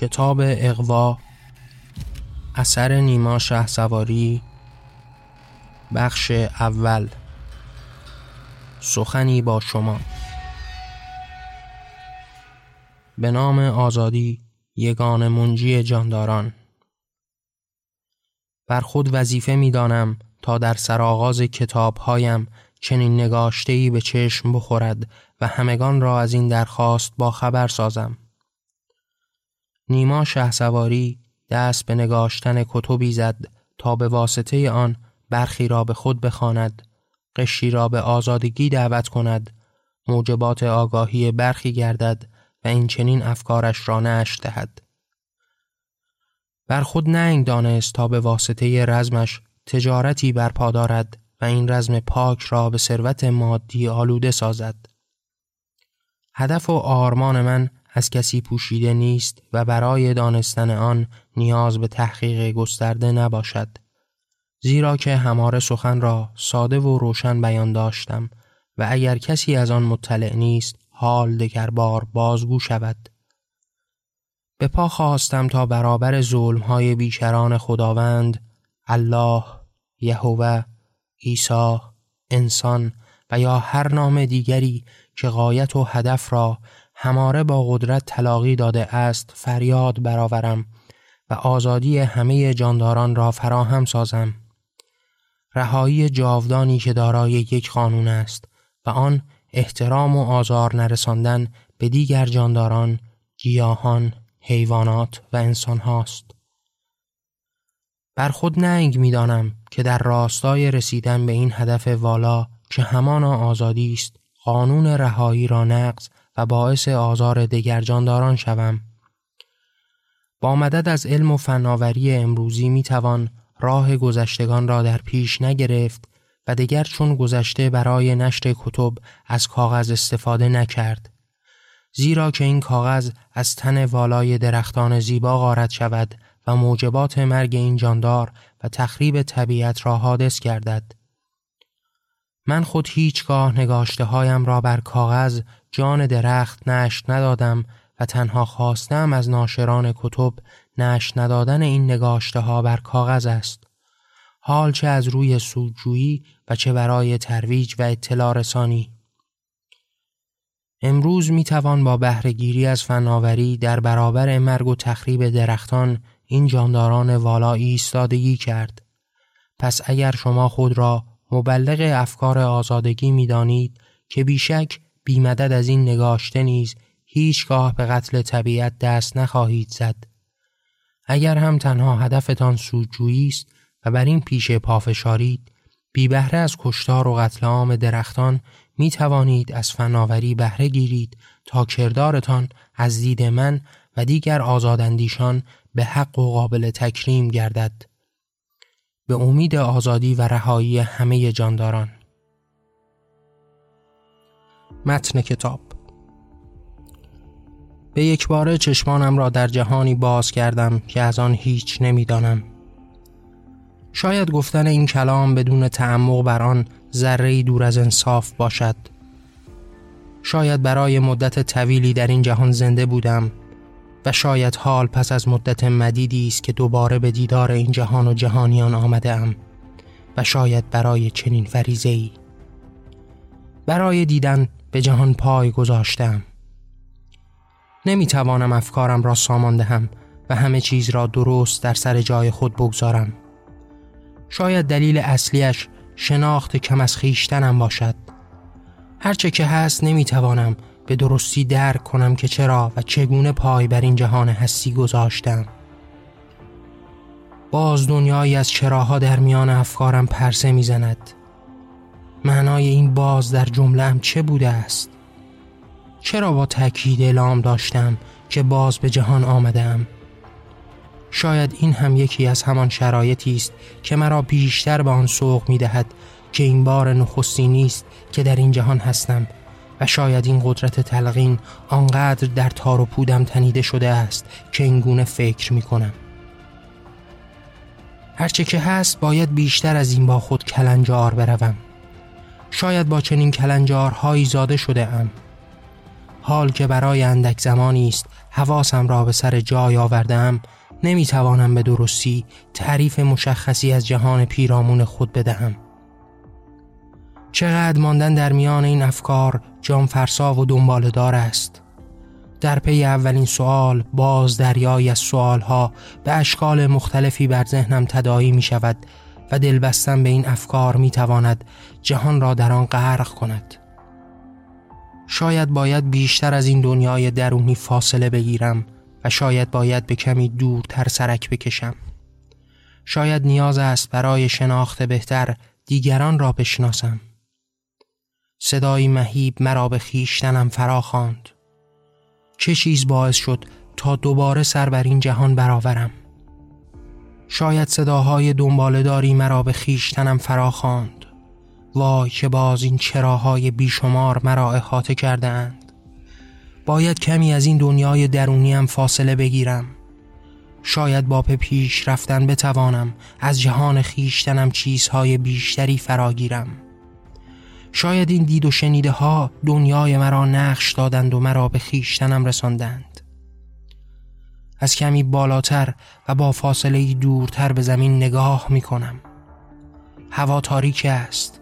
کتاب اقوا اثر نیما شه سواری بخش اول. سخنی با شما. به نام آزادی یگان منجی جانداران. بر خود وظیفه می دانم تا در سرآغاز کتابهایم چنین نگاشتهی به چشم بخورد و همگان را از این درخواست با خبر سازم. نیما شهسواری دست به نگاشتن کتبی زد تا به واسطه آن برخی را به خود بخواند، قشی را به آزادگی دعوت کند، موجبات آگاهی برخی گردد و این چنین افکارش را نش دهد. بر خود ننگ دانست تا به واسطه رزمش تجارتی برپا دارد و این رزم پاک را به ثروت مادی آلوده سازد. هدف و آرمان من از کسی پوشیده نیست و برای دانستن آن نیاز به تحقیق گسترده نباشد. زیرا که هماره سخن را ساده و روشن بیان داشتم و اگر کسی از آن مطلع نیست حال دگر بار بازگو شود. به پا خواستم تا برابر ظلمهای بیشران خداوند الله، یهوه، عیسی، انسان و یا هر نام دیگری که غایت و هدف را هماره با قدرت تلاقی داده است فریاد برآورم و آزادی همه جانداران را فراهم سازم رهایی جاودانی که دارای یک قانون است و آن احترام و آزار نرساندن به دیگر جانداران، گیاهان، حیوانات و انسان هاست. بر خود ننگ می‌دانم که در راستای رسیدن به این هدف والا که همانا آزادی است قانون رهایی را نقض باعث آزار دیگر جانداران شوم. با مدد از علم و فناوری امروزی می توان راه گذشتگان را در پیش نگرفت و دیگر چون گذشته برای نشر کتب از کاغذ استفاده نکرد. زیرا که این کاغذ از تن والای درختان زیبا غارت شود و موجبات مرگ این جاندار و تخریب طبیعت را حادث گردد. من خود هیچگاه نگاشته هایم را بر کاغذ جان درخت نشت ندادم و تنها خواستم از ناشران کتب نشت ندادن این نگاشته ها بر کاغذ است. حال چه از روی سودجویی و چه برای ترویج و اطلاع رسانی. امروز می توان با بهرهگیری از فناوری در برابر مرگ و تخریب درختان این جانداران والا ایستادگی کرد. پس اگر شما خود را مبلغ افکار آزادگی می دانید که بیشک بیمدد از این نگاشته نیز هیچگاه به قتل طبیعت دست نخواهید زد. اگر هم تنها هدفتان سودجویی است و بر این پیشه پافشارید بی بهره از کشتار و قتل عام درختان می توانید از فناوری بهره گیرید تا کردارتان از دید من و دیگر آزاداندیشان به حق و قابل تکریم گردد به امید آزادی و رهایی همه جانداران متن کتاب به یک بار چشمانم را در جهانی باز کردم که از آن هیچ نمی‌دانم. شاید گفتن این کلام بدون تعمق بر آن ذره دور از انصاف باشد. شاید برای مدت طویلی در این جهان زنده بودم و شاید حال پس از مدت مدیدی است که دوباره به دیدار این جهان و جهانیان آمده ام و شاید برای چنین فریزه ای برای دیدن به جهان پای گذاشتم. نمی توانم افکارم را سامان دهم و همه چیز را درست در سر جای خود بگذارم. شاید دلیل اصلیش شناخت کم از خیشتنم باشد. هرچه که هست نمی توانم به درستی درک کنم که چرا و چگونه پای بر این جهان هستی گذاشتم. باز دنیایی از چراها در میان افکارم پرسه می‌زند. معنای این باز در جمله چه بوده است چرا با تاکید اعلام داشتم که باز به جهان آمدم شاید این هم یکی از همان شرایطی است که مرا بیشتر به آن سوق می دهد که این بار نخستی نیست که در این جهان هستم و شاید این قدرت تلقین آنقدر در تار و پودم تنیده شده است که این گونه فکر می کنم. هرچه که هست باید بیشتر از این با خود کلنجار بروم. شاید با چنین کلنجارهایی زاده شده ام. حال که برای اندک زمانی است حواسم را به سر جای آوردم نمی‌توانم به درستی تعریف مشخصی از جهان پیرامون خود بدهم چقدر ماندن در میان این افکار جام فرسا و دنبالدار است در پی اولین سوال باز دریایی از سوالها به اشکال مختلفی بر ذهنم تدایی می شود و دل بستن به این افکار می تواند جهان را در آن غرق کند. شاید باید بیشتر از این دنیای درونی فاصله بگیرم و شاید باید به کمی دورتر سرک بکشم. شاید نیاز است برای شناخت بهتر دیگران را بشناسم. صدایی مهیب مرا به خیشتنم فرا خواند. چه چیز باعث شد تا دوباره سر بر این جهان برآورم؟ شاید صداهای دنبالداری مرا به خیشتنم فرا خواند. وای که باز این چراهای بیشمار مرا احاطه کرده اند باید کمی از این دنیای درونیم فاصله بگیرم. شاید با پیش رفتن بتوانم از جهان خیشتنم چیزهای بیشتری فراگیرم. شاید این دید و شنیده ها دنیای مرا نقش دادند و مرا به خیشتنم رساندند. از کمی بالاتر و با فاصله دورتر به زمین نگاه می کنم هوا تاریک است.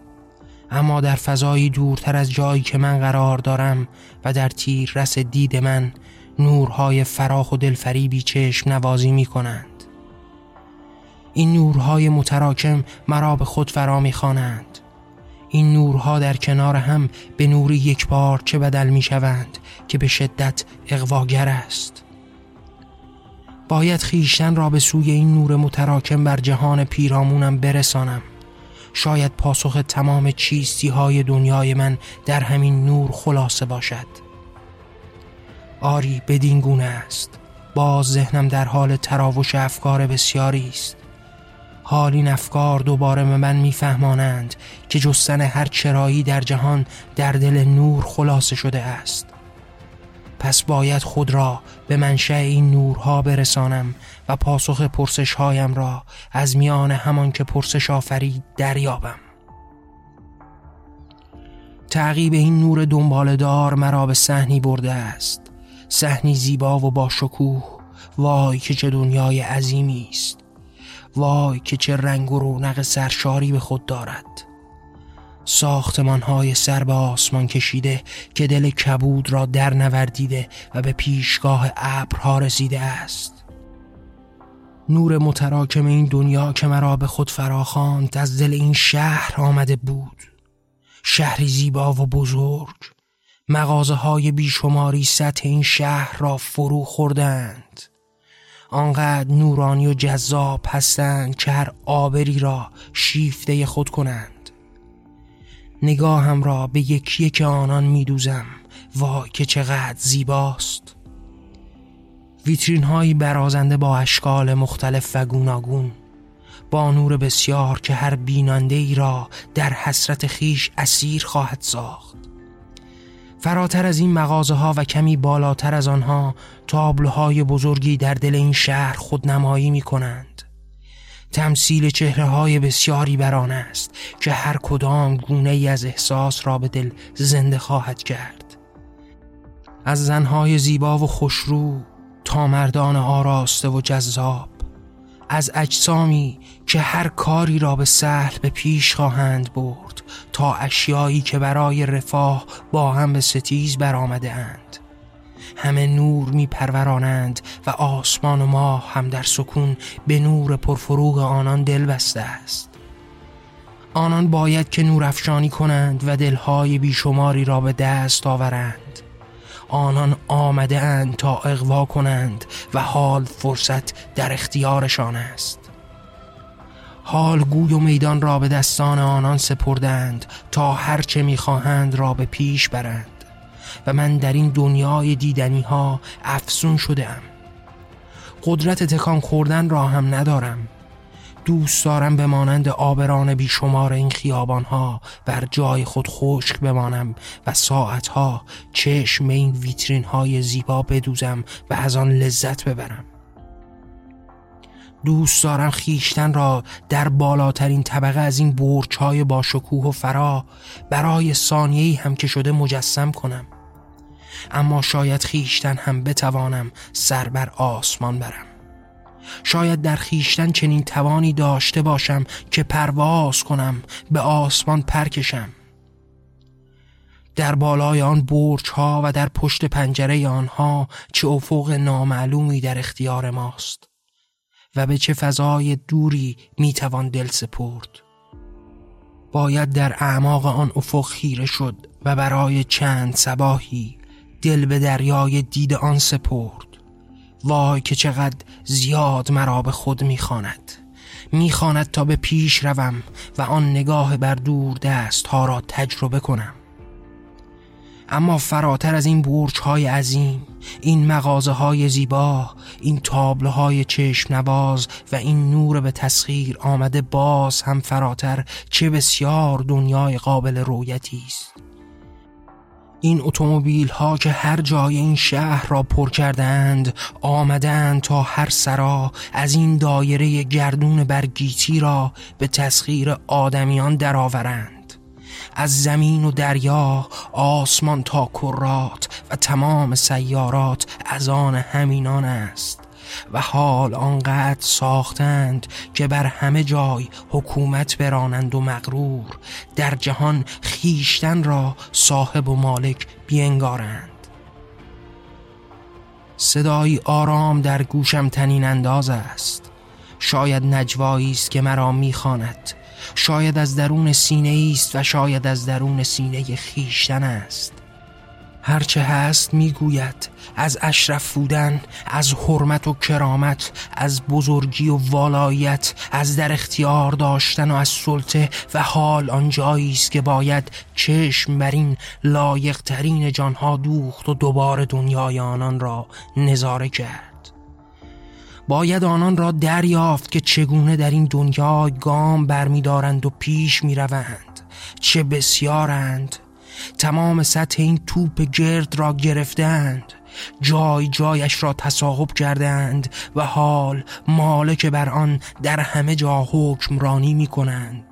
اما در فضایی دورتر از جایی که من قرار دارم و در تیر رس دید من نورهای فراخ و دلفریبی چشم نوازی می کنند این نورهای متراکم مرا به خود فرا می خوانند این نورها در کنار هم به نوری یک بار چه بدل می شوند که به شدت اقواگر است. باید خیشتن را به سوی این نور متراکم بر جهان پیرامونم برسانم. شاید پاسخ تمام چیستی های دنیای من در همین نور خلاصه باشد. آری بدین گونه است. باز ذهنم در حال تراوش افکار بسیاری است. حال این افکار دوباره به من میفهمانند که جستن هر چرایی در جهان در دل نور خلاصه شده است. پس باید خود را به منشأ این نورها برسانم و پاسخ پرسش هایم را از میان همان که پرسش آفرید دریابم. تعقیب این نور دنبالدار مرا به صحنی برده است. صحنی زیبا و با شکوه. وای که چه دنیای عظیمی است. وای که چه رنگ و رونق سرشاری به خود دارد. ساختمان های سر به آسمان کشیده که دل کبود را در نوردیده و به پیشگاه ابرها رسیده است. نور متراکم این دنیا که مرا به خود فراخواند از دل این شهر آمده بود. شهری زیبا و بزرگ. مغازه های بیشماری سطح این شهر را فرو خوردند. آنقدر نورانی و جذاب هستند که هر آبری را شیفته خود کنند. نگاهم را به یکی یک آنان میدوزم. وای که چقدر زیباست. ویترین هایی برازنده با اشکال مختلف و گوناگون. با نور بسیار که هر بیننده ای را در حسرت خیش اسیر خواهد ساخت. فراتر از این مغازه ها و کمی بالاتر از آنها تابلوهای بزرگی در دل این شهر خودنمایی می کنند تمثیل چهره های بسیاری بران است که هر کدام گونه ای از احساس را به دل زنده خواهد کرد. از زنهای زیبا و خوشرو تا مردان آراسته و جذاب. از اجسامی که هر کاری را به سهل به پیش خواهند برد تا اشیایی که برای رفاه با هم به ستیز برآمده اند همه نور می پرورانند و آسمان و ماه هم در سکون به نور پرفروغ آنان دل بسته است. آنان باید که نور افشانی کنند و دلهای بیشماری را به دست آورند. آنان آمده اند تا اغوا کنند و حال فرصت در اختیارشان است. حال گوی و میدان را به دستان آنان سپردند تا هرچه می‌خواهند را به پیش برند و من در این دنیای دیدنی ها افسون شده قدرت تکان خوردن را هم ندارم. دوست دارم به مانند آبران بیشمار این خیابان ها بر جای خود خشک بمانم و ساعت ها چشم این ویترین های زیبا بدوزم و از آن لذت ببرم. دوست دارم خیشتن را در بالاترین طبقه از این برچ های با شکوه و فرا برای ثانیه‌ای هم که شده مجسم کنم. اما شاید خیشتن هم بتوانم سر بر آسمان برم. شاید در خیشتن چنین توانی داشته باشم که پرواز کنم به آسمان پرکشم در بالای آن برج ها و در پشت پنجره آنها چه افق نامعلومی در اختیار ماست و به چه فضای دوری می‌توان دل سپرد. باید در اعماق آن افق خیره شد و برای چند سباهی دل به دریای دید آن سپرد. وای که چقدر زیاد مرا به خود می‌خواند. می‌خواند تا به پیش روم و آن نگاه بر دور دست ها را تجربه کنم. اما فراتر از این برج های عظیم این مغازه های زیبا این تابله های چشم نواز و این نور به تسخیر آمده باز هم فراتر چه بسیار دنیای قابل رویتی است. این اتومبیل ها که هر جای این شهر را پر کردند آمدند تا هر سرا از این دایره گردون برگیتی را به تسخیر آدمیان درآورند. از زمین و دریا آسمان تا کرات و تمام سیارات از آن همینان است. و حال آنقدر ساختند که بر همه جای حکومت برانند و مغرور در جهان خیشتن را صاحب و مالک بینگارند صدایی آرام در گوشم تنین انداز است. شاید نجوایی است که مرا می‌خواند. شاید از درون سینه است و شاید از درون سینه خیشتن است. هرچه هست می‌گوید از اشرف بودن از حرمت و کرامت از بزرگی و والایت از در اختیار داشتن و از سلطه و حال آنجایی است که باید چشم بر این لایق ترین جانها دوخت و دوباره دنیای آنان را نظاره کرد. باید آنان را دریافت که چگونه در این دنیا گام برمیدارند و پیش می‌روند چه بسیارند تمام سطح این توپ گرد را گرفتند. جای جایش را تصاحب کردند و حال مالک بر آن در همه جا حکمرانی می کنند.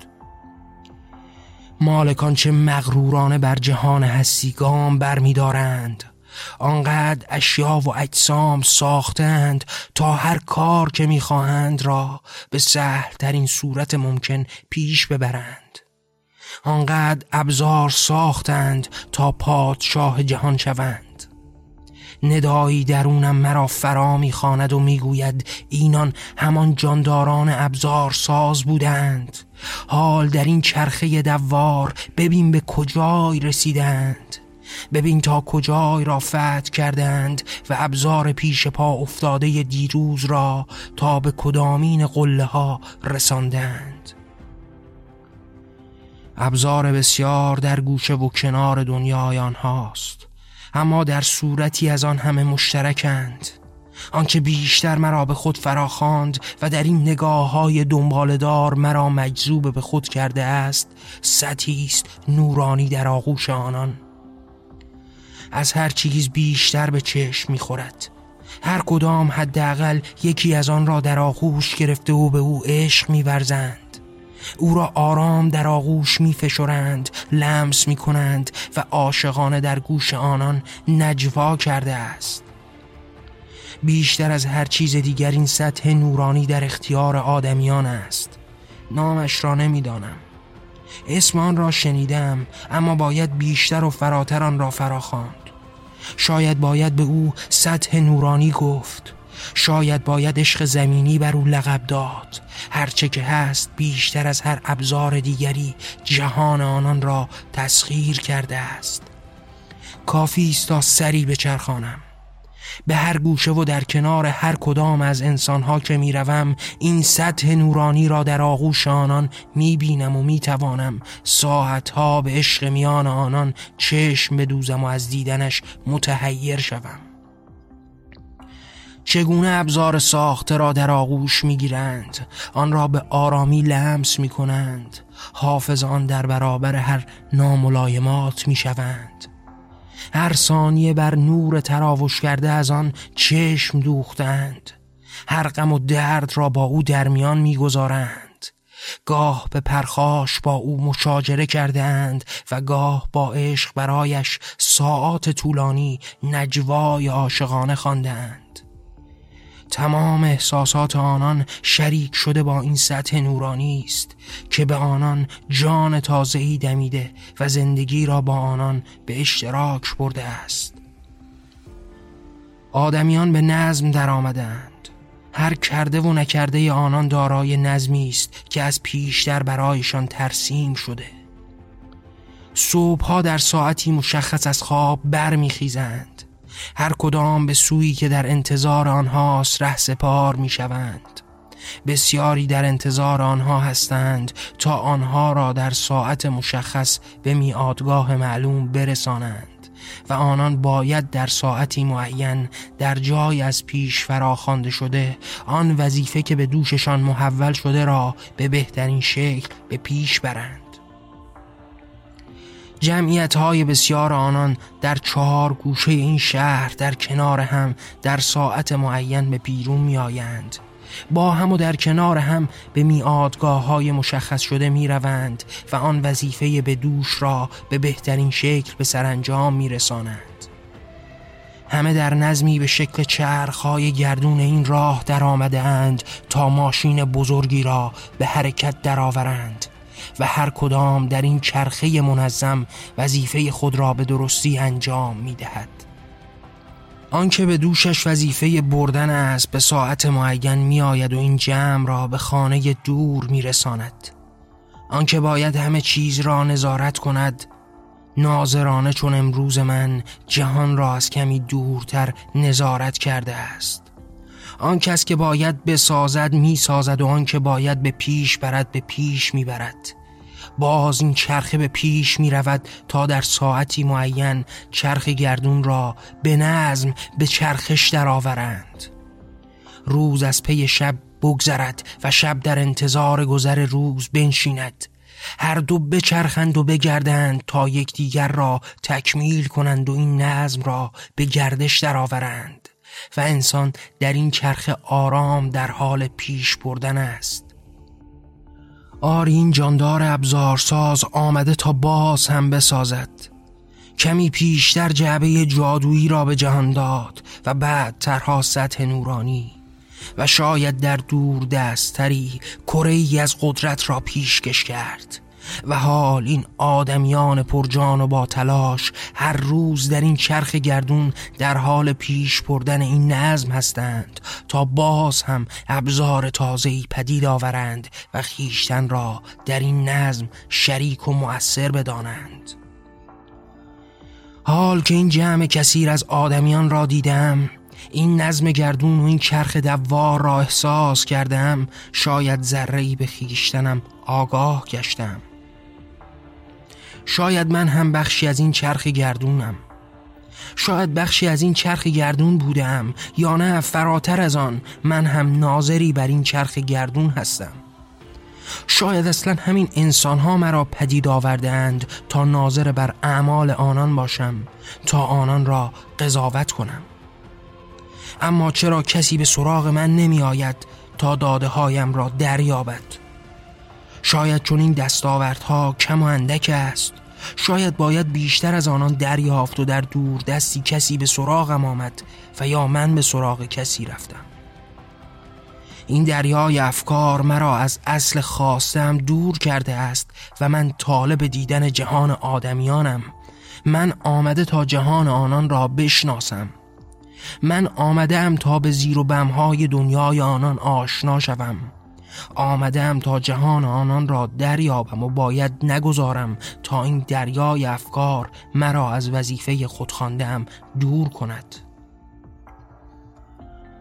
مالکان چه مغرورانه بر جهان هستی گام برمیدارند آنقدر اشیا و اجسام ساختند تا هر کار که می‌خواهند را به سهل ترین صورت ممکن پیش ببرند. آنقدر ابزار ساختند تا پادشاه جهان شوند. ندایی درونم مرا فرا می‌خواند و می‌گوید اینان همان جانداران ابزار ساز بودند. حال در این چرخه دوار ببین به کجای رسیدند. ببین تا کجای را فتح کردند و ابزار پیش پا افتاده دیروز را تا به کدامین قله ها رساندند. ابزار بسیار در گوشه و کنار دنیای آنهاست. اما در صورتی از آن همه مشترکند. آنکه بیشتر مرا به خود فراخواند و در این نگاه های دنبالدار مرا مجذوب به خود کرده است سطحی است نورانی در آغوش آنان. از هر چیز بیشتر به چشم می‌خورد. هر کدام حداقل یکی از آن را در آغوش گرفته و به او عشق میورزند. او را آرام در آغوش میفشرند لمس می‌کنند و عاشقانه در گوش آنان نجوا کرده است. بیشتر از هر چیز دیگر این سطح نورانی در اختیار آدمیان است. نامش را نمی‌دانم. اسم آن را شنیدم اما باید بیشتر و فراتر آن را فراخواند. شاید باید به او سطح نورانی گفت. شاید باید عشق زمینی بر او لقب داد. هرچه که هست بیشتر از هر ابزار دیگری جهان آنان را تسخیر کرده است. کافی است تا سری بچرخانم. به هر گوشه و در کنار هر کدام از انسانها که می‌روم این سطح نورانی را در آغوش آنان می‌بینم و می‌توانم ساعتها به عشق میان آنان چشم بدوزم و از دیدنش متحیر شوم. چگونه ابزار ساخته را در آغوش می‌گیرند؟ آن را به آرامی لمس می‌کنند. حافظ آن در برابر هر ناملایمات می‌شوند. هر ثانیه بر نور تراوش کرده از آن چشم دوختند. هر غم و درد را با او در میان می‌گذارند. گاه به پرخاش با او مشاجره کردند و گاه با عشق برایش ساعات طولانی نجوای عاشقانه خواندند. تمام احساسات آنان شریک شده با این سطح نورانی است که به آنان جان تازه‌ای دمیده و زندگی را با آنان به اشتراک برده است. آدمیان به نظم در آمدند هر کرده و نکرده آنان دارای نظمی است که از پیشتر برایشان ترسیم شده. صبحها در ساعتی مشخص از خواب برمیخیزند. هر کدام به سویی که در انتظار آنهاست ره سپار می‌شوند. بسیاری در انتظار آنها هستند تا آنها را در ساعت مشخص به میادگاه معلوم برسانند و آنان باید در ساعتی معین در جای از پیش فراخوانده شده آن وظیفه که به دوششان محول شده را به بهترین شکل به پیش برند. جمعیت های بسیار آنان در چهار گوشه این شهر در کنار هم در ساعت معین به بیرون می آیند با هم و در کنار هم به میادگاه های مشخص شده می روند و آن وظیفه به دوش را به بهترین شکل به سرانجام می رسانند. همه در نظمی به شکل چرخهای گردون این راه در آمده اند تا ماشین بزرگی را به حرکت درآورند و هر کدام در این چرخه منظم وظیفه خود را به درستی انجام می دهد. آنکه به دوشش وظیفه بردن است به ساعت معین می آید و این جمع را به خانه دور می رساند آنکه باید همه چیز را نظارت کند ناظرانه چون امروز من جهان را از کمی دورتر نظارت کرده است. آن کس که باید بسازد می سازد و آنکه باید به پیش برد به پیش می برد باز این چرخه به پیش می رود تا در ساعتی معین چرخ گردون را به نظم به چرخش درآورند. روز از پی شب بگذرد و شب در انتظار گذر روز بنشیند. هر دو بچرخند و بگردند تا یکدیگر را تکمیل کنند و این نظم را به گردش درآورند. و انسان در این چرخ آرام در حال پیش بردن است. آرین جاندار ابزارساز آمده تا باز هم بسازد. کمی پیشتر جعبه جادویی را به جهان داد و بعد ترها سطح نورانی و شاید در دور دستتری کره از قدرت را پیشکش کرد. و حال این آدمیان پرجان و با تلاش هر روز در این چرخ گردون در حال پیش بردن این نظم هستند تا باز هم ابزار تازهی پدید آورند و خیشتن را در این نظم شریک و مؤثر بدانند. حال که این جمع کثیر از آدمیان را دیدم این نظم گردون و این چرخ دوار را احساس کردم شاید ذره به خیشتنم آگاه گشتم. شاید من هم بخشی از این چرخ گردونم. شاید بخشی از این چرخ گردون بودم یا نه فراتر از آن من هم ناظری بر این چرخ گردون هستم. شاید اصلا همین انسان ها مرا پدید آوردهاند تا ناظر بر اعمال آنان باشم تا آنان را قضاوت کنم. اما چرا کسی به سراغ من نمی آید تا داده هایم را دریابد؟ شاید چون این دستاوردها کم و اندک است. شاید باید بیشتر از آنان دریافت و در دور دستی کسی به سراغم آمد و یا من به سراغ کسی رفتم. این دریای افکار مرا از اصل خواستم دور کرده است و من طالب دیدن جهان آدمیانم. من آمده تا جهان آنان را بشناسم. من آمده تا به زیر و بمهای دنیای آنان آشنا شوم. آمدم تا جهان آنان را دریابم و باید نگذارم تا این دریای افکار مرا از وظیفه خود خواندم دور کند.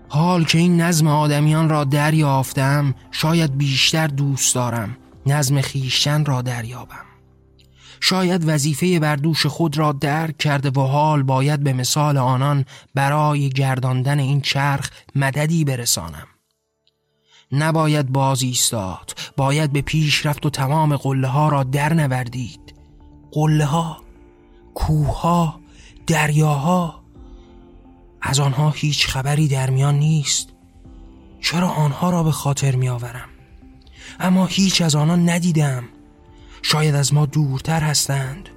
حال که این نظم آدمیان را دریافتم شاید بیشتر دوست دارم نظم خیشتن را دریابم. شاید وظیفه بردوش خود را درک کرده و حال باید به مثال آنان برای گرداندن این چرخ مددی برسانم. نباید باز ایستاد. باید به پیش رفت و تمام قله ها را در نوردید. قله ها کوه ها دریاها از آنها هیچ خبری در میان نیست. چرا آنها را به خاطر می آورم اما هیچ از آنان ندیدم. شاید از ما دورتر هستند.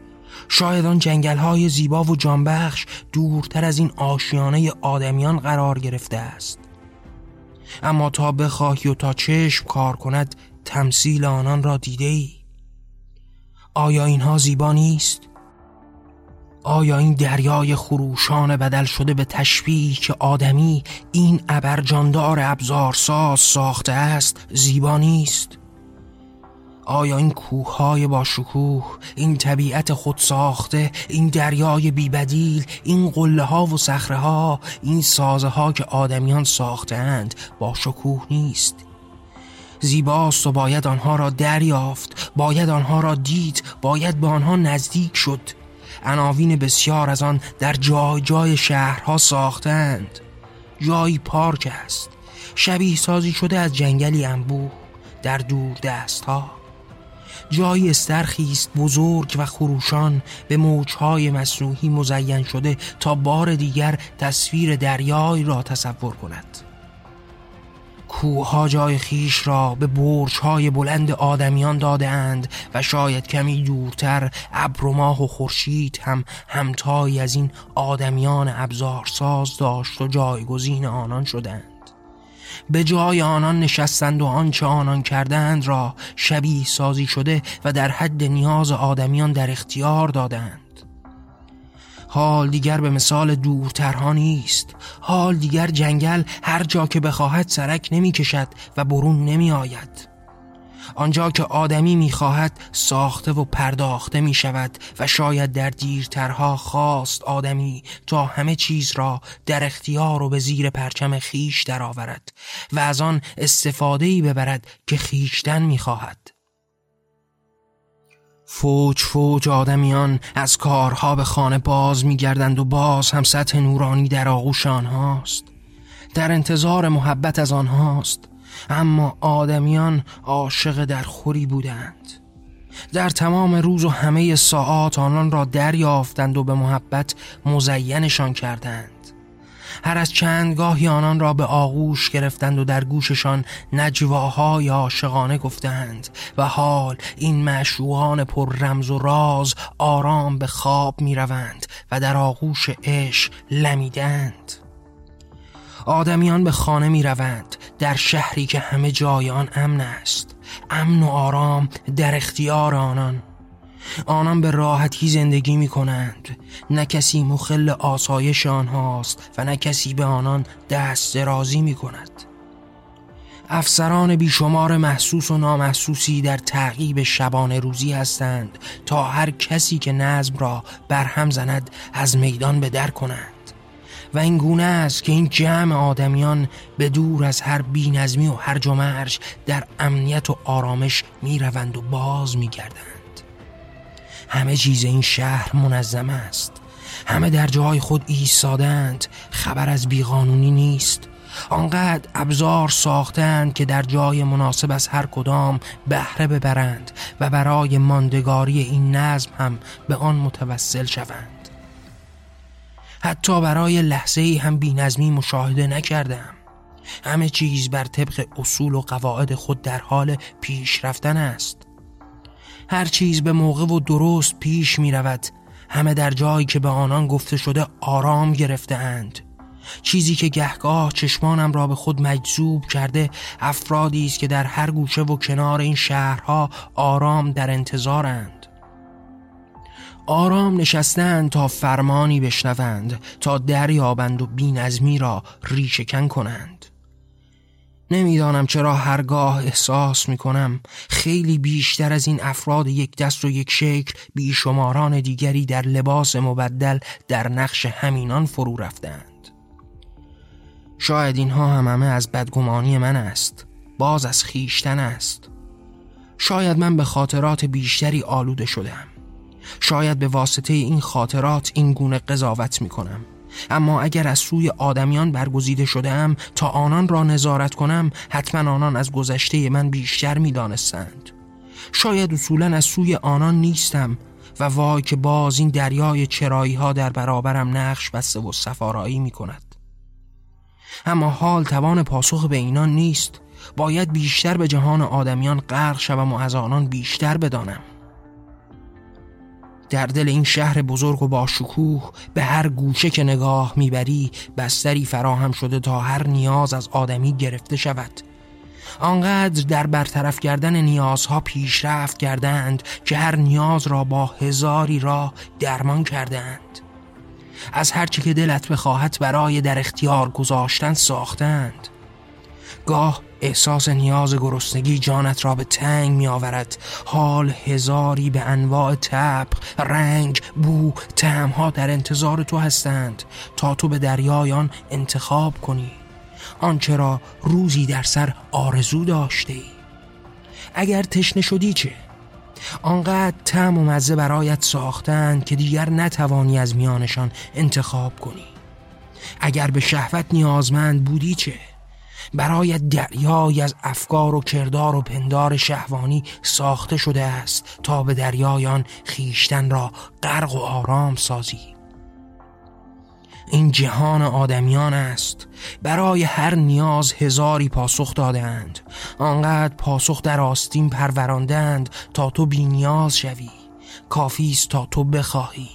شاید آن جنگل های زیبا و جانبخش دورتر از این آشیانه آدمیان قرار گرفته است. اما تا بخواهی و تا چشم کار کند تمثیل آنان را دیده ای آیا اینها زیبا نیست؟ آیا این دریای خروشان بدل شده به تشبیه که آدمی این ابرجاندار ابزارساز ساخته است زیبا نیست؟ آیا این کوههای با شکوه این طبیعت خود ساخته این دریای بیبدیل این قله ها و صخره ها این سازه ها که آدمیان ساختند با شکوه نیست؟ زیباست و باید آنها را دریافت باید آنها را دید باید به آنها نزدیک شد. عناوین بسیار از آن در جای جای شهرها ساختند جایی پارک است. شبیه سازی شده از جنگلی انبوه در دور دست ها جایی استرخی است بزرگ و خروشان به موجهای مصنوعی مزین شده تا بار دیگر تصویر دریای را تصور کند. کوهها جای خیش را به برجهای بلند آدمیان داده اند و شاید کمی دورتر ابر و ماه و خورشید هم همتایی از این آدمیان ابزارساز داشت و جایگزین آنان شدند به جای آنان نشستند و آنچه آنان کردند را شبیه سازی شده و در حد نیاز آدمیان در اختیار دادند. حال دیگر به مثال دورترها نیست. حال دیگر جنگل هر جا که بخواهد سرک نمی کشد و برون نمی آید. آنجا که آدمی می‌خواهد ساخته و پرداخته می شود و شاید در دیرترها خواست آدمی تا همه چیز را در اختیار و به زیر پرچم خیش درآورد و از آن استفاده ببرد که خیشتن می‌خواهد. فوج فوج آدمیان از کارها به خانه باز میگردند و باز هم سطح نورانی در آغوش آنهاست. در انتظار محبت از آنهاست. اما آدمیان عاشق در خوری بودند. در تمام روز و همه ساعات آنان را دریافتند و به محبت مزینشان کردند. هر از چند گاهی آنان را به آغوش گرفتند و در گوششان نجواهای عاشقانه گفتند و حال این معشوقان پر رمز و راز آرام به خواب می روند و در آغوش عشق لمیدند. آدمیان به خانه می روند در شهری که همه جای آن امن است. امن و آرام در اختیار آنان. آنان به راحتی زندگی می کنند نه کسی مخل آسایش آنهاست و نه کسی به آنان دست درازی می کند افسران بیشمار محسوس و نامحسوسی در تعقیب شبانه روزی هستند تا هر کسی که نظم را برهم زند از میدان به در کنند. و این گونه است که این جمع آدمیان به دور از هر بینظمی و هر جمرش در امنیت و آرامش می روند و باز می گردند. همه چیز این شهر منظم است. همه در جای خود ایستادند خبر از بیقانونی نیست. آنقدر ابزار ساختند که در جای مناسب از هر کدام بهره ببرند و برای ماندگاری این نظم هم به آن متوسل شوند. حتی برای لحظه ای هم بینظمی مشاهده نکردم. همه چیز بر طبق اصول و قواعد خود در حال پیش رفتن است. هر چیز به موقع و درست پیش می رود همه در جایی که به آنان گفته شده آرام گرفته اند چیزی که گهگاه چشمانم را به خود مجذوب کرده افرادی است که در هر گوشه و کنار این شهرها آرام در انتظارند. آرام نشستند تا فرمانی بشنوند تا دریابند و بینظمی را ریشهکن کنند. نمی‌دانم چرا هرگاه احساس می کنم خیلی بیشتر از این افراد یک دست و یک شکل بیشماران دیگری در لباس مبدل در نقش همینان فرو رفتند. شاید اینها هم همه از بدگمانی من است باز از خیشتن است. شاید من به خاطرات بیشتری آلوده شدم. شاید به واسطه این خاطرات این گونه قضاوت می کنم اما اگر از سوی آدمیان برگزیده شدم تا آنان را نظارت کنم حتما آنان از گذشته من بیشتر می دانستند. شاید اصولا از سوی آنان نیستم و وای که باز این دریای چرایی ها در برابرم نقش بسته و سفارایی می کند اما حال توان پاسخ به اینان نیست. باید بیشتر به جهان آدمیان غرق شوم و از آنان بیشتر بدانم. در دل این شهر بزرگ و با شکوه به هر گوشه که نگاه می‌بری بستری فراهم شده تا هر نیاز از آدمی گرفته شود. آنقدر در برطرف کردن نیازها پیشرفت کردند که هر نیاز را با هزاری راه درمان کردند. از هرچی که دلت بخواهد برای در اختیار گذاشتن ساختند. گاه احساس نیاز گرسنگی جانت را به تنگ می آورد حال هزاری به انواع تب، رنگ، بو، تهمها در انتظار تو هستند. تا تو به دریایان انتخاب کنی. آنچه را روزی در سر آرزو داشته ای. اگر تشنه شدی چه؟ آنقدر تم و مزه برایت ساختند که دیگر نتوانی از میانشان انتخاب کنی. اگر به شهوت نیازمند بودی چه؟ برای دریای از افکار و کردار و پندار شهوانی ساخته شده است تا به دریایان خیشتن را غرق و آرام سازی. این جهان آدمیان است. برای هر نیاز هزاری پاسخ دادند آنقدر پاسخ در آستین پروراندند تا تو بی نیاز شوی. کافی است تا تو بخواهی.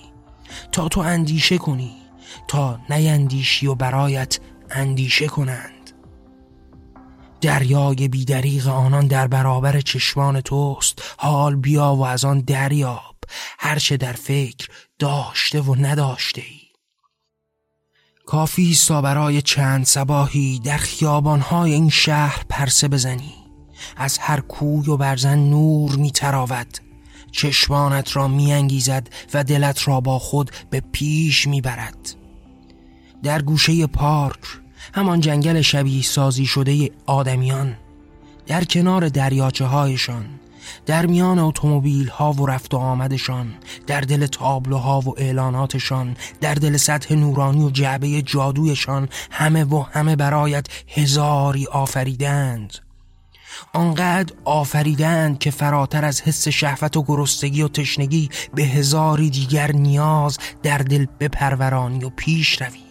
تا تو اندیشه کنی. تا نیندیشی و برایت اندیشه کنند. دریای بیدریغ آنان در برابر چشمان توست. حال بیا و از آن دریاب. هرچه در فکر داشته و نداشته ای. کافی است برای چند سباهی در خیابانهای این شهر پرسه بزنی. از هر کوی و برزن نور میتراود. چشمانت را میانگیزد و دلت را با خود به پیش می‌برد. در گوشه پارک همان جنگل شبیه سازی شده آدمیان در کنار دریاچه هایشان در میان اتومبیل ها و رفت و آمدشان در دل تابلوها و اعلاناتشان در دل سطح نورانی و جعبه جادویشان همه و همه برایت هزاری آفریدند. آنقدر آفریدند که فراتر از حس شهوت و گرستگی و تشنگی به هزاری دیگر نیاز در دل بپرورانی و پیش روی.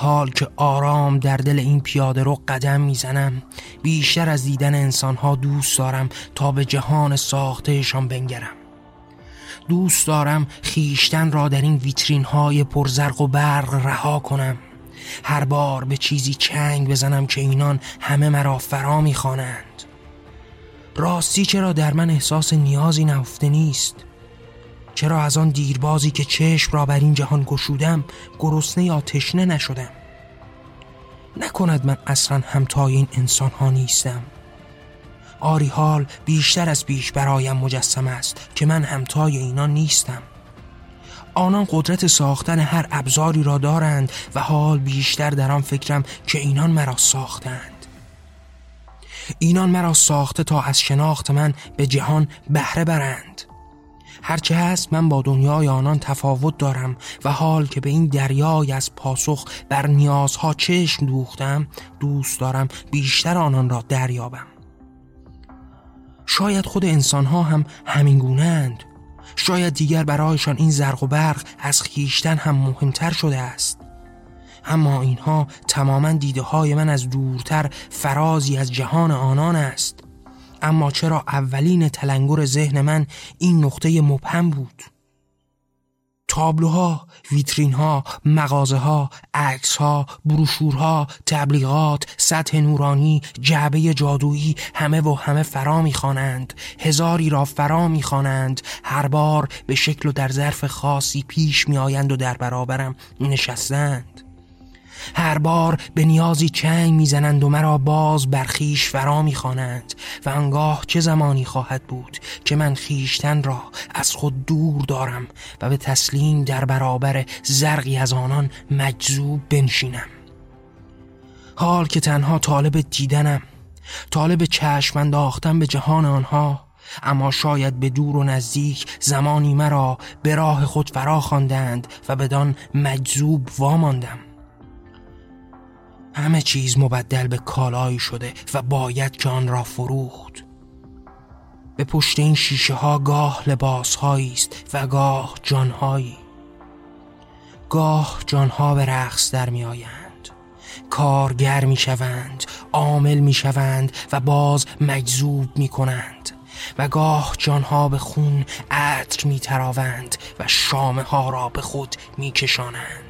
حال که آرام در دل این پیاده رو قدم می‌زنم. بیشتر از دیدن انسانها دوست دارم تا به جهان ساختهشان بنگرم. دوست دارم خیشتن را در این ویترین های پرزرق و برق رها کنم. هر بار به چیزی چنگ بزنم که اینان همه مرا فرا می‌خوانند. راستی چرا در من احساس نیازی نهفته نیست؟ چرا از آن دیربازی که چشم را بر این جهان گشودم گرسنه یا تشنه نشدم؟ نکند من اصلا همتای این انسان ها نیستم. آری حال بیشتر از بیش برایم مجسم است که من همتای اینا نیستم. آنان قدرت ساختن هر ابزاری را دارند و حال بیشتر در آن فکرم که اینان مرا ساختند. اینان مرا ساخته تا از شناخت من به جهان بهره برند. هرچه هست من با دنیای آنان تفاوت دارم و حال که به این دریای از پاسخ بر نیازها چشم دوختم دوست دارم بیشتر آنان را دریابم. شاید خود انسانها هم همین گونند شاید دیگر برایشان این زرق و برق از خیشتن هم مهمتر شده است. اما اینها تماما دیده های من از دورتر فرازی از جهان آنان است. اما چرا اولین تلنگر ذهن من این نقطه مبهم بود؟ تابلوها، ویترینها، مغازه عکسها، بروشورها، تبلیغات، سطح نورانی، جعبه جادویی همه و همه فرا می‌خوانند. هزاری را فرا می‌خوانند. هر بار به شکل و در ظرف خاصی پیش میآیند و در برابرم نشستند. هر بار به نیازی چنگ می‌زنند و مرا باز برخیش فرا می‌خوانند و انگاه چه زمانی خواهد بود که من خیشتن را از خود دور دارم و به تسلیم در برابر زرقی از آنان مجذوب بنشینم. حال که تنها طالب دیدنم طالب چشم انداختن به جهان آنها اما شاید به دور و نزدیک زمانی مرا به راه خود فرا خواندند و بدان مجذوب واماندم. همه چیز مبدل به کالایی شده و باید که آن را فروخت. به پشت این شیشه ها گاه لباس است و گاه جانهایی. گاه جانها به رقص در می آیند. کارگر می شوند عامل می شوند و باز مجذوب می کنند. و گاه جانها به خون عطر می تراوند و شامه ها را به خود می کشانند.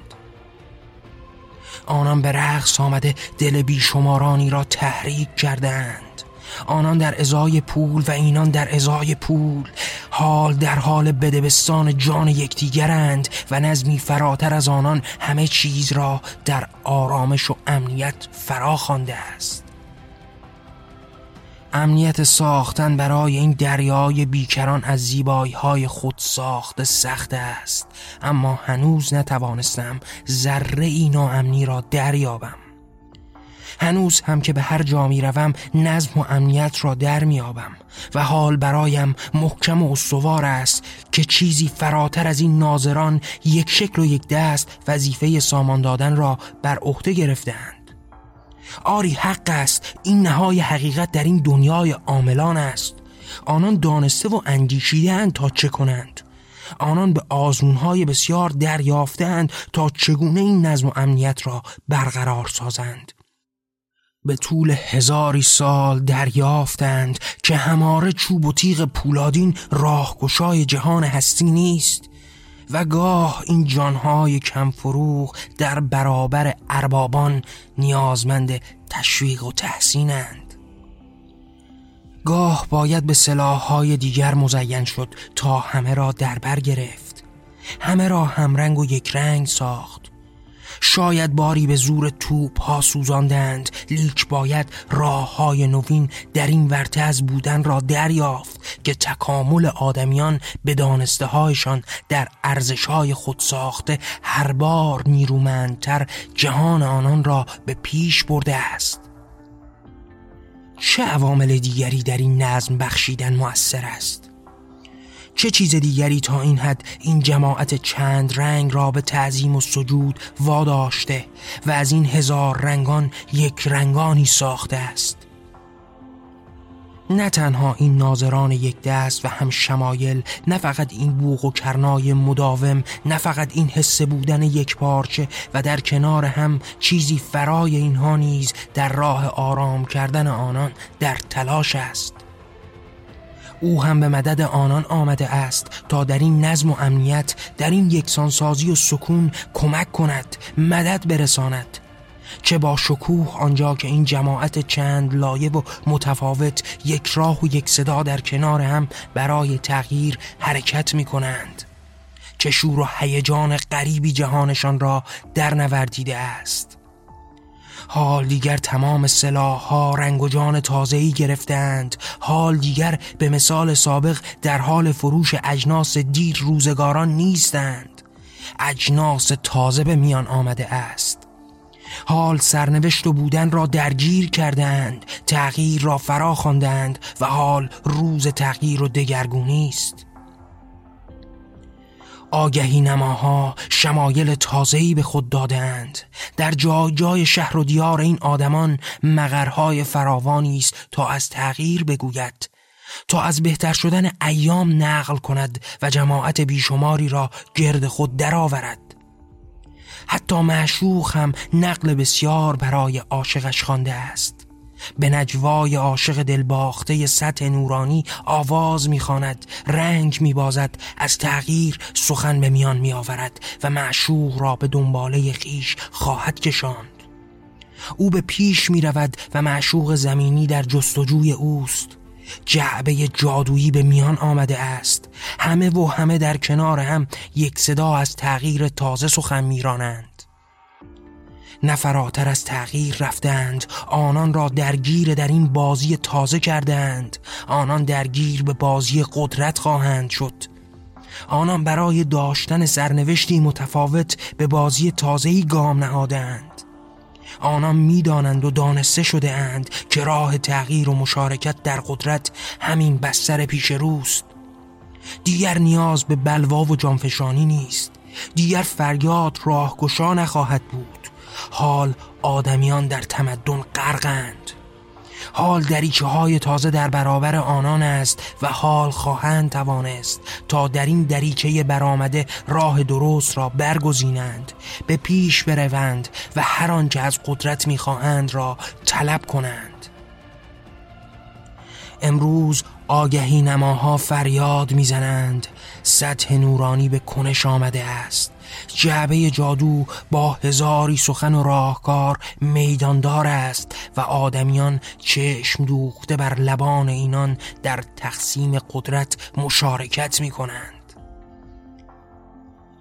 آنان به رقص آمده دل بیشمارانی را تحریک کردند. آنان در ازای پول و اینان در ازای پول. حال در حال بدبستان جان یکدیگرند و نظمی فراتر از آنان همه چیز را در آرامش و امنیت فرا خوانده است. امنیت ساختن برای این دریای بیکران از زیبایی های خود ساخته سخت است. اما هنوز نتوانستم ذره ای ناامنی را دریابم. هنوز هم که به هر جا می روم نظم و امنیت را در می آبم و حال برایم محکم و استوار است که چیزی فراتر از این ناظران یک شکل و یک دست وظیفه سامان دادن را بر عهده گرفتند آری حق است. این نهای حقیقت در این دنیای عاملان است. آنان دانسته و اندیشیدهاند تا چه کنند. آنان به آزمونهای بسیار دریافتند تا چگونه این نظم و امنیت را برقرار سازند. به طول هزاری سال دریافتند که هماره چوب و تیغ پولادین راهگشای جهان هستی نیست. و گاه این جانهای کمفروغ در برابر اربابان نیازمند تشویق و تحسینند. گاه باید به سلاحهای دیگر مزین شد تا همه را دربر گرفت. همه را همرنگ و یک رنگ ساخت. شاید باری به زور توپ ها سوزاندند. لیک باید راه های نوین در این ورته از بودن را دریافت که تکامل آدمیان به دانسته هایشان در ارزش های خود ساخته هر بار نیرومندتر جهان آنان را به پیش برده است. چه عوامل دیگری در این نظم بخشیدن مؤثر است؟ چه چیز دیگری تا این حد این جماعت چند رنگ را به تعظیم و سجود واداشته و از این هزار رنگان یک رنگانی ساخته است؟ نه تنها این ناظران یک دست و هم شمایل نه فقط این بوغ و کرنای مداوم نه فقط این حس بودن یک پارچه و در کنار هم چیزی فرای اینها نیز در راه آرام کردن آنان در تلاش است. او هم به مدد آنان آمده است تا در این نظم و امنیت در این یکسانسازی و سکون کمک کند مدد برساند. چه با شکوه آنجا که این جماعت چند لایه و متفاوت یک راه و یک صدا در کنار هم برای تغییر حرکت می کنند چه شور و هیجان غریبی جهانشان را در نوردیده است. حال دیگر تمام سلاح ها رنگ و جان تازه‌ای گرفتند حال دیگر به مثال سابق در حال فروش اجناس دیر روزگاران نیستند. اجناس تازه به میان آمده است. حال سرنوشت و بودن را درگیر کردند تغییر را فرا خواندند و حال روز تغییر و دگرگونی است. آگهی نماها شمایل تازه‌ای به خود دادند در جای جای شهر و دیار این آدمان مغرهای فراوانی است تا از تغییر بگوید. تا از بهتر شدن ایام نقل کند و جماعت بیشماری را گرد خود درآورد. حتی معشوق هم نقل بسیار برای عاشقش خوانده است. به نجوای عاشق دلباخته سطح نورانی آواز می‌خواند رنگ میبازد از تغییر سخن به میان میآورد و معشوق را به دنباله خیش خواهد کشاند. او به پیش می رود و معشوق زمینی در جستجوی اوست. جعبه جادویی به میان آمده است. همه و همه در کنار هم یک صدا از تغییر تازه سخن میرانند. نفراتر از تغییر رفتند. آنان را درگیر در این بازی تازه کردند. آنان درگیر به بازی قدرت خواهند شد. آنان برای داشتن سرنوشتی متفاوت به بازی تازهی گام نهادند. آنان می‌دانند و دانسته شده اند که راه تغییر و مشارکت در قدرت همین بستر پیش روست. دیگر نیاز به بلوا و جانفشانی نیست. دیگر فریاد راهگشا نخواهد بود. حال آدمیان در تمدن غرقند. حال دریچه های تازه در برابر آنان است و حال خواهند توانست تا در این دریچه برآمده راه درست را برگزینند به پیش بروند و هر آنچه از قدرت می‌خواهند را طلب کنند. امروز آگهی نماها فریاد می‌زنند سطح نورانی به کنش آمده است. جعبه جادو با هزاری سخن و راهکار میداندار است و آدمیان چشم دوخته بر لبان اینان در تقسیم قدرت مشارکت می کنند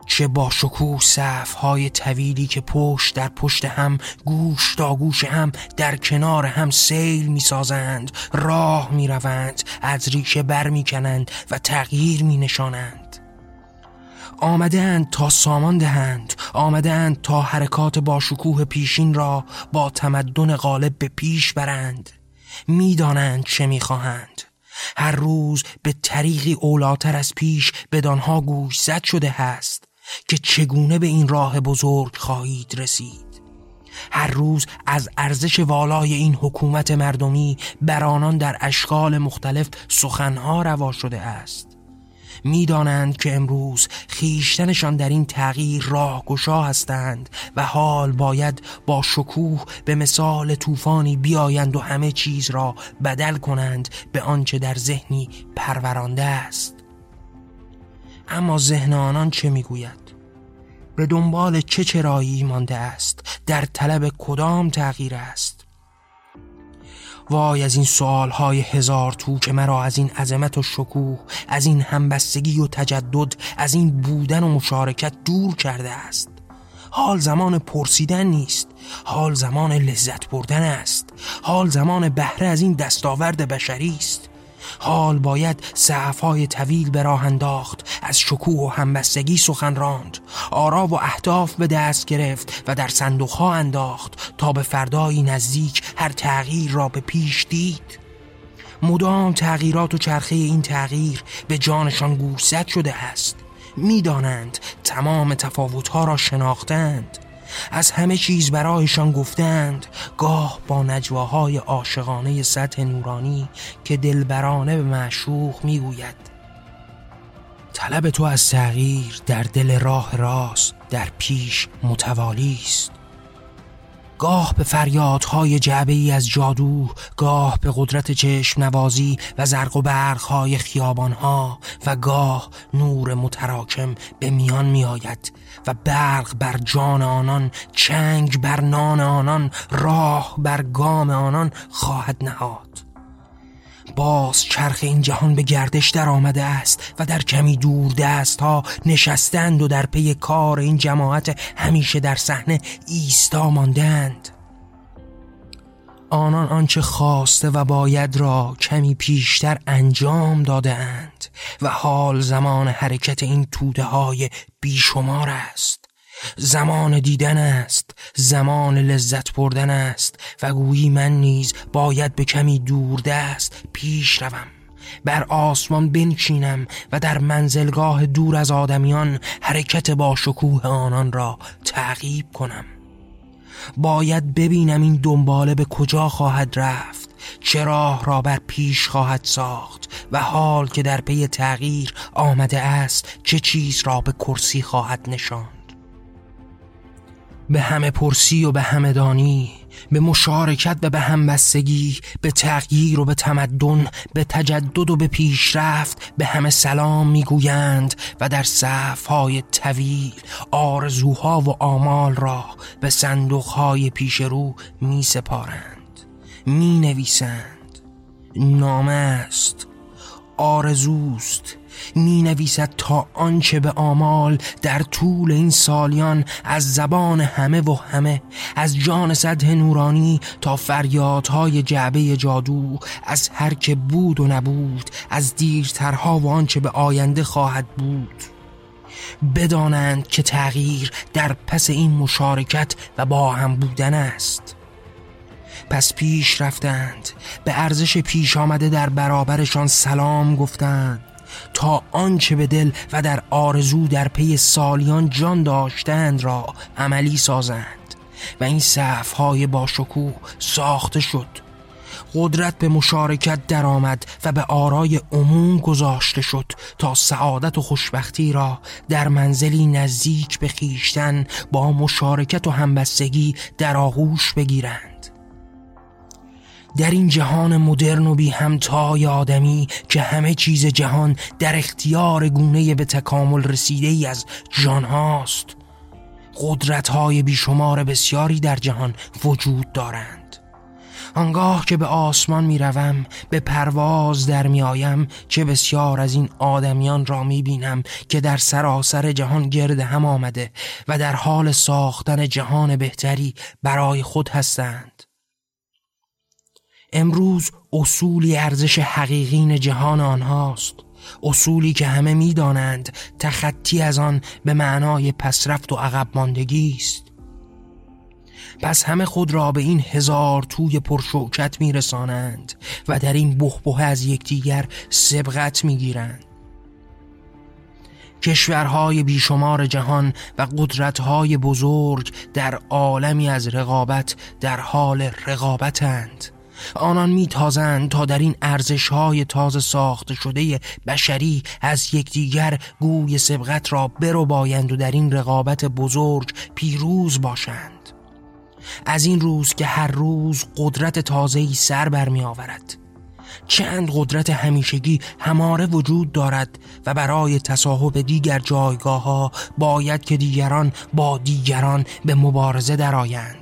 چه با شکوه صف های طویلی که پشت در پشت هم گوش تا گوش هم در کنار هم سیل می سازند راه می روند از ریشه بر می کنند و تغییر می آمده تا سامان دهند آمده تا حرکات با شکوه پیشین را با تمدن غالب به پیش برند. می‌دانند چه می‌خواهند. هر روز به طریقی اولاتر از پیش بدانها گوش زد شده است که چگونه به این راه بزرگ خواهید رسید. هر روز از ارزش والای این حکومت مردمی بر آنان در اشکال مختلف سخنها روا شده است. می‌دانند که امروز خیشتنشان در این تغییر راهگشا هستند و حال باید با شکوه به مثال طوفانی بیایند و همه چیز را بدل کنند به آنچه در ذهنی پرورانده است. اما ذهن آنان چه می‌گوید؟ به دنبال چه چرایی مانده است؟ در طلب کدام تغییر است؟ وای از این سوالهای هزار تو که مرا از این عظمت و شکوه از این همبستگی و تجدد از این بودن و مشارکت دور کرده است. حال زمان پرسیدن نیست حال زمان لذت بردن است. حال زمان بهره از این دستاورد بشری است. حال باید های طویل به راه انداخت از شکوه و همبستگی سخن راند. آرا و اهداف به دست گرفت و در صندوق ها انداخت تا به فردایی نزدیک هر تغییر را به پیش دید. مدام تغییرات و چرخه این تغییر به جانشان گوشزد شده است. می‌دانند تمام تفاوتها را شناختند. از همه چیز برایشان گفتند گاه با نجواهای عاشقانه سطح نورانی که دلبرانه به معشوق می‌گوید. طلب تو از تغییر در دل راه راست در پیش متوالی است. گاه به فریادهای جعبه ای از جادو گاه به قدرت چشم نوازی و زرق و برقهای خیابانها و گاه نور متراکم به میان می آید و برق بر جان آنان چنگ بر نان آنان راه بر گام آنان خواهد نهاد. باز چرخ این جهان به گردش در آمده است و در کمی دور دست ها نشستند و در پی کار این جماعت همیشه در صحنه ایستا ماندند. آنان آنچه خواسته و باید را کمی پیشتر انجام داده اند و حال زمان حرکت این توده های بیشمار است. زمان دیدن است زمان لذت بردن است و گویی من نیز باید به کمی دور دست پیش روم. بر آسمان بنشینم و در منزلگاه دور از آدمیان حرکت با شکوه آنان را تعقیب کنم. باید ببینم این دنباله به کجا خواهد رفت چه راه را بر پیش خواهد ساخت و حال که در پی تغییر آمده است چه چیز را به کرسی خواهد نشان به همه پرسی و به همه دانی به مشارکت و به همبستگی به تغییر و به تمدن به تجدد و به پیشرفت به همه سلام می‌گویند و در صفهای طویل آرزوها و آمال را به صندوقهای پیش رو می سپارند می نویسند نامه است آرزوست. می نویسد تا آنچه به آمال در طول این سالیان از زبان همه و همه از جان سطح نورانی تا فریادهای جعبه جادو از هر که بود و نبود از دیرترها و آنچه به آینده خواهد بود. بدانند که تغییر در پس این مشارکت و با هم بودن است. پس پیش رفتند به ارزش پیش آمده در برابرشان سلام گفتند. تا آنچه به دل و در آرزو در پی سالیان جان داشتند را عملی سازند. و این صفهای با شکوه ساخته شد. قدرت به مشارکت درآمد و به آرای عموم گذاشته شد تا سعادت و خوشبختی را در منزلی نزدیک به خیشتن با مشارکت و همبستگی در آغوش بگیرند. در این جهان مدرن و بی همتای آدمی که همه چیز جهان در اختیار گونه به تکامل رسیده ای از جان هاست قدرت های بیشمار بسیاری در جهان وجود دارند. آنگاه که به آسمان می روم به پرواز در می آیم چه بسیار از این آدمیان را می بینم که در سراسر جهان گرد هم آمده و در حال ساختن جهان بهتری برای خود هستند. امروز اصولی ارزش حقیقین جهان آنهاست. اصولی که همه می‌دانند تخطی از آن به معنای پسرفت و عقب ماندگی است. پس همه خود را به این هزار توی پرشوکت میرسانند و در این بخبه از یکدیگر سبقت می‌گیرند. کشورهای بیشمار جهان و قدرتهای بزرگ در عالمی از رقابت در حال رقابتند. آنان میتازند تا در این ارزش های تازه ساخته شده بشری از یکدیگر گوی سبقت را برو بایند و در این رقابت بزرگ پیروز باشند. از این روز که هر روز قدرت تازهی سر برمی آورد چند قدرت همیشگی هماره وجود دارد و برای تصاحب دیگر جایگاه ها باید که دیگران با دیگران به مبارزه درآیند.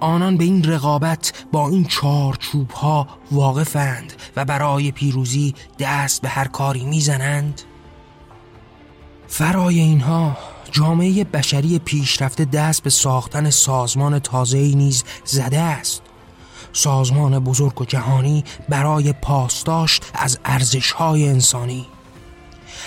آنان به این رقابت با این چارچوب ها واقفند و برای پیروزی دست به هر کاری می‌زنند. فرای اینها جامعه بشری پیشرفته دست به ساختن سازمان تازه‌ای نیز زده است. سازمان بزرگ و جهانی برای پاسداشت از ارزش‌های انسانی.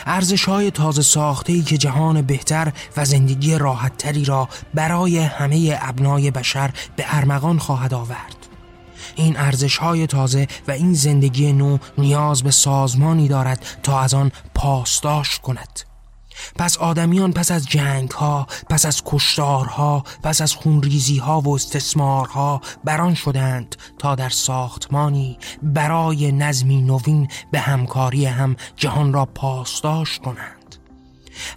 ارزش های تازه ساخته ای که جهان بهتر و زندگی راحتتری را برای همه ابنای بشر به ارمغان خواهد آورد. این ارزش های تازه و این زندگی نو نیاز به سازمانی دارد تا از آن پاسداشت کند. پس آدمیان پس از جنگ ها پس از کشتارها پس از خونریزی ها و استثمارها بران شدند تا در ساختمانی برای نظمی نوین به همکاری هم جهان را پاسداشت کنند.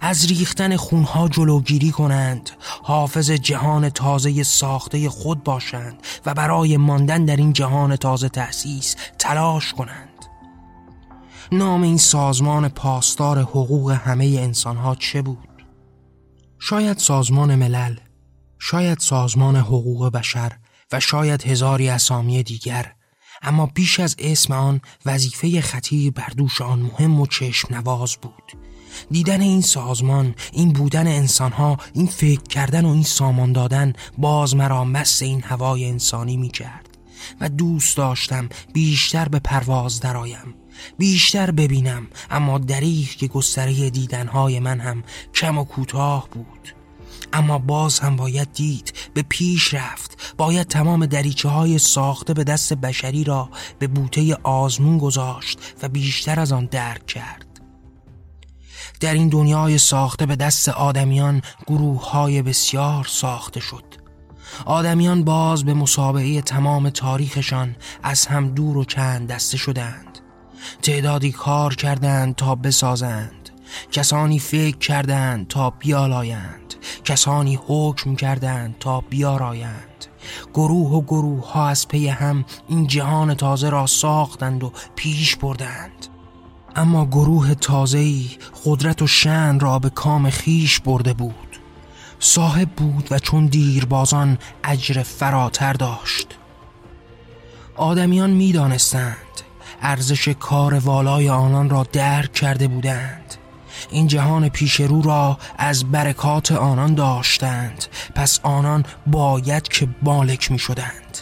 از ریختن خونها جلوگیری کنند حافظ جهان تازه ساخته خود باشند و برای ماندن در این جهان تازه تأسیس تلاش کنند. نام این سازمان پاسدار حقوق همه انسانها چه بود؟ شاید سازمان ملل شاید سازمان حقوق بشر و شاید هزاری اسامی دیگر اما بیش از اسم آن وظیفه خطیر بر دوش آن مهم و چشم نواز بود دیدن این سازمان این بودن انسانها این فکر کردن و این سامان دادن باز مرا مست این هوای انسانی می کرد و دوست داشتم بیشتر به پرواز درآیم بیشتر ببینم اما دریغ که گستره دیدنهای من هم کم و کوتاه بود. اما باز هم باید دید به پیش رفت. باید تمام دریچه های ساخته به دست بشری را به بوته آزمون گذاشت و بیشتر از آن درک کرد. در این دنیای ساخته به دست آدمیان گروه های بسیار ساخته شد. آدمیان باز به مسابقه تمام تاریخشان از هم دور و چند دسته شدند. تعدادی کار کردند تا بسازند. کسانی فکر کردند تا بیالایند. کسانی حکم کردند تا بیارایند. گروه و گروه ها از پی هم این جهان تازه را ساختند و پیش بردند. اما گروه تازه‌ای قدرت و شأن را به کام خویش برده بود. صاحب بود و چون دیربازان اجر فراتر داشت. آدمیان می‌دانستند ارزش کار والای آنان را درک کرده بودند. این جهان پیش رو را از برکات آنان داشتند. پس آنان باید که مالک می شدند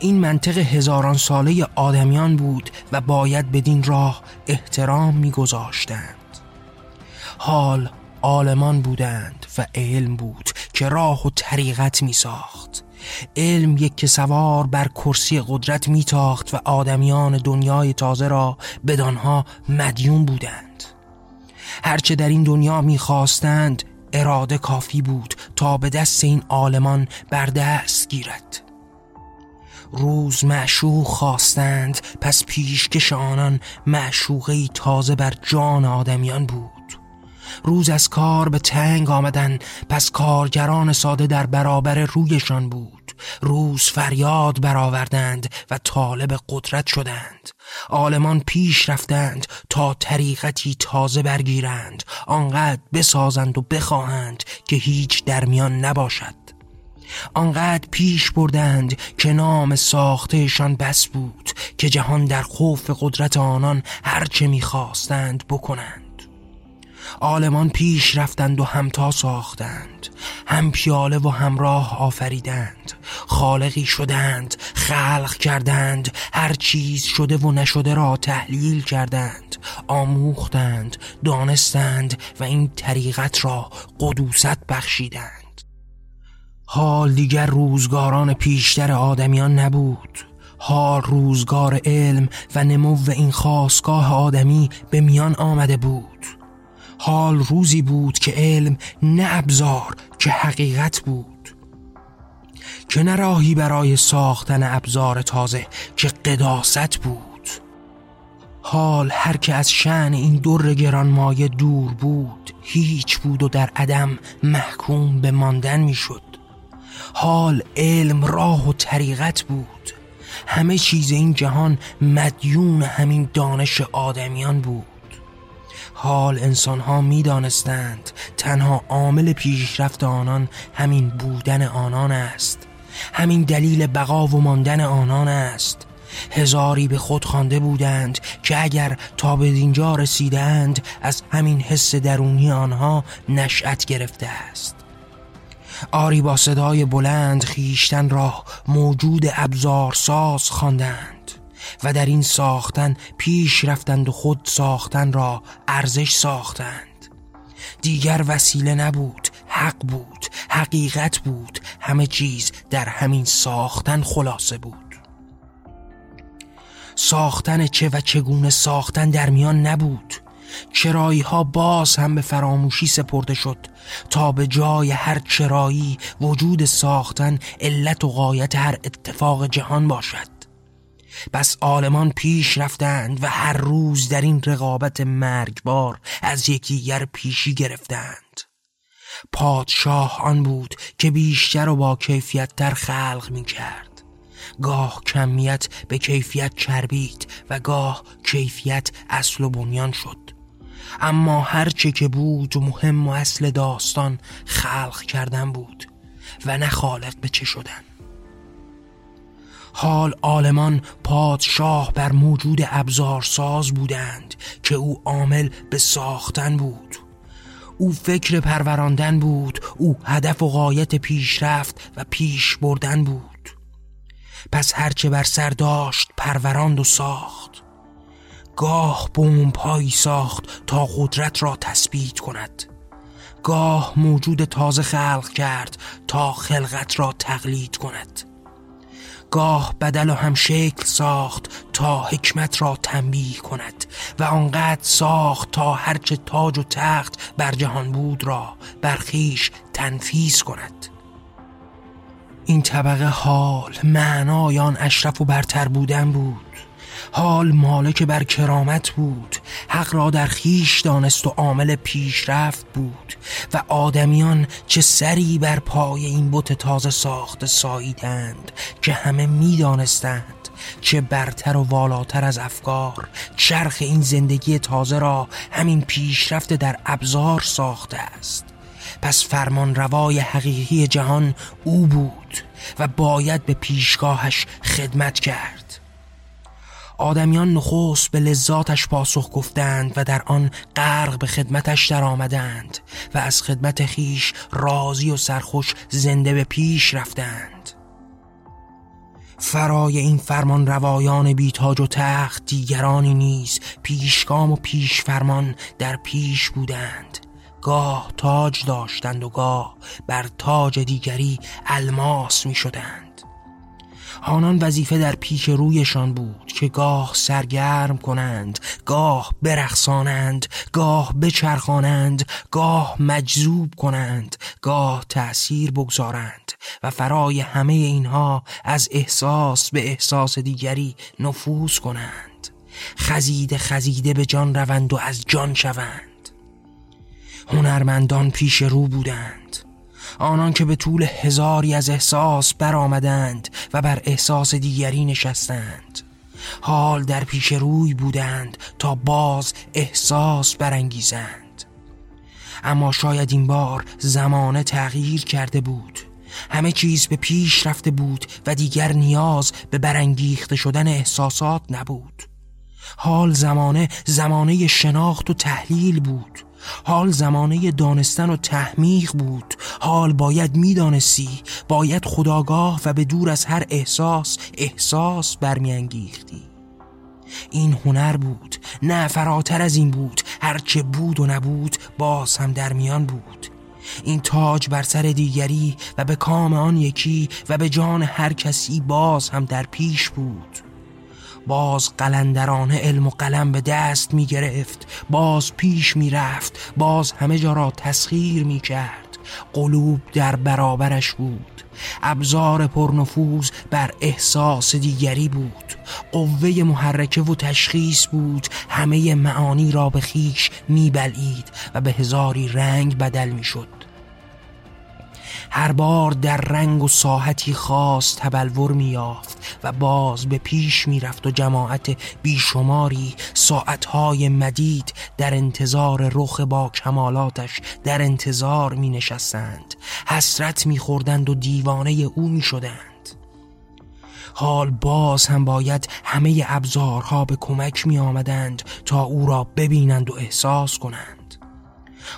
این منطق هزاران ساله آدمیان بود و باید بدین راه احترام می گذاشتند حال عالمان بودند و علم بود که راه و طریقت می ساخت علم یک که سوار بر کرسی قدرت میتاخت و آدمیان دنیای تازه را بدانها مدیون بودند. هرچه در این دنیا می‌خواستند اراده کافی بود تا به دست این عالمان بر دست گیرد. روز معشوق خواستند پس پیشکش آنان معشوقه تازه بر جان آدمیان بود. روز از کار به تنگ آمدن پس کارگران ساده در برابر رویشان بود. روز فریاد برآوردند و طالب قدرت شدند. آلمان پیش رفتند تا طریقتی تازه برگیرند آنقدر بسازند و بخواهند که هیچ درمیان نباشد. آنقدر پیش بردند که نام ساختهشان بس بود که جهان در خوف قدرت آنان هرچه می‌خواستند بکنند. آلمان پیش رفتند و همتا ساختند. هم پیاله و همراه آفریدند. خالقی شدند خلق کردند. هر چیز شده و نشده را تحلیل کردند. آموختند دانستند و این طریقت را قدوست بخشیدند. حال دیگر روزگاران پیشتر آدمیان نبود. حال روزگار علم و نمو این خواستگاه آدمی به میان آمده بود. حال روزی بود که علم نه ابزار که حقیقت بود. که نه راهی برای ساختن ابزار تازه که قداست بود. حال هر که از شن این دور گرانمایه دور بود هیچ بود و در عدم محکوم به ماندن می‌شد. حال علم راه و طریقت بود. همه چیز این جهان مدیون همین دانش آدمیان بود. حال انسان ها می دانستند تنها عامل پیشرفت آنان همین بودن آنان است. همین دلیل بقا و ماندن آنان است. هزاری به خود خوانده بودند که اگر تا به اینجا رسیدند از همین حس درونی آنها نشأت گرفته است. آری با صدای بلند خیشتن را موجود ابزار ساز خواندند. و در این ساختن پیش رفتند و خود ساختن را ارزش ساختند. دیگر وسیله نبود حق بود حقیقت بود همه چیز در همین ساختن خلاصه بود. ساختن چه و چگونه ساختن در میان نبود. چرایی ها باز هم به فراموشی سپرده شد تا به جای هر چرایی وجود ساختن علت و غایت هر اتفاق جهان باشد. بس آلمان پیش رفتند و هر روز در این رقابت مرگبار از یکدیگر پیشی گرفتند. پادشاه آن بود که بیشتر و با کیفیت تر خلق می کرد گاه کمیت به کیفیت چربید و گاه کیفیت اصل و بنیان شد. اما هرچه که بود مهم و اصل داستان خلق کردن بود و نه خالق به چه شدن. حال آلمان پادشاه بر موجود ابزارساز بودند که او عامل به ساختن بود. او فکر پروراندن بود او هدف و غایت پیشرفت و پیش بردن بود. پس هرچه بر سر داشت پروراند و ساخت. گاه بومپایی ساخت تا قدرت را تثبیت کند. گاه موجود تازه خلق کرد تا خلقت را تقلید کند. گاه بدل و هم شکل ساخت تا حکمت را تنبیه کند و آنقدر ساخت تا هرچه تاج و تخت بر جهان بود را برخیش تنفیز کند. این طبقه حال معنای آن اشرف و برتر بودن بود. حال مالک بر کرامت بود. حق را در خیش دانست و عامل پیشرفت بود. و آدمیان چه سری بر پای این بت تازه ساخته ساییدند که همه می‌دانستند چه برتر و والاتر از افکار. چرخ این زندگی تازه را همین پیشرفت در ابزار ساخته است. پس فرمان روای حقیقی جهان او بود و باید به پیشگاهش خدمت کرد. آدمیان نخست به لذاتش پاسخ گفتند و در آن غرق به خدمتش در آمدند و از خدمت خیش راضی و سرخوش زنده به پیش رفتند. فرای این فرمان روایان بیتاج و تخت دیگرانی نیز پیشگام و پیش فرمان در پیش بودند. گاه تاج داشتند و گاه بر تاج دیگری الماس می شدند آنان وظیفه در پیش رویشان بود که گاه سرگرم کنند گاه برخصانند گاه بچرخانند گاه مجذوب کنند گاه تأثیر بگذارند و فرای همه اینها از احساس به احساس دیگری نفوذ کنند. خزیده خزیده به جان روند و از جان شوند. هنرمندان پیش رو بودند. آنان که به طول هزاری از احساس برآمدند و بر احساس دیگری نشستند. حال در پیش روی بودند تا باز احساس برانگیزند. اما شاید این بار زمانه تغییر کرده بود. همه چیز به پیش رفته بود و دیگر نیاز به برانگیخته شدن احساسات نبود. حال زمانه زمانه شناخت و تحلیل بود. حال زمانه دانستن و تحمیق بود. حال باید می‌دانستی باید خداگاه و به دور از هر احساس احساس برمیانگیختی. این هنر بود نه فراتر از این بود. هرچه بود و نبود باز هم در میان بود. این تاج بر سر دیگری و به کام آن یکی و به جان هر کسی باز هم در پیش بود. باز قلندرانه علم و قلم به دست می گرفت. باز پیش می رفت. باز همه جا را تسخیر می کرد. قلوب در برابرش بود. ابزار پرنفوذ بر احساس دیگری بود. قوه محرکه و تشخیص بود. همه معانی را به خیش میبلید و به هزاری رنگ بدل می‌شد هر بار در رنگ و ساحتی خاص تبلور میافت و باز به پیش می‌رفت و جماعت بیشماری ساعتهای مدید در انتظار رخ با کمالاتش در انتظار می نشستند حسرت می خوردند و دیوانه او می شدند حال باز هم باید همه ابزارها به کمک می آمدند تا او را ببینند و احساس کنند.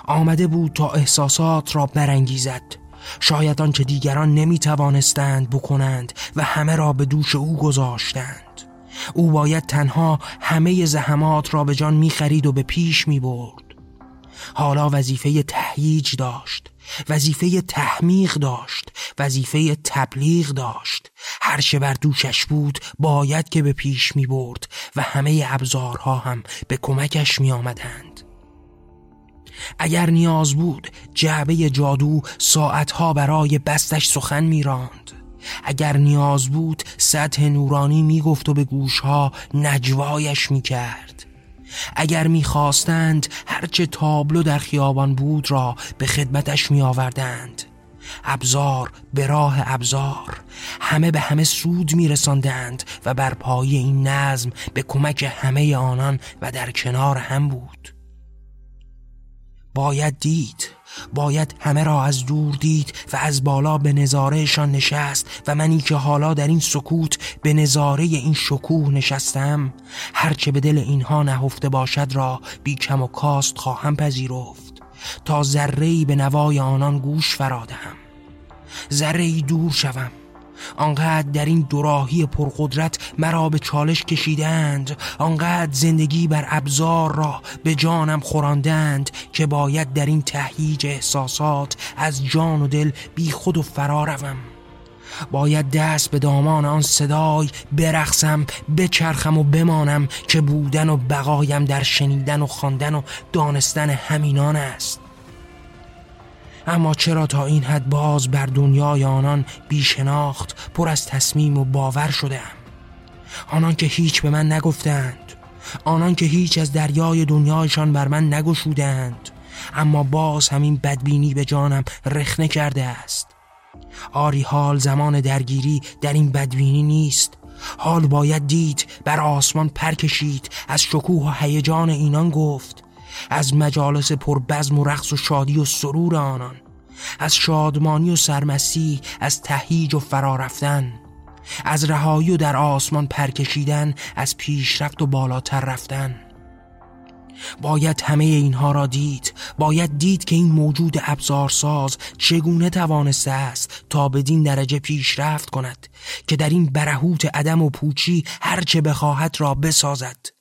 آمده بود تا احساسات را برانگیزد. شاید آنچه دیگران نمی توانستند بکنند و همه را به دوش او گذاشتند. او باید تنها همه زحمات را به جان می خرید و به پیش می برد حالا وظیفه تهییج داشت وظیفه تحمیق داشت وظیفه تبلیغ داشت. هر چه بر دوشش بود باید که به پیش می برد و همه ابزارها هم به کمکش می آمدند اگر نیاز بود جعبه جادو ساعتها برای بستش سخن میراند. اگر نیاز بود سطح نورانی می‌گفت و به گوشها نجوایش می‌کرد. اگر می‌خواستند هرچه تابلو در خیابان بود را به خدمتش میآوردند. ابزار به راه ابزار. همه به همه سود میرساندند و بر پای این نظم به کمک همه آنان و در کنار هم بود. باید دید باید همه را از دور دید و از بالا به نظارهشان نشست و منی که حالا در این سکوت به نظاره این شکوه نشستم هرچه به دل اینها نهفته باشد را بی کم و کاست خواهم پذیرفت. تا ذره‌ای به نوای آنان گوش فرادم ذره‌ای دور شوم. آنقدر در این دوراهی پرقدرت مرا به چالش کشیدند آنقدر زندگی بر ابزار را به جانم خوراندند که باید در این تهییج احساسات از جان و دل بی خود و فرا روم. باید دست به دامان آن صدای برخصم بچرخم و بمانم که بودن و بقایم در شنیدن و خواندن و دانستن همینان است. اما چرا تا این حد باز بر دنیای آنان بیشناخت پر از تصمیم و باور شدم آنان که هیچ به من نگفتند آنان که هیچ از دریای دنیایشان بر من نگشودند اما باز همین بدبینی به جانم رخنه کرده است. آری حال زمان درگیری در این بدبینی نیست. حال باید دید بر آسمان پر کشید از شکوه و هیجان اینان گفت از مجالس پربزم و رقص و شادی و سرور آنان از شادمانی و سرمسی از تهیج و فرا رفتن از رهایی و در آسمان پرکشیدن از پیشرفت و بالاتر رفتن. باید همه اینها را دید باید دید که این موجود ابزارساز چگونه توانسته است تا بدین درجه پیشرفت کند که در این برهوت عدم و پوچی هرچه بخواهد را بسازد.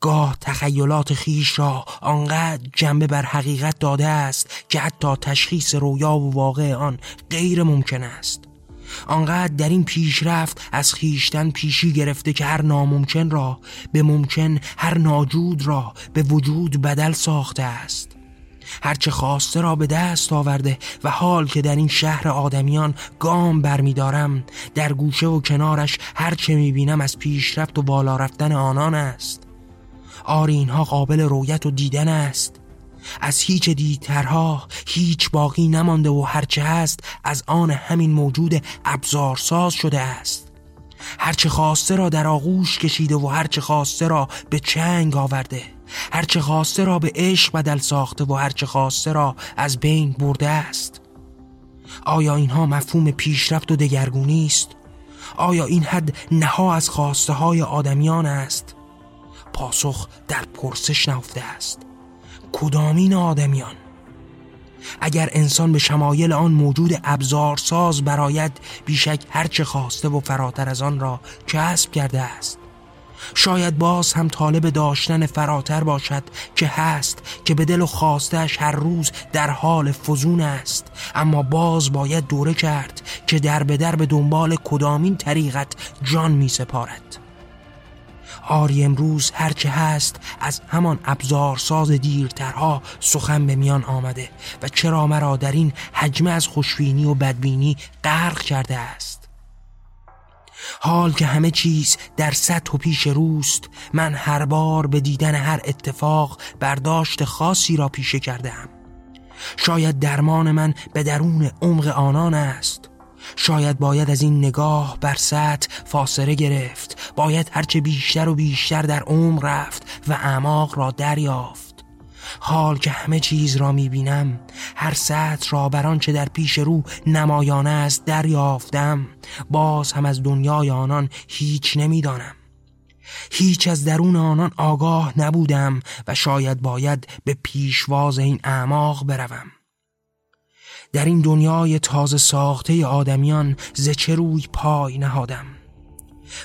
گاه تخیلات خیش را آنقدر جنبه بر حقیقت داده است که حتی تشخیص رویا و واقع آن غیر ممکن است. آنقدر در این پیشرفت از خیشتن پیشی گرفته که هر ناممکن را به ممکن هر ناجود را به وجود بدل ساخته است. هرچه خواسته را به دست آورده و حال که در این شهر آدمیان گام برمیدارم در گوشه و کنارش هرچه می‌بینم از پیشرفت و بالا رفتن آنان است. آری اینها قابل رویت و دیدن است از هیچ دیدترها هیچ باقی نمانده و هرچه هست از آن همین موجود ابزارساز شده است هرچه خواسته را در آغوش کشیده و هرچه خواسته را به چنگ آورده هرچه خواسته را به عشق بدل ساخته و هرچه خواسته را از بین برده است آیا اینها مفهوم پیشرفت و دگرگونی است؟ آیا این حد نها از خواسته های آدمیان است؟ پاسخ در پرسش نهفته است. کدامین آدمیان؟ اگر انسان به شمایل آن موجود ابزارساز براید بیشک هرچه خواسته و فراتر از آن را کسب کرده است. شاید باز هم طالب داشتن فراتر باشد که هست که به دل و خواستش هر روز در حال فزون است. اما باز باید دوره کرد که در به در به دنبال کدامین طریقت جان می سپارد آری امروز هرچه هست از همان ابزارساز دیرترها سخن به میان آمده و چرا مرا در این حجمه از خوشبینی و بدبینی غرق کرده است؟ حال که همه چیز در سطح و پیش روست من هر بار به دیدن هر اتفاق برداشت خاصی را پیشه کردم شاید درمان من به درون عمق آنان است. شاید باید از این نگاه بر سطح فاصله گرفت. باید هرچه بیشتر و بیشتر در عمق رفت و اعماق را دریافت. حال که همه چیز را می‌بینم هر سطح را بر آنچه در پیش رو نمایانه است دریافتم. باز هم از دنیای آنان هیچ نمی‌دانم. هیچ از درون آنان آگاه نبودم و شاید باید به پیشواز این اعماق بروم. در این دنیای تازه ساخته آدمیان ز چه روی پای نهادم؟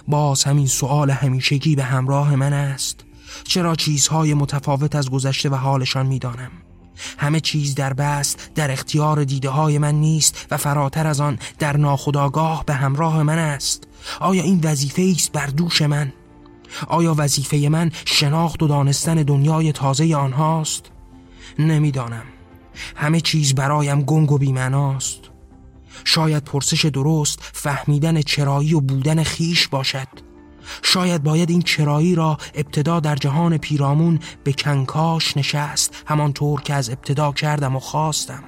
باز همین سؤال همیشگی به همراه من است. چرا چیزهای متفاوت از گذشته و حالشان می‌دانم؟ همه چیز در بست در اختیار دیده های من نیست و فراتر از آن در ناخداگاه به همراه من است. آیا این وظیفه است بر دوش من؟ آیا وظیفه من شناخت و دانستن دنیای تازه آنهاست؟ نمی‌دانم. همه چیز برایم گنگ و بیمناست شاید پرسش درست فهمیدن چرایی و بودن خیش باشد. شاید باید این چرایی را ابتدا در جهان پیرامون به کنکاش نشست همانطور که از ابتدا کردم و خواستم.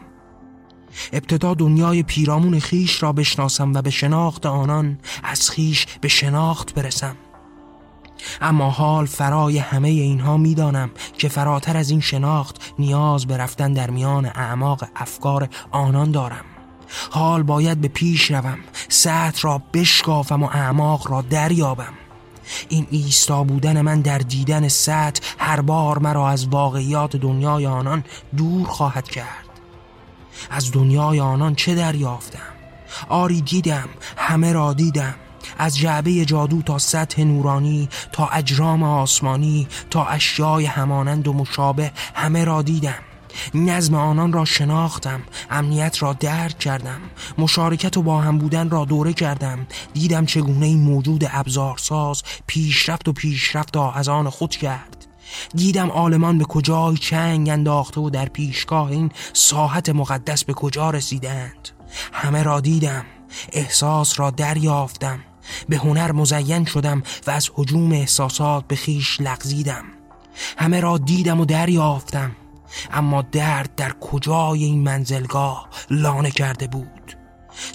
ابتدا دنیای پیرامون خیش را بشناسم و به شناخت آنان از خیش به شناخت برسم. اما حال فرای همه اینها می‌دانم که فراتر از این شناخت نیاز به رفتن در میان اعماق افکار آنان دارم. حال باید به پیش روم سطح را بشکافم و اعماق را دریابم. این ایستا بودن من در دیدن سطح هر بار مرا از واقعیات دنیای آنان دور خواهد کرد. از دنیای آنان چه دریافتم؟ آری دیدم همه را دیدم. از جعبه جادو تا سطح نورانی تا اجرام آسمانی تا اشیای همانند و مشابه همه را دیدم. نظم آنان را شناختم امنیت را درک کردم مشارکت و با هم بودن را دوره کردم. دیدم چگونه این موجود ابزارساز پیشرفت و پیشرفت از آن خود کرد. دیدم آلمان به کجای چنگ انداخته و در پیشگاه این ساحت مقدس به کجا رسیدند. همه را دیدم احساس را دریافتم. به هنر مزین شدم و از حجوم احساسات به خیش لغزیدم. همه را دیدم و دریافتم. اما درد در کجای این منزلگاه لانه کرده بود؟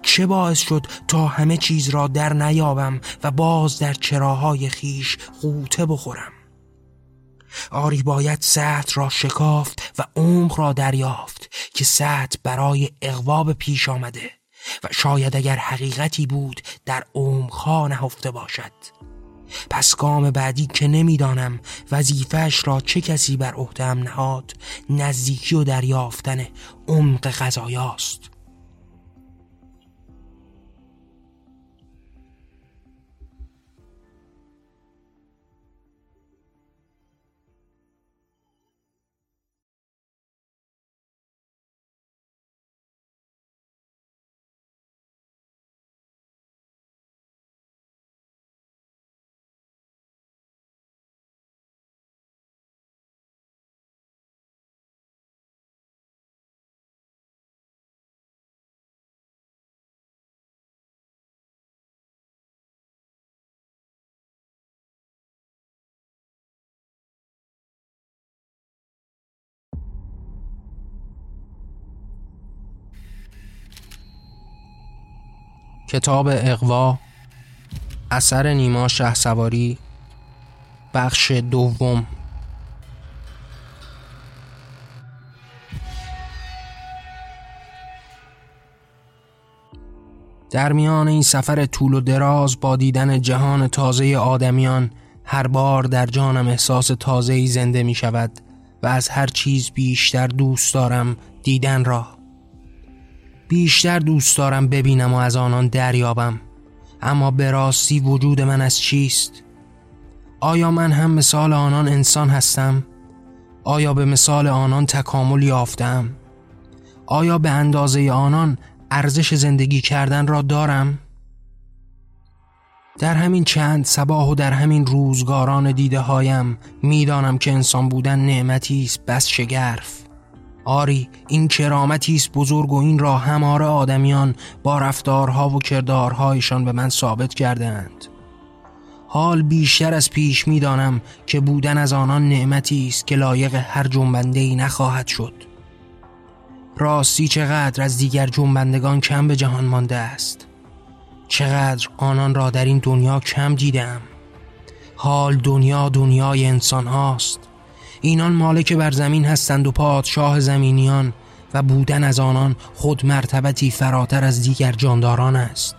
چه باعث شد تا همه چیز را در نیابم و باز در چراهای خیش قوطه بخورم؟ آری باید سطح را شکافت و عمق را دریافت که سطح برای اقواب پیش آمده. و شاید اگر حقیقتی بود در عمقها نهفته باشد. پس گام بعدی که نمی‌دانم وظیفش را چه کسی بر عهدهام نهاد نزدیکی و دریافتن عمق غذایاست کتاب اقوا اثر نیما شه سواری بخش دوم. در میان این سفر طول و دراز با دیدن جهان تازه آدمیان هر بار در جانم احساس تازه‌ای زنده می شود و از هر چیز بیشتر دوست دارم دیدن را. بیشتر دوست دارم ببینم و از آنان دریابم اما به راستی وجود من از چیست؟ آیا من هم مثال آنان انسان هستم؟ آیا به مثال آنان تکامل یافتم؟ آیا به اندازه آنان ارزش زندگی کردن را دارم؟ در همین چند سباه و در همین روزگاران دیده هایم می‌دانم که انسان بودن نعمتی است بس شگرف آری این کرامتی است بزرگ و این را همار آدمیان با رفتارها و کردارهایشان به من ثابت کردند حال بیشتر از پیش می‌دانم که بودن از آنان نعمتی است که لایق هر جنبنده ای نخواهد شد. راستی چقدر از دیگر جنبندگان کم به جهان مانده است. چقدر آنان را در این دنیا کم دیدم حال دنیا دنیای انسان هاست. اینان مالک بر زمین هستند و پادشاه زمینیان و بودن از آنان خود مرتبتی فراتر از دیگر جانداران است.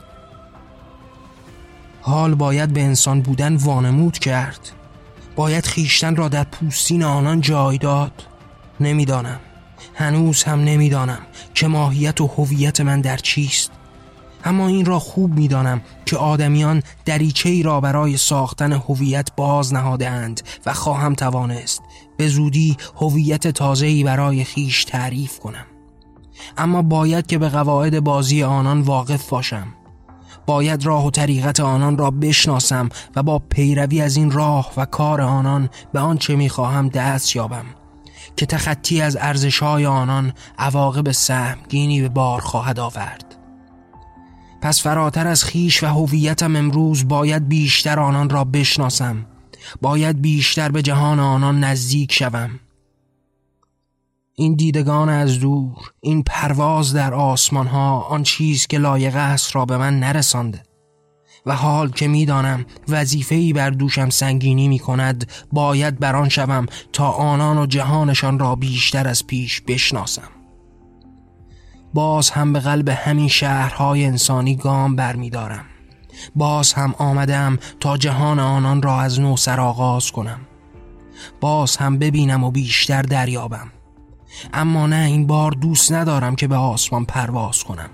حال باید به انسان بودن وانمود کرد. باید خیشتن را در پوستین آنان جای داد. نمی‌دانم. هنوز هم نمی‌دانم که ماهیت و هویت من در چیست. اما این را خوب می‌دانم که آدمیان دریچه ای را برای ساختن هویت باز نهادهاند و خواهم توانست به زودی هویت تازه‌ای برای خیش تعریف کنم. اما باید که به قواعد بازی آنان واقف باشم. باید راه و طریقت آنان را بشناسم و با پیروی از این راه و کار آنان به آنچه می‌خواهم دست یابم که تخطی از ارزشهای آنان عواقب سهمگینی به بار خواهد آورد. پس فراتر از خیش و هویتم امروز باید بیشتر آنان را بشناسم. باید بیشتر به جهان آنان نزدیک شوم. این دیدگان از دور این پرواز در آسمان ها آن چیز که لایق است را به من نرسانده. و حال که می‌دانم وظیفه‌ای بر دوشم سنگینی می کند باید بران شوم تا آنان و جهانشان را بیشتر از پیش بشناسم. باز هم به قلب همین شهرهای انسانی گام برمیدارم. باز هم آمدم تا جهان آنان را از نو سرآغاز کنم. باز هم ببینم و بیشتر دریابم. اما نه این بار دوست ندارم که به آسمان پرواز کنم.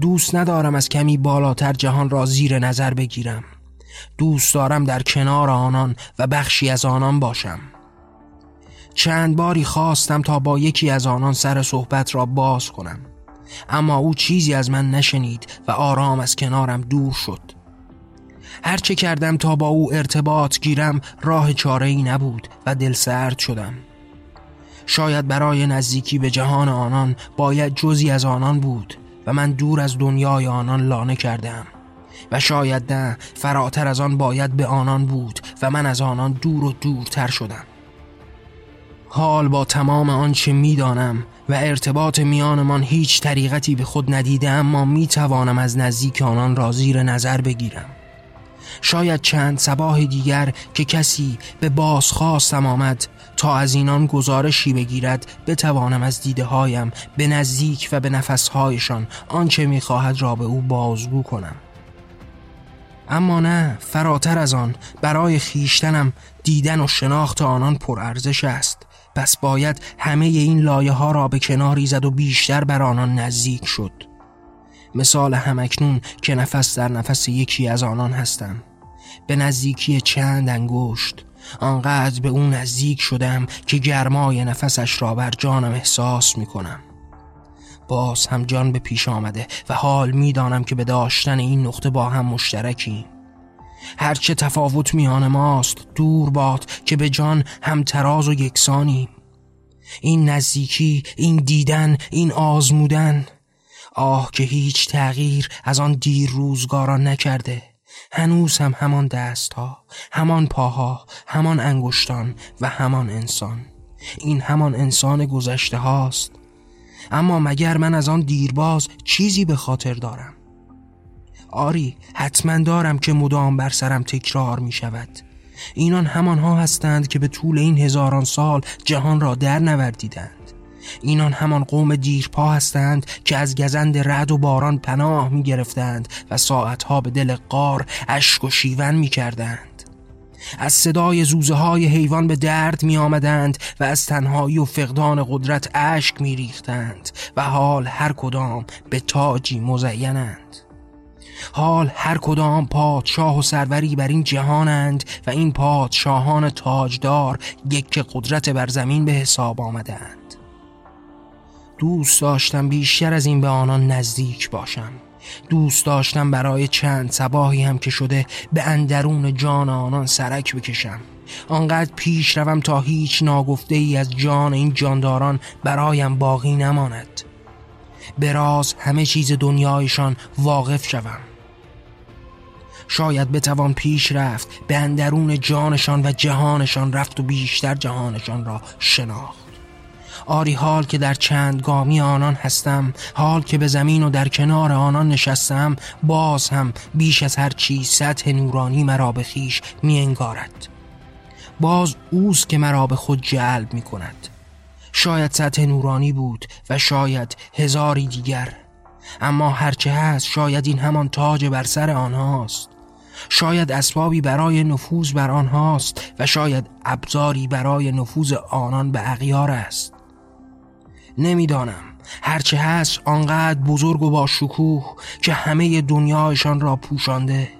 دوست ندارم از کمی بالاتر جهان را زیر نظر بگیرم. دوست دارم در کنار آنان و بخشی از آنان باشم. چند باری خواستم تا با یکی از آنان سر صحبت را باز کنم. اما او چیزی از من نشنید و آرام از کنارم دور شد. هرچه کردم تا با او ارتباط گیرم راه چاره ای نبود و دل سرد شدم. شاید برای نزدیکی به جهان آنان باید جزی از آنان بود و من دور از دنیای آنان لانه کردم و شاید نه فراتر از آن باید به آنان بود و من از آنان دور و دورتر شدم. حال با تمام آنچه می‌دانم و ارتباط میانمان هیچ طریقتی به خود ندیده اما می توانم از نزدیک آنان را زیر نظر بگیرم. شاید چند سباه دیگر که کسی به بازخواستم آمد تا از اینان گزارشی بگیرد بتوانم از دیده هایم به نزدیک و به نفسهایشان آنچه می‌خواهد را به او بازگو کنم. اما نه فراتر از آن برای خیشتنم دیدن و شناخت آنان پرارزش است. پس باید همه این لایه ها را به کناری زد و بیشتر بر آنان نزدیک شد. مثال همکنون که نفس در نفس یکی از آنان هستم. به نزدیکی چند انگشت. آنقدر به اون نزدیک شدم که گرمای نفسش را بر جانم احساس می کنم باز هم جان به پیش آمده و حال می‌دانم که به داشتن این نقطه با هم مشترکیم. هرچه تفاوت میان ماست دور باد که به جان هم تراز و یکسانی. این نزدیکی این دیدن این آزمودن. آه که هیچ تغییر از آن دیر روزگاران نکرده. هنوز هم همان دست ها همان پاها همان انگشتان و همان انسان. این همان انسان گذشته هاست. اما مگر من از آن دیرباز چیزی به خاطر دارم؟ آری حتما دارم که مدام بر سرم تکرار می شود اینان همانها هستند که به طول این هزاران سال جهان را در نوردیدند. اینان همان قوم دیرپا هستند که از گزند رد و باران پناه می گرفتند و ساعتها به دل قار اشک و شیون می کردند از صدای زوزه های حیوان به درد می آمدند و از تنهایی و فقدان قدرت اشک می ریختند و حال هر کدام به تاجی مزینند. حال هر کدام پادشاه و سروری بر این جهانند و این پادشاهان تاجدار یک قدرت بر زمین به حساب آمدند. دوست داشتم بیشتر از این به آنان نزدیک باشم. دوست داشتم برای چند سباهی هم که شده به اندرون جان آنان سرک بکشم. آنقدر پیش روم تا هیچ ناگفته ای از جان این جانداران برایم باقی نماند. به راز همه چیز دنیایشان واقف شوم. شاید بتوان پیش رفت به اندرون جانشان و جهانشان رفت و بیشتر جهانشان را شناخت. آری حال که در چند گامی آنان هستم حال که به زمین و در کنار آنان نشستم باز هم بیش از هر چیز سطح نورانی مرا به خیش می انگارد باز اوست که مرا به خود جلب می کند شاید سطح نورانی بود و شاید هزاری دیگر. اما هرچه هست شاید این همان تاج بر سر آنهاست. شاید اسبابی برای نفوذ بر آنهاست و شاید ابزاری برای نفوذ آنان به اغیار است. نمی‌دانم. هرچه هست آنقدر بزرگ و با شکوه که همه دنیایشان را پوشانده.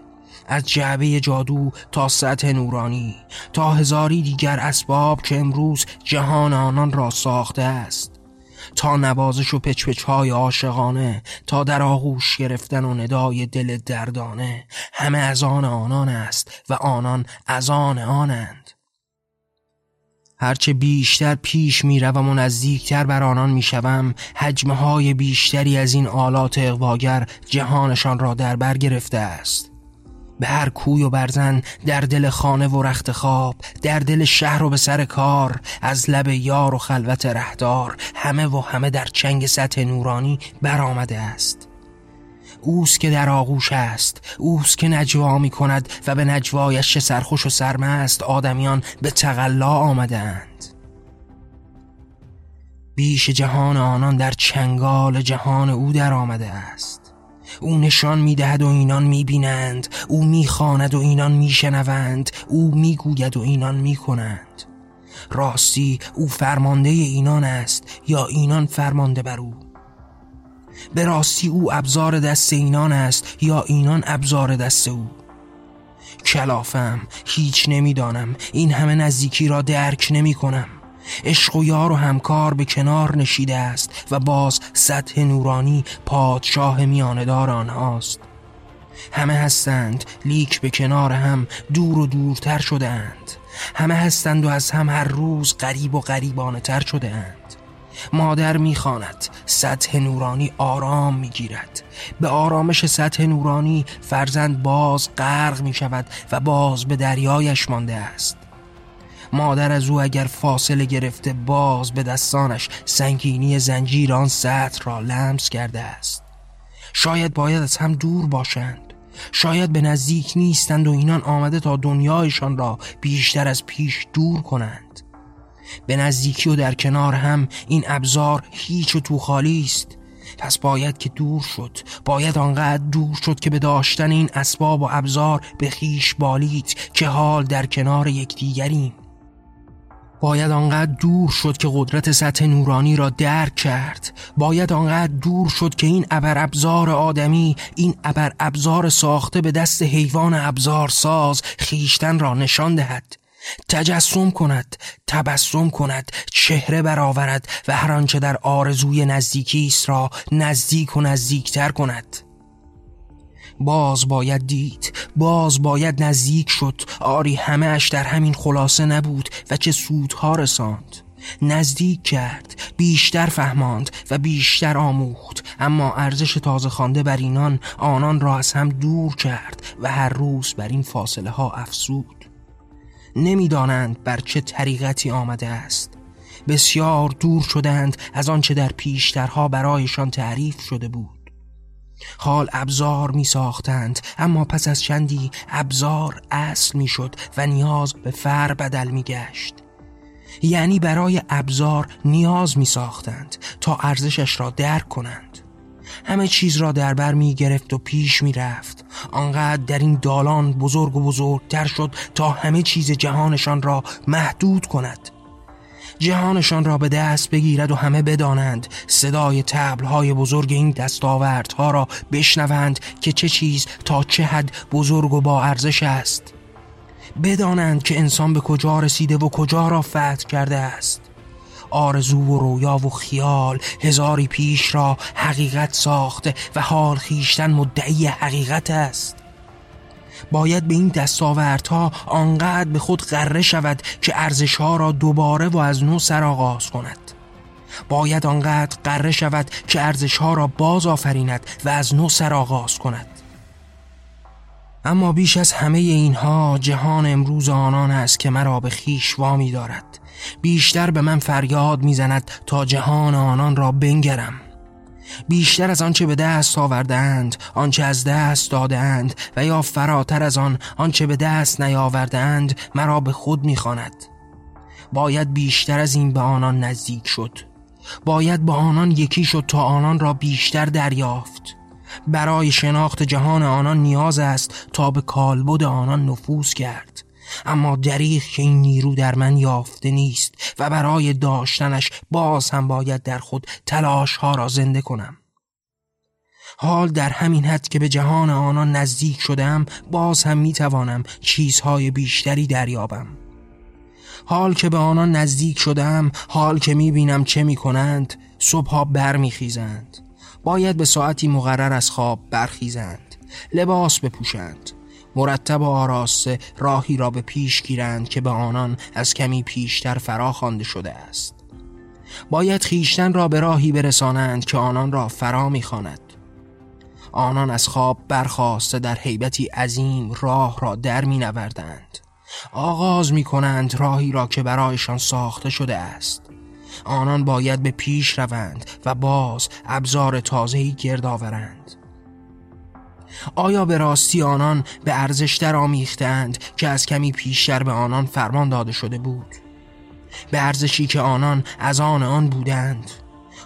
از جعبه جادو تا سطح نورانی تا هزاری دیگر اسباب که امروز جهان آنان را ساخته است. تا نوازش و پچپچ های عاشقانه تا در آغوش گرفتن و ندای دل دردانه همه از آن آنان است و آنان از آن آنند. هرچه بیشتر پیش می روم و نزدیکتر بر آنان می شوم های بیشتری از این آلات اقواگر جهانشان را در بر گرفته است. به هر کوی و برزن در دل خانه و رخت خواب در دل شهر و به سر کار از لب یار و خلوت رهدار همه و همه در چنگ سطح نورانی برآمده است. اوست که در آغوش است اوست که نجوا می کند و به نجوایش سرخوش و سرمست آدمیان به تقلا آمدند بیش جهان آنان در چنگال جهان او در آمده است. او نشان می‌دهد و اینان می‌بینند. او می‌خواند و اینان میشنوند. او می‌گوید و اینان می‌کنند. راستی او فرمانده اینان است یا اینان فرمانده بر او؟ به راستی او ابزار دست اینان است یا اینان ابزار دست او؟ کلافم هیچ نمی‌دانم. این همه نزدیکی را درک نمی کنم عشق و یار و همکار به کنار نشیده است و باز سطح نورانی پادشاه میاندار آنهاست. همه هستند لیک به کنار هم دور و دورتر شدهاند. همه هستند و از هم هر روز قریب و قریبانه تر شده اند مادر می‌خواند سطح نورانی آرام می‌گیرد. به آرامش سطح نورانی فرزند باز غرق می شود و باز به دریایش مانده است. مادر از او اگر فاصله گرفته باز به دستانش سنگینی زنجیر آن سطح را لمس کرده است. شاید باید از هم دور باشند. شاید به نزدیک نیستند و اینان آمده تا دنیایشان را بیشتر از پیش دور کنند. به نزدیکی و در کنار هم این ابزار هیچ و تو خالی است. پس باید که دور شد. باید آنقدر دور شد که به داشتن این اسباب و ابزار به خیش بالید که حال در کنار یکدیگریم. باید آنقدر دور شد که قدرت سطح نورانی را درک کرد. باید آنقدر دور شد که این ابر ابزار آدمی این ابر ابزار ساخته به دست حیوان ابزار ساز خیشتن را نشان دهد. تجسم کند تبسم کند چهره برآورد و هر آنچه در آرزوی نزدیکی است را نزدیک و نزدیکتر کند. باز باید دید باز باید نزدیک شد. آری همه اش در همین خلاصه نبود و چه سودها رساند. نزدیک کرد بیشتر فهماند و بیشتر آموخت. اما ارزش تازه خوانده بر اینان آنان را از هم دور کرد و هر روز بر این فاصله ها افزود. نمی‌دانند بر چه طریقتی آمده است. بسیار دور شدند از آنچه در پیشترها برایشان تعریف شده بود. حال ابزار می ساختند اما پس از چندی ابزار اصل می شد و نیاز به فر بدل می گشت یعنی برای ابزار نیاز می ساختند تا ارزشش را درک کنند. همه چیز را در بر می گرفت و پیش می رفت آنقدر در این دالان بزرگ و بزرگتر شد تا همه چیز جهانشان را محدود کند. جهانشان را به دست بگیرد و همه بدانند. صدای تبلهای بزرگ این دستاوردها را بشنوند که چه چیز تا چه حد بزرگ و با ارزش است. بدانند که انسان به کجا رسیده و کجا را فتح کرده است. آرزو و رویا و خیال هزاری پیش را حقیقت ساخته و حال خیشتن مدعی حقیقت است. باید به این دستاوردها آنقدر به خود غره شود که ارزشها را دوباره و از نو سرآغاز کند. باید آنقدر قره شود که ارزشها را باز آفریند و از نو سرآغاز کند. اما بیش از همه اینها جهان امروز آنان است که مرا به خیش وامی دارد. بیشتر به من فریاد می‌زند تا جهان آنان را بنگرم. بیشتر از آنچه به دست آوردند آنچه از دست دادند و یا فراتر از آن آنچه به دست نیاوردند مرا به خود می‌خواند. باید بیشتر از این به آنان نزدیک شد. باید با آنان یکی شد تا آنان را بیشتر دریافت. برای شناخت جهان آنان نیاز است تا به کالبد آنان نفوذ کرد. اما دریغ که این نیرو در من یافته نیست و برای داشتنش باز هم باید در خود تلاش ها را زنده کنم. حال در همین حد که به جهان آنان نزدیک شدم باز هم می توانم چیزهای بیشتری دریابم. حال که به آنان نزدیک شدم حال که می بینم چه می کنند صبحها بر می خیزند باید به ساعتی مقرر از خواب برخیزند. لباس بپوشند. مرتب و آراسته راهی را به پیش گیرند که به آنان از کمی پیشتر فرا خوانده شده است. باید خیشتن را به راهی برسانند که آنان را فرا می‌خواند. آنان از خواب برخواسته در حیبتی عظیم راه را در می نوردند. آغاز می کنند راهی را که برایشان ساخته شده است. آنان باید به پیش روند و باز ابزار تازهی گرد آورند. آیا به راستی آنان به ارزش در آمیختند که از کمی پیشتر به آنان فرمان داده شده بود؟ به ارزشی که آنان از آن آن بودند.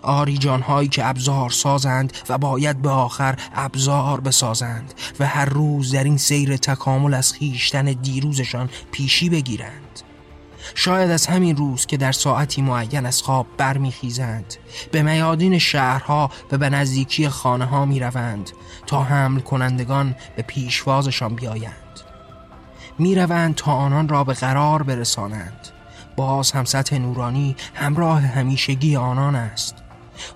آری جانهایی که ابزار سازند و باید به آخر ابزار بسازند و هر روز در این سیر تکامل از خیشتن دیروزشان پیشی بگیرند. شاید از همین روز که در ساعتی معین از خواب برمیخیزند به میادین شهرها و به نزدیکی خانه ها می روند تا حمل کنندگان به پیشوازشان بیایند. می روند تا آنان را به قرار برسانند. باز هم سطح نورانی همراه همیشگی آنان است.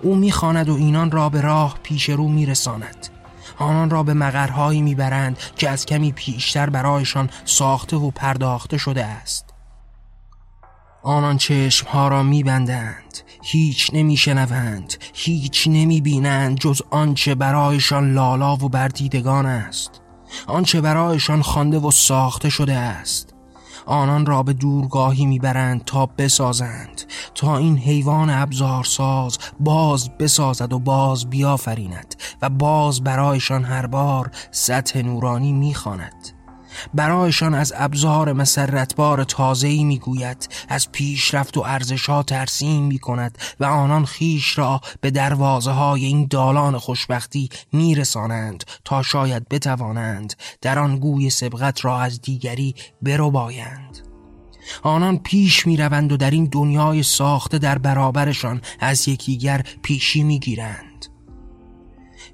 او می‌خواند و اینان را به راه پیش رو میرساند. آنان را به مقرهایی می‌برند که از کمی پیشتر برایشان ساخته و پرداخته شده است. آنان چشمها را میبندند هیچ نمیشنوند هیچ نمی‌بینند جز آنچه برایشان لالا و بردیدگان است. آنچه برایشان خوانده و ساخته شده است. آنان را به دورگاهی می‌برند تا بسازند تا این حیوان ابزارساز باز بسازد و باز بیافریند و باز برایشان هر بار سطح نورانی می‌خواند. برایشان از ابزار مسرتبار تازه‌ای می‌گوید از پیشرفت و ارزشها ترسیم می کند و آنان خیش را به دروازه های این دالان خوشبختی میرسانند تا شاید بتوانند در آن گوی سبقت را از دیگری برو بایند آنان پیش می روند و در این دنیای ساخته در برابرشان از یکیگر پیشی می گیرند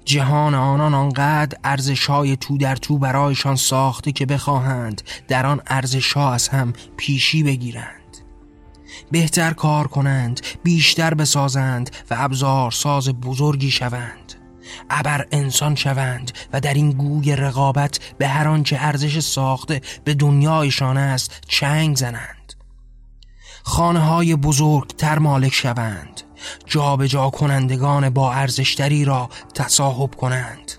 جهان آنان آنقدر ارزش های تو در تو برایشان ساخته که بخواهند در آن ارزش ها از هم پیشی بگیرند. بهتر کار کنند بیشتر بسازند و ابزار ساز بزرگی شوند. ابر انسان شوند و در این گوی رقابت به هر آنچه ارزش ساخته به دنیایشان است چنگ زنند. خانه های بزرگتر مالک شوند. جابجا جا کنندگان با ارزشتری را تصاحب کنند.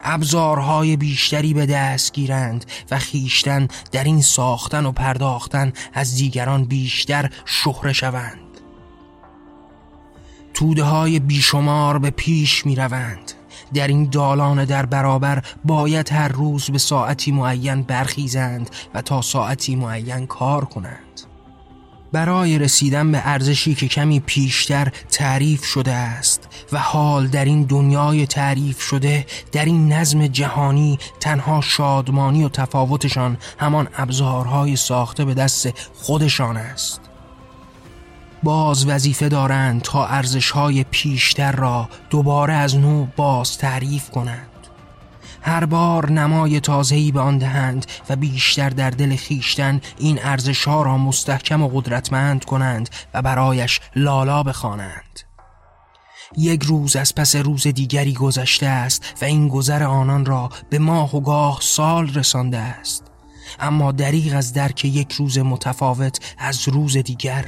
ابزارهای بیشتری به دست گیرند و خیشتن در این ساختن و پرداختن از دیگران بیشتر شهره شوند. توده های بیشمار به پیش می روند. در این دالان در برابر باید هر روز به ساعتی معین برخیزند و تا ساعتی معین کار کنند. برای رسیدن به ارزشی که کمی پیشتر تعریف شده است و حال در این دنیای تعریف شده در این نظم جهانی تنها شادمانی و تفاوتشان همان ابزارهای ساخته به دست خودشان است. باز وظیفه دارند تا ارزشهای پیشتر را دوباره از نو باز تعریف کنند. هر بار نمای تازه‌ای به آن دهند و بیشتر در دل خیشتن این ارزش ها را مستحکم و قدرتمند کنند و برایش لالا بخوانند. یک روز از پس روز دیگری گذشته است و این گذر آنان را به ماه و گاه سال رسانده است اما دریغ از درک یک روز متفاوت از روز دیگر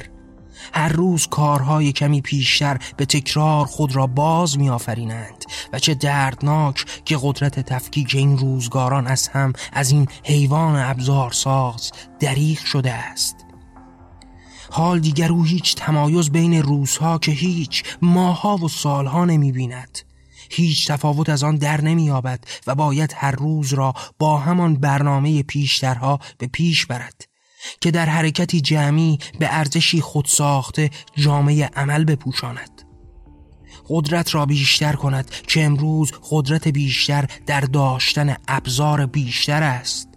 هر روز کارهای کمی پیشتر به تکرار خود را باز میآفرینند و چه دردناک که قدرت تفکیک این روزگاران از هم از این حیوان ابزار ساز دریغ شده است. حال دیگر او هیچ تمایز بین روزها که هیچ ماها و سالها نمی بیند هیچ تفاوت از آن در نمییابد و باید هر روز را با همان برنامه پیشترها به پیش برد. که در حرکتی جمعی به ارزشی خود ساخته جامعه عمل بپوشاند. قدرت را بیشتر کند که امروز قدرت بیشتر در داشتن ابزار بیشتر است.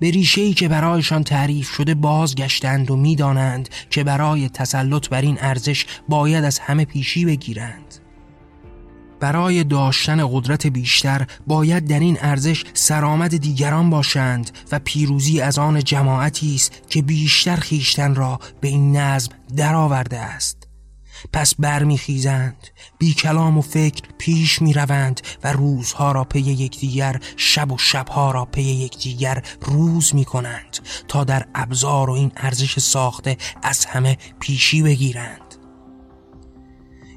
به ریشه که برایشان تعریف شده بازگشتند و می‌دانند که برای تسلط بر این ارزش باید از همه پیشی بگیرند. برای داشتن قدرت بیشتر باید در این ارزش سرآمد دیگران باشند و پیروزی از آن جماعتی است که بیشتر خیشتن را به این نظم درآورده است. پس برمیخیزند بی کلام و فکر پیش می روند و روزها را پی یکدیگر شب و شبها را پی یکدیگر روز می کنند تا در ابزار و این ارزش ساخته از همه پیشی بگیرند.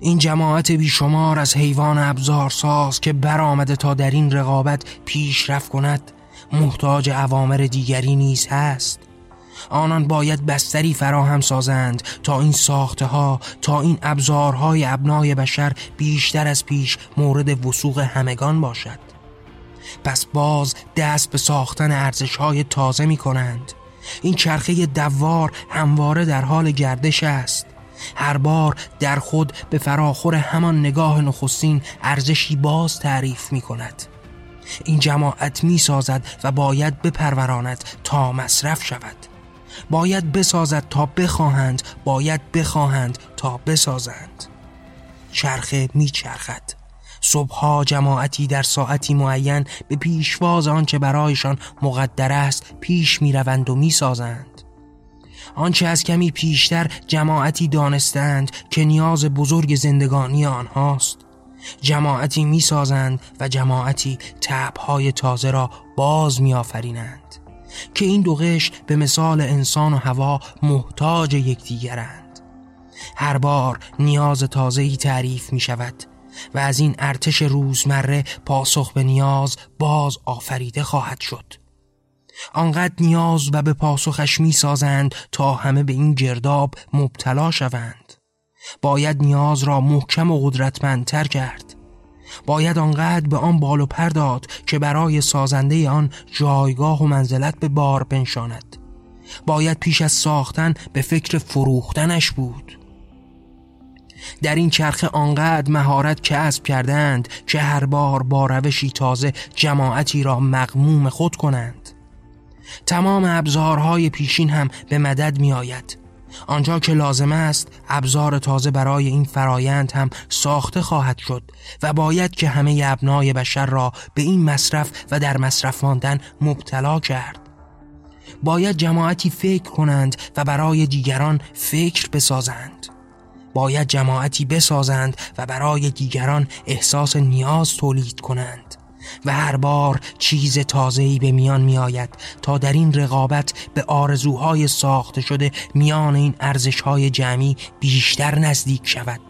این جماعت بیشمار از حیوان ابزارساز که برآمده تا در این رقابت پیشرفت کند محتاج عوامر دیگری نیز هست. آنان باید بستری فراهم سازند تا این ساخته ها تا این ابزارهای ابنای بشر بیشتر از پیش مورد وسوق همگان باشد. پس باز دست به ساختن ارزش های تازه می کنند این چرخه دوار همواره در حال گردش است. هر بار در خود به فراخور همان نگاه نخستین ارزشی باز تعریف می کند. این جماعت می سازد و باید بپروراند تا مصرف شود. باید بسازد تا بخواهند باید بخواهند تا بسازند. چرخه می چرخد. صبحها جماعتی در ساعتی معین به پیشواز آنچه برایشان مقدر است پیش می روند و می سازند. آنچه از کمی پیشتر جماعتی دانستند که نیاز بزرگ زندگانی آنهاست. جماعتی می‌سازند و جماعتی تبهای تازه را باز میآفرینند که این دو قش به مثال انسان و هوا محتاج یکدیگرند. هر بار نیاز تازه‌ای تعریف می شود و از این ارتش روزمره پاسخ به نیاز باز آفریده خواهد شد. آنقدر نیاز و به پاسخش می سازند تا همه به این گرداب مبتلا شوند. باید نیاز را محکم و قدرتمندتر کرد. باید آنقدر به آن بال و پرداد که برای سازنده آن جایگاه و منزلت به بار بنشاند. باید پیش از ساختن به فکر فروختنش بود. در این چرخه آنقدر مهارت کسب کردند که هر بار با روشی تازه جماعتی را مقموم خود کنند. تمام ابزارهای پیشین هم به مدد می آید آنجا که لازم است ابزار تازه برای این فرایند هم ساخته خواهد شد و باید که همه ابنای بشر را به این مصرف و در مصرف ماندن مبتلا کرد. باید جماعتی فکر کنند و برای دیگران فکر بسازند. باید جماعتی بسازند و برای دیگران احساس نیاز تولید کنند. و هر بار چیز تازه‌ای به میان می آید تا در این رقابت به آرزوهای ساخته شده میان این ارزشهای جمعی بیشتر نزدیک شود.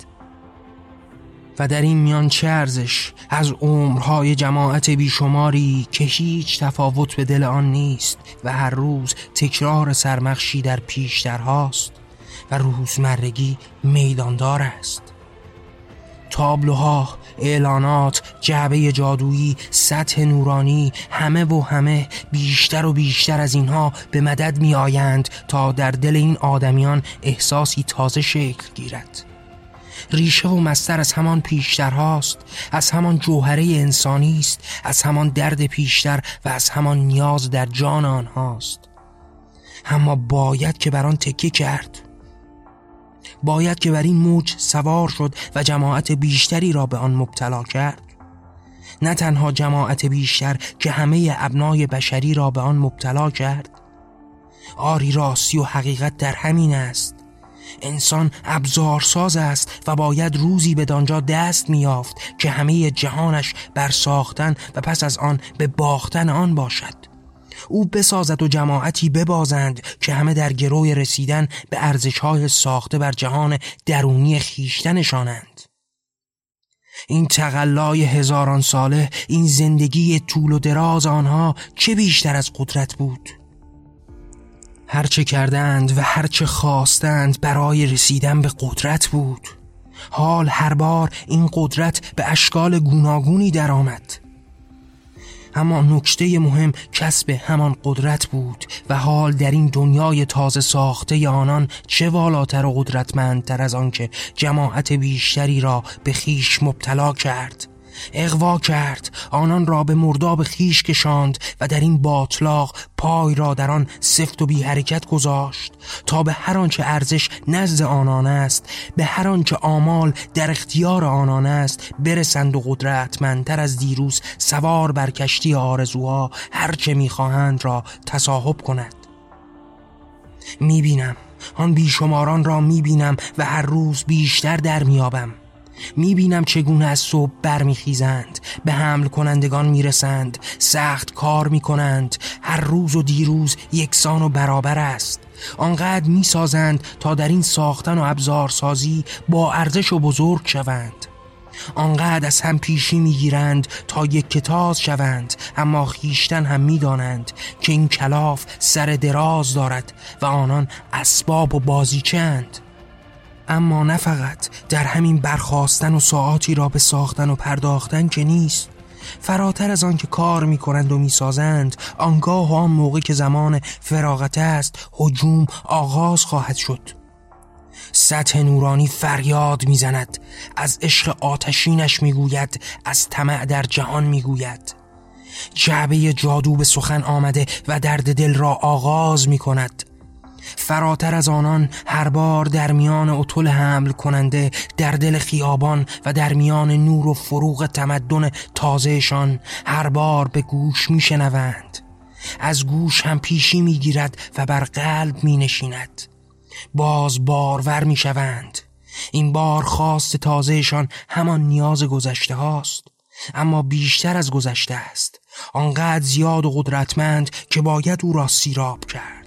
و در این میان چه ارزش از عمرهای جماعت بیشماری که هیچ تفاوت به دل آن نیست و هر روز تکرار سرمخشی در پیشترهاست و روزمرگی میداندار است. تابلوها اعلانات جعبه جادویی سطح نورانی همه و همه بیشتر و بیشتر از اینها به مدد می آیند تا در دل این آدمیان احساسی تازه شکل گیرد. ریشه و مستر از همان پیشتر هاست از همان جوهره انسانی است از همان درد پیشتر و از همان نیاز در جان آنهاست. اما باید که بر آن کرد. باید که بر این موج سوار شد و جماعت بیشتری را به آن مبتلا کرد. نه تنها جماعت بیشتر که همه ابنای بشری را به آن مبتلا کرد. آری راستی و حقیقت در همین است. انسان ابزارساز است و باید روزی به دانجا دست میافت که همه جهانش بر ساختن و پس از آن به باختن آن باشد. او بسازد و جماعتی ببازند که همه در گروی رسیدن به ارزشهای ساخته بر جهان درونی خیشتنشانند. این تقلای هزاران ساله این زندگی طول و دراز آنها چه بیشتر از قدرت بود؟ هرچه کردند و هرچه خواستند برای رسیدن به قدرت بود. حال هر بار این قدرت به اشکال گوناگونی درآمد. اما نکته مهم کسب همان قدرت بود و حال در این دنیای تازه ساخته آنان چه والاتر و قدرتمندتر از آنکه جماعت بیشتری را به خیش مبتلا کرد. اغوا کرد. آنان را به مرداب خیش کشاند و در این باطلاق پای را در آن سفت و بی حرکت گذاشت تا به هر آنچه ارزش نزد آنان است به هر آنچه آمال در اختیار آنان است برسند و قدرتمندتر از دیروز سوار بر کشتی آرزوها هر چه می‌خواهند را تصاحب کند. می‌بینم. آن بیشماران را می‌بینم و هر روز بیشتر در میابم می‌بینم چگونه از صبح برمیخیزند به حمل کنندگان می‌رسند سخت کار می‌کنند هر روز و دیروز یکسان و برابر است. آنقدر می‌سازند تا در این ساختن و ابزارسازی با ارزش و بزرگ شوند. آنقدر از هم پیشی می‌گیرند تا یک کتاز شوند اما خیشتن هم می‌دانند که این کلاف سر دراز دارد و آنان اسباب و بازیچند اما نه فقط. در همین برخواستن و ساعاتی را به ساختن و پرداختن که نیست. فراتر از آن که کار می کنند و می سازند آنگاه و آن موقع که زمان فراغت است حجوم آغاز خواهد شد. سطح نورانی فریاد می‌زند. از عشق آتشینش می‌گوید از طمع در جهان می‌گوید. جعبه جادو به سخن آمده و درد دل را آغاز می کند فراتر از آنان هر بار در میان اتول حمل کننده در دل خیابان و در میان نور و فروغ تمدن تازهشان هر بار به گوش میشنوند. از گوش هم پیشی می‌گیرد و بر قلب می نشیند باز بارور می شوند این بار خواست تازهشان همان نیاز گذشته هاست. اما بیشتر از گذشته است. آنقدر زیاد و قدرتمند که باید او را سیراب کرد.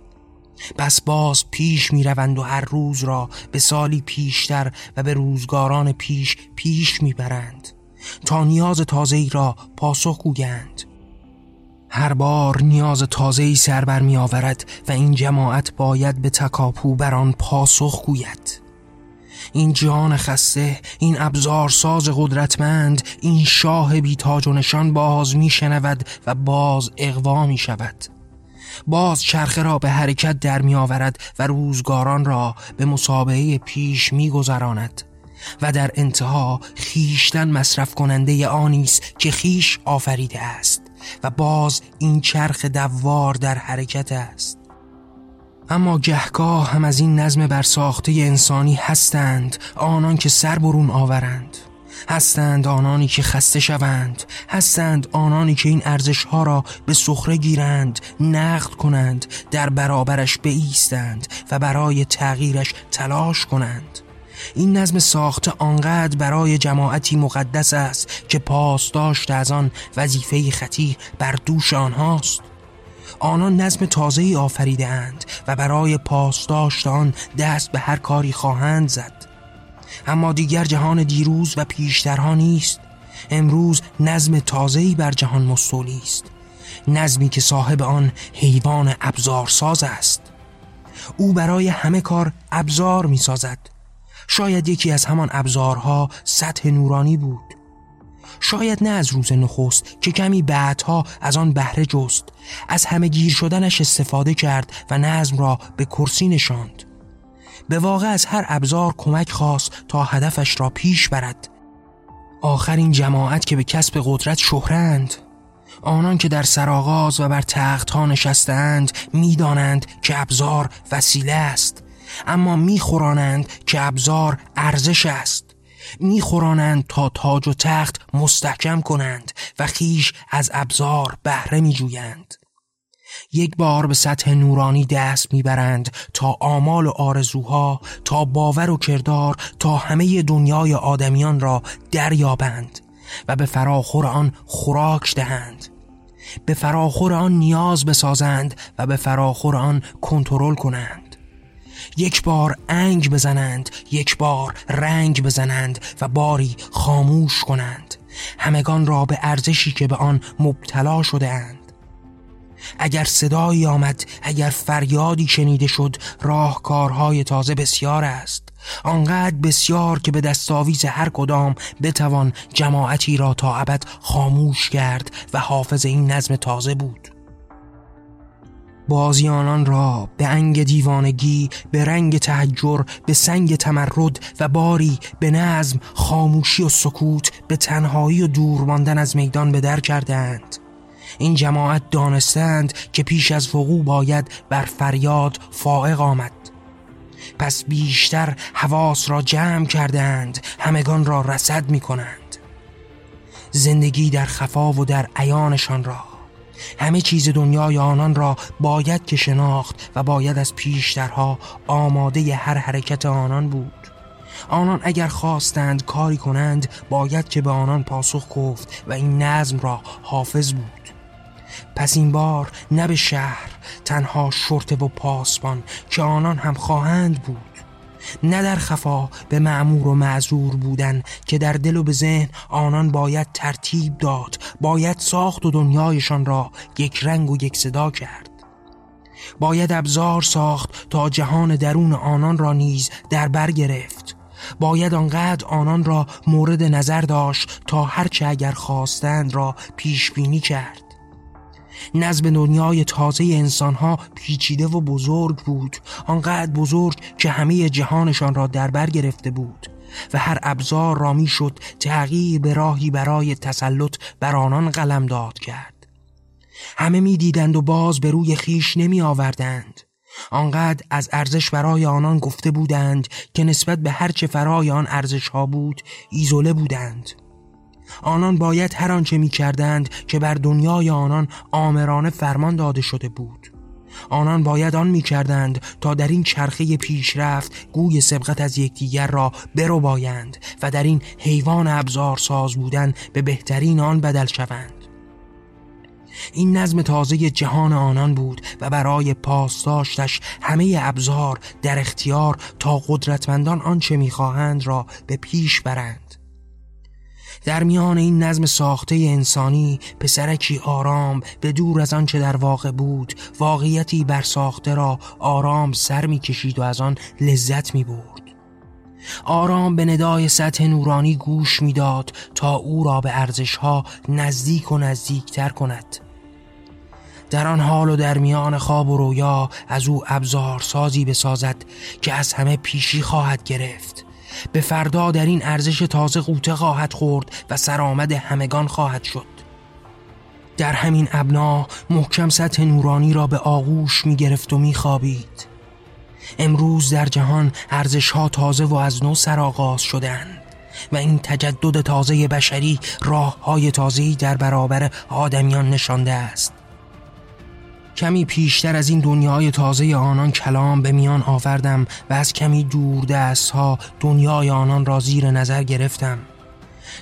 بس باز پیش می روند و هر روز را به سالی پیشتر و به روزگاران پیش پیش می برند تا نیاز تازه را پاسخ گویند. هر بار نیاز تازه سر بر می آورد و این جماعت باید به تکاپو بر آن پاسخ گوید. این جان خسته این ابزار ساز قدرتمند این شاه بیتاج و نشان باز می شنود و باز اقوا می شود باز چرخه را به حرکت در می آورد و روزگاران را به مسابقه پیش می گذراند و در انتها خیشتن مصرف کننده آنی است که خیش آفریده است و باز این چرخ دوار در حرکت است. اما گهگاه هم از این نظم برساخته انسانی هستند آنان که سر برون آورند. هستند آنانی که خسته شوند هستند آنانی که این ارزش ها را به سخره گیرند نقد کنند در برابرش بایستند و برای تغییرش تلاش کنند. این نظم ساخته آنقدر برای جماعتی مقدس است که پاسداشت از آن وظیفه خطیر بر دوش آنهاست. آنان نظم تازه‌ای آفریده اند و برای پاسداشت آن دست به هر کاری خواهند زد. اما دیگر جهان دیروز و پیشترها نیست. امروز نظم تازه‌ای بر جهان مستولی است. نظمی که صاحب آن حیوان ابزارساز است. او برای همه کار ابزار می سازد شاید یکی از همان ابزارها سطح نورانی بود. شاید نه از روز نخست که کمی بعدها از آن بهره جست. از همه گیر شدنش استفاده کرد و نظم را به کرسی نشاند. به واقع از هر ابزار کمک خواست تا هدفش را پیش برد. آخرین جماعت که به کسب قدرت شهرند آنان که در سرآغاز و بر تخت ها نشستند می‌دانند که ابزار وسیله است. اما میخورانند که ابزار ارزش است. میخورانند تا تاج و تخت مستحکم کنند و خیش از ابزار بهره میجویند. یک بار به سطح نورانی دست می‌برند تا آمال و آرزوها تا باور و کردار تا همه دنیای آدمیان را دریابند و به فراخور آن خوراک دهند. به فراخور آن نیاز بسازند و به فراخور آن کنترل کنند. یک بار انگ بزنند یک بار رنگ بزنند و باری خاموش کنند. همگان را به ارزشی که به آن مبتلا شده اند. اگر صدایی آمد اگر فریادی شنیده شد راهکارهای تازه بسیار است. آنقدر بسیار که به دستاویز هر کدام بتوان جماعتی را تا ابد خاموش کرد و حافظ این نظم تازه بود. بازیانان را به انگ دیوانگی به رنگ تحجر به سنگ تمرد و باری به نظم خاموشی و سکوت به تنهایی و دور ماندن از میدان به در کردند. این جماعت دانستند که پیش از وقوع باید بر فریاد فائق آمد. پس بیشتر حواس را جمع کردند همگان را رسد می کنند زندگی در خفا و در عیانشان را همه چیز دنیای آنان را باید که شناخت و باید از پیشترها آماده هر حرکت آنان بود. آنان اگر خواستند کاری کنند باید که به آنان پاسخ گفت و این نظم را حافظ بود. پس این بار نه به شهر تنها شرطه و پاسبان که آنان هم خواهند بود. نه در خفا به معمور و معذور بودن که در دل و به ذهن آنان باید ترتیب داد باید ساخت و دنیایشان را یک رنگ و یک صدا کرد. باید ابزار ساخت تا جهان درون آنان را نیز در بر گرفت. باید آنقدر آنان را مورد نظر داشت تا هرچه اگر خواستند را پیش بینی کرد. نظم دنیای تازه انسانها پیچیده و بزرگ بود. آنقدر بزرگ که همه جهانشان را در بر گرفته بود و هر ابزار را می‌شد تغییر به راهی برای تسلط بر آنان قلم داد کرد. همه می‌دیدند و باز به روی خیش نمی آوردند آنقدر از ارزش برای آنان گفته بودند که نسبت به هرچه فرای آن ارزش ها بود ایزوله بودند. آنان باید هر آنچه می کردند که بر دنیای آنان آمرانه فرمان داده شده بود. آنان باید آن می کردند تا در این چرخه پیشرفت گوی سبقت از یکدیگر را برو بایند و در این حیوان ابزار ساز بودن به بهترین آن بدل شوند. این نظم تازه جهان آنان بود و برای پاسداشتش همه ابزار در اختیار تا قدرتمندان آنچه می‌خواهند را به پیش برند. در میان این نظم ساخته انسانی پسرکی آرام به دور از آنچه در واقع بود واقعیتی بر ساخته را آرام سر می‌کشید و از آن لذت می برد آرام به ندای سطح نورانی گوش می‌داد تا او را به ارزشها نزدیک و نزدیکتر کند. در آن حال و در میان خواب و رویا از او ابزار سازی بسازد که از همه پیشی خواهد گرفت. به فردا در این ارزش تازه قوطه خواهد خورد و سرآمد همگان خواهد شد در همین ابنا محکم سطح نورانی را به آغوش می گرفت و می خوابید. امروز در جهان ارزش ها تازه و از نو سرآغاز شدند و این تجدد تازه بشری راه های تازهی در برابر آدمیان نشانده است کمی پیشتر از این دنیای تازه آنان کلام به میان آوردم و از کمی دور دست ها دنیای آنان را زیر نظر گرفتم.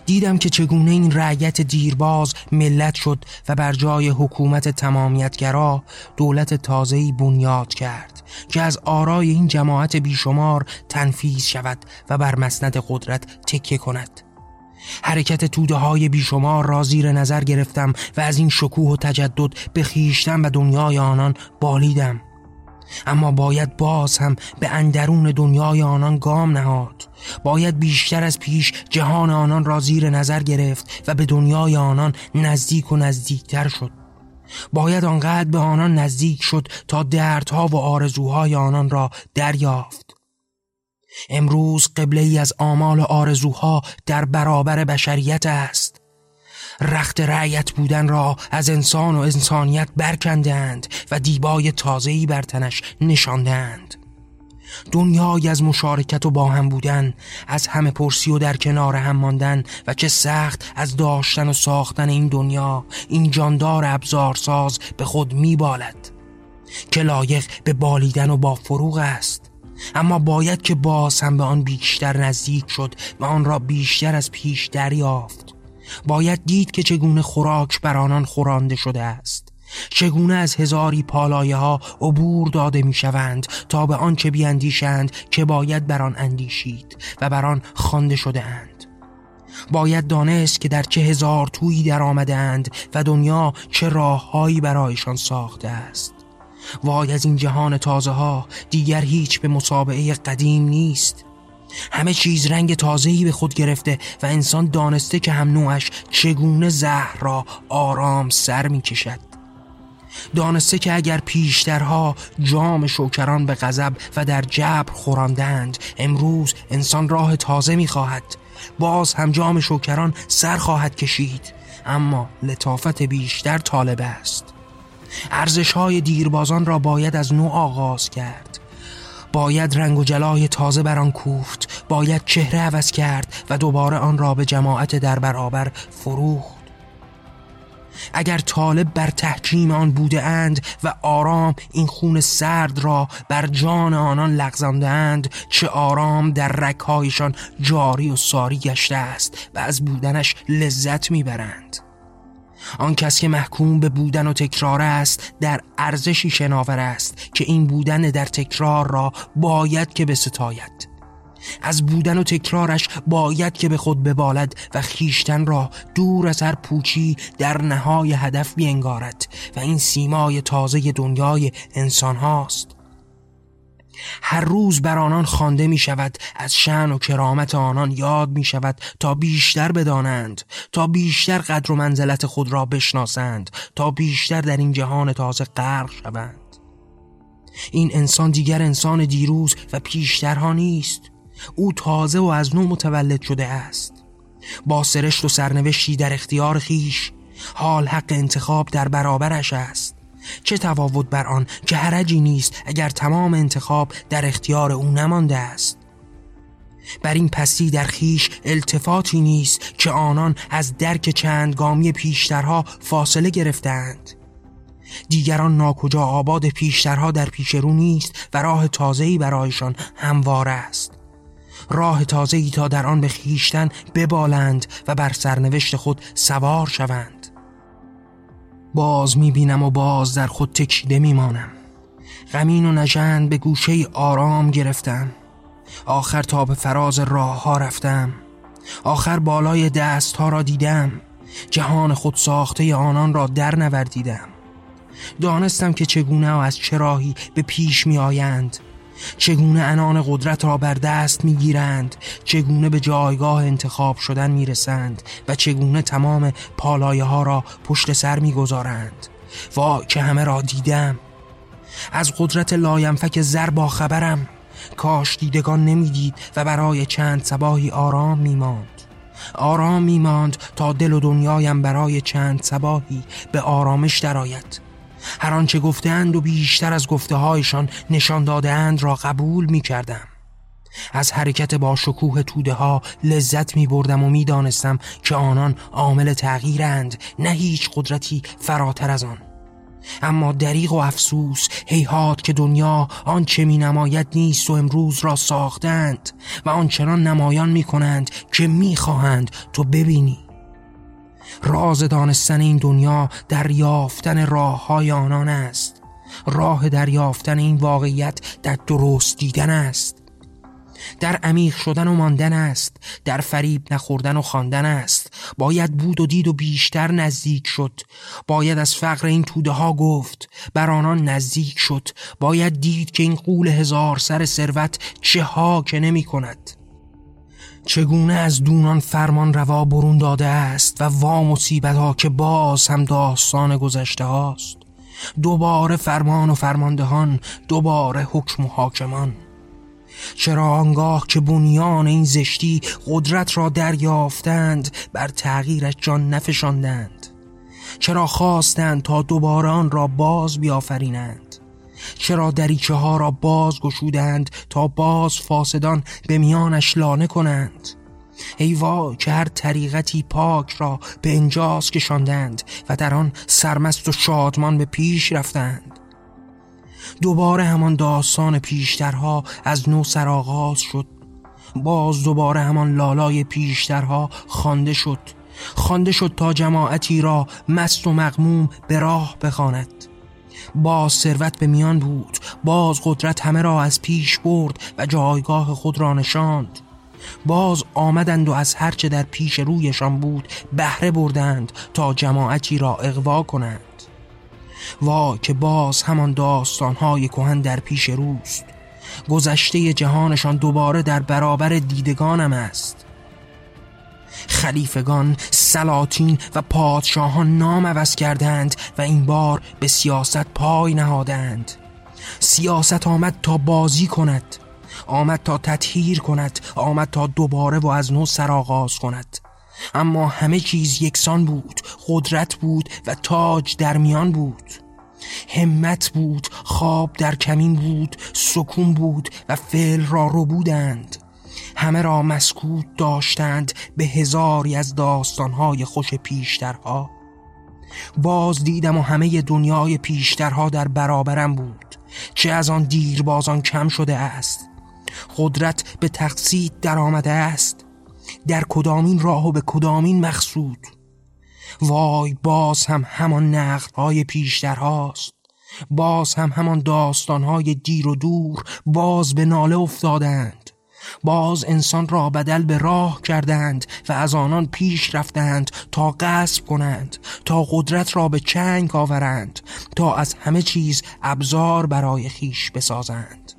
دیدم که چگونه این رعیت دیرباز ملت شد و بر جای حکومت تمامیتگرا دولت تازهی بنیاد کرد که از آرای این جماعت بیشمار تنفیز شود و بر مسند قدرت تکیه کند. حرکت توده های بیشمار را زیر نظر گرفتم و از این شکوه و تجدد به خیشتن و دنیای آنان بالیدم. اما باید باز هم به اندرون دنیای آنان گام نهاد. باید بیشتر از پیش جهان آنان را زیر نظر گرفت و به دنیای آنان نزدیک و نزدیکتر شد. باید آنقدر به آنان نزدیک شد تا دردها و آرزوهای آنان را دریافت. امروز قبله ای از آمال و آرزوها در برابر بشریت است. رخت رعیت بودن را از انسان و انسانیت برکندند و دیبای تازه‌ای بر تنش نشاندند. دنیای از مشارکت و با هم بودن از همه پرسی و در کنار هم ماندن و چه سخت از داشتن و ساختن این دنیا این جاندار ابزارساز به خود میبالد. که لایق به بالیدن و با فروغ است. اما باید که باز هم به آن بیشتر نزدیک شد و آن را بیشتر از پیش دریافت. باید دید که چگونه خوراک بر آنان خورانده شده است. چگونه از هزاری پالایه ها عبور داده می شوند تا به آنچه بیاندیشند که باید بر آن اندیشید و بر آن خوانده شده اند. باید دانست که در چه هزار تویی در آمده اند و دنیا چه راههایی برایشان ساخته است. وای از این جهان تازه ها دیگر هیچ به مسابعه قدیم نیست. همه چیز رنگ تازه‌ای به خود گرفته و انسان دانسته که هم نوعش چگونه زهر را آرام سر می کشد دانسته که اگر پیشترها جام شوکران به غضب و در جبر خوراندند امروز انسان راه تازه می خواهد باز هم جام شوکران سر خواهد کشید. اما لطافت بیشتر طالب است. ارزش های دیربازان را باید از نو آغاز کرد. باید رنگ و جلای تازه بر آن کوفت باید چهره عوض کرد و دوباره آن را به جماعت در برابر فروخت. اگر طالب بر تحکیم آن بوده اند و آرام این خون سرد را بر جان آنان لغزانده اند چه آرام در رکهایشان جاری و ساری گشته است و از بودنش لذت می‌برند. آن کس که محکوم به بودن و تکرار است در ارزشی شناور است که این بودن در تکرار را باید که بستاید. از بودن و تکرارش باید که به خود ببالد و خیشتن را دور از هر پوچی در نهای هدف بینگارد و این سیمای تازه دنیای انسان هاست. هر روز بر آنان خوانده می شود از شن و کرامت آنان یاد می شود تا بیشتر بدانند تا بیشتر قدر و منزلت خود را بشناسند تا بیشتر در این جهان تازه غرق شوند. این انسان دیگر انسان دیروز و پیشترها نیست. او تازه و از نو متولد شده است. با سرشت و سرنوشتی در اختیار خیش حال حق انتخاب در برابرش است. چه تفاوت بر آن که هرجی نیست اگر تمام انتخاب در اختیار او نمانده است. بر این پسی در خیش التفاتی نیست که آنان از درک چندگامی پیشترها فاصله گرفتند دیگران ناکجا آباد پیشترها در پیش رو نیست و راه تازه‌ای برایشان هموار است. راه تازه‌ای تا در آن به خیشتن ببالند و بر سرنوشت خود سوار شوند. باز می‌بینم و باز در خود تکیده میمانم. غمین و نژند به گوشه آرام گرفتم. آخر تا به فراز راه ها رفتم. آخر بالای دست ها را دیدم. جهان خود ساخته آنان را در نوردیدم. دانستم که چگونه و از چه راهی به پیش می آیند چگونه انان قدرت را بر دست می‌گیرند؟ چگونه به جایگاه انتخاب شدن می‌رسند؟ و چگونه تمام پالایه ها را پشت سر می‌گذارند؟ وای که همه را دیدم. از قدرت لاینفک زر با خبرم. کاش دیدگان نمی‌دید و برای چند صباحی آرام میماند. آرام میماند تا دل و دنیایم برای چند سباهی به آرامش درآید. هر آنچه گفتند و بیشتر از گفته هایشان نشان دادهاند را قبول می کردم. از حرکت با شکوه توده ها لذت می بردم و می دانستم که آنان عامل تغییرند نه هیچ قدرتی فراتر از آن اما دریغ و افسوس هیهات که دنیا آنچه می نماید نیست و امروز را ساختند و آنچنان نمایان می کنند که می خواهند تو ببینی راز دانستن این دنیا دریافتن راه های آنان است. راه دریافتن این واقعیت در درست دیدن است. در عمیق شدن و ماندن است. در فریب نخوردن و خواندن است. باید بود و دید و بیشتر نزدیک شد. باید از فقر این توده ها گفت. بر آنان نزدیک شد. باید دید که این قول هزار سر ثروت چه ها که نمی کند. چگونه از دونان فرمان روا برون داده است و وا مصیبت ها که باز هم داستان گذشته هاست؟ دوباره فرمان و فرماندهان دوباره حکم و حاکمان. چرا آنگاه که بنیان این زشتی قدرت را دریافتند بر تغییرش جان نفشاندند؟ چرا خواستند تا دوباره آن را باز بیافرینند؟ چرا دریچه ها را باز گشودند تا باز فاسدان به میانش لانه کنند؟ ای وای که هر طریقتی پاک را به انجاز کشاندند و در آن سرمست و شادمان به پیش رفتند. دوباره همان داستان پیشترها از نو سرآغاز شد. باز دوباره همان لالای پیشترها خوانده شد. خوانده شد تا جماعتی را مست و مغموم به راه بخواند. باز ثروت به میان بود. باز قدرت همه را از پیش برد و جایگاه خود را نشاند. باز آمدند و از هرچه در پیش رویشان بود بهره بردند تا جماعتی را اغوا کنند. وا که باز همان داستانهای کهن در پیش روست. گذشته جهانشان دوباره در برابر دیدگانم است. خلیفگان، سلاطین و پادشاهان نام عوض کردند و این بار به سیاست پای نهادند. سیاست آمد تا بازی کند آمد تا تطهیر کند آمد تا دوباره و از نو سرآغاز کند. اما همه چیز یکسان بود قدرت بود و تاج در میان بود. همت بود خواب در کمین بود سکون بود و فعل را رو بودند. همه را مسکوت داشتند به هزاری از داستانهای خوش پیشترها. باز دیدم و همه دنیای پیشترها در برابرم بود چه از آن دیربازان کم شده است. قدرت به تقصید در آمده است. در کدامین راه و به کدامین مقصود. وای باز هم همان نقلهای پیشتر هاست باز هم همان داستانهای دیر و دور باز به ناله افتادند. باز انسان را بدل به راه کردند و از آنان پیش رفتند تا غصب کنند تا قدرت را به چنگ آورند تا از همه چیز ابزار برای خیش بسازند.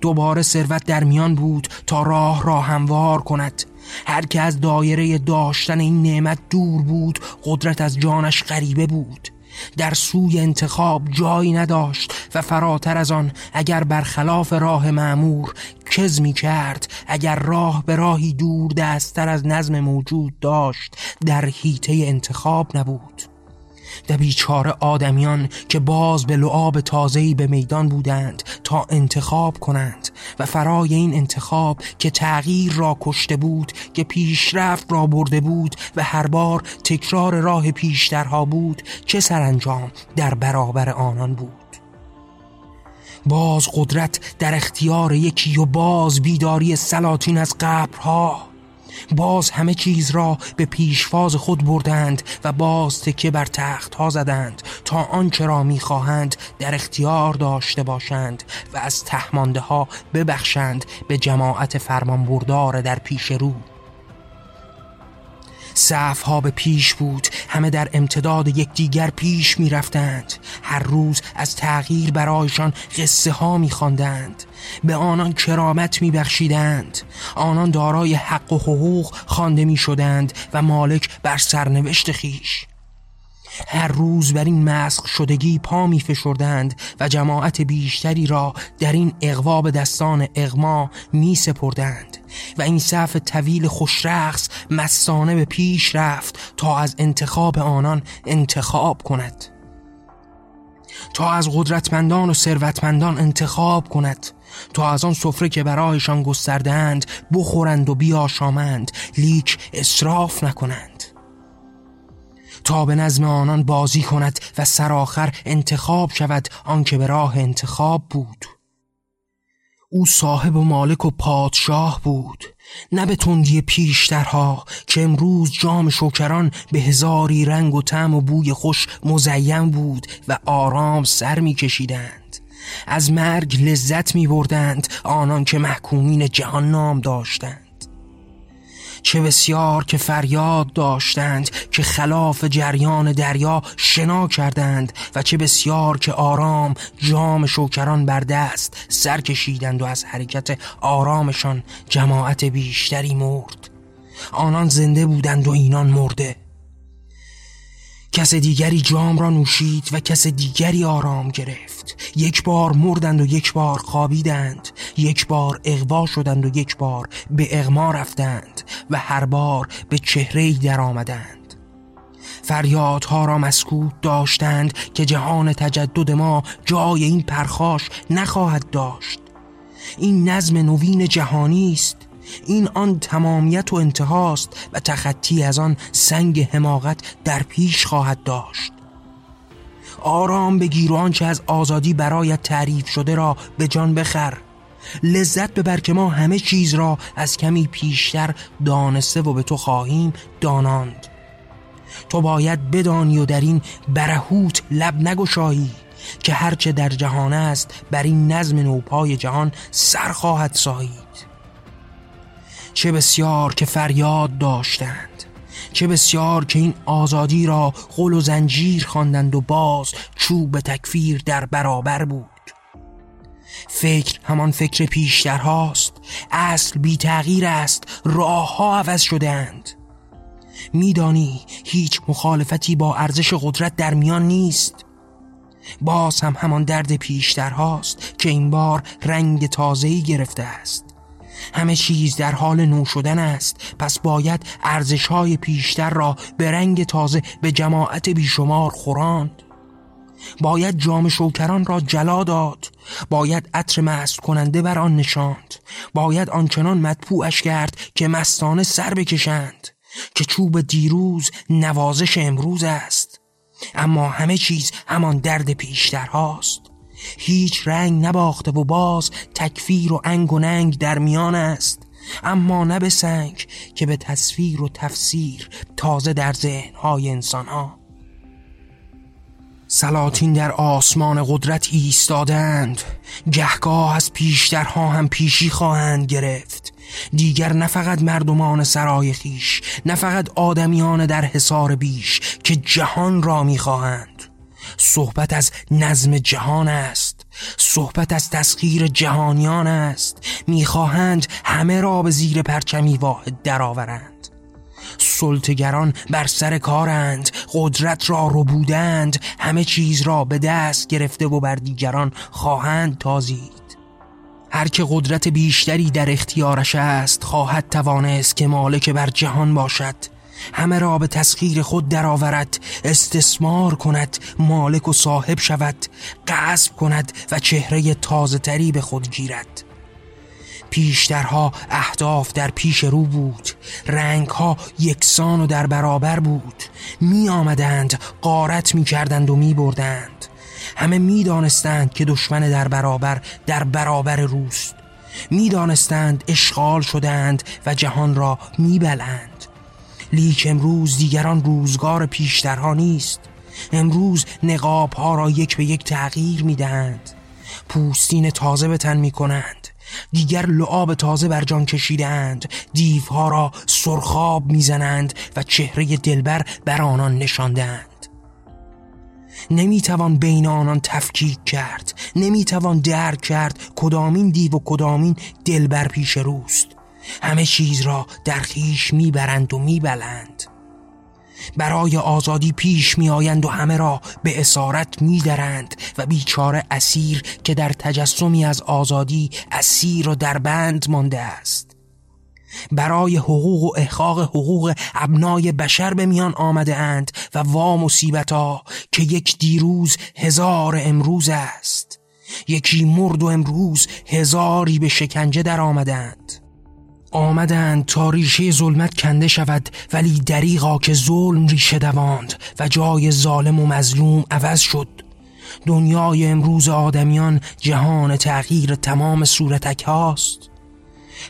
دوباره ثروت در میان بود تا راه را هموار کند. هر که از دایره داشتن این نعمت دور بود قدرت از جانش غریبه بود. در سوی انتخاب جایی نداشت و فراتر از آن اگر برخلاف راه معمور کز می کرد اگر راه به راهی دور دستتر از نظم موجود داشت در حیطه انتخاب نبود. و بیچاره آدمیان که باز به لعاب تازهی به میدان بودند تا انتخاب کنند و فرای این انتخاب که تغییر را کشته بود که پیشرفت را برده بود و هر بار تکرار راه پیشترها بود چه سرانجام در برابر آنان بود. باز قدرت در اختیار یکی و باز بیداری سلاطین از قبرها باز همه چیز را به پیشواز خود بردند و باز تکه بر تخت ها زدند تا آنچه را می‌خواهند در اختیار داشته باشند و از تهمانده ها ببخشند به جماعت فرمان بردار در پیش رو. صف ها به پیش بود. همه در امتداد یکدیگر پیش می رفتند هر روز از تغییر برایشان قصه ها می خواندند به آنان کرامت می بخشیدند آنان دارای حق و حقوق خوانده می شدند و مالک بر سرنوشت خیش. هر روز بر این مسخ شدگی پا می فشردند و جماعت بیشتری را در این اقوا به دستان اغما می سپردند و این صف طویل خوشرخص مستانه به پیش رفت تا از انتخاب آنان انتخاب کند. تا از قدرتمندان و ثروتمندان انتخاب کند. تا از آن سفره که برایشان گستردند بخورند و بیاشامند لیک اصراف نکنند. تا به نظم آنان بازی کند و سرآخر انتخاب شود آنکه به راه انتخاب بود. او صاحب و مالک و پادشاه بود نه به تندی پیشترها که امروز جام شکران به هزاری رنگ و طعم و بوی خوش مزین بود و آرام سر می کشیدند از مرگ لذت می بردند آنان که محکومین جهان نام داشتند. چه بسیار که فریاد داشتند که خلاف جریان دریا شنا کردند و چه بسیار که آرام جام شوکران بر دست سر کشیدند و از حرکت آرامشان جماعت بیشتری مرد. آنان زنده بودند و اینان مرده. کس دیگری جام را نوشید و کس دیگری آرام گرفت. یک بار مردند و یک بار خوابیدند. یک بار اغوا شدند و یک بار به اغما رفتند و هر بار به چهره در آمدند فریادها را مسکوت داشتند که جهان تجدد ما جای این پرخاش نخواهد داشت. این نظم نوین جهانی است. این آن تمامیت و انتهاست و تخطی از آن سنگ حماقت در پیش خواهد داشت. آرام بگیر و آنچه از آزادی برایت تعریف شده را به جان بخر. لذت ببر که ما همه چیز را از کمی پیشتر دانسته و به تو خواهیم داناند. تو باید بدانی و در این برهوت لب نگشایی که هرچه در جهان است بر این نظم نوپای جهان سر خواهد سایید. چه بسیار که فریاد داشتند چه بسیار که این آزادی را قل و زنجیر خواندند و باز چوب تکفیر در برابر بود. فکر همان فکر پیشتر هاست اصل بی تغییر است راه ها عوض شدند میدانی هیچ مخالفتی با ارزش قدرت در میان نیست. باز هم همان درد پیشتر هاست که این بار رنگ تازه‌ای گرفته است. همه چیز در حال نو شدن است. پس باید ارزش های پیشتر را به رنگ تازه به جماعت بیشمار خوراند. باید جام شوکران را جلا داد. باید عطر مست کننده بر آن نشاند. باید آنچنان مدپوعش کرد که مستانه سر بکشند که چوب دیروز نوازش امروز است. اما همه چیز همان درد پیشتر هاست. هیچ رنگ نباخته و باز تکفیر و انگ و ننگ در میان است. اما نه به سنگ که به تصویر و تفسیر تازه در ذهنهای انسان ها سلاطین در آسمان قدرت ایستادند گهگاه از پیشترها هم پیشی خواهند گرفت. دیگر نه فقط مردمان سرای خیش نه فقط آدمیان در حصار بیش که جهان را می‌خواهند. صحبت از نظم جهان است. صحبت از تسخیر جهانیان است. می‌خواهند همه را به زیر پرچمی واحد درآورند. سلطگران بر سر کارند. قدرت را رو بودند همه چیز را به دست گرفته و بر دیگران خواهند تازید. هر که قدرت بیشتری در اختیارش است خواهد توانست که مالک بر جهان باشد. همه را به تسخیر خود درآورد استثمار کند مالک و صاحب شود قصب کند و چهره تازه تری به خود گیرد. پیشترها اهداف در پیش رو بود رنگها یکسان و در برابر بود. می آمدند قارت می کردند و می بردند. همه می دانستند که دشمن در برابر در برابر روست. می دانستند اشغال شدند و جهان را می بلند. لیک امروز دیگران روزگار پیشترها نیست. امروز نقاب ها را یک به یک تغییر می دهند پوستین تازه به تن می کنند دیگر لعاب تازه بر جان کشیدند دیوها را سرخاب می‌زنند و چهره دلبر بر آنان نشاندند نمی‌توان بین آنان تفکیک کرد. نمی‌توان درک کرد کدامین دیو و کدامین دلبر پیش روست. همه چیز را در خیش می‌برند و میبلند. برای آزادی پیش میآیند و همه را به اسارت میدرند و بیچاره اسیر که در تجسمی از آزادی اسیر و در بند مانده است. برای حقوق و احقاق حقوق ابنای بشر به میان آمده اند و وا مصیبتا که یک دیروز هزار امروز است. یکی مرد و امروز هزاری به شکنجه در آمدند آمدند تا ریشه ظلمت کنده شود ولی دریغا که ظلم ریشه دواند و جای ظالم و مظلوم عوض شد. دنیای امروز آدمیان جهان تغییر تمام صورتک هاست.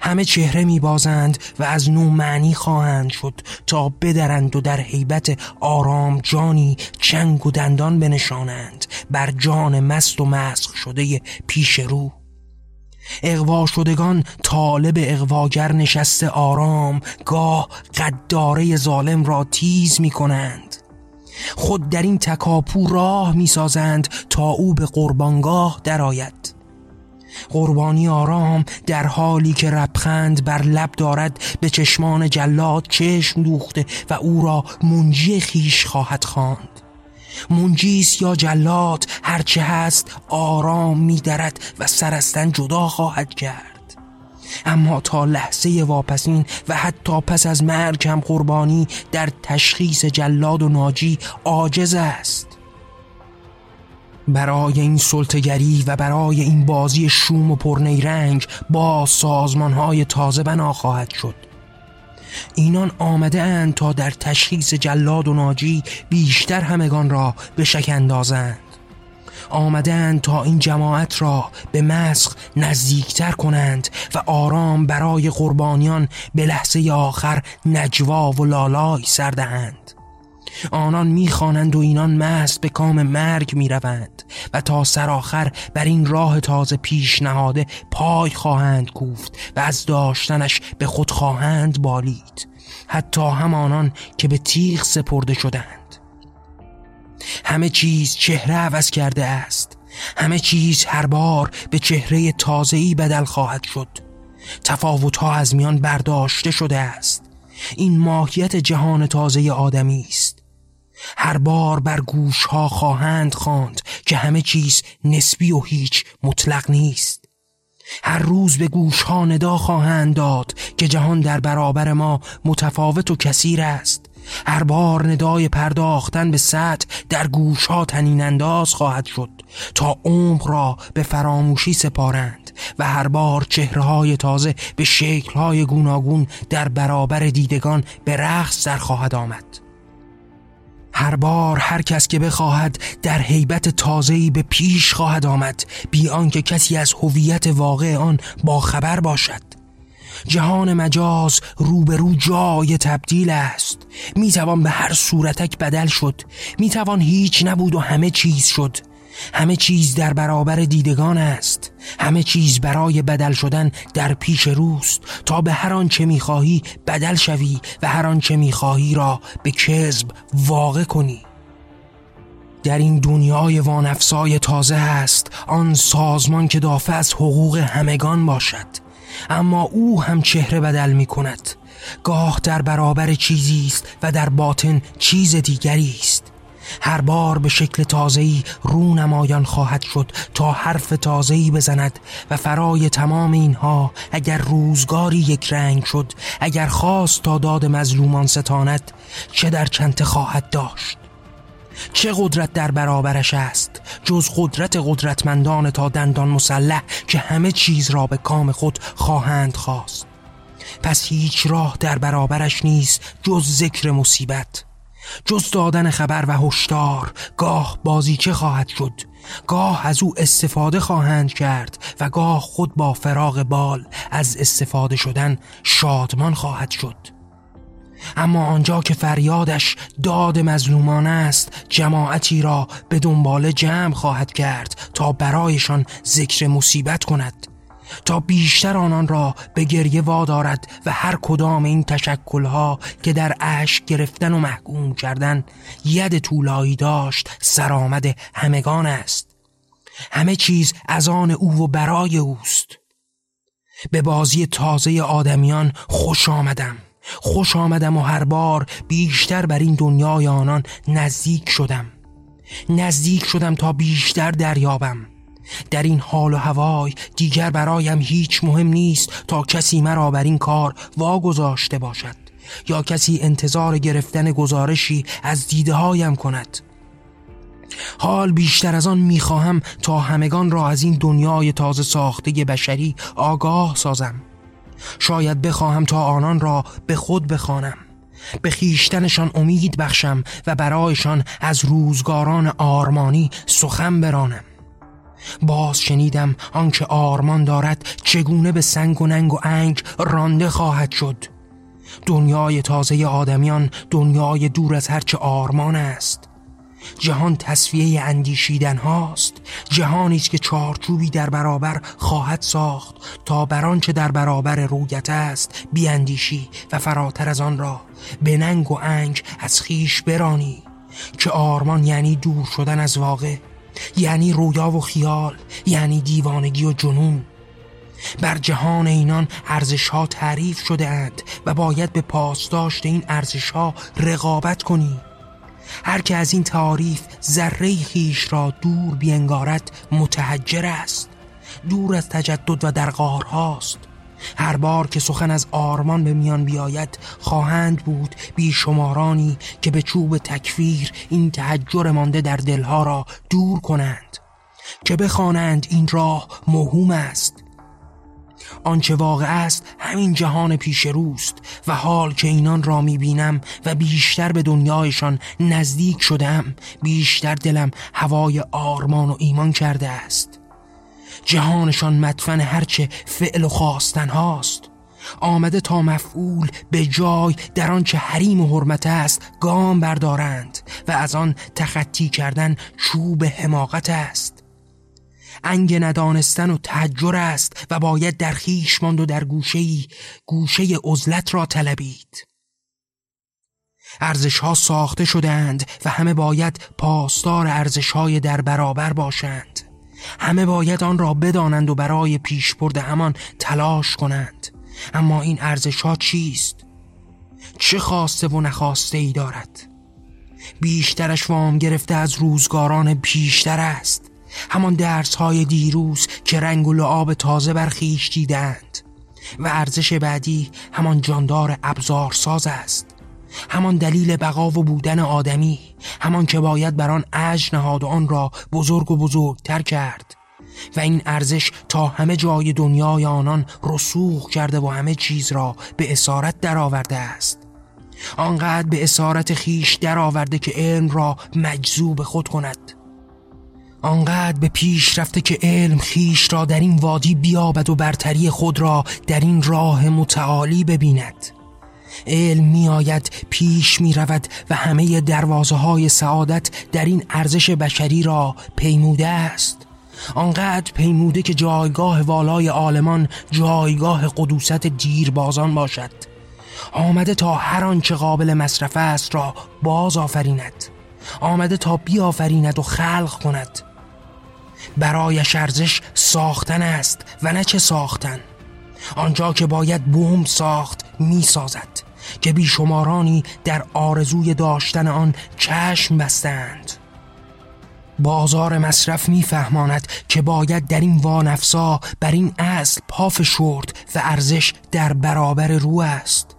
همه چهره می بازند و از نو معنی خواهند شد تا بدرند و در حیبت آرام جانی چنگ و دندان بنشانند بر جان مست و مسخ شده پیش رو. اقوا شدگان طالب اقواگر نشسته آرام گاه قداره ظالم را تیز می کنند خود در این تکاپو راه می سازند تا او به قربانگاه درآید. قربانی آرام در حالی که ربخند بر لب دارد به چشمان جلاد چشم دوخته و او را منجی خیش خواهد خواند. منجیس یا جلاد هرچه هست آرام میدرد و سرستن جدا خواهد کرد. اما تا لحظه واپسین و حتی پس از مرگ هم قربانی در تشخیص جلاد و ناجی عاجز است. برای این سلطگری و برای این بازی شوم و پرنیرنگ با سازمان های تازه بنا خواهد شد. اینان آمده اند تا در تشخیص جلاد و ناجی بیشتر همگان را به شک اندازند. آمدند تا این جماعت را به مسخ نزدیکتر کنند و آرام برای قربانیان به لحظه آخر نجوا و لالای سردهند آنان می‌خوانند و اینان مست به کام مرگ می‌روند و تا سرآخر بر این راه تازه پیش نهاده پای خواهند کوفت و از داشتنش به خود خواهند بالید. حتی همانان که به تیغ سپرده شدند. همه چیز چهره عوض کرده است. همه چیز هر بار به چهره تازه‌ای بدل خواهد شد. تفاوتها از میان برداشته شده است. این ماهیت جهان تازه آدمی است. هر بار بر گوش ها خواهند خواند که همه چیز نسبی و هیچ مطلق نیست. هر روز به گوش ها ندا خواهند داد که جهان در برابر ما متفاوت و کثیر است. هر بار ندای پرداختن به سطح در گوش ها تنین انداز خواهد شد تا عمق را به فراموشی سپارند و هر بار چهره های تازه به شکل های گوناگون در برابر دیدگان به رقص در خواهد آمد. هر بار هر کس که بخواهد در حیبت تازه‌ای به پیش خواهد آمد بی آنکه کسی از هویت واقع آن با خبر باشد. جهان مجاز روبرو جای تبدیل است. می‌توان به هر صورتک بدل شد. می‌توان هیچ نبود و همه چیز شد. همه چیز در برابر دیدگان است. همه چیز برای بدل شدن در پیش روست. تا به هر آنچه می‌خواهی بدل شوی و هر آنچه می‌خواهی را به کذب واقع کنی. در این دنیای وانفسای تازه است آن سازمان که دافع از حقوق همگان باشد. اما او هم چهره بدل می کند گاه در برابر چیزی است و در باطن چیز دیگری است. هر بار به شکل تازه‌ای رو نمایان خواهد شد تا حرف تازه‌ای بزند و فرای تمام اینها اگر روزگاری یک رنگ شد اگر خواست تا داد مظلومان ستاند چه در چنته خواهد داشت؟ چه قدرت در برابرش است؟ جز قدرت قدرتمندان تا دندان مسلح که همه چیز را به کام خود خواهند خواست. پس هیچ راه در برابرش نیست جز ذکر مصیبت. جز دادن خبر و هشدار گاه بازی چه خواهد شد. گاه از او استفاده خواهند کرد و گاه خود با فراغ بال از استفاده شدن شادمان خواهد شد. اما آنجا که فریادش داد مظلومان است جماعتی را به دنبال جمع خواهد کرد تا برایشان ذکر مصیبت کند. تا بیشتر آنان را به گریه وادارد و هر کدام این تشکلها که در عشق گرفتن و محکوم کردن ید طولایی داشت سرآمد همگان است. همه چیز از آن او و برای اوست. به بازی تازه آدمیان خوش آمدم. خوش آمدم و هر بار بیشتر بر این دنیای آنان نزدیک شدم. نزدیک شدم تا بیشتر دریابم. در این حال و هوای دیگر برایم هیچ مهم نیست تا کسی مرا بر این کار واگذاشته باشد یا کسی انتظار گرفتن گزارشی از دیده هایم کند. حال بیشتر از آن می‌خواهم تا همگان را از این دنیای تازه ساخته بشری آگاه سازم. شاید بخواهم تا آنان را به خود بخوانم. به خیشتنشان امید بخشم و برایشان از روزگاران آرمانی سخن برانم. باز شنیدم آنکه آرمان دارد چگونه به سنگ و ننگ و انگ رانده خواهد شد. دنیای تازه آدمیان دنیای دور از هرچه آرمان است. جهان تصفیه اندیشیدن هاست. جهانی است که چارچوبی در برابر خواهد ساخت تا بر چه در برابر رویت است بیاندیشی و فراتر از آن را به ننگ و انگ از خیش برانی که آرمان یعنی دور شدن از واقع. یعنی رویا و خیال یعنی دیوانگی و جنون. بر جهان اینان ارزش ها تعریف شده اند و باید به پاسداشت این ارزش ها رقابت کنی. هر که از این تعریف ذره خیش را دور بینگارد متحجر است. دور از تجدد و در هاست هر بار که سخن از آرمان به میان بیاید خواهند بود بیشمارانی که به چوب تکفیر این تحجر مانده در دلها را دور کنند که بخوانند این راه مهم است. آنچه واقع است همین جهان پیش روست و حال که اینان را می‌بینم و بیشتر به دنیایشان نزدیک شدم بیشتر دلم هوای آرمان و ایمان کرده است. جهانشان مدفن هرچه فعل و خواستن هاست. آمده تا مفعول به جای در آنچه حریم و حرمت است گام بردارند و از آن تخطی کردن چوب حماقت است. انگ ندانستن و تحجر است و باید در خیش ماند و در گوشه گوشه عزلت را طلبید. ارزش ها ساخته شدند و همه باید پاسدار ارزش های در برابر باشند. همه باید آن را بدانند و برای پیشبرد همان تلاش کنند اما این ارزش ها چیست؟ چه خواسته و نخواسته ای دارد؟ بیشترش وام گرفته از روزگاران پیشتر است همان درس های دیروز که رنگ و لعاب تازه برخیش دیدند و ارزش بعدی همان جاندار ابزارساز است همان دلیل بقا و بودن آدمی همان که باید بر آن اج نهاد و آن را بزرگ و بزرگتر کرد. و این ارزش تا همه جای دنیای آنان رسوخ کرده و همه چیز را به اسارت درآورده است. آنقدر به اسارت خیش درآورده که علم را مجذوب خود کند. آنقدر به پیش رفته که علم خیش را در این وادی بیابد و برتری خود را در این راه متعالی ببیند. علم می آید پیش می رود و همه دروازه های سعادت در این ارزش بشری را پیموده است. آنقدر پیموده که جایگاه والای عالمان جایگاه قدوست دیربازان باشد. آمده تا هر آنچه قابل مصرف است را باز آفریند. آمده تا بیافریند و خلق کند. برایش ارزش ساختن است و نه چه ساختن. آنجا که باید بوم ساخت می سازد که بیشمارانی در آرزوی داشتن آن چشم بستند. بازار مصرف میفهماند که باید در این وانفسا بر این اصل پاف شرد و ارزش در برابر رو است.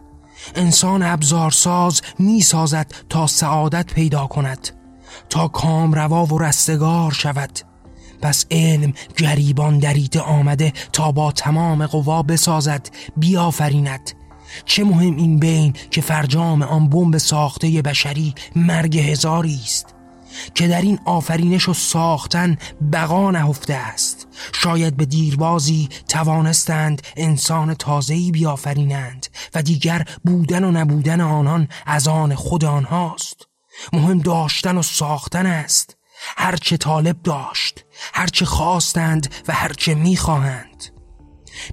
انسان ابزارساز می سازد تا سعادت پیدا کند تا کام روا و رستگار شود. پس علم گریبان دریده آمده تا با تمام قوا بسازد بیافریند. چه مهم این بین که فرجام آن بمب ساخته بشری مرگ هزاری است که در این آفرینش و ساختن بقا نهفته است؟ شاید به دیربازی توانستند انسان تازهی بیافرینند و دیگر بودن و نبودن آنان از آن خود آنهاست. مهم داشتن و ساختن است. هرچه طالب داشت هرچه خواستند و هرچه می‌خواهند.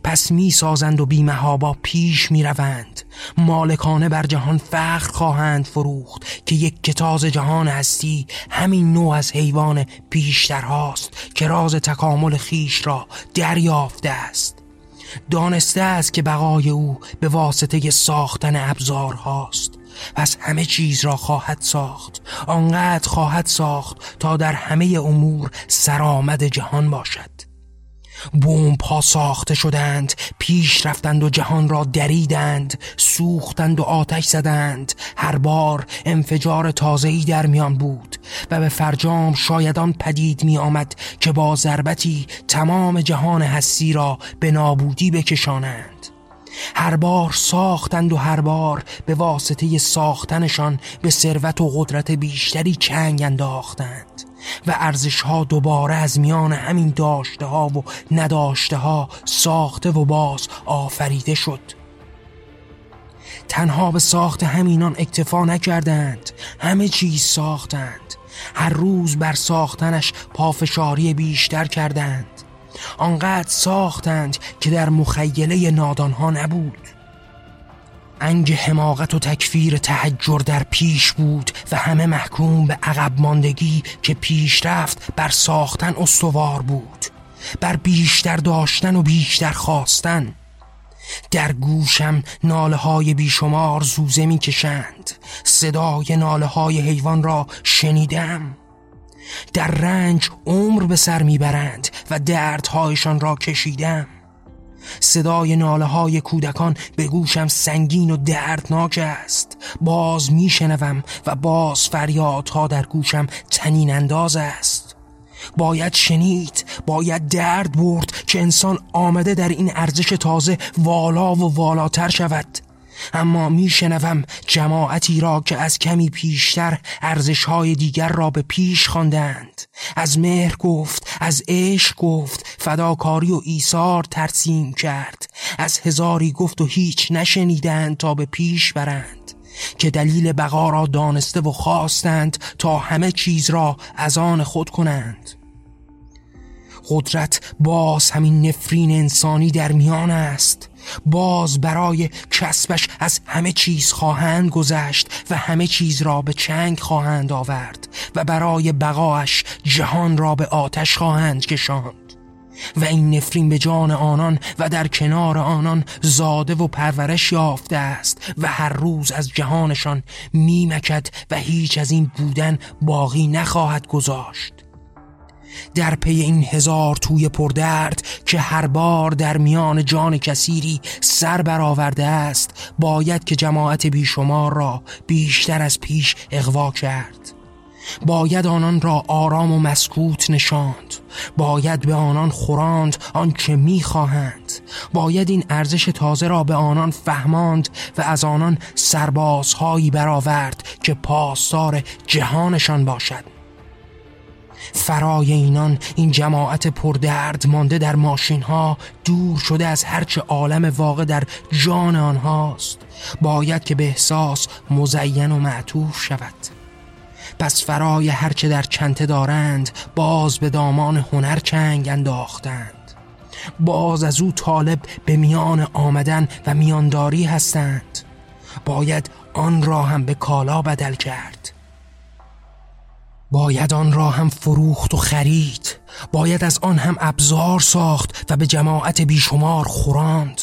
پس می‌سازند و بیمهابا پیش می‌روند. مالکانه بر جهان فخر خواهند فروخت که یک کتاز جهان هستی همین نوع از حیوان پیشتر هاست که راز تکامل خیش را دریافته است. دانسته است که بقای او به واسطه ساختن ابزار هاست. پس همه چیز را خواهد ساخت. آنقدر خواهد ساخت تا در همه امور سرآمد جهان باشد. بوم پا ساخته شدند پیش رفتند و جهان را دریدند سوختند و آتش زدند. هر بار انفجار تازه‌ای در میان بود و به فرجام شایدان پدید می آمد که با ضربتی تمام جهان هستی را به نابودی بکشانند. هر بار ساختند و هر بار به واسطه ساختنشان به ثروت و قدرت بیشتری چنگ انداختند. و ارزش ها دوباره از میان همین داشته ها و نداشته ها ساخته و باز آفریده شد. تنها به ساخت همینان اکتفا نکردند. همه چیز ساختند. هر روز بر ساختنش پافشاری بیشتر کردند. آنقدر ساختند که در مخیله نادانها نبود. انگ حماقت و تکفیر تحجر در پیش بود و همه محکوم به عقب ماندگی که پیش رفت بر ساختن استوار بود بر بیشتر داشتن و بیشتر خواستن. در گوشم ناله های بیشمار زوزه می کشند صدای ناله های حیوان را شنیدم. در رنج عمر به سر می‌برند و دردهایشان را کشیدم. صدای ناله های کودکان به گوشم سنگین و دردناک است. باز میشنوم و باز فریادها در گوشم تنین انداز است. باید شنید باید درد برد که انسان آمده در این ارزش تازه والا و والاتر شود. اما میشنوم جماعتی را که از کمی پیشتر ارزشهای دیگر را به پیش خواندند. از مهر گفت از عشق گفت فداکاری و ایثار ترسیم کرد. از هزاری گفت و هیچ نشنیدند تا به پیش برند. که دلیل بقا را دانسته و خواستند تا همه چیز را از آن خود کنند. قدرت باز همین نفرین انسانی در میان است. باز برای کسبش از همه چیز خواهند گذشت و همه چیز را به چنگ خواهند آورد و برای بقاش جهان را به آتش خواهند کشاند. و این نفرین به جان آنان و در کنار آنان زاده و پرورش یافته است و هر روز از جهانشان میمکد و هیچ از این بودن باقی نخواهد گذاشت. در پی این هزار توی پردرد که هر بار در میان جان کسیری سر برآورده است باید که جماعت بیشمار را بیشتر از پیش اغوا کرد. باید آنان را آرام و مسکوت نشاند. باید به آنان خوراند آنچه می‌خواهند. باید این ارزش تازه را به آنان فهماند و از آنان سربازهایی برآورد که پاسدار جهانشان باشد. فرای اینان این جماعت پردرد مانده در ماشین ها دور شده از هرچه عالم واقع در جان آنهاست. باید که به احساس مزین و معطوف شود. پس فرای هرچه در چنته دارند باز به دامان هنر چنگ انداختند. باز از او طالب به میان آمدن و میانداری هستند. باید آن را هم به کالا بدل کرد. باید آن را هم فروخت و خرید. باید از آن هم ابزار ساخت و به جماعت بیشمار خوراند.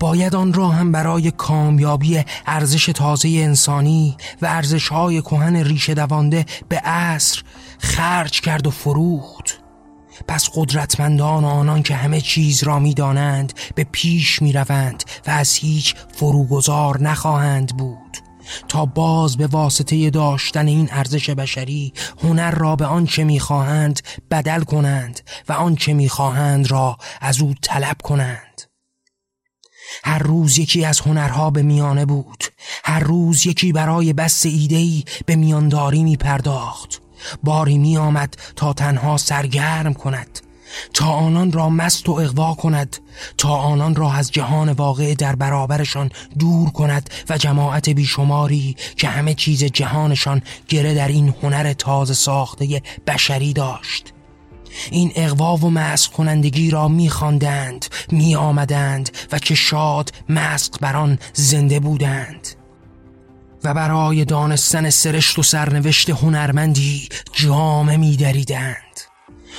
باید آن را هم برای کامیابی ارزش تازه انسانی و ارزش های کهن ریشه دوانده به عصر خرج کرد و فروخت. پس قدرتمندان آنان که همه چیز را می‌دانند به پیش می روند و از هیچ فروگذار نخواهند بود. تا باز به واسطه داشتن این ارزش بشری هنر را به آنچه می‌خواهند بدل کنند و آنچه می‌خواهند را از او طلب کنند. هر روز یکی از هنرها به میانه بود. هر روز یکی برای بس ایدهی به میانداری می پرداخت باری می آمد تا تنها سرگرم کند. تا آنان را مست و اغوا کند تا آنان را از جهان واقع در برابرشان دور کند و جماعت بیشماری که همه چیز جهانشان گره در این هنر تازه ساخته بشری داشت. این اغوا و مسق کنندگی را میخواندند می آمدند و که شاد مسق بر آن زنده بودند. و برای دانستن سرشت و سرنوشت هنرمندی جامه میدریدند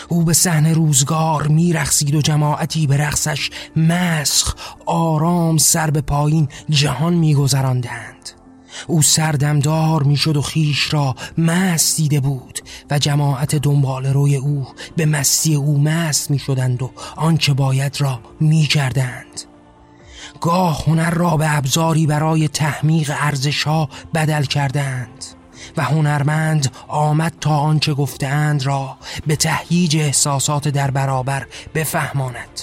او به صحنه روزگار میرخسید و جماعتی به رقصش مسخ آرام سر به پایین جهان میگذراندند. او سردمدار می‌شد و خیش را مست دیده بود و جماعت دنبال روی او به مستی او مست می‌شدند و آنچه باید را می‌کردند. گاه هنر را به ابزاری برای تحمیق ارزش ها بدل کردند. و هنرمند آمد تا آنچه گفتند را به تهییج احساسات در برابر بفهماند.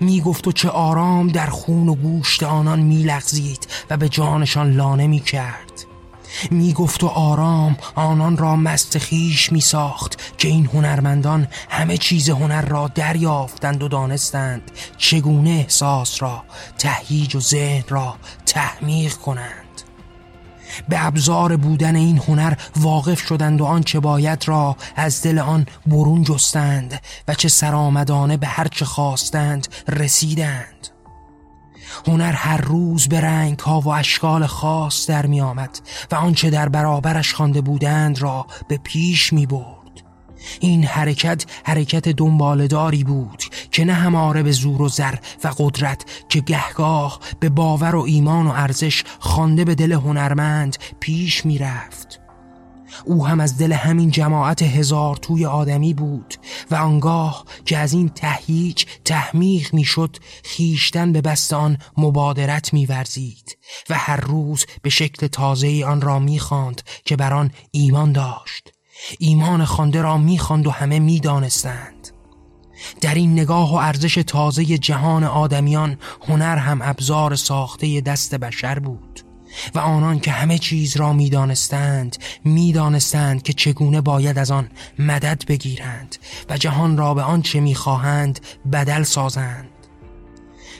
می گفت و چه آرام در خون و گوشت آنان می لغزید و به جانشان لانه می کرد می گفت و آرام آنان را مست خیش می ساخت که این هنرمندان همه چیز هنر را دریافتند و دانستند چگونه احساس را تهییج و ذهن را تحمیق کنند. به ابزار بودن این هنر واقف شدند و آنچه باید را از دل آن برون جستند و چه سرآمدانه به هر چه خواستند رسیدند. هنر هر روز به رنگ ها و اشکال خاص در می آمد و آنچه در برابرش خوانده بودند را به پیش می برد این حرکت حرکت دنبالداری بود که نه هماره به زور و زر و قدرت که گهگاه به باور و ایمان و ارزش خوانده به دل هنرمند پیش می رفت او هم از دل همین جماعت هزار توی آدمی بود و آنگاه که از این تهیج تحمیق می‌شد خیشتن به بست آن مبادرت میورزید و هر روز به شکل تازه آن را می‌خواند که بر آن ایمان داشت. ایمان خانده را می‌خواند و همه می‌دانستند. در این نگاه و ارزش تازه جهان آدمیان هنر هم ابزار ساخته دست بشر بود. و آنان که همه چیز را می‌دانستند می‌دانستند که چگونه باید از آن مدد بگیرند و جهان را به آنچه می‌خواهند بدل سازند.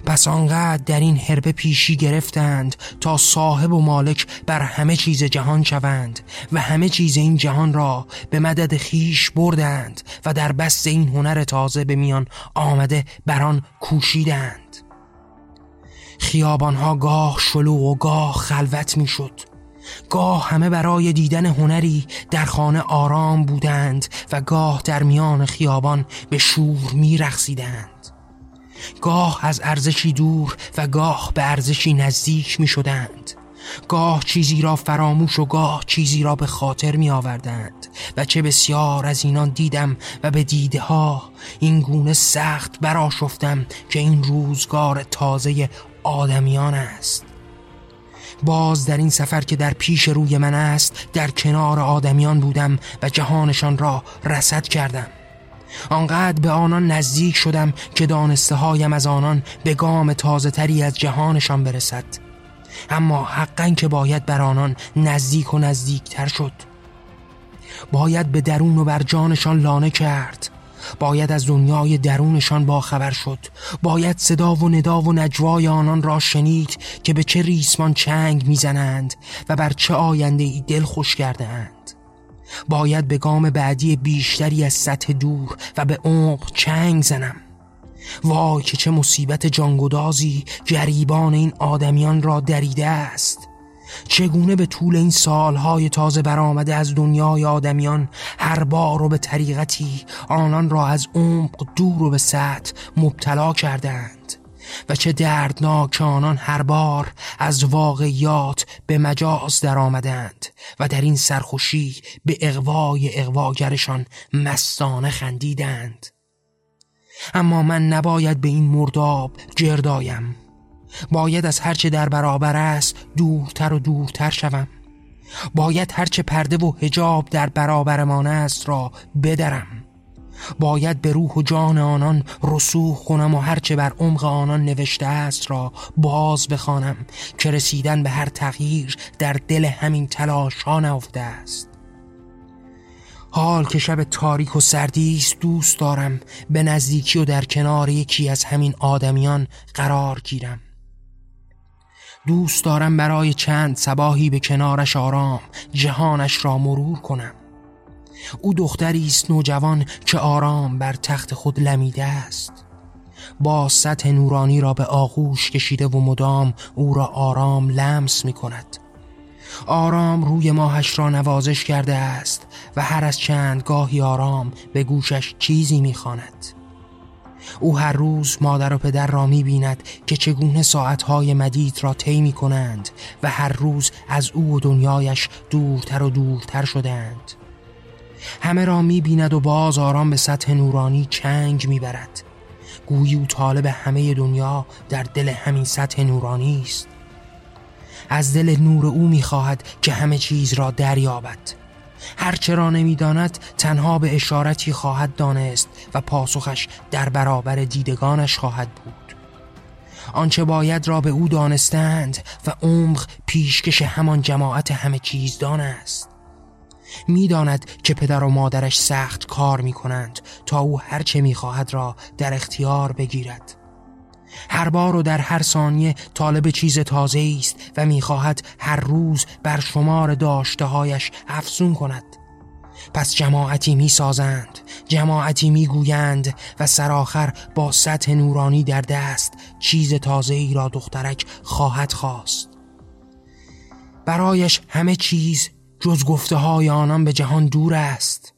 پس آنقدر در این حربه پیشی گرفتند تا صاحب و مالک بر همه چیز جهان شوند و همه چیز این جهان را به مدد خیش بردند و در بست این هنر تازه به میان آمده بر آن کوشیدند. خیابانها گاه شلو و گاه خلوت می‌شد. گاه همه برای دیدن هنری در خانه آرام بودند و گاه در میان خیابان به شور میرقصیدند. گاه از ارزشی دور و گاه به ارزشی نزدیک می شدند. گاه چیزی را فراموش و گاه چیزی را به خاطر می آوردند. و چه بسیار از اینان دیدم و به دیده ها این گونه سخت برا شفتم که این روزگار تازه آدمیان است. باز در این سفر که در پیش روی من است در کنار آدمیان بودم و جهانشان را رسد کردم. آنقدر به آنان نزدیک شدم که دانسته هایم از آنان به گام تازه تری از جهانشان برسد. اما حقا که باید بر آنان نزدیک و نزدیکتر شد. باید به درون و بر جانشان لانه کرد. باید از دنیای درونشان باخبر شد. باید صدا و ندا و نجوای آنان را شنید که به چه ریسمان چنگ می‌زنند و بر چه آینده ای دل خوش کرده باید به گام بعدی بیشتری از سطح دور و به عمق چنگ زنم. وای که چه مصیبت جانگدازی گریبان این آدمیان را دریده است. چگونه به طول این سالهای تازه برآمده از دنیای آدمیان هر بار و به طریقتی آنان را از عمق دور و به سطح مبتلا کردند؟ و چه دردناک آنان هر بار از واقعیات به مجاز در آمدند و در این سرخوشی به اقوای اقواگرشان مستانه خندیدند. اما من نباید به این مرداب گردایم باید از هرچه در برابر است دورتر و دورتر شوم. باید هرچه پرده و هجاب در برابرمان است را بدرم. باید به روح و جان آنان رسوخ کنم و هرچه بر عمق آنان نوشته است را باز بخوانم که رسیدن به هر تغییر در دل همین تلاش ها نفته است. حال که شب تاریک و سردی است دوست دارم به نزدیکی و در کنار یکی از همین آدمیان قرار گیرم. دوست دارم برای چند سباهی به کنارش آرام جهانش را مرور کنم. او دختری است نوجوان که آرام بر تخت خود لمیده است. با سطح نورانی را به آغوش کشیده و مدام او را آرام لمس می کند. آرام روی ماهش را نوازش کرده است و هر از چند گاهی آرام به گوشش چیزی می‌خواند. او هر روز مادر و پدر را می بیند که چگونه ساعتهای مدید را طی می کنند و هر روز از او و دنیایش دورتر و دورتر شدند همه را می بیند و باز آرام به سطح نورانی چنگ می برد گویی او طالب همه دنیا در دل همین سطح نورانی است. از دل نور او می خواهد که همه چیز را دریابد. هرچه را نمی‌داند تنها به اشارتی خواهد دانست و پاسخش در برابر دیدگانش خواهد بود. آنچه باید را به او دانستند و عمق پیشکش همان جماعت همه چیزدان است. می‌داند که پدر و مادرش سخت کار می کنند تا او هرچه می خواهد را در اختیار بگیرد. هر بار و در هر ثانیه طالب چیز تازه است و می‌خواهد هر روز بر شمار داشته هایش افزون کند. پس جماعتی می سازند جماعتی می گویند و سرآخر با سطح نورانی در دست چیز تازه ای را دخترک خواهد خواست. برایش همه چیز جز گفته های آنان به جهان دور است.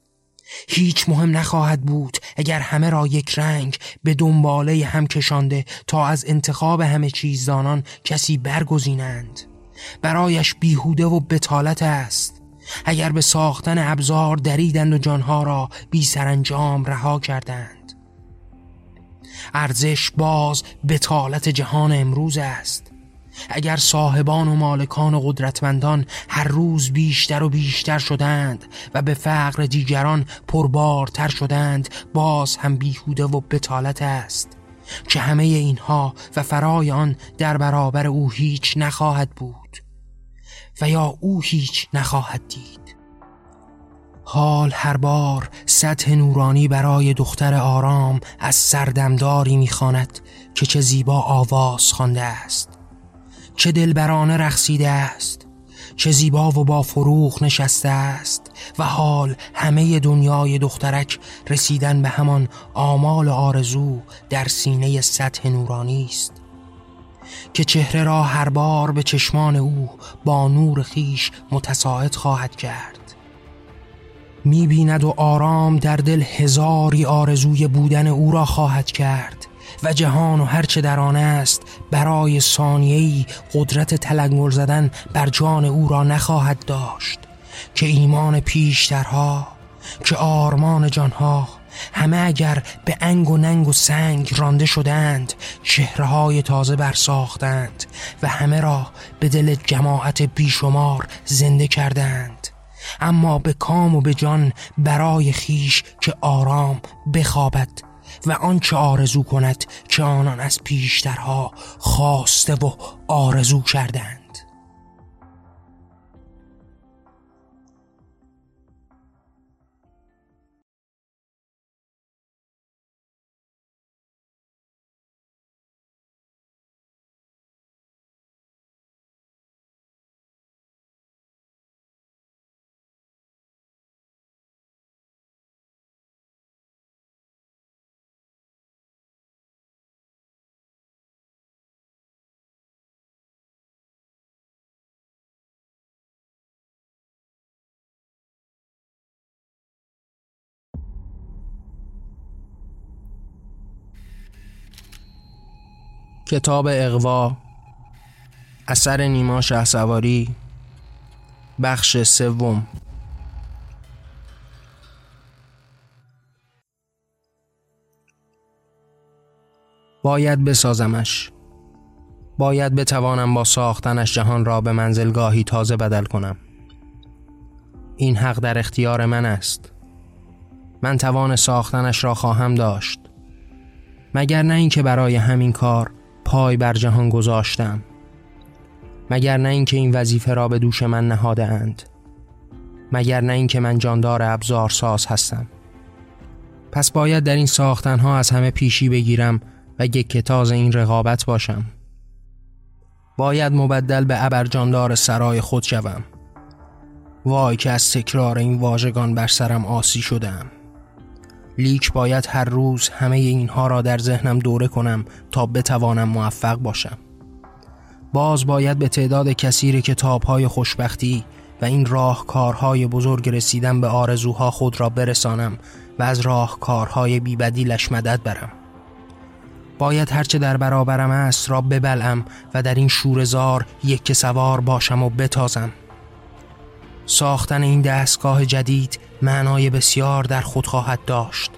هیچ مهم نخواهد بود اگر همه را یک رنگ به دنباله هم کشانده تا از انتخاب همه چیزدانان کسی برگزینند. برایش بیهوده و بتالت است. اگر به ساختن ابزار دریدند و جانها را بی سرانجام رها کردند. ارزش باز بتالت جهان امروز است. اگر صاحبان و مالکان و قدرتمندان هر روز بیشتر و بیشتر شدند و به فقر دیگران پربارتر شدند باز هم بیهوده و بتالت است که همه اینها و فرای آن در برابر او هیچ نخواهد بود و یا او هیچ نخواهد دید. حال هر بار سطح نورانی برای دختر آرام از سردمداری می‌خواند که چه زیبا آواز خوانده است. چه دلبرانه رقصیده است چه زیبا و با فروخ نشسته است و حال همه دنیای دخترک رسیدن به همان آمال آرزو در سینه سطح نورانی است. که چهره را هر بار به چشمان او با نور خیش متساعد خواهد کرد. می‌بیند و آرام در دل هزاری آرزوی بودن او را خواهد کرد. و جهان و هرچه در آن است برای ثانیه‌ای قدرت تلنگل زدن بر جان او را نخواهد داشت. که ایمان پیشترها که آرمان جانها همه اگر به انگ و ننگ و سنگ رانده شدند چهره تازه برساختند و همه را به دل جماعت بیشمار زنده کردند. اما به کام و به جان برای خیش که آرام بخوابد. و آنچه آرزو کند که آنان از پیشترها خواسته و آرزو کردند. کتاب اقوا اثر نیما سواری بخش سوم. باید بسازمش. باید بتوانم با ساختنش جهان را به منزلگاهی تازه بدل کنم. این حق در اختیار من است. من توان ساختنش را خواهم داشت. مگر نه اینکه برای همین کار پای بر جهان گذاشتم مگر نه اینکه این وظیفه را به دوش من نهاده اند مگر نه اینکه من جاندار ابزار ساز هستم. پس باید در این ساختنها از همه پیشی بگیرم و گکتاز این رقابت باشم. باید مبدل به ابرجاندار سرای خود شوم. وای که از تکرار این واژگان بر سرم آسی شدم لیک باید هر روز همه اینها را در ذهنم دوره کنم تا بتوانم موفق باشم. باز باید به تعداد کثیر کتابهای خوشبختی و این راهکارهای بزرگ رسیدن به آرزوها خود را برسانم و از راهکارهای بیبدیلش مدد برم. باید هرچه در برابرم است را ببلم و در این شورزار یک سوار باشم و بتازم. ساختن این دستگاه جدید معنای بسیار در خود خواهد داشت.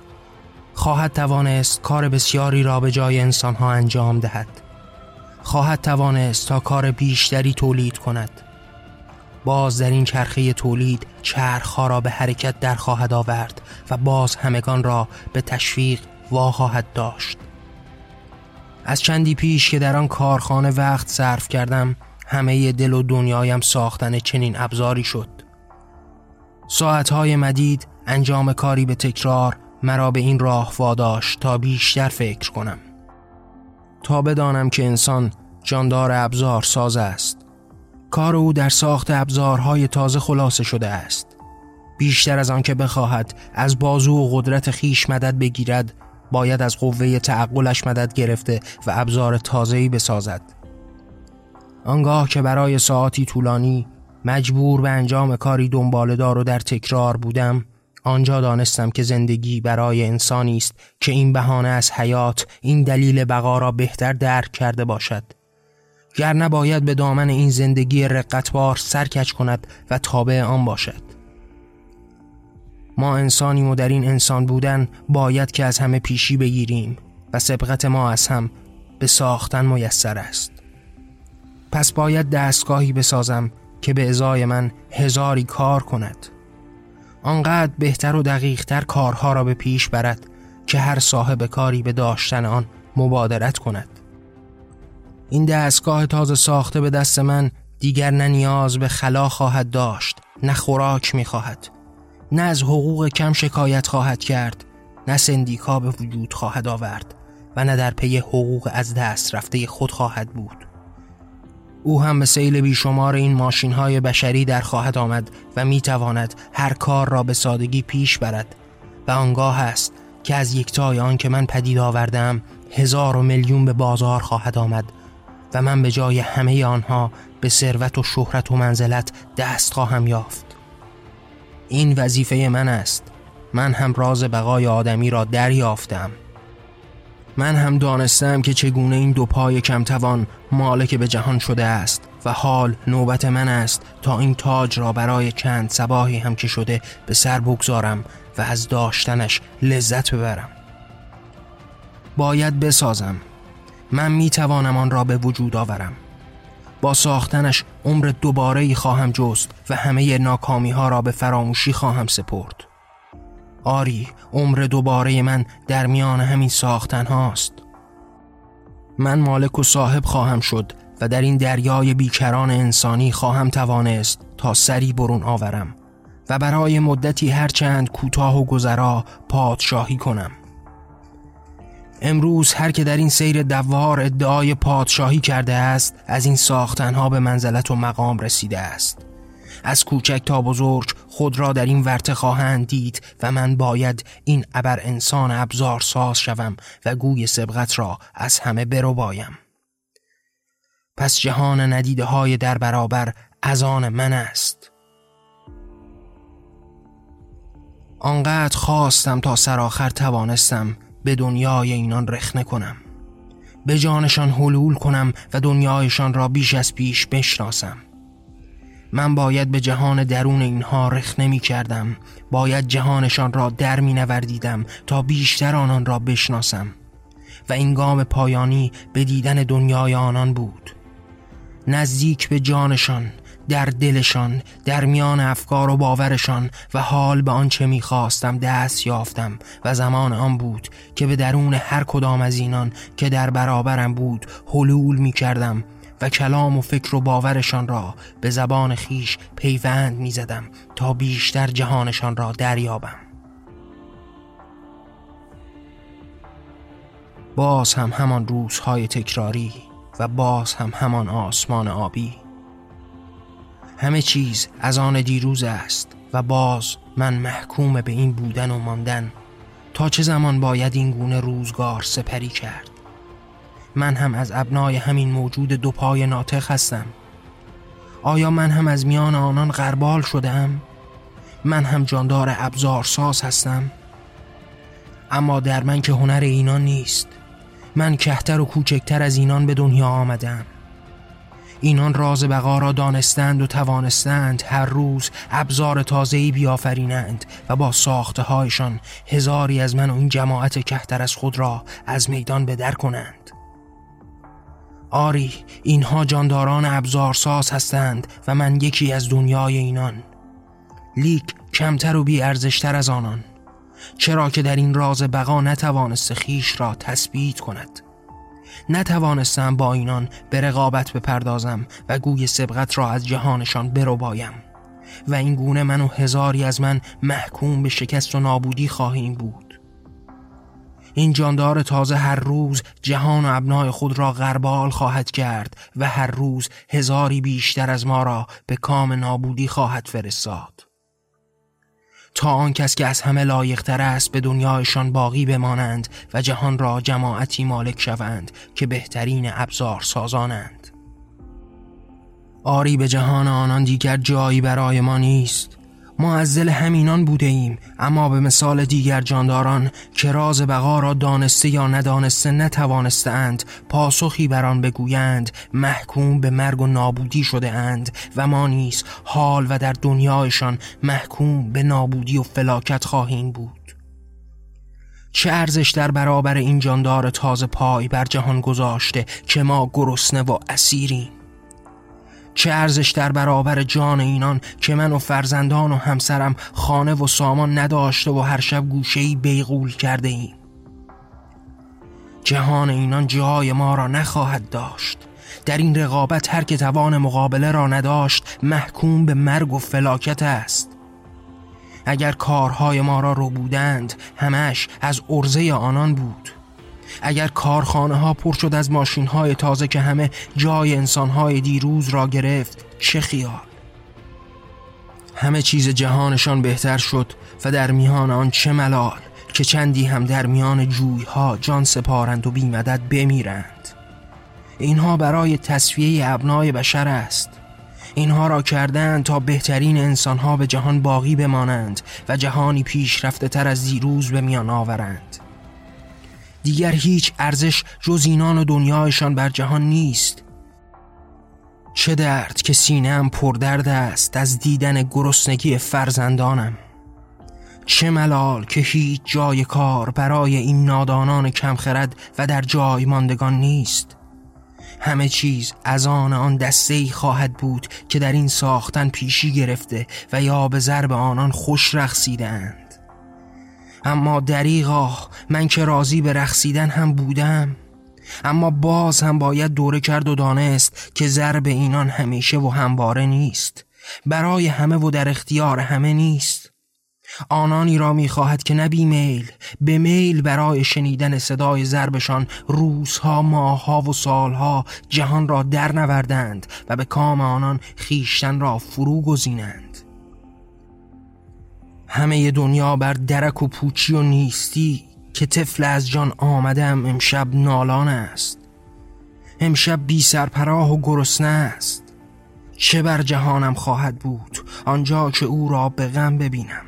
خواهد توانست کار بسیاری را به جای انسانها انجام دهد. خواهد توانست تا کار بیشتری تولید کند. باز در این چرخه تولید چرخها را به حرکت در خواهد آورد و باز همگان را به تشویق وا خواهد داشت. از چندی پیش که در آن کارخانه وقت صرف کردم همه دل و دنیایم ساختن چنین ابزاری شد. ساعتهای مدید انجام کاری به تکرار مرا به این راه واداشت تا بیشتر فکر کنم. تا بدانم که انسان جاندار ابزار ساز است. کار او در ساخت ابزارهای تازه خلاصه شده است. بیشتر از آن که بخواهد از بازو و قدرت خیش مدد بگیرد باید از قوه تعقلش مدد گرفته و ابزار تازه‌ای بسازد. آنگاه که برای ساعتی طولانی مجبور به انجام کاری دنبالدار و در تکرار بودم. آنجا دانستم که زندگی برای انسانی است که این بهانه از حیات این دلیل بقا را بهتر درک کرده باشد. گر نباید به دامن این زندگی رقتبار سرکش کند و تابع آن باشد. ما انسانیم و در این انسان بودن باید که از همه پیشی بگیریم و سبقت ما از هم به ساختن میسر است. پس باید دستگاهی بسازم که به ازای من هزاری کار کند. آنقدر بهتر و دقیقتر کارها را به پیش برد که هر صاحب کاری به داشتن آن مبادرت کند. این دستگاه تازه ساخته به دست من دیگر نه نیاز به خلا خواهد داشت نه خوراک می خواهد نه از حقوق کم شکایت خواهد کرد نه سندیکا به وجود خواهد آورد و نه در پی حقوق از دست رفته خود خواهد بود. او هم به سیل بیشمار این ماشین های بشری در خواهد آمد و می تواند هر کار را به سادگی پیش برد. و آنگاه است که از یکتای آن که من پدید آوردم هزار و میلیون به بازار خواهد آمد و من به جای همه آنها به ثروت و شهرت و منزلت دست خواهم یافت. این وظیفه من است. من هم راز بقای آدمی را دریافتم. من هم دانستم که چگونه این دو پای کمتوان مالک به جهان شده است و حال نوبت من است تا این تاج را برای چند سباهی هم که شده به سر بگذارم و از داشتنش لذت ببرم. باید بسازم. من می توانم آن را به وجود آورم. با ساختنش عمر دوباره خواهم جست و همه ناکامی ها را به فراموشی خواهم سپرد. آری عمر دوباره من در میان همین ساختن هاست من مالک و صاحب خواهم شد و در این دریای بیکران انسانی خواهم توانست تا سری برون آورم و برای مدتی هرچند کوتاه و گذرا پادشاهی کنم. امروز هر که در این سیر دوار ادعای پادشاهی کرده است از این ساختنها به منزلت و مقام رسیده است. از کوچک تا بزرگ خود را در این ورته خواهند دید و من باید این ابر انسان ابزار ساز شوم و گوی سبقت را از همه برو بایم پس جهان ندیده های در برابر از آن من است. آنقدر خواستم تا سرآخر توانستم به دنیای اینان رخنه کنم. به جانشان حلول کنم و دنیایشان را بیش از پیش بشناسم. من باید به جهان درون اینها رخ نمی کردم. باید جهانشان را در می نوردیدم تا بیشتر آنان را بشناسم. و این گام پایانی به دیدن دنیای آنان بود. نزدیک به جانشان در دلشان در میان افکار و باورشان و حال به آنچه می‌خواستم دست یافتم و زمان آن بود که به درون هر کدام از اینان که در برابرم بود حلول می کردم و کلام و فکر و باورشان را به زبان خیش پیوند می زدم تا بیشتر جهانشان را دریابم. باز هم همان روزهای تکراری و باز هم همان آسمان آبی. همه چیز از آن دیروز است و باز من محکوم به این بودن و ماندن تا چه زمان باید این گونه روزگار سپری کرد. من هم از ابنای همین موجود دو پای ناطق هستم آیا من هم از میان آنان غربال شدم؟ من هم جاندار ابزارساز هستم؟ اما در من که هنر اینان نیست من کهتر و کوچکتر از اینان به دنیا آمدم اینان راز بقا را دانستند و توانستند هر روز ابزار تازه‌ای بیافرینند و با ساخته هایشان هزاری از من و این جماعت کهتر از خود را از میدان بدر کنند آری اینها جانداران ابزارساز هستند و من یکی از دنیای اینان. لیک کمتر و بیارزشتر از آنان. چرا که در این راز بقا نتوانست خیش را تثبیت کند. نتوانستم با اینان به رقابت بپردازم و گوی سبقت را از جهانشان برو بایم و این گونه من و هزاری از من محکوم به شکست و نابودی خواهیم بود. این جاندار تازه هر روز جهان و ابنای خود را غربال خواهد کرد و هر روز هزاری بیشتر از ما را به کام نابودی خواهد فرستاد. تا آن کس که از همه لایقتر است به دنیایشان باقی بمانند و جهان را جماعتی مالک شوند که بهترین ابزار سازانند. آری به جهان آنان دیگر جایی برای ما نیست. ما از دل همینان بوده ایم اما به مثال دیگر جانداران که راز بقا را دانسته یا ندانسته نتوانستند پاسخی بر آن بگویند محکوم به مرگ و نابودی شده اند و ما نیز حال و در دنیایشان محکوم به نابودی و فلاکت خواهیم بود. چه ارزش در برابر این جاندار تازه پای بر جهان گذاشته که ما گرسنه و اسیریم؟ چه ارزش در برابر جان اینان که من و فرزندان و همسرم خانه و سامان نداشته و هر شب گوشهی بیغول کرده ایم جهان اینان جای ما را نخواهد داشت. در این رقابت هر که توان مقابله را نداشت محکوم به مرگ و فلاکت است. اگر کارهای ما را رو بودند همش از عرضه آنان بود. اگر کارخانه ها پر شد از ماشین های تازه که همه جای انسان های دیروز را گرفت چه خیال؟ همه چیز جهانشان بهتر شد و در میان آن چه ملال که چندی هم در میان جوی ها جان سپارند و بیمدد بمیرند. اینها برای تصفیه ابنای بشر است. اینها را کردند تا بهترین انسانها به جهان باقی بمانند و جهانی پیشرفته تر از دیروز به میان آورند. دیگر هیچ ارزش جز اینان و دنیایشان بر جهان نیست. چه درد که سینم پردرد است از دیدن گرسنگی فرزندانم. چه ملال که هیچ جای کار برای این نادانان کمخرد و در جای ماندگان نیست. همه چیز از آن آن دسته ای خواهد بود که در این ساختن پیشی گرفته و یا به ضرب آنان خوش رخصیدند اما دریغا من که راضی به رخصیدن هم بودم. اما باز هم باید دوره کرد و دانست که ضرب اینان همیشه و همواره نیست. برای همه و در اختیار همه نیست. آنانی را می‌خواهد که نبی میل به میل برای شنیدن صدای ضربشان روزها ماهها و سالها جهان را در نوردند و به کام آنان خیشتن را فرو گزینند همه دنیا بر درک و پوچی و نیستی که طفل از جان آمدم امشب نالان است. امشب بی سرپراه و گرسنه است. چه بر جهانم خواهد بود آنجا که او را به غم ببینم.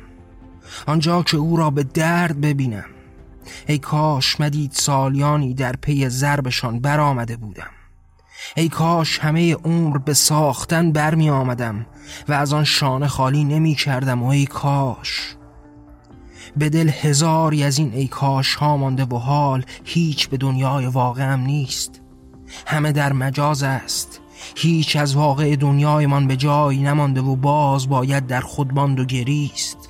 آنجا که او را به درد ببینم. ای کاش مدید سالیانی در پی ضربشان برآمده بودم. ای کاش همه عمر به ساختن برمی آمدم و از آن شانه خالی نمی کردم و ای کاش. به دل هزاری از این ای کاش ها مانده و حال هیچ به دنیای واقعم نیست. همه در مجاز است. هیچ از واقع دنیایمان به جایی نمانده و باز باید در خود ماند و گریست.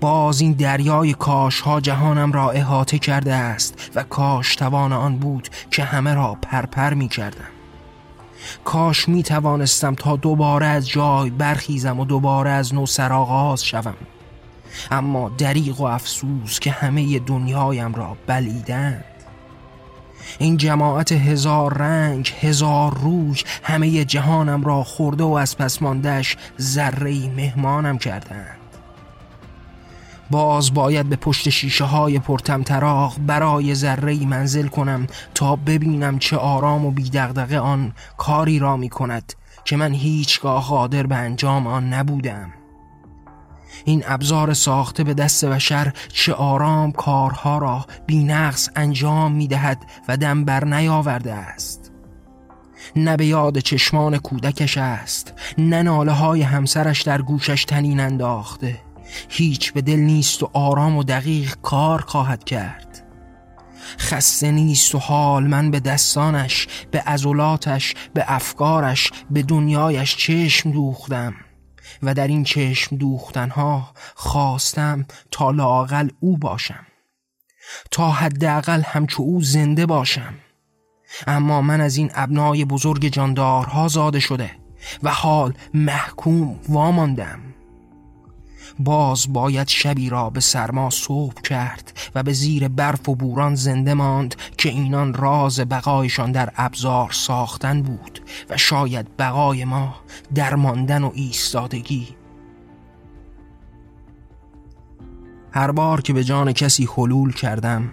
باز این دریای کاش ها جهانم را احاطه کرده است و کاش توان آن بود که همه را پرپر می کردم. کاش می توانستم تا دوباره از جای برخیزم و دوباره از نو سراغاز شوم. اما دریغ و افسوس که همه دنیایم را بلیدند. این جماعت هزار رنگ هزار روی همه جهانم را خورده و از پس ماندش ذره مهمانم کردند. باز باید به پشت شیشه های پرتمطراق برای ذره منزل کنم تا ببینم چه آرام و بیدغدغه آن کاری را می کند که من هیچگاه قادر به انجام آن نبودم. این ابزار ساخته به دست بشر چه آرام کارها را بینقص انجام می دهد و دم بر نیاورده است. نه به یاد چشمان کودکش است نه ناله های همسرش در گوشش تنین انداخته. هیچ به دل نیست و آرام و دقیق کار خواهد کرد. خسته نیست و حال من به دستانش به ازولاتش به افکارش به دنیایش چشم دوختم و در این چشم دوختنها خواستم تا لاقل او باشم. تا حداقل همچو او زنده باشم. اما من از این ابنای بزرگ جاندارها زاده شده و حال محکوم واماندم. باز باید شبی را به سرما صبح کرد و به زیر برف و بوران زنده ماند که اینان راز بقایشان در ابزار ساختن بود و شاید بقای ما در ماندن و ایستادگی. هر بار که به جان کسی حلول کردم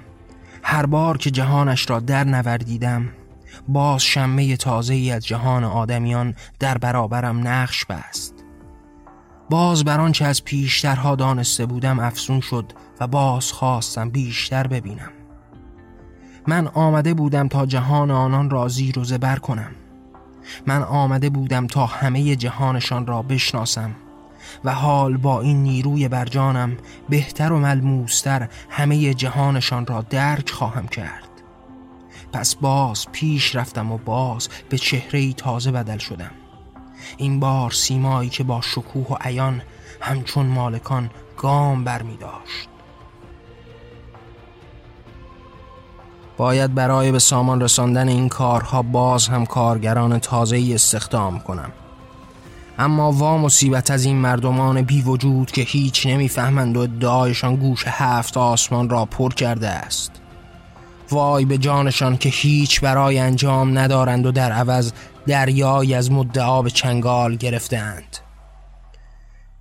هر بار که جهانش را در نوردیدم باز شمه تازه ای از جهان آدمیان در برابرم نقش بست. باز بر آنچه از پیشترها دانسته بودم افسون شد و باز خواستم بیشتر ببینم. من آمده بودم تا جهان آنان را زیر و زبر کنم. من آمده بودم تا همه جهانشان را بشناسم و حال با این نیروی برجانم بهتر و ملموستر همه جهانشان را درک خواهم کرد. پس باز پیش رفتم و باز به چهره تازه بدل شدم. این بار سیمایی که با شکوه و عیان همچون مالکان گام بر می داشت. باید برای به سامان رساندن این کارها باز هم کارگران تازه ای استخدام کنم. اما وا مصیبت از این مردمان بی وجود که هیچ نمی‌فهمند و ادعایشان گوش هفت آسمان را پر کرده است. وای به جانشان که هیچ برای انجام ندارند و در عوض دریایی از مدعا به چنگال گرفتند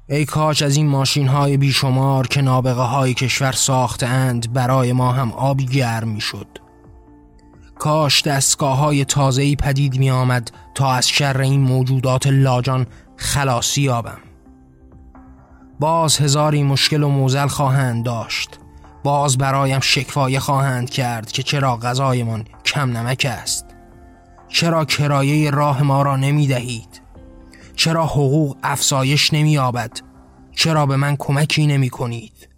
ای کاش از این ماشین های بیشمار که نابغه های کشور ساختند برای ما هم آبی گرم می شد کاش دستگاه های تازهی پدید می آمد تا از شر این موجودات لاجان خلاصی یابم. باز هزاری مشکل و موزل خواهند داشت. باز برایم شکوایه خواهند کرد که چرا غذایمان کم نمک است. چرا کرایه راه ما را نمی دهید؟ چرا حقوق افزایش نمی آبد چرا به من کمکی نمی کنید؟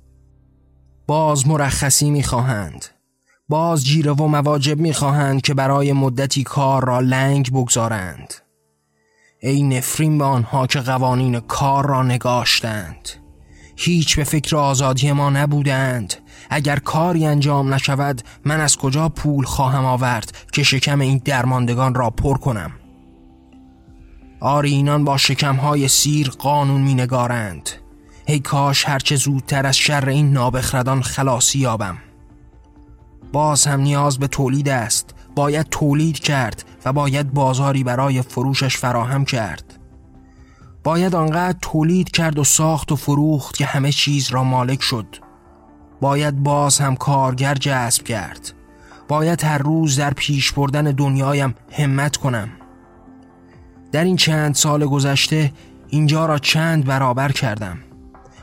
باز مرخصی می خواهند. باز جیره و مواجب می خواهند که برای مدتی کار را لنگ بگذارند. ای نفرین به آنها که قوانین کار را نگاشتند. هیچ به فکر آزادی ما نبودند. اگر کاری انجام نشود من از کجا پول خواهم آورد که شکم این درماندگان را پر کنم؟ آری اینان با شکمهای سیر قانون می نگارند ای کاش هرچه زودتر از شر این نابخردان خلاصی یابم. باز هم نیاز به تولید است. باید تولید کرد و باید بازاری برای فروشش فراهم کرد. باید آنقدر تولید کرد و ساخت و فروخت که همه چیز را مالک شد. باید باز هم کارگر جذب کرد. باید هر روز در پیش بردن دنیایم همت کنم. در این چند سال گذشته اینجا را چند برابر کردم.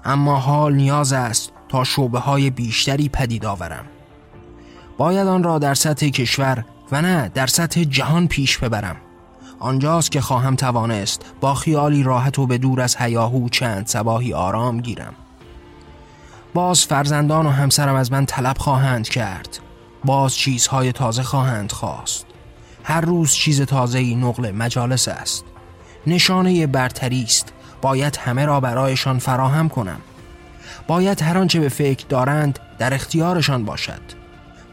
اما حال نیاز است تا شعبه های بیشتری پدید آورم. باید آن را در سطح کشور و نه در سطح جهان پیش ببرم. آنجاست که خواهم توانست با خیالی راحت و به دور از هیاهو چند سباهی آرام گیرم. باز فرزندان و همسرم از من طلب خواهند کرد. باز چیزهای تازه خواهند خواست. هر روز چیز تازه نقل مجالس است. نشانه برتری است. باید همه را برایشان فراهم کنم. باید هر آنچه به فکر دارند در اختیارشان باشد.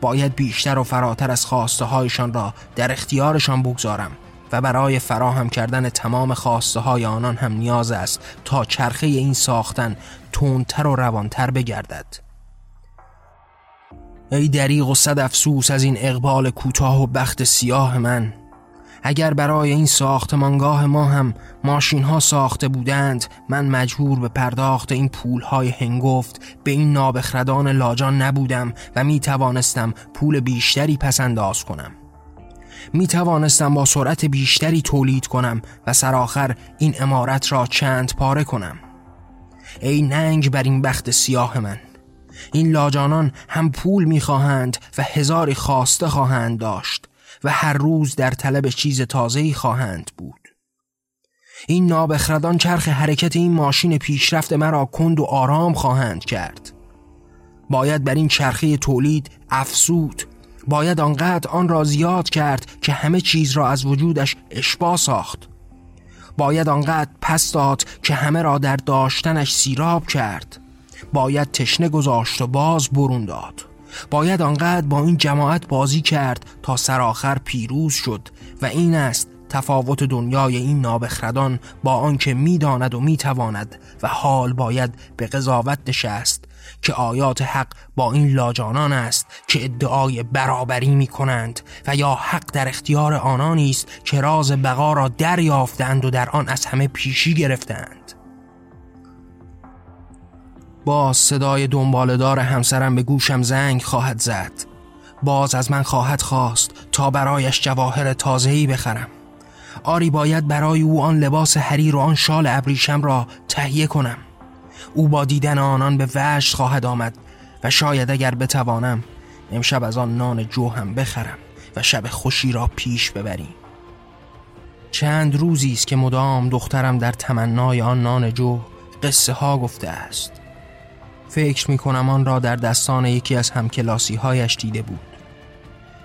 باید بیشتر و فراتر از خواسته هایشان را در اختیارشان بگذارم. و برای فراهم کردن تمام خواسته های آنان هم نیاز است تا چرخه این ساختن تندتر و روانتر بگردد. ای دریغ و صد افسوس از این اقبال کوتاه و بخت سیاه من اگر برای این ساختمانگاه ما هم ماشین ها ساخته بودند من مجبور به پرداخت این پول های هنگفت به این نابخردان لاجان نبودم و می توانستم پول بیشتری پس انداز کنم. می توانستم با سرعت بیشتری تولید کنم و سرآخر این امارت را چند پاره کنم. ای ننگ بر این بخت سیاه من این لاجانان هم پول می‌خواهند و هزاری خواسته خواهند داشت و هر روز در طلب چیز تازه‌ای خواهند بود. این نابخردان چرخ حرکت این ماشین پیشرفت مرا کند و آرام خواهند کرد. باید بر این چرخه تولید افسود باید آنقدر آن را زیاد کرد که همه چیز را از وجودش اشبا ساخت. باید آنقدر پس داد که همه را در داشتنش سیراب کرد. باید تشنه گذاشت و باز برون داد. باید آنقدر با این جماعت بازی کرد تا سرآخر پیروز شد و این است تفاوت دنیای این نابخردان با آنکه می‌داند و می‌تواند و حال باید به قضاوت نشست که آیات حق با این لاجانان است که ادعای برابری می کنند و یا حق در اختیار آنانی است که راز بقا را دریافتند و در آن از همه پیشی گرفتند. باز صدای دنبالدار همسرم به گوشم زنگ خواهد زد. باز از من خواهد خواست تا برایش جواهر تازه‌ای بخرم. آری باید برای او آن لباس حریر و آن شال ابریشم را تهیه کنم. او با دیدن آنان به وشت خواهد آمد و شاید اگر بتوانم امشب از آن نان جو هم بخرم و شب خوشی را پیش ببریم. چند روزی است که مدام دخترم در تمنای آن نان جو قصه ها گفته است. فکر می کنم آن را در دستان یکی از همکلاسی هایش دیده بود.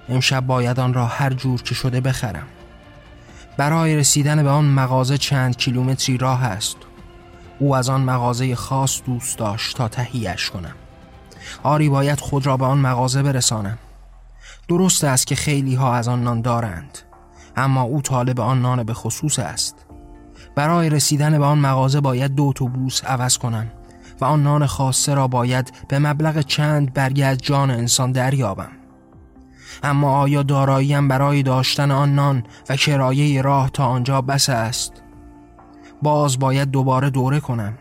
امشب باید آن را هر جور که شده بخرم. برای رسیدن به آن مغازه چند کیلومتری راه است. او از آن مغازه خاص دوست داشت تا تهیهش کنم. آری باید خود را به آن مغازه برسانم. درست است که خیلی ها از آن نان دارند اما او طالب آن نان به خصوص است. برای رسیدن به آن مغازه باید دو اتوبوس عوض کنم و آن نان خاصه را باید به مبلغ چند برگه از جان انسان دریابم. اما آیا داراییم برای داشتن آن نان و کرایه راه تا آنجا بس است؟ باز باید دوباره دوره کنم.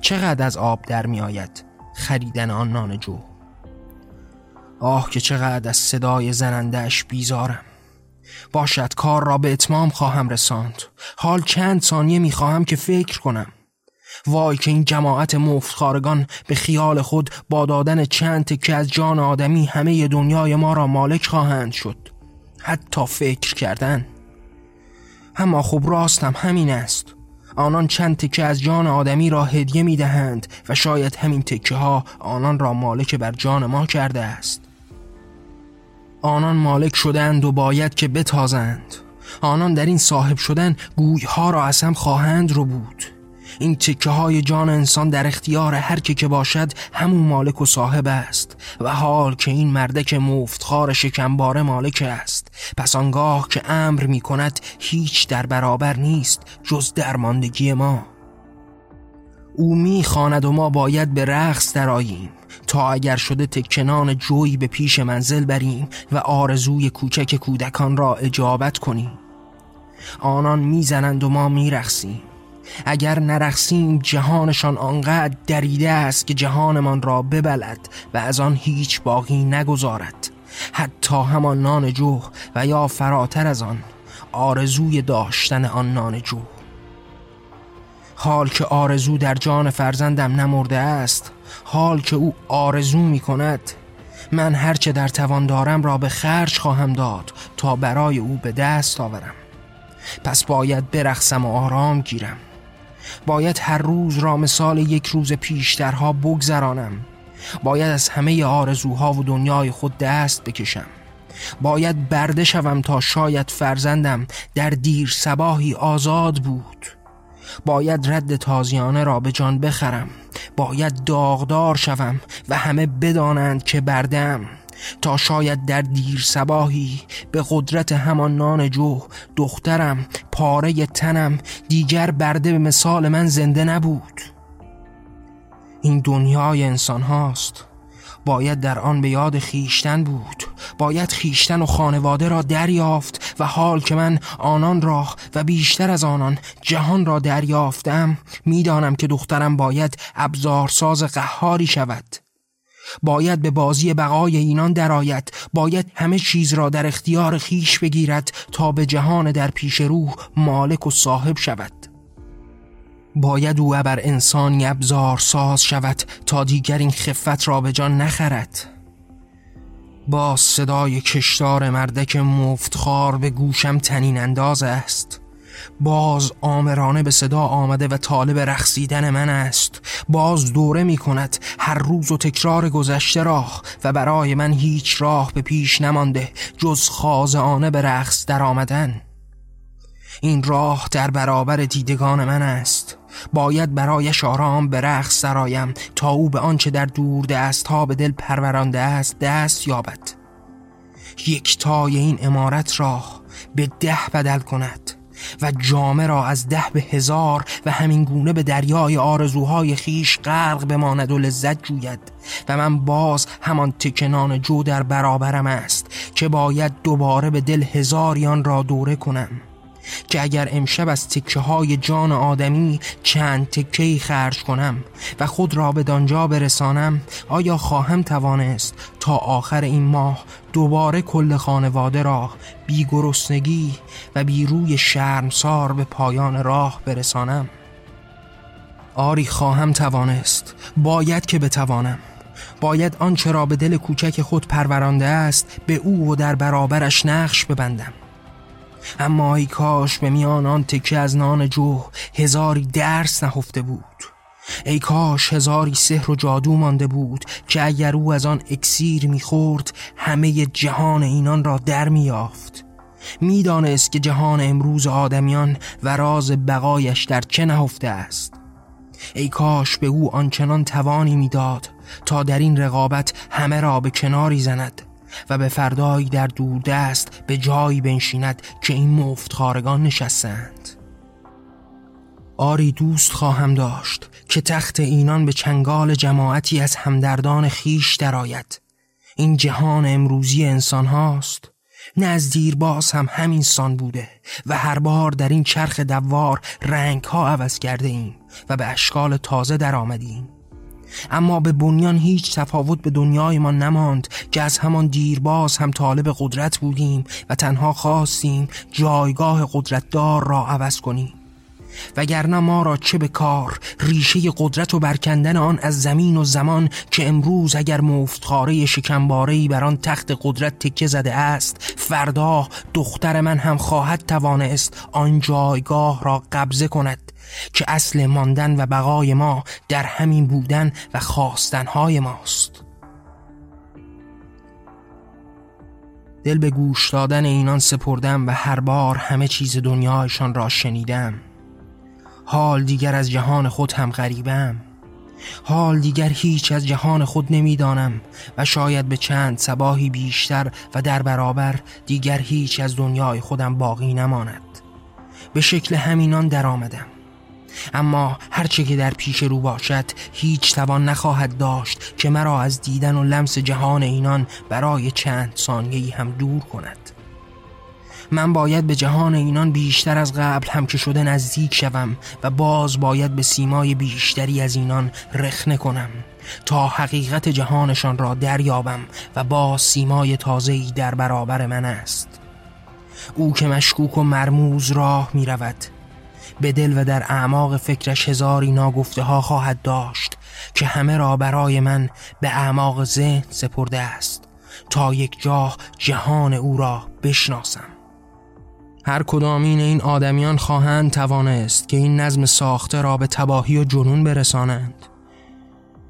چقدر از آب در می آید؟ خریدن آن نان جو. آه که چقدر از صدای زنندهش بیزارم. باشد کار را به اتمام خواهم رساند. حال چند ثانیه می خواهم که فکر کنم. وای که این جماعت مفتخارگان به خیال خود با دادن چند تکه از جان آدمی همه دنیای ما را مالک خواهند شد. حتی فکر کردن. اما خب راستم همین است. آنان چند تکه از جان آدمی را هدیه می دهند و شاید همین تکه ها آنان را مالک بر جان ما کرده است. آنان مالک شدند و باید که بتازند. آنان در این صاحب شدن گویها را از هم خواهند رو بود این تکه های جان انسان در اختیار هر که که باشد همون مالک و صاحب است و حال که این مردک مفتخار شکمباره مالک است. پس آنگاه که امر می کند هیچ در برابر نیست جز درماندگی ما. او می‌خواند و ما باید به رقص درآییم تا اگر شده تکنان جوی به پیش منزل بریم و آرزوی کوچک کودکان را اجابت کنیم. آنان می‌زنند و ما میرقصیم اگر نرخسیم جهانشان آنقدر دریده است که جهانمان را ببلد و از آن هیچ باقی نگذارد. حتی همان نان جوه و یا فراتر از آن آرزوی داشتن آن نان جوه حال که آرزو در جان فرزندم نمرده است حال که او آرزو می کند من هرچه در توان دارم را به خرج خواهم داد تا برای او به دست آورم. پس باید برخصم و آرام گیرم. باید هر روز را مثال یک روز پیشترها بگذرانم. باید از همه آرزوها و دنیای خود دست بکشم. باید برده شوم تا شاید فرزندم در دیر سباهی آزاد بود. باید رد تازیانه را به جان بخرم. باید داغدار شوم و همه بدانند که بردم. تا شاید در دیر سباهی به قدرت همان نان جو دخترم پاره تنم دیگر برده به مثال من زنده نبود. این دنیای انسان هاست. باید در آن به یاد خیشتن بود. باید خیشتن و خانواده را دریافت و حال که من آنان را و بیشتر از آنان جهان را دریافتم می‌دانم که دخترم باید ابزارساز قهاری شود. باید به بازی بقای اینان درآید باید همه چیز را در اختیار خیش بگیرد تا به جهان در پیش روح مالک و صاحب شود. باید او بر انسانی ابزار ساز شود تا دیگر این خفت را به جان نخرد. با صدای کشتار مردک مفتخار به گوشم تنین انداز است. باز آمرانه به صدا آمده و طالب رخصیدن من است. باز دوره می کند هر روز و تکرار گذشته راه و برای من هیچ راه به پیش نمانده جز خازانه به رقص در آمدن. این راه در برابر دیدگان من است. باید برایش آرام به رقص سرایم تا او به آنچه در دور دست ها به دل پرورانده است دست یابد. یکتای این امارت را به ده بدل کند. و جامه را از ده به هزار و همین گونه به دریای آرزوهای خیش غرق بماند و لذت جوید. و من باز همان تکنان جو در برابرم است که باید دوباره به دل هزاریان را دوره کنم. که اگر امشب از تکه های جان آدمی چند تکه خرج کنم و خود را به دانجا برسانم آیا خواهم توانست تا آخر این ماه دوباره کل خانواده را بی گرسنگی و بی روی شرمسار به پایان راه برسانم؟ آری خواهم توانست. باید که بتوانم. باید آنچه را به دل کوچک خود پرورانده است به او و در برابرش نقش ببندم. اما ای کاش به میان آن تکه از نان جو هزاری درس نهفته بود. ای کاش هزاری سحر و جادو مانده بود که اگر او از آن اکسیر می‌خورد همه جهان اینان را در میافت می‌دانست که جهان امروز آدمیان و راز بقایش در چه نهفته است. ای کاش به او آنچنان توانی می‌داد تا در این رقابت همه را به کناری زند. و به فردایی در دست به جایی بنشیند که این مفت خارگان نشستند. آری دوست خواهم داشت که تخت اینان به چنگال جماعتی از همدردان خیش درآید. این جهان امروزی انسان هاست. نه از دیرباز هم همین سان بوده و هر بار در این چرخ دوار رنگ ها عوض کرده ایم و به اشکال تازه در آمدیم اما به بنیان هیچ تفاوت به دنیای ما نماند که از همان دیرباز هم طالب قدرت بودیم و تنها خواستیم جایگاه قدرتدار را عوض کنیم. وگرنه ما را چه به کار ریشه قدرت و برکندن آن از زمین و زمان که امروز اگر مفتخاره شکمبارهی بر آن تخت قدرت تکه زده است فردا دختر من هم خواهد توانست آن جایگاه را قبضه کند. که اصل ماندن و بقای ما در همین بودن و خواستنهای ماست. دل به گوش دادن اینان سپردم و هر بار همه چیز دنیایشان را شنیدم. حال دیگر از جهان خود هم غریبم. حال دیگر هیچ از جهان خود نمی‌دانم و شاید به چند سباهی بیشتر و در برابر دیگر هیچ از دنیای خودم باقی نماند. به شکل همینان در آمدم اما هرچه که در پیش رو باشد هیچ توان نخواهد داشت که مرا از دیدن و لمس جهان اینان برای چند ثانیه‌ای هم دور کند. من باید به جهان اینان بیشتر از قبل هم که شده نزدیک شوم و باز باید به سیمای بیشتری از اینان رخنه کنم تا حقیقت جهانشان را دریابم و با سیمای تازه‌ای در برابر من است. او که مشکوک و مرموز راه می رود به دل و در اعماق فکرش هزاری ناگفته ها خواهد داشت که همه را برای من به اعماق ذهن سپرده است تا یک جا جهان او را بشناسم. هر کدامین این آدمیان خواهند توانست که این نظم ساخته را به تباهی و جنون برسانند.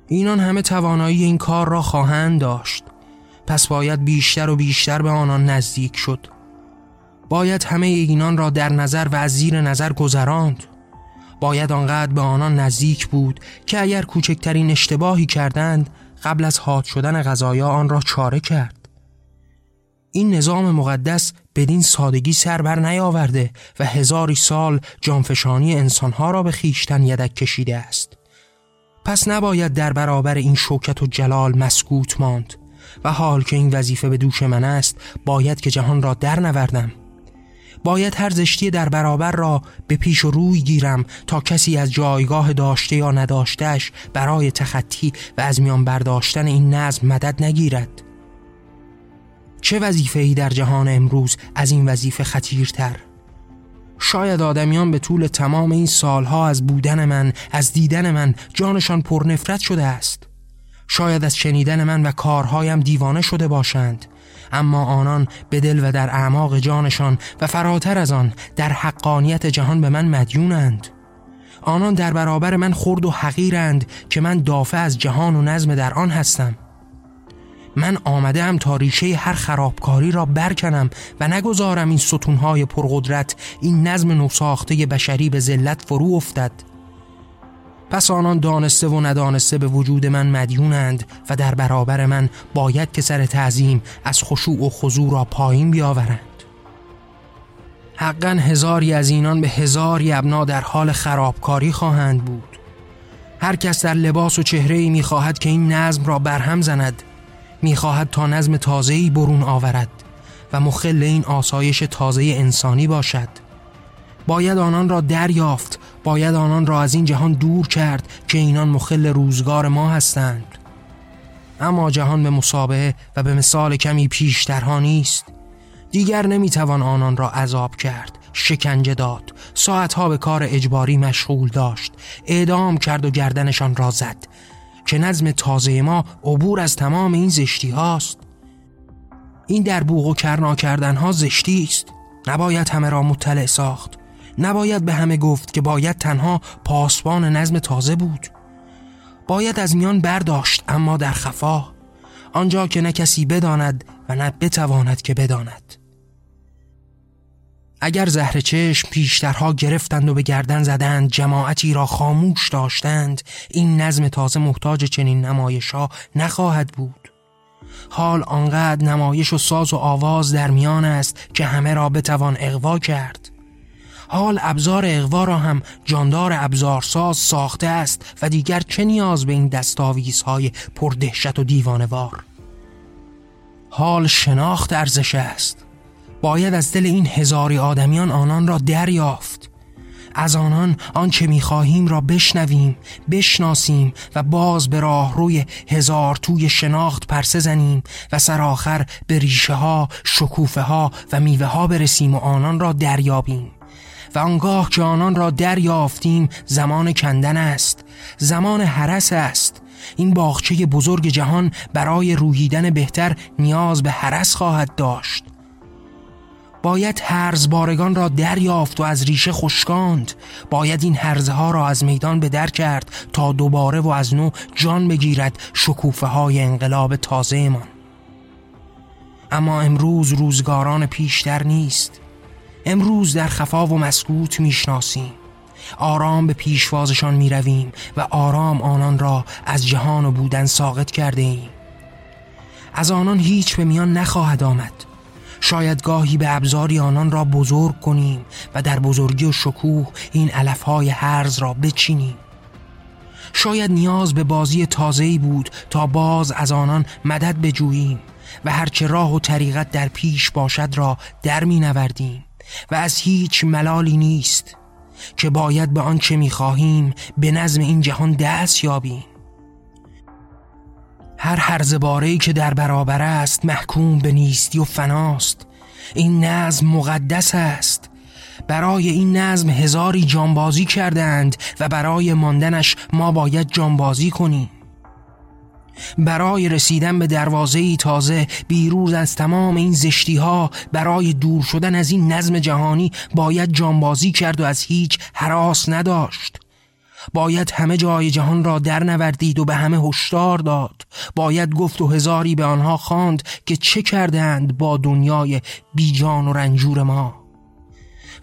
اینان همه توانایی این کار را خواهند داشت. پس باید بیشتر و بیشتر به آنان نزدیک شد. باید همه اینان را در نظر و از زیر نظر گذراند. باید آنقدر به آنان نزدیک بود که اگر کوچکترین اشتباهی کردند قبل از حاد شدن غذایا آن را چاره کرد. این نظام مقدس بدین سادگی سر بر نیاورده و هزاری سال جانفشانی انسانها را به خیشتن یدک کشیده است. پس نباید در برابر این شوکت و جلال مسکوت ماند و حال که این وظیفه به دوش من است باید که جهان را در نوردم باید هر زشتی در برابر را به پیش و روی گیرم تا کسی از جایگاه داشته یا نداشتهش برای تخطی و از میان برداشتن این نظم مدد نگیرد. چه وظیفه ای در جهان امروز از این وظیفه خطیرتر؟ شاید آدمیان به طول تمام این سالها از بودن من از دیدن من جانشان پرنفرت شده است. شاید از شنیدن من و کارهایم دیوانه شده باشند. اما آنان به دل و در اعماق جانشان و فراتر از آن در حقانیت جهان به من مدیونند. آنان در برابر من خرد و حقیرند که من دافع از جهان و نظم در آن هستم. من آمده هم تا ریشه هر خرابکاری را برکنم و نگذارم این ستونهای پرقدرت این نظم نوساخته بشری به ذلت فرو افتد. پس آنان دانسته و ندانسته به وجود من مدیونند و در برابر من باید که سر تعظیم از خشوع و خضوع را پایین بیاورند. حقا هزاری از اینان به هزاری ابنا در حال خرابکاری خواهند بود. هر کس در لباس و چهره ای می‌خواهد که این نظم را برهم زند می‌خواهد تا نظم تازه‌ای برون آورد و مخل این آسایش تازه انسانی باشد. باید آنان را دریافت باید آنان را از این جهان دور کرد که اینان مخل روزگار ما هستند. اما جهان به مسابقه و به مثال کمی پیشترها نیست. دیگر نمی‌توان آنان را عذاب کرد شکنجه داد ساعتها به کار اجباری مشغول داشت اعدام کرد و گردنشان را زد که نظم تازه ما عبور از تمام این زشتی هاست. این در بوغ و کرنا کردن ها زشتی است. نباید همه را مطلع ساخت. نباید به همه گفت که باید تنها پاسبان نظم تازه بود. باید از میان برداشت اما در خفا. آنجا که نه کسی بداند و نه بتواند که بداند. اگر زهر چشم پیشترها گرفتند و به گردن زدند جماعتی را خاموش داشتند این نظم تازه محتاج چنین نمایش ها نخواهد بود. حال آنقدر نمایش و ساز و آواز در میان است که همه را بتوان اغوا کرد. حال ابزار اغوا را هم جاندار ابزارساز ساخته است و دیگر چه نیاز به این دستاویزهای پردهشت و دیوانوار؟ حال شناخت ارزش است. باید از دل این هزاری آدمیان آنان را دریافت. از آنان آنچه می‌خواهیم را بشنویم بشناسیم و باز به راه روی هزار توی شناخت پرسه زنیم و سرآخر به ریشه ها شکوفه ها و میوه ها برسیم و آنان را دریابیم. و آنگاه که آنان را دریافتیم زمان کندن است زمان حرس است. این باغچه بزرگ جهان برای روییدن بهتر نیاز به حرس خواهد داشت. باید هرز بارگان را دریافت و از ریشه خشکاند. باید این هرزه ها را از میدان به در کرد تا دوباره و از نو جان بگیرد شکوفه های انقلاب تازه من اما امروز روزگاران پیشتر نیست. امروز در خفا و مسکوت می‌شناسیم. آرام به پیشوازشان می رویم و آرام آنان را از جهان و بودن ساقط کرده ایم از آنان هیچ به میان نخواهد آمد. شاید گاهی به ابزاری آنان را بزرگ کنیم و در بزرگی و شکوه این علفهای هرز را بچینیم. شاید نیاز به بازی تازه‌ای بود تا باز از آنان مدد بجوییم و هرچه راه و طریقت در پیش باشد را در می نوردیم و از هیچ ملالی نیست که باید به آنچه می خواهیم به نظم این جهان دست یابیم. هر هرز بارهی که در برابر است محکوم به نیستی و فناست. این نظم مقدس است. برای این نظم هزاری جانبازی کردند و برای ماندنش ما باید جانبازی کنیم. برای رسیدن به دروازه تازه بیروز از تمام این زشتی ها برای دور شدن از این نظم جهانی باید جانبازی کرد و از هیچ حراس نداشت. باید همه جای جهان را در نوردید و به همه هشدار داد. باید گفت و هزاری به آنها خواند که چه کردند با دنیای بیجان و رنجور ما.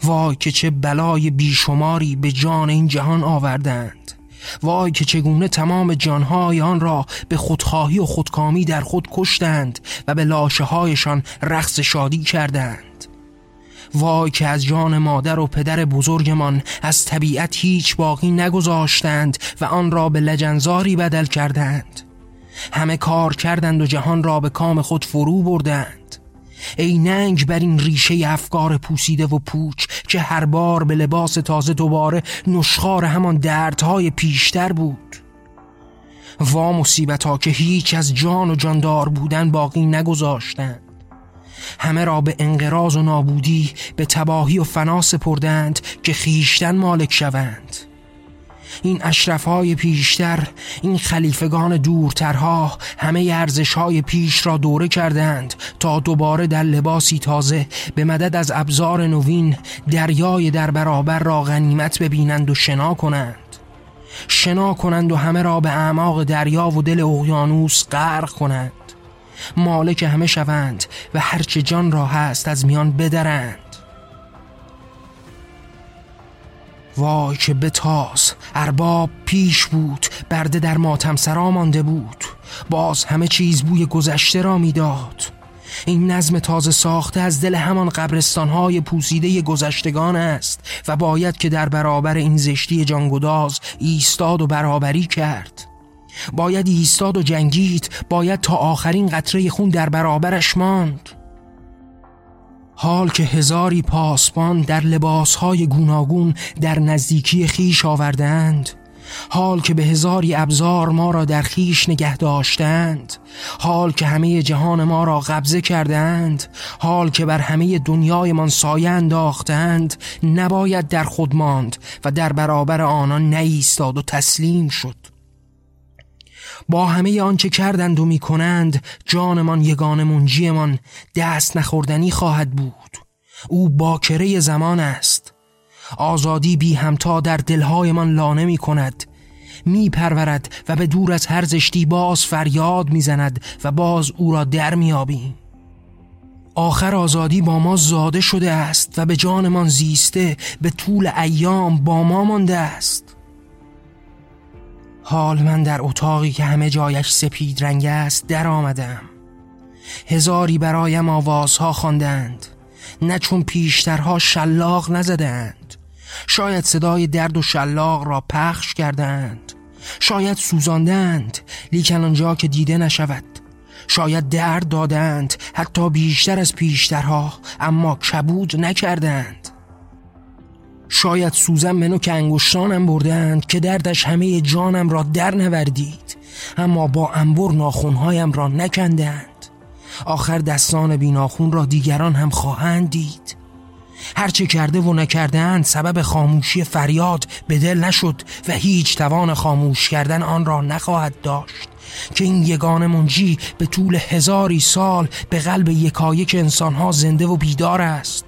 وای که چه بلای بیشماری به جان این جهان آوردند وای که چگونه تمام جانهای آن را به خودخواهی و خودکامی در خود کشتند و به لاشه هایشان رقص شادی کردند. وای که از جان مادر و پدر بزرگمان از طبیعت هیچ باقی نگذاشتند و آن را به لجنزاری بدل کردند. همه کار کردند و جهان را به کام خود فرو بردند. ای ننگ بر این ریشه افکار پوسیده و پوچ که هر بار به لباس تازه دوباره نشخار همان دردهای پیشتر بود. وا مصیبت ها که هیچ از جان و جاندار بودن باقی نگذاشتند. همه را به انقراض و نابودی به تباهی و فنا سپردند که خیشتن مالک شوند. این اشرفهای پیشتر این خلیفگان دورترها همه ارزشهای پیش را دوره کردند تا دوباره در لباسی تازه به مدد از ابزار نوین دریای در برابر را غنیمت ببینند و شنا کنند. شنا کنند و همه را به اعماق دریا و دل اقیانوس غرق کنند. مالک همه شوند و هرچه جان را هست از میان بدرند. وای که بتاز ارباب پیش بود برده در ماتم سرا مانده بود. باز همه چیز بوی گذشته را می‌داد. این نظم تازه ساخته از دل همان قبرستانهای پوسیده گذشتگان است و باید که در برابر این زشتی جانگداز ایستاد و برابری کرد. باید ایستاد و جنگید باید تا آخرین قطره خون در برابرش ماند. حال که هزاری پاسبان در لباسهای گوناگون در نزدیکی خیش آوردند حال که به هزاری ابزار ما را در خیش نگه داشتند حال که همه جهان ما را قبضه کردند حال که بر همه دنیایمان سایه انداختند نباید در خود ماند و در برابر آنان نیستاد و تسلیم شد. با همه آنچه کردند و می‌کنند جانمان یگان منجیمان دست نخوردنی خواهد بود. او باکره زمان است. آزادی بی همتا در دلهایمان لانه می کند می پرورد و به دور از هر زشتی باز فریاد می زند و باز او را در می آبیم. آخر آزادی با ما زاده شده است و به جانمان زیسته به طول ایام با ما مانده است. حال من در اتاقی که همه جایش سپید رنگ است در آمدم. هزاری برایم آوازها خواندند. نه چون پیشترها شلاق نزدند. شاید صدای درد و شلاق را پخش کردند. شاید سوزاندند لیکن آنجا که دیده نشود. شاید درد دادند حتی بیشتر از پیشترها اما کبود نکردند. شاید سوزن منو که انگشتانم بردند که دردش همه جانم را در نوردید اما با انبر ناخونهایم را نکندند. آخر دستان بیناخون را دیگران هم خواهند دید. هرچه کرده و نکردهاند سبب خاموشی فریاد به دل نشد و هیچ توان خاموش کردن آن را نخواهد داشت. که این یگان منجی به طول هزاری سال به قلب یکایک انسانها زنده و بیدار است.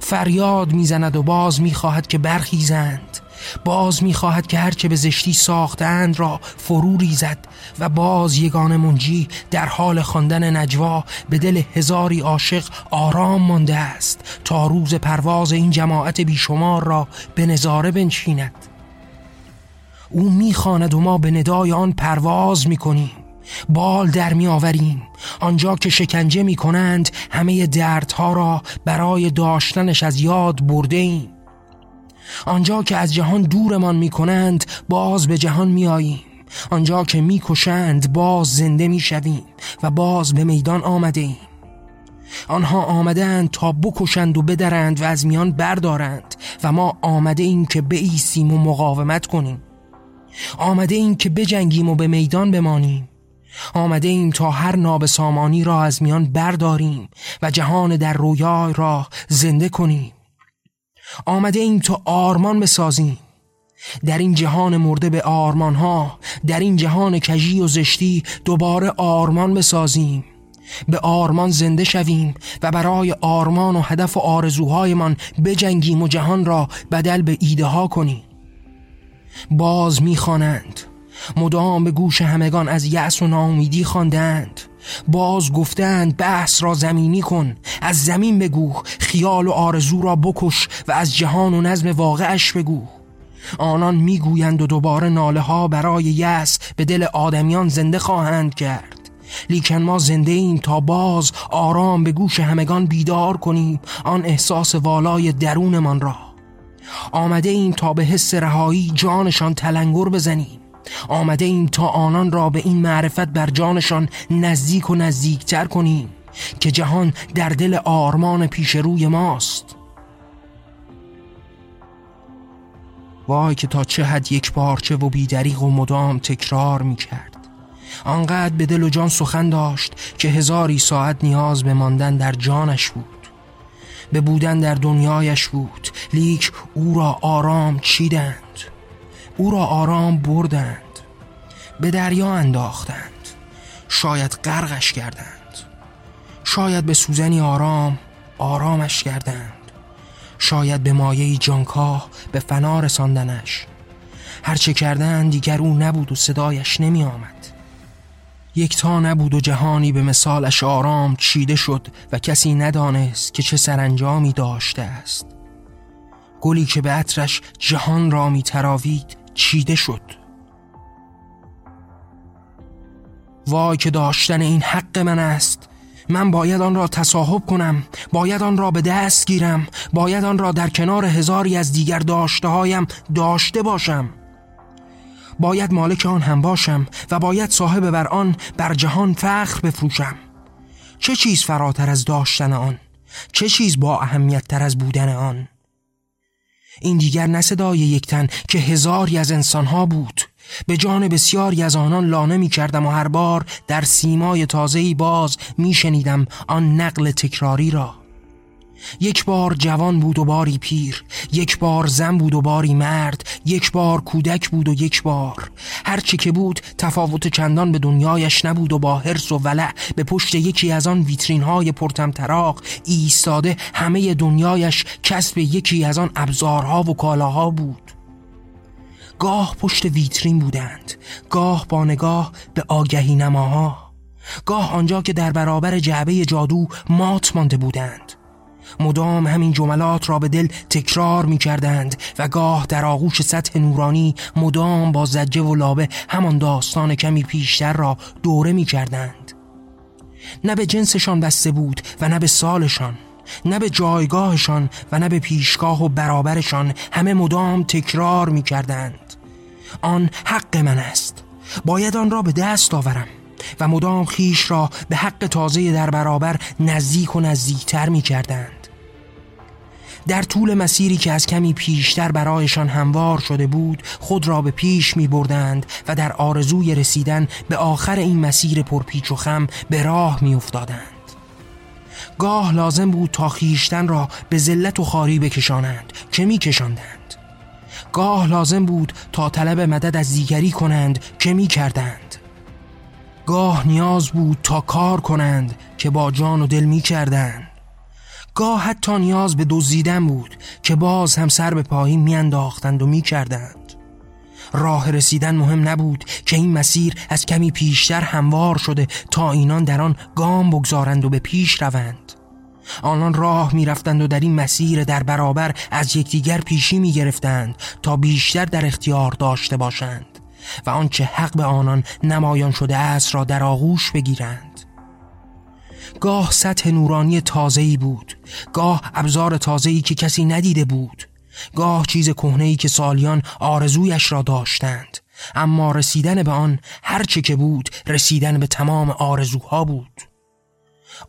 فریاد می‌زند و باز می‌خواهد که برخیزند. باز می‌خواهد که هرچه به زشتی ساختند را فرو ریزد و باز یگان منجی در حال خواندن نجوا به دل هزاری عاشق آرام مانده است تا روز پرواز این جماعت بیشمار را به نظاره بنشیند. او می‌خواند و ما به ندای آن پرواز می‌کنیم. بال در می آوریم آنجا که شکنجه می کنند همه دردها را برای داشتنش از یاد برده ایم آنجا که از جهان دورمان می کنند باز به جهان می آییم آنجا که می کشند باز زنده می شویم و باز به میدان آمده ایم آنها آمدند تا بکشند و بدرند و از میان بردارند و ما آمده ایم که بیسیم و مقاومت کنیم. آمده ایم که بجنگیم و به میدان بمانیم. آمده ایم تا هر ناب سامانی را از میان برداریم و جهان در رویای را زنده کنیم. آمده ایم تا آرمان بسازیم. در این جهان مرده به آرمان ها در این جهان کجی و زشتی دوباره آرمان بسازیم. به آرمان زنده شویم و برای آرمان و هدف و آرزوهایمان بجنگیم و جهان را بدل به ایده ها کنیم. باز می‌خوانند. مدام به گوش همگان از یأس و ناامیدی خواندند. باز گفتند بحث را زمینی کن از زمین بگو خیال و آرزو را بکش و از جهان و نظم واقعش بگو. آنان می‌گویند و دوباره ناله ها برای یأس به دل آدمیان زنده خواهند کرد. لیکن ما زنده ایم تا باز آرام به گوش همگان بیدار کنیم آن احساس والای درونمان را. آمده ایم تا به حس رهایی جانشان تلنگر بزنیم. آمده ایم تا آنان را به این معرفت بر جانشان نزدیک و نزدیکتر کنیم که جهان در دل آرمان پیش روی ماست. وای که تا چه حد یک پارچه و بیدریق و مدام تکرار می کرد آنقدر به دل و جان سخن داشت که هزاری ساعت نیاز به ماندن در جانش بود. به بودن در دنیایش بود. لیک او را آرام چیدند. او را آرام بردند به دریا انداختند. شاید غرقش کردند. شاید به سوزنی آرام آرامش کردند. شاید به مایه جانکاه به فنا رساندنش. هرچه کردند دیگر او نبود و صدایش نمی آمد. تا نبود و جهانی به مثالش آرام چیده شد و کسی ندانست که چه سرانجامی داشته است. گلی که به عطرش جهان را می تراوید چیده شد. وای که داشتن این حق من است. من باید آن را تصاحب کنم باید آن را به دست گیرم باید آن را در کنار هزاری از دیگر داشته هایم داشته باشم. باید مالک آن هم باشم و باید صاحب بر آن بر جهان فخر بفروشم. چه چیز فراتر از داشتن آن؟ چه چیز با اهمیت تر از بودن آن؟ این دیگر نه صدای یک تن که هزاری از انسانها بود. به جان بسیاری از آنان لانه می کردم و هر بار در سیمای تازهی باز می شنیدم آن نقل تکراری را. یک بار جوان بود و باری پیر یک بار زن بود و باری مرد یک بار کودک بود و یک بار. هرچی که بود تفاوت چندان به دنیایش نبود و با حرس و ولع به پشت یکی از آن ویترین های پرتمطراق ایستاده همه دنیایش کسب یکی از آن ابزارها و کالاها بود. گاه پشت ویترین بودند گاه با نگاه به آگهی نماها. گاه آنجا که در برابر جعبه جادو مات مانده بودند. مدام همین جملات را به دل تکرار می کردند و گاه در آغوش سطح نورانی مدام با زجه و لابه همان داستان کمی پیشتر را دوره می کردند نه به جنسشان بسته بود و نه به سالشان نه به جایگاهشان و نه به پیشگاه و برابرشان همه مدام تکرار می کردند آن حق من است. باید آن را به دست آورم و مدام خیش را به حق تازه در برابر نزدیک و نزدیکتر می کردند در طول مسیری که از کمی پیشتر برایشان هموار شده بود خود را به پیش می بردند و در آرزوی رسیدن به آخر این مسیر پرپیچ و خم به راه می افتادند. گاه لازم بود تا خیشتن را به ذلت و خاری بکشانند که می کشاندند. گاه لازم بود تا طلب مدد از دیگری کنند که می کردند. گاه نیاز بود تا کار کنند که با جان و دل می کردند. گاه حتی نیاز به دزدیدن بود که باز هم سر به پایین میانداختند و می‌کردند. راه رسیدن مهم نبود که این مسیر از کمی پیشتر هموار شده تا اینان در آن گام بگذارند و به پیش روند. آنان راه می‌رفتند و در این مسیر در برابر از یکدیگر پیشی می‌گرفتند تا بیشتر در اختیار داشته باشند و آنچه حق به آنان نمایان شده است را در آغوش بگیرند. گاه سطح نورانی تازه‌ای بود. گاه ابزار تازه‌ای که کسی ندیده بود. گاه چیز کهنه‌ای که سالیان آرزویش را داشتند. اما رسیدن به آن هرچه که بود رسیدن به تمام آرزوها بود.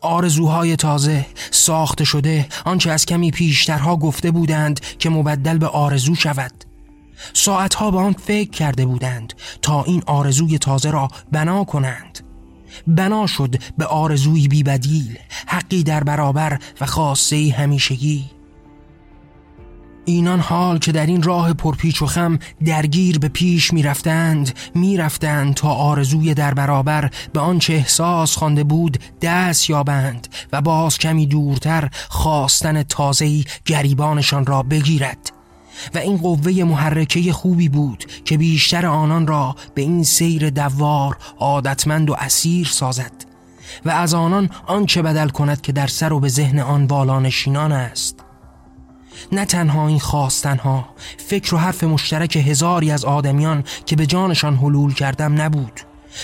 آرزوهای تازه ساخته شده آنچه از کمی پیشترها گفته بودند که مبدل به آرزو شود. ساعتها به آن فکر کرده بودند تا این آرزوی تازه را بنا کنند. بنا شد به آرزوی بیبدیل حقی در برابر و خاصه همیشگی. اینان حال که در این راه پرپیچ و خم درگیر به پیش می‌رفتند می‌رفتند تا آرزوی در برابر به آنچه احساس خوانده بود دست یابند و باز کمی دورتر خواستن تازهی گریبانشان را بگیرد. و این قوه محرکه خوبی بود که بیشتر آنان را به این سیر دوار عادتمند و اسیر سازد. و از آنان آنچه بدل کند که در سر و به ذهن آن والانشینان است. نه تنها این خواستنها فکر و حرف مشترک هزاری از آدمیان که به جانشان حلول کردم نبود.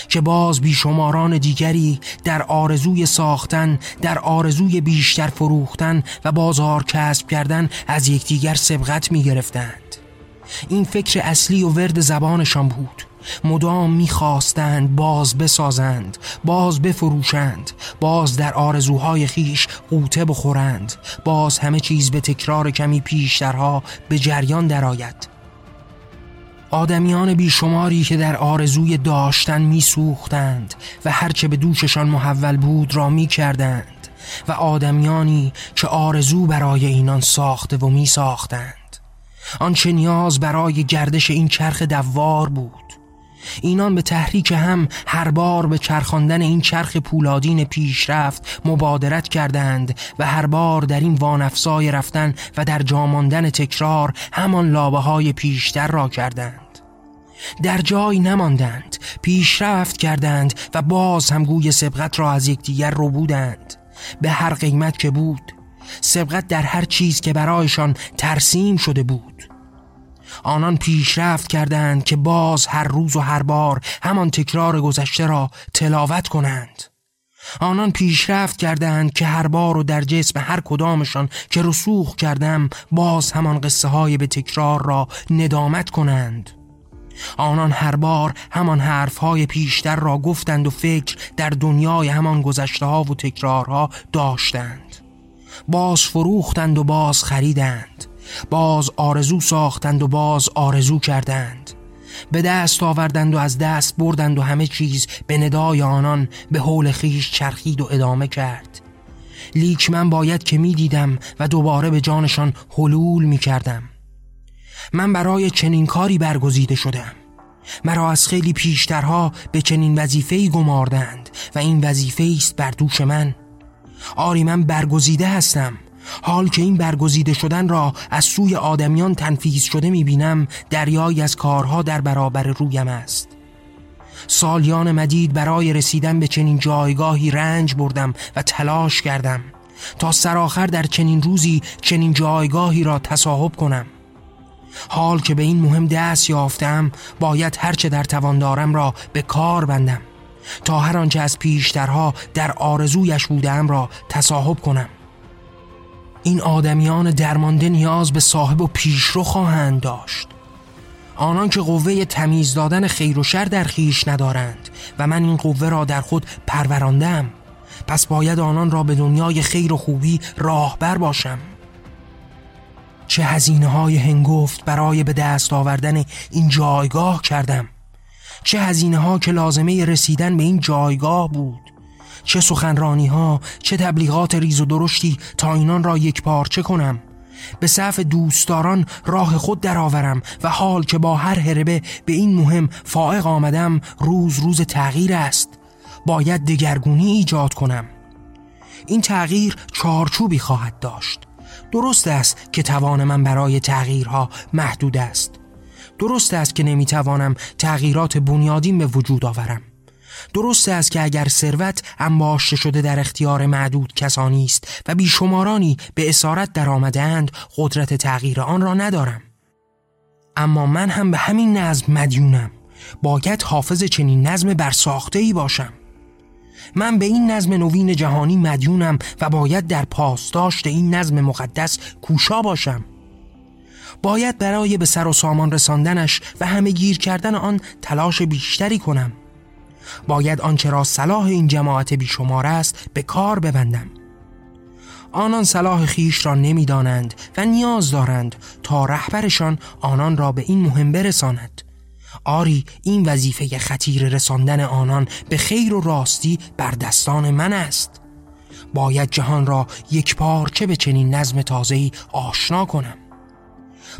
که باز بیشماران دیگری در آرزوی ساختن در آرزوی بیشتر فروختن و بازار کسب کردن از یکدیگر سبقت می گرفتند این فکر اصلی و ورد زبانشان بود. مدام می‌خواستند باز بسازند باز بفروشند باز در آرزوهای خیش قوطه بخورند باز همه چیز به تکرار کمی پیشترها به جریان درآید. آدمیان بیشماری که در آرزوی داشتن میسوختند و هرچه به دوششان محول بود را می کردند و آدمیانی که آرزو برای اینان ساخته و می ساختند آنچه نیاز برای گردش این چرخ دوار بود. اینان به تحریک هم هر بار به چرخاندن این چرخ پولادین پیشرفت مبادرت کردند و هر بار در این وانفسای رفتن و در جاماندن تکرار همان لابه های پیشتر را کردند. در جای نماندند پیشرفت کردند و باز هم گوی سبقت را از یکدیگر رو بودند. به هر قیمت که بود سبقت در هر چیز که برایشان ترسیم شده بود. آنان پیشرفت کردند که باز هر روز و هر بار همان تکرار گذشته را تلاوت کنند. آنان پیشرفت کردند که هر بار و در جسم هر کدامشان که رسوخ کردم باز همان قصه های به تکرار را ندامت کنند. آنان هر بار همان حرفهای پیشتر را گفتند و فکر در دنیای همان گذشته ها و تکرارها داشتند. باز فروختند و باز خریدند. باز آرزو ساختند و باز آرزو کردند. به دست آوردند و از دست بردند و همه چیز به ندای آنان به حول خیش چرخید و ادامه کرد. لیک من باید که می دیدم و دوباره به جانشان حلول می کردم. من برای چنین کاری برگزیده شدم. مرا از خیلی پیشترها به چنین وظیفه‌ای گماردند و این وظیفه است بر دوش من. آری من برگزیده هستم. حال که این برگزیده شدن را از سوی آدمیان تنفیز شده می‌بینم دریایی از کارها در برابر رویم است. سالیان مدید برای رسیدن به چنین جایگاهی رنج بردم و تلاش کردم تا سرآخر در چنین روزی چنین جایگاهی را تصاحب کنم. حال که به این مهم دست یافتم باید هرچه در توان دارم را به کار بندم تا هر آنچه از پیشترها در آرزویش بودم را تصاحب کنم. این آدمیان درمانده نیاز به صاحب و پیشرو خواهند داشت. آنان که قوه تمیز دادن خیر و شر در خیش ندارند و من این قوه را در خود پروراندم پس باید آنان را به دنیای خیر و خوبی راهبر باشم. چه هزینه های هنگفت برای به دست آوردن این جایگاه کردم؟ چه هزینه ها که لازمه رسیدن به این جایگاه بود؟ چه سخنرانی ها چه تبلیغات ریز و درشتی تا اینان را یک پارچه کنم؟ به صف دوستداران راه خود درآورم و حال که با هر هربه به این مهم فائق آمدم روز روز تغییر است. باید دگرگونی ایجاد کنم. این تغییر چارچوبی خواهد داشت. درست است که توان من برای تغییرها محدود است. درست است که نمی‌توانم تغییرات بنیادین به وجود آورم. درست است که اگر ثروت انباشته شده در اختیار معدود کسانی است و بیشمارانی به اسارت در آمدهاند قدرت تغییر آن را ندارم. اما من هم به همین نظم مدیونم. باید حافظ چنین نظم برساخته ای باشم. من به این نظم نوین جهانی مدیونم و باید در پاسداشت این نظم مقدس کوشا باشم. باید برای به سر و سامان رساندنش و همه گیر کردن آن تلاش بیشتری کنم. باید آنچه را صلاح این جماعت بیشمار است به کار ببندم. آنان صلاح خیش را نمی‌دانند و نیاز دارند تا رهبرشان آنان را به این مهم برساند. آری این وظیفه خطیر رساندن آنان به خیر و راستی بر دستان من است. باید جهان را یک پارچه به چنین نظم تازه‌ای آشنا کنم.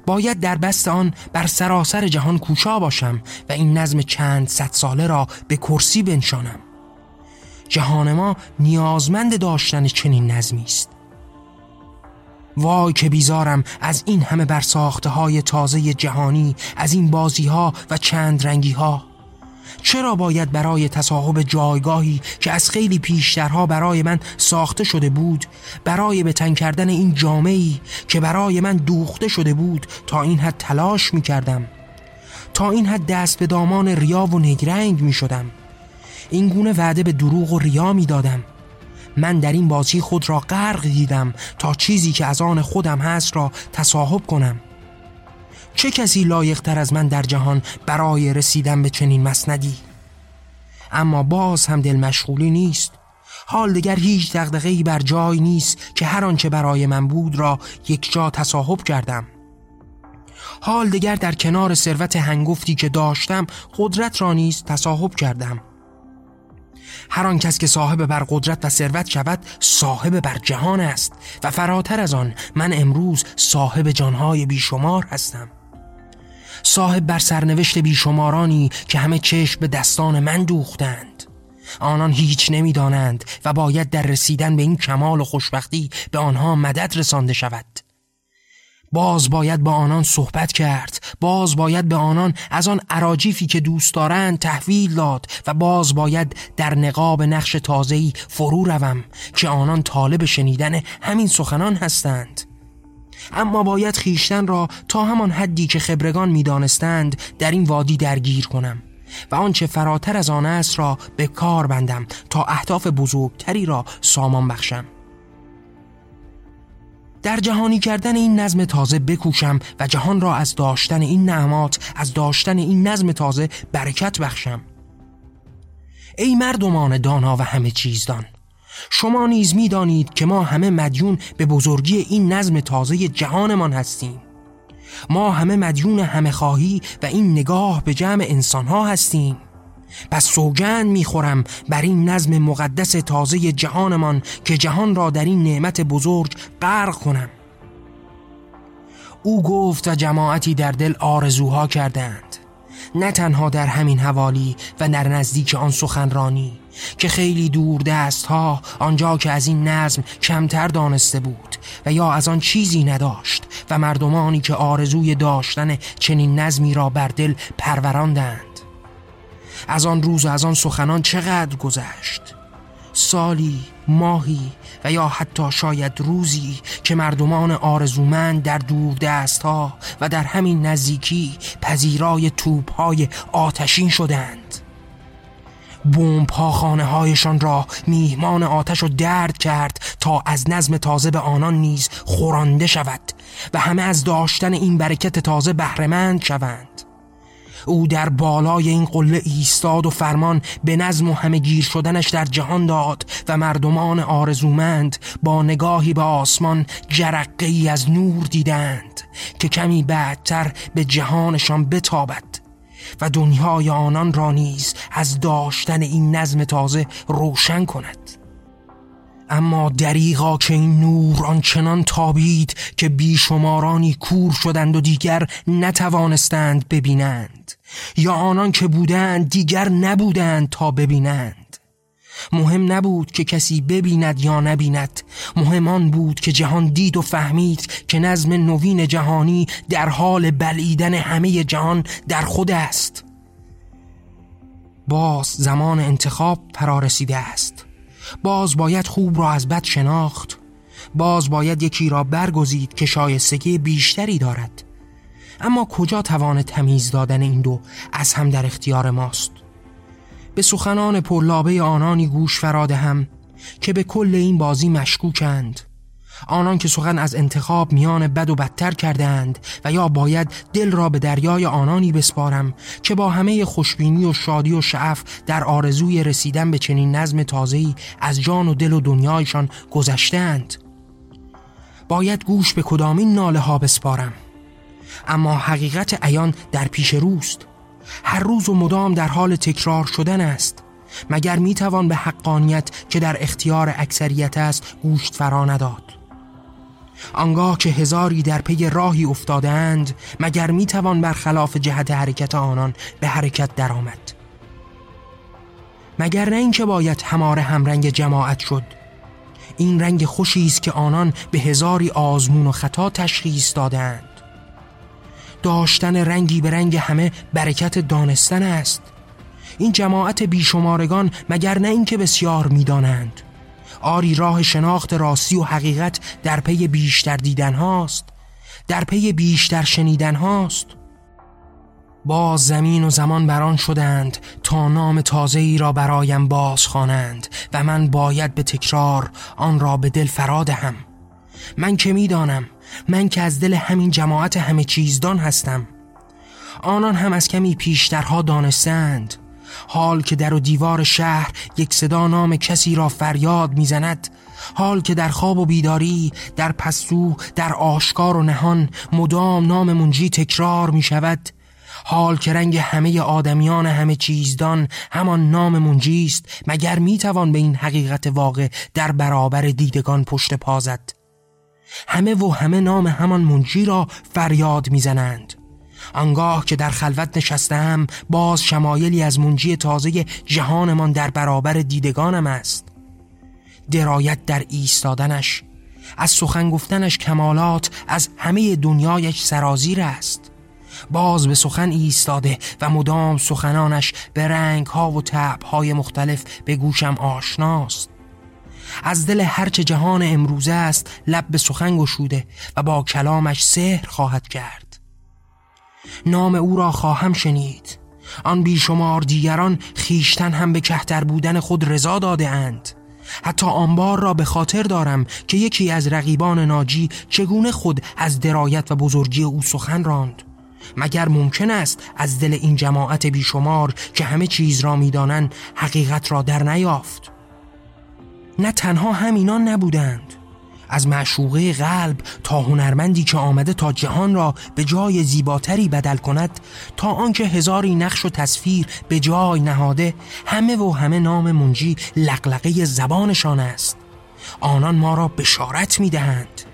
باید در بست آن بر سراسر جهان کوشا باشم و این نظم چند صد ساله را به کرسی بنشانم. جهان ما نیازمند داشتن چنین نظمی است. وای که بیزارم از این همه برساخته های تازه جهانی از این بازی ها و چند رنگی ها چرا باید برای تصاحب جایگاهی که از خیلی پیشترها برای من ساخته شده بود برای به تن کردن این جامعی که برای من دوخته شده بود تا این حد تلاش می کردم تا این حد دست به دامان ریا و نگرنگ می شدم این گونه وعده به دروغ و ریا می دادم من در این بازی خود را غرق دیدم تا چیزی که از آن خودم هست را تصاحب کنم. چه کسی لایقتر از من در جهان برای رسیدن به چنین مسندی؟ اما باز هم دل مشغولی نیست. حال دیگر هیچ دغدغه‌ای بر جای نیست که هر آنچه برای من بود را یک جا تصاحب کردم. حال دیگر در کنار ثروت هنگفتی که داشتم قدرت را نیز تصاحب کردم. هر آن کس که صاحب بر قدرت و ثروت شود صاحب بر جهان است و فراتر از آن من امروز صاحب جانهای بیشمار هستم. صاحب بر سرنوشت بیشمارانی که همه چشم به دستان من دوختند. آنان هیچ نمی‌دانند و باید در رسیدن به این کمال و خوشبختی به آنها مدد رسانده شود. باز باید با آنان صحبت کرد باز باید به آنان از آن عراجیفی که دوست دارند تحویل داد و باز باید در نقاب نقش تازه‌ای فرو روم که آنان طالب شنیدن همین سخنان هستند. اما باید خیشتن را تا همان حدی که خبرگان می‌دانستند در این وادی درگیر کنم و آنچه فراتر از آن است را به کار بندم تا اهداف بزرگتری را سامان بخشم. در جهانی کردن این نظم تازه بکوشم و جهان را از داشتن این نعمات از داشتن این نظم تازه برکت بخشم. ای مردمان دانا و همه چیزدان شما نیز می‌دانید که ما همه مدیون به بزرگی این نظم تازه جهانمان هستیم. ما همه مدیون همه خواهی و این نگاه به جمع انسانها هستیم. پس سوگند می‌خورم بر این نظم مقدس تازه جهانمان که جهان را در این نعمت بزرگ غرق کنم. او گفت و جماعتی در دل آرزوها کردند. نه تنها در همین حوالی و در نزدیک آن سخنرانی که خیلی دور دست ها آنجا که از این نظم کمتر دانسته بود و یا از آن چیزی نداشت و مردمانی که آرزوی داشتن چنین نظمی را بر دل پروراندند. از آن روز و از آن سخنان چقدر گذشت؟ سالی ماهی و یا حتی شاید روزی که مردمان آرزومند در دور دست ها و در همین نزدیکی پذیرای توپ های آتشین شدند. بومب ها خانه هایشان را میهمان آتش و درد کرد تا از نظم تازه به آنان نیز خورانده شود و همه از داشتن این برکت تازه بهرهمند شوند. او در بالای این قله ایستاد و فرمان به نظم و همه گیر شدنش در جهان داد و مردمان آرزومند با نگاهی به آسمان جرقه ای از نور دیدند که کمی بعدتر به جهانشان بتابد. و دنیای آنان را نیز از داشتن این نظم تازه روشن کند. اما دریغا که این نور آنچنان تابید که بیشمارانی کور شدند و دیگر نتوانستند ببینند یا آنان که بودند دیگر نبودند تا ببینند. مهم نبود که کسی ببیند یا نبیند. مهم آن بود که جهان دید و فهمید که نظم نوین جهانی در حال بلعیدن همه جهان در خود است. باز زمان انتخاب پرارسیده است. باز باید خوب را از بد شناخت. باز باید یکی را برگزید که شایستگی بیشتری دارد. اما کجا توان تمیز دادن این دو از هم در اختیار ماست؟ به سخنان پرلابه آنانی گوش فراده هم که به کل این بازی مشکوکند. آنان که سخن از انتخاب میان بد و بدتر کردند و یا باید دل را به دریای آنانی بسپارم که با همه خوشبینی و شادی و شعف در آرزوی رسیدن به چنین نظم تازه‌ای از جان و دل و دنیایشان گذشتند باید گوش به کدامین ناله ها بسپارم؟ اما حقیقت عیان در پیش روست. هر روز و مدام در حال تکرار شدن است. مگر می‌توان به حقانیت که در اختیار اکثریت است گوشت فرا نداد؟ آنگاه که هزاری در پی راهی افتادند مگر می‌توان برخلاف جهت حرکت آنان به حرکت درآمد؟ مگر نه اینکه باید هماره همرنگ جماعت شد؟ این رنگ خوشی است که آنان به هزاری آزمون و خطا تشخیص دادند داشتن رنگی به رنگ همه برکت دانستن است. این جماعت بیشمارگان مگر نه اینکه بسیار می‌دانند. آری راه شناخت راستی و حقیقت در پی بیشتر دیدن هاست در پی بیشتر شنیدن هاست. باز زمین و زمان بران شدند تا نام تازه ای را برایم باز خوانند و من باید به تکرار آن را به دل فرادهم من که می‌دانم من که از دل همین جماعت همه چیزدان هستم. آنان هم از کمی پیشترها دانستند. حال که در و دیوار شهر یک صدا نام کسی را فریاد می‌زند. حال که در خواب و بیداری در پستو در آشکار و نهان مدام نام منجی تکرار می شود حال که رنگ همه آدمیان همه چیزدان همان نام منجی است مگر می توان به این حقیقت واقع در برابر دیدگان پشت پازد همه و همه نام همان منجی را فریاد می‌زنند. آنگاه که در خلوت نشستم باز شمایلی از منجی تازه جهانمان در برابر دیدگانم است. درایت در ایستادنش از سخن گفتنش کمالات از همه دنیایش سرازیر است. باز به سخن ایستاده و مدام سخنانش به رنگ ها و تعب های مختلف به گوشم آشناست. از دل هرچه جهان امروزه است لب به سخن گشوده و با کلامش سحر خواهد کرد. نام او را خواهم شنید. آن بیشمار دیگران خیشتن هم به کهتر بودن خود رضا داده اند. حتی آنبار را به خاطر دارم که یکی از رقیبان ناجی چگونه خود از درایت و بزرگی او سخن راند. مگر ممکن است از دل این جماعت بیشمار که همه چیز را می‌دانند حقیقت را در نیافت؟ نه تنها همینان نبودند. از معشوقه قلب تا هنرمندی که آمده تا جهان را به جای زیباتری بدل کند تا آنکه هزاری نقش و تصویر به جای نهاده همه و همه نام منجی لقلقه زبانشان است. آنان ما را بشارت می‌دهند.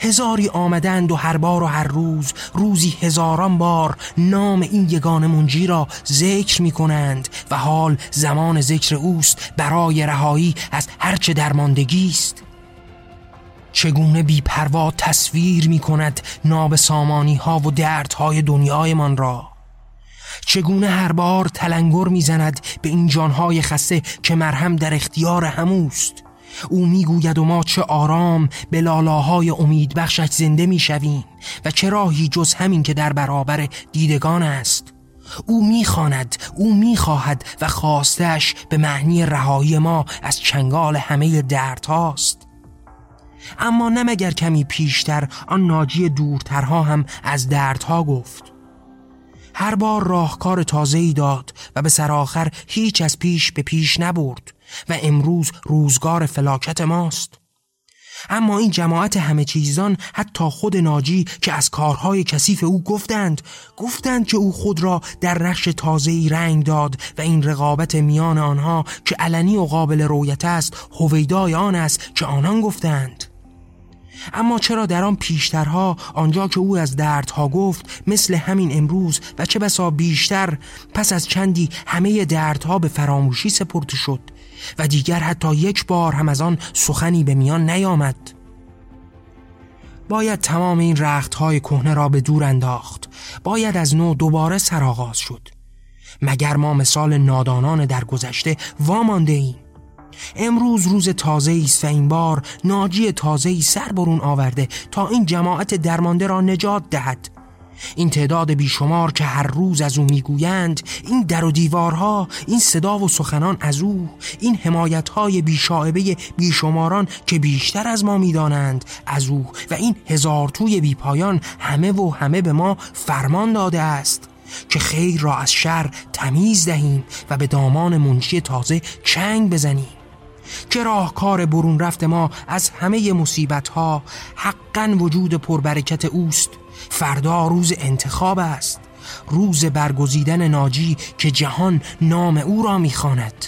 هزاری آمدند و هر بار و هر روز روزی هزاران بار نام این یگان منجی را ذکر می کنند و حال زمان ذکر اوست برای رهایی از هرچه درماندگی است. چگونه بیپروا تصویر می کند ناب سامانی ها و دردهای دنیایمان را؟ چگونه هر بار تلنگر می‌زند به این جانهای خسته که مرهم در اختیار هموست؟ او می‌گوید و ما چه آرام به لالاهای امید بخشش زنده می‌شویم و چه راهی جز همین که در برابر دیدگان است. او می‌خواند او می‌خواهد و خواستش به معنی رهایی ما از چنگال همه دردهاست. اما نمگر کمی پیشتر آن ناجی دورترها هم از دردها گفت. هر بار راهکار تازه‌ای داد و به سرآخر هیچ از پیش به پیش نبرد. و امروز روزگار فلاکت ماست. اما این جماعت همه چیزان حتی خود ناجی که از کارهای کثیف او گفتند گفتند که او خود را در نقش تازه‌ای رنگ داد و این رقابت میان آنها که علنی و قابل رویت است هویدای آن است که آنان گفتند. اما چرا در آن پیشترها آنجا که او از دردها گفت مثل همین امروز و چه بسا بیشتر پس از چندی همه دردها به فراموشی سپرده شد؟ و دیگر حتی یک بار هم از آن سخنی به میان نیامد. باید تمام این رختهای کهنه را به دور انداخت. باید از نو دوباره سرآغاز شد. مگر ما مثال نادانان در گذشته وامانده ایم؟ امروز روز تازه است و این بار ناجی تازه سر برون آورده تا این جماعت درمانده را نجات دهد. این تعداد بیشمار که هر روز از او می‌گویند این در و دیوارها این صدا و سخنان از او این حمایتهای بیشاعبه بیشماران که بیشتر از ما می‌دانند از او و این هزار توی بیپایان همه و همه به ما فرمان داده است که خیر را از شر تمیز دهیم و به دامان منشی تازه چنگ بزنیم. که راهکار برون رفت ما از همه مصیبت ها حقا وجود پربرکت اوست. فردا روز انتخاب است روز برگزیدن ناجی که جهان نام او را می‌خواند.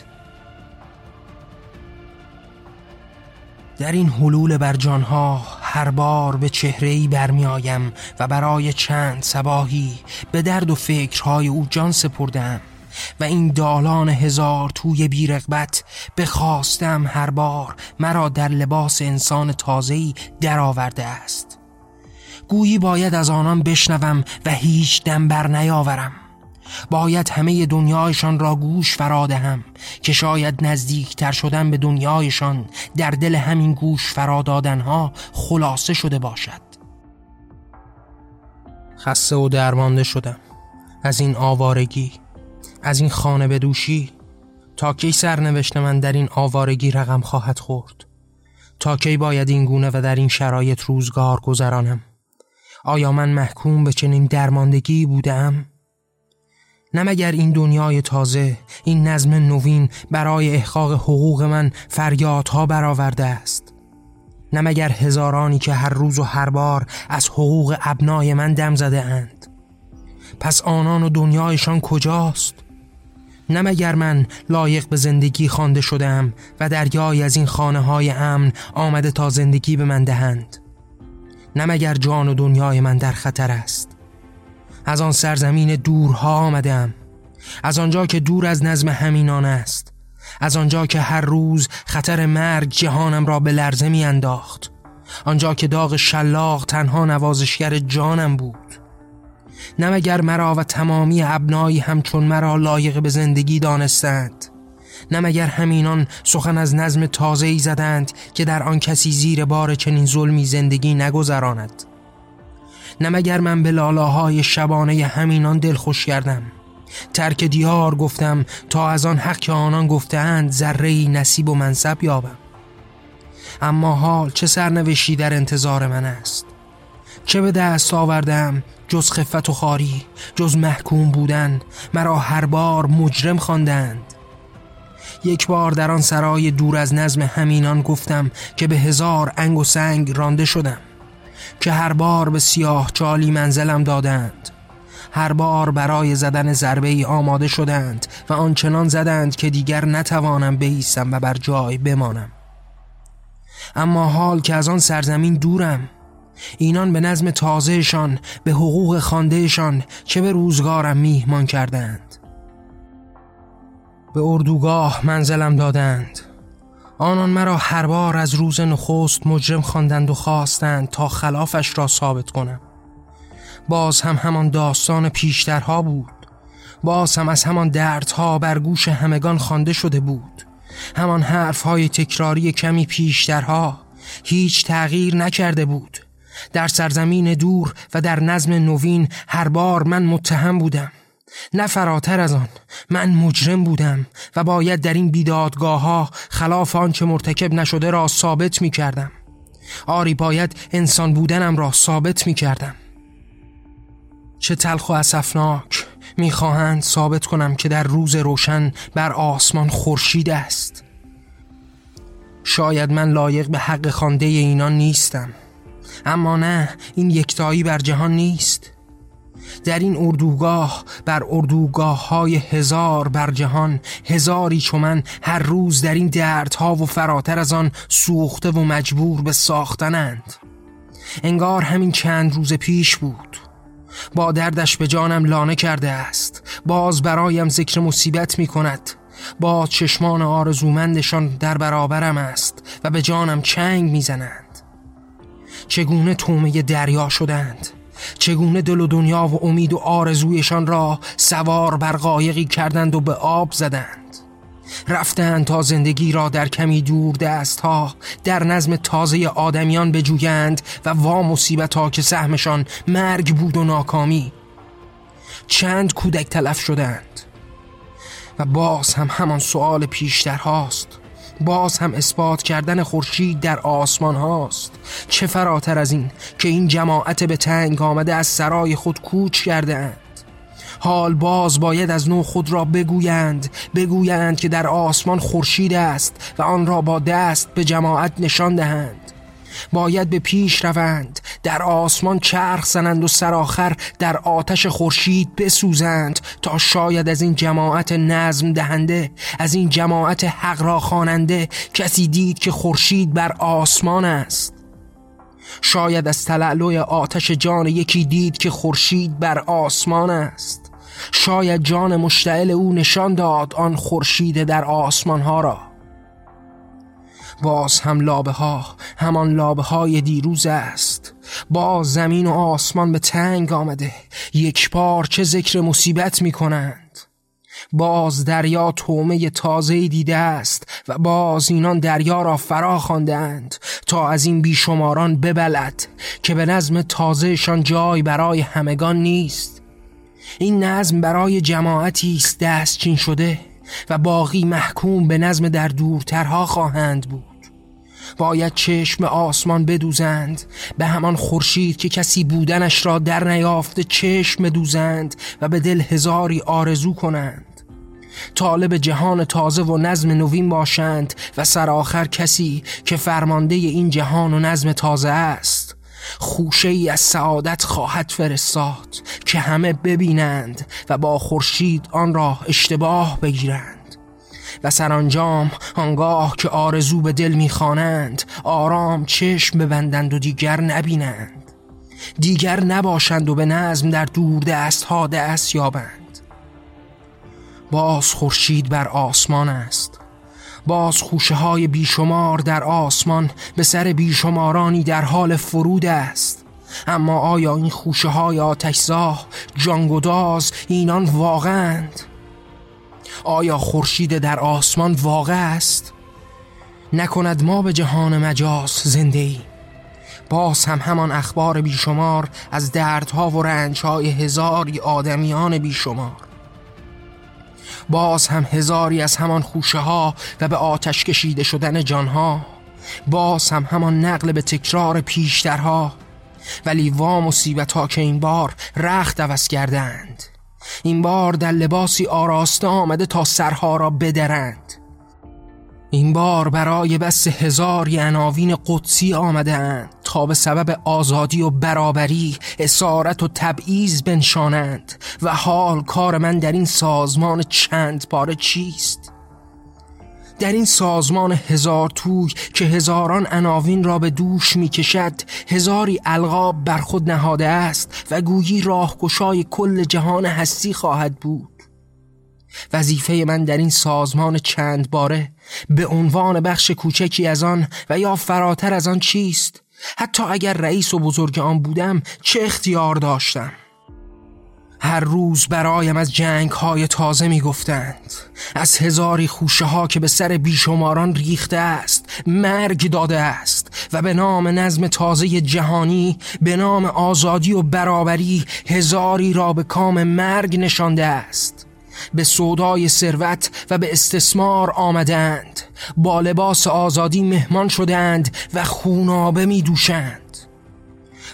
در این حلول بر جانها هر بار به چهرهی برمیآیم و برای چند سباهی به درد و فکرهای او جان سپردم و این دالان هزار توی بیرغبت بخواستم هر بار مرا در لباس انسان تازهی درآورده است گویی باید از آنان بشنوم و هیچ دم بر نیاورم. باید همه دنیایشان را گوش فرادهم که شاید نزدیکتر شدن به دنیایشان در دل همین گوش فرادادنها خلاصه شده باشد. خسته و درمانده شدم. از این آوارگی از این خانه بدوشی تا کی سرنوشت من در این آوارگی رقم خواهد خورد؟ تا کی باید این گونه و در این شرایط روزگار گذرانم؟ آیا من محکوم به چنین درماندگی بودم؟ نمگر این دنیای تازه این نظم نوین برای احقاق حقوق من فریادها برآورده است نمگر هزارانی که هر روز و هر بار از حقوق ابنای من دم زده اند پس آنان و دنیایشان کجاست؟ نمگر من لایق به زندگی خوانده شدم و دریای از این خانه های امن آمده تا زندگی به من دهند نمگر جان و دنیای من در خطر است. از آن سرزمین دورها آمدم. از آنجا که دور از نظم همینان است. از آنجا که هر روز خطر مرگ جهانم را به لرزه می انداخت. آنجا که داغ شلاق تنها نوازشگر جانم بود. نه مگر مرا و تمامی ابنایی همچون مرا لایق به زندگی دانستند. نه مگر همینان سخن از نظم تازه ای زدند که در آن کسی زیر بار چنین ظلمی زندگی نگذراند؟ نه مگر من به لالاهای شبانه همینان دلخوش کردم؟ ترک دیار گفتم تا از آن حق که آنان گفتهاند ذره نصیب و منصب یابم. اما حال چه سرنوشتی در انتظار من است؟ چه به دست آوردم جز خفت و خاری جز محکوم بودن؟ مرا هر بار مجرم خواندند. یک بار در آن سرای دور از نظم همینان گفتم که به هزار انگ و سنگ رانده شدم که هر بار به سیاه چالی منزلم دادند. هر بار برای زدن ضربه ای آماده شدند و آنچنان زدند که دیگر نتوانم بیستم و بر جای بمانم. اما حال که از آن سرزمین دورم اینان به نظم تازهشان به حقوق خاندهشان چه به روزگارم میهمان کردند. به اردوگاه منزلم دادند. آنان مرا هر بار از روز نخست مجرم خواندند و خواستند تا خلافش را ثابت کنم. باز هم همان داستان پیشترها بود. باز هم از همان دردها بر گوش همگان خوانده شده بود. همان حرفهای تکراری کمی پیشترها هیچ تغییر نکرده بود. در سرزمین دور و در نظم نوین هر بار من متهم بودم. نه فراتر از آن. من مجرم بودم و باید در این بیدادگاه ها خلاف آنچه مرتکب نشده را ثابت می کردم آری باید انسان بودنم را ثابت می کردم چه تلخ و اسفناک می‌خواهند ثابت کنم که در روز روشن بر آسمان خورشید است. شاید من لایق به حق خانده اینان نیستم. اما نه این یکتایی بر جهان نیست. در این اردوگاه بر اردوگاه های هزار بر جهان هزاری چون هر روز در این دردها و فراتر از آن سوخته و مجبور به ساختنند. انگار همین چند روز پیش بود. با دردش به جانم لانه کرده است. باز برایم ذکر مصیبت می کند. با چشمان آرزومندشان در برابرم است و به جانم چنگ می‌زنند چگونه تومه دریا شدند؟ چگونه دل و دنیا و امید و آرزویشان را سوار بر قایقی کردند و به آب زدند. رفتند تا زندگی را در کمی دور دست ها در نظم تازه آدمیان بجویند و وا مصیبت ها که سهمشان مرگ بود و ناکامی. چند کودک تلف شدند و باز هم همان سوال پیشتر هاست. باز هم اثبات کردن خورشید در آسمان هاست. چه فراتر از این که این جماعت به تنگ آمده از سرای خود کوچ کرده حال باز باید از نو خود را بگویند بگویند که در آسمان خورشید است و آن را با دست به جماعت نشان دهند. باید به پیش روند در آسمان چرخ زنند و سرآخر در آتش خورشید بسوزند تا شاید از این جماعت نظم دهنده از این جماعت حق را خواننده کسی دید که خورشید بر آسمان است. شاید از تلالوی آتش جان یکی دید که خورشید بر آسمان است. شاید جان مشتعل او نشان داد آن خورشید در آسمان ها را. باز هم لابه ها همان لابه های دیروز است. باز زمین و آسمان به تنگ آمده. یک بار چه ذکر مصیبت می کنند باز دریا تومه تازه دیده است و باز اینان دریا را فرا خواندند تا از این بیشماران ببلد که به نظم تازهشان جای برای همگان نیست. این نظم برای جماعتی است دستچین شده و باقی محکوم به نظم در دورترها خواهند بود. باید چشم آسمان بدوزند. به همان خورشید که کسی بودنش را در نیافته چشم بدوزند و به دل هزاری آرزو کنند. طالب جهان تازه و نظم نوین باشند و سرآخر کسی که فرمانده این جهان و نظم تازه است. خوشه ای از سعادت خواهد فرستاد که همه ببینند و با خورشید آن را اشتباه بگیرند. و سرانجام آنگاه که آرزو به دل می‌خوانند آرام چشم ببندند و دیگر نبینند. دیگر نباشند و به نظم در دور دست ها دست یابند. باز خورشید بر آسمان است. باز خوشه های بیشمار در آسمان به سر بیشمارانی در حال فرود است. اما آیا این خوشه های آتشزاه جانگداز اینان واقعند؟ آیا خورشید در آسمان واقع است؟ نکند ما به جهان مجاز زنده ای باز هم همان اخبار بیشمار از دردها و رنجهای هزاری آدمیان بیشمار. باز هم هزاری از همان خوشه ها و به آتش کشیده شدن جانها. باز هم همان نقل به تکرار پیشترها. ولی وا مصیبت ها که این بار رخت عوض کردند. این بار در لباسی آراسته آمده تا سرها را بدرند. این بار برای بس هزاری عناوین قدسی آمده اند تا به سبب آزادی و برابری اسارت و تبعیض بنشانند و حال کار من در این سازمان چند باره چیست؟ در این سازمان هزار توی که هزاران عناوین را به دوش می کشد هزاری القاب بر خود نهاده است و گویی راهگشای کل جهان هستی خواهد بود. وظیفه من در این سازمان چند باره به عنوان بخش کوچکی از آن و یا فراتر از آن چیست؟ حتی اگر رئیس و بزرگ آن بودم چه اختیار داشتم؟ هر روز برایم از جنگ های تازه می گفتند از هزاری خوشه ها که به سر بیشماران ریخته است مرگ داده است و به نام نظم تازه جهانی به نام آزادی و برابری هزاری را به کام مرگ نشانده است. به سودای ثروت و به استثمار آمدند. با لباس آزادی مهمان شدند و خونابه می دوشند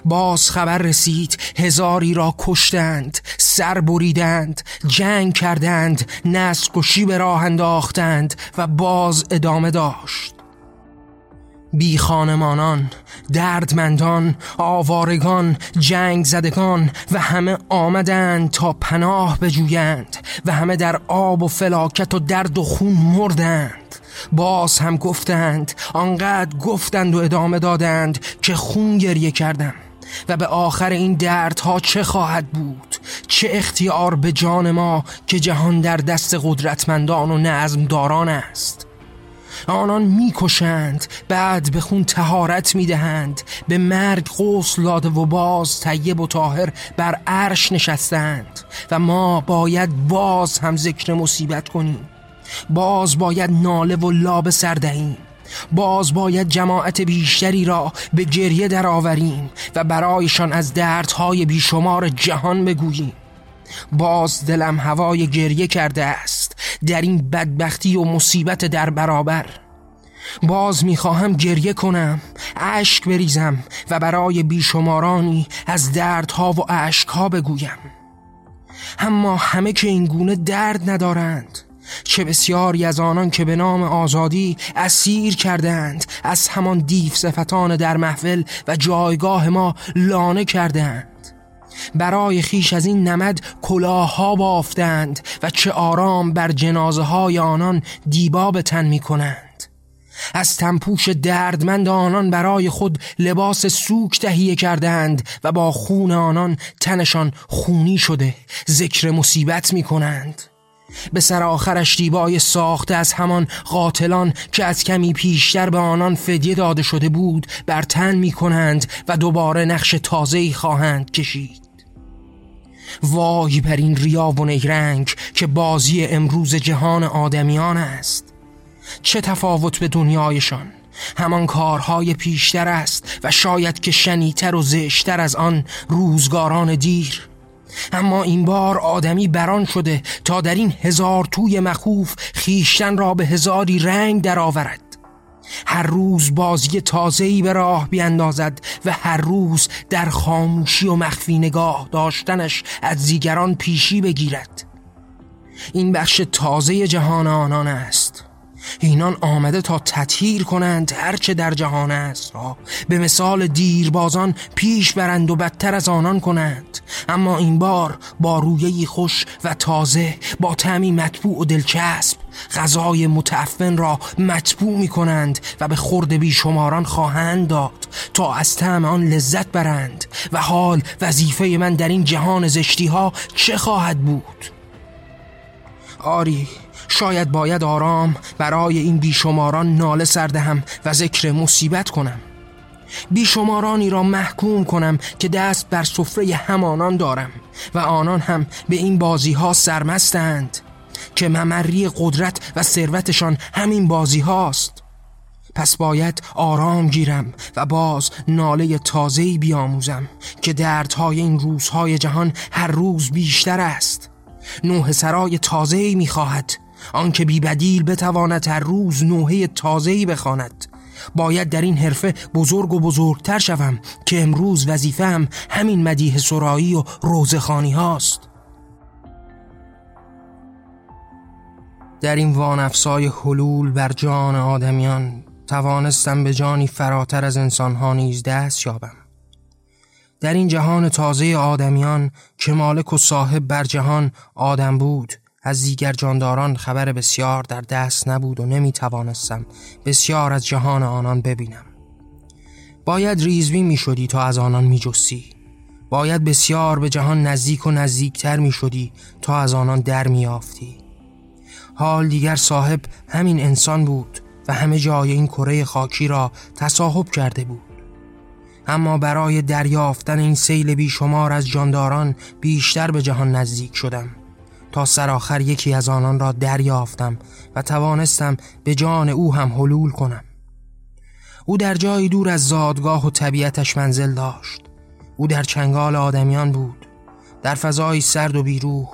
باز خبر رسید. هزاری را کشتند سر بریدند جنگ کردند نسل کشی به راه انداختند و باز ادامه داشت. بی خانمانان، دردمندان، آوارگان، جنگ زدگان و همه آمدند تا پناه بجویند و همه در آب و فلاکت و درد و خون مردند. باز هم گفتند آنقدر گفتند و ادامه دادند که خون گریه کردم. و به آخر این دردها چه خواهد بود؟ چه اختیار به جان ما که جهان در دست قدرتمندان و نظمداران است؟ آنان می‌کشند بعد به خون تهارت می‌دهند به مرگ غسل داده و باز طیب و طاهر بر عرش نشستند و ما باید باز هم ذکر مصیبت کنیم. باز باید ناله و لاب سردهیم باز باید جماعت بیشتری را به گریه درآوریم و برایشان از دردهای بیشمار جهان بگوییم. باز دلم هوای گریه کرده است. در این بدبختی و مصیبت در برابر. باز می‌خواهم گریه کنم اشک بریزم و برای بیشمارانی از دردها و اشکها بگویم. اما همه که این گونه درد ندارند چه بسیاری از آنان که به نام آزادی اسیر کردند از همان دیف صفتان در محفل و جایگاه ما لانه کردند. برای خیش از این نمد کلاها بافتند و چه آرام بر جنازه های آنان دیبا به تن می کنند از تنپوش دردمند آنان برای خود لباس سوک تهیه کردند و با خون آنان تنشان خونی شده ذکر مصیبت می کنند به سر آخرش دیبای ساخته از همان قاتلان که از کمی پیشتر به آنان فدیه داده شده بود بر تن می کنند و دوباره نقش تازه‌ای خواهند کشید. وای بر این ریا و نیرنگ که بازی امروز جهان آدمیان است. چه تفاوت به دنیایشان. همان کارهای پیشتر است و شاید که شنیتر و زشتر از آن روزگاران دیر. اما این بار آدمی بران شده تا در این هزار توی مخوف خیشتن را به هزاری رنگ درآورد هر روز بازی تازه‌ای به راه بیندازد و هر روز در خاموشی و مخفی نگاه داشتنش از دیگران پیشی بگیرد. این بخش تازه جهان آنان است. اینان آمده تا تطهیر کنند هرچه در جهان است. را به مثال دیربازان پیش برند و بدتر از آنان کنند. اما این بار با رویهی خوش و تازه با تعمی مطبوع و دلچسب غذای متعفن را مطبوع می کنند و به خورد بیشماران خواهند داد تا از طعم آن لذت برند و حال وظیفه من در این جهان زشتی ها چه خواهد بود؟ آری شاید باید آرام برای این بیشماران ناله سردهم و ذکر مصیبت کنم. بیشمارانی را محکوم کنم که دست بر سفره همانان دارم و آنان هم به این بازی ها سرمستند که ممری قدرت و ثروتشان همین بازی هاست پس باید آرام گیرم و باز ناله تازه‌ای بیاموزم که دردهای این روزهای جهان هر روز بیشتر است. نوح سرای تازه‌ای می‌خواهد آنکه بی بدیل بتواند هر روز نوحه تازه‌ای بخواند. باید در این حرفه بزرگ و بزرگتر شوم که امروز وظیفه‌ام همین مدیه سرایی و روزخانی هاست. در این وانفسای حلول بر جان آدمیان توانستم به جانی فراتر از انسانها نیز دست یابم. در این جهان تازه آدمیان که مالک و صاحب بر جهان آدم بود از دیگر جانداران خبر بسیار در دست نبود و نمی توانستم بسیار از جهان آنان ببینم باید ریزبی می شدی تا از آنان می جسی. باید بسیار به جهان نزدیک و نزدیکتر می شدی تا از آنان در می آفتی. حال دیگر صاحب همین انسان بود و همه جای این کره خاکی را تصاحب کرده بود اما برای دریافتن این سیل بیشمار از جانداران بیشتر به جهان نزدیک شدم تا سرآخر یکی از آنان را دریافتم و توانستم به جان او هم حلول کنم. او در جایی دور از زادگاه و طبیعتش منزل داشت. او در چنگال آدمیان بود در فضایی سرد و بیروح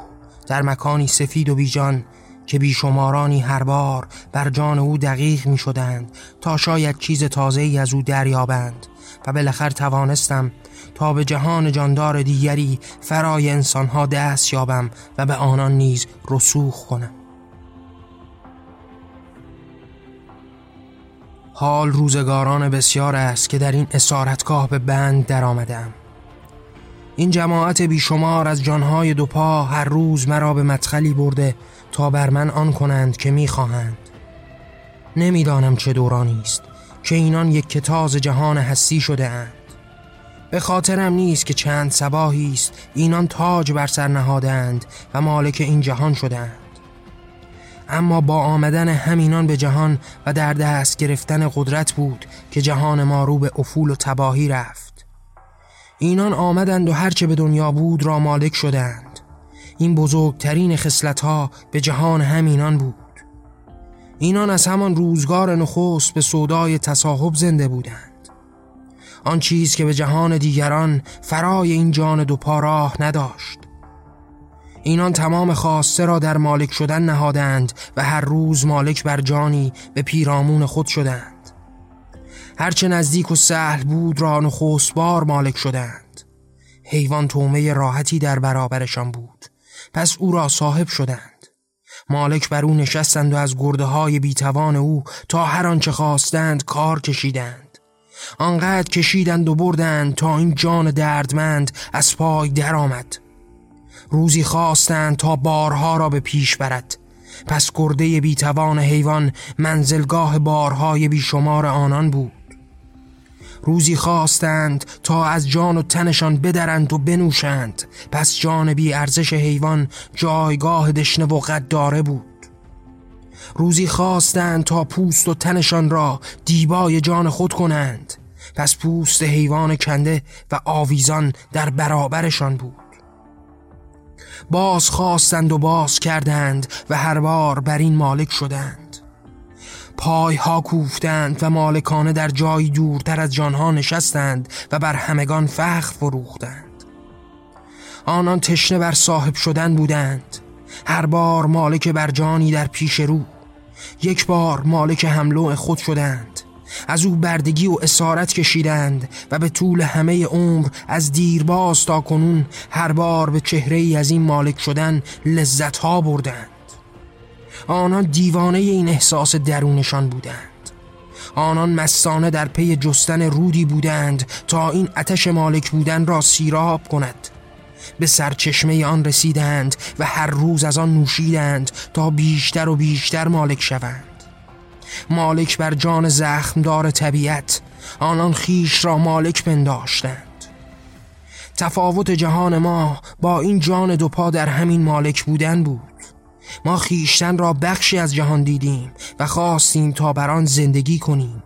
در مکانی سفید و بیجان که بیشمارانی هر بار بر جان او دقیق می شدند تا شاید چیز تازه ای از او دریابند. و بالاخره توانستم تا به جهان جاندار دیگری فرای انسانها دست یابم و به آنان نیز رسوخ کنم. حال روزگاران بسیار است که در این اسارتگاه به بند در آمدم. این جماعت بیشمار از جانهای دو پا هر روز مرا به مدخلی برده تا بر من آن کنند که می‌خواهند. نمی‌دانم چه دورانی است. که اینان یک کتاز جهان هستی شده اند. به خاطرم نیست که چند سباهی است اینان تاج بر سر نهادند و مالک این جهان شدند اما با آمدن همینان به جهان و در دست گرفتن قدرت بود که جهان ما رو به افول و تباهی رفت. اینان آمدند و هرچه به دنیا بود را مالک شدند این بزرگترین خصلت ها به جهان همینان بود. اینان از همان روزگار نخست به صدای تصاحب زنده بودند. آن چیز که به جهان دیگران فرای این جان دو پا راه نداشت. اینان تمام خواسته را در مالک شدن نهادند و هر روز مالک بر جانی به پیرامون خود شدند. هرچه نزدیک و سهل بود را نخست بار مالک شدند. حیوان تومه راحتی در برابرشان بود. پس او را صاحب شدند. مالک بر او نشستند و از گرده های بیتوان او تا هر آنچه خواستند کار کشیدند. آنقدر کشیدند و بردند تا این جان دردمند از پای درآمد. روزی خواستند تا بارها را به پیش برد. پس گرده بیتوان حیوان منزلگاه بارهای بیشمار آنان بود. روزی خواستند تا از جان و تنشان بدرند و بنوشند. پس جان بی ارزش حیوان جایگاه دشنه و قداره بود. روزی خواستند تا پوست و تنشان را دیبای جان خود کنند. پس پوست حیوان کنده و آویزان در برابرشان بود. باز خواستند و باز کردند و هر بار بر این مالک شدند. پای ها کوفتند و مالکانه در جایی دورتر از جانها نشستند و بر همگان فخر فروختند. آنان تشنه بر صاحب شدن بودند. هر بار مالک بر جانی در پیش رو یک بار مالک حملو خود شدند. از او بردگی و اسارت کشیدند و به طول همه عمر از دیرباز تا کنون هر بار به چهره ای از این مالک شدن لذت ها بردند. آنان دیوانه این احساس درونشان بودند. آنان مستانه در پی جستن رودی بودند تا این اتش مالک بودن را سیراب کند. به سرچشمه آن رسیدند و هر روز از آن نوشیدند تا بیشتر و بیشتر مالک شوند. مالک بر جان زخمدار طبیعت آنان خیش را مالک پنداشتند. تفاوت جهان ما با این جان دو پا در همین مالک بودن بود. ما خیشتن را بخشی از جهان دیدیم و خواستیم تا بر آن زندگی کنیم.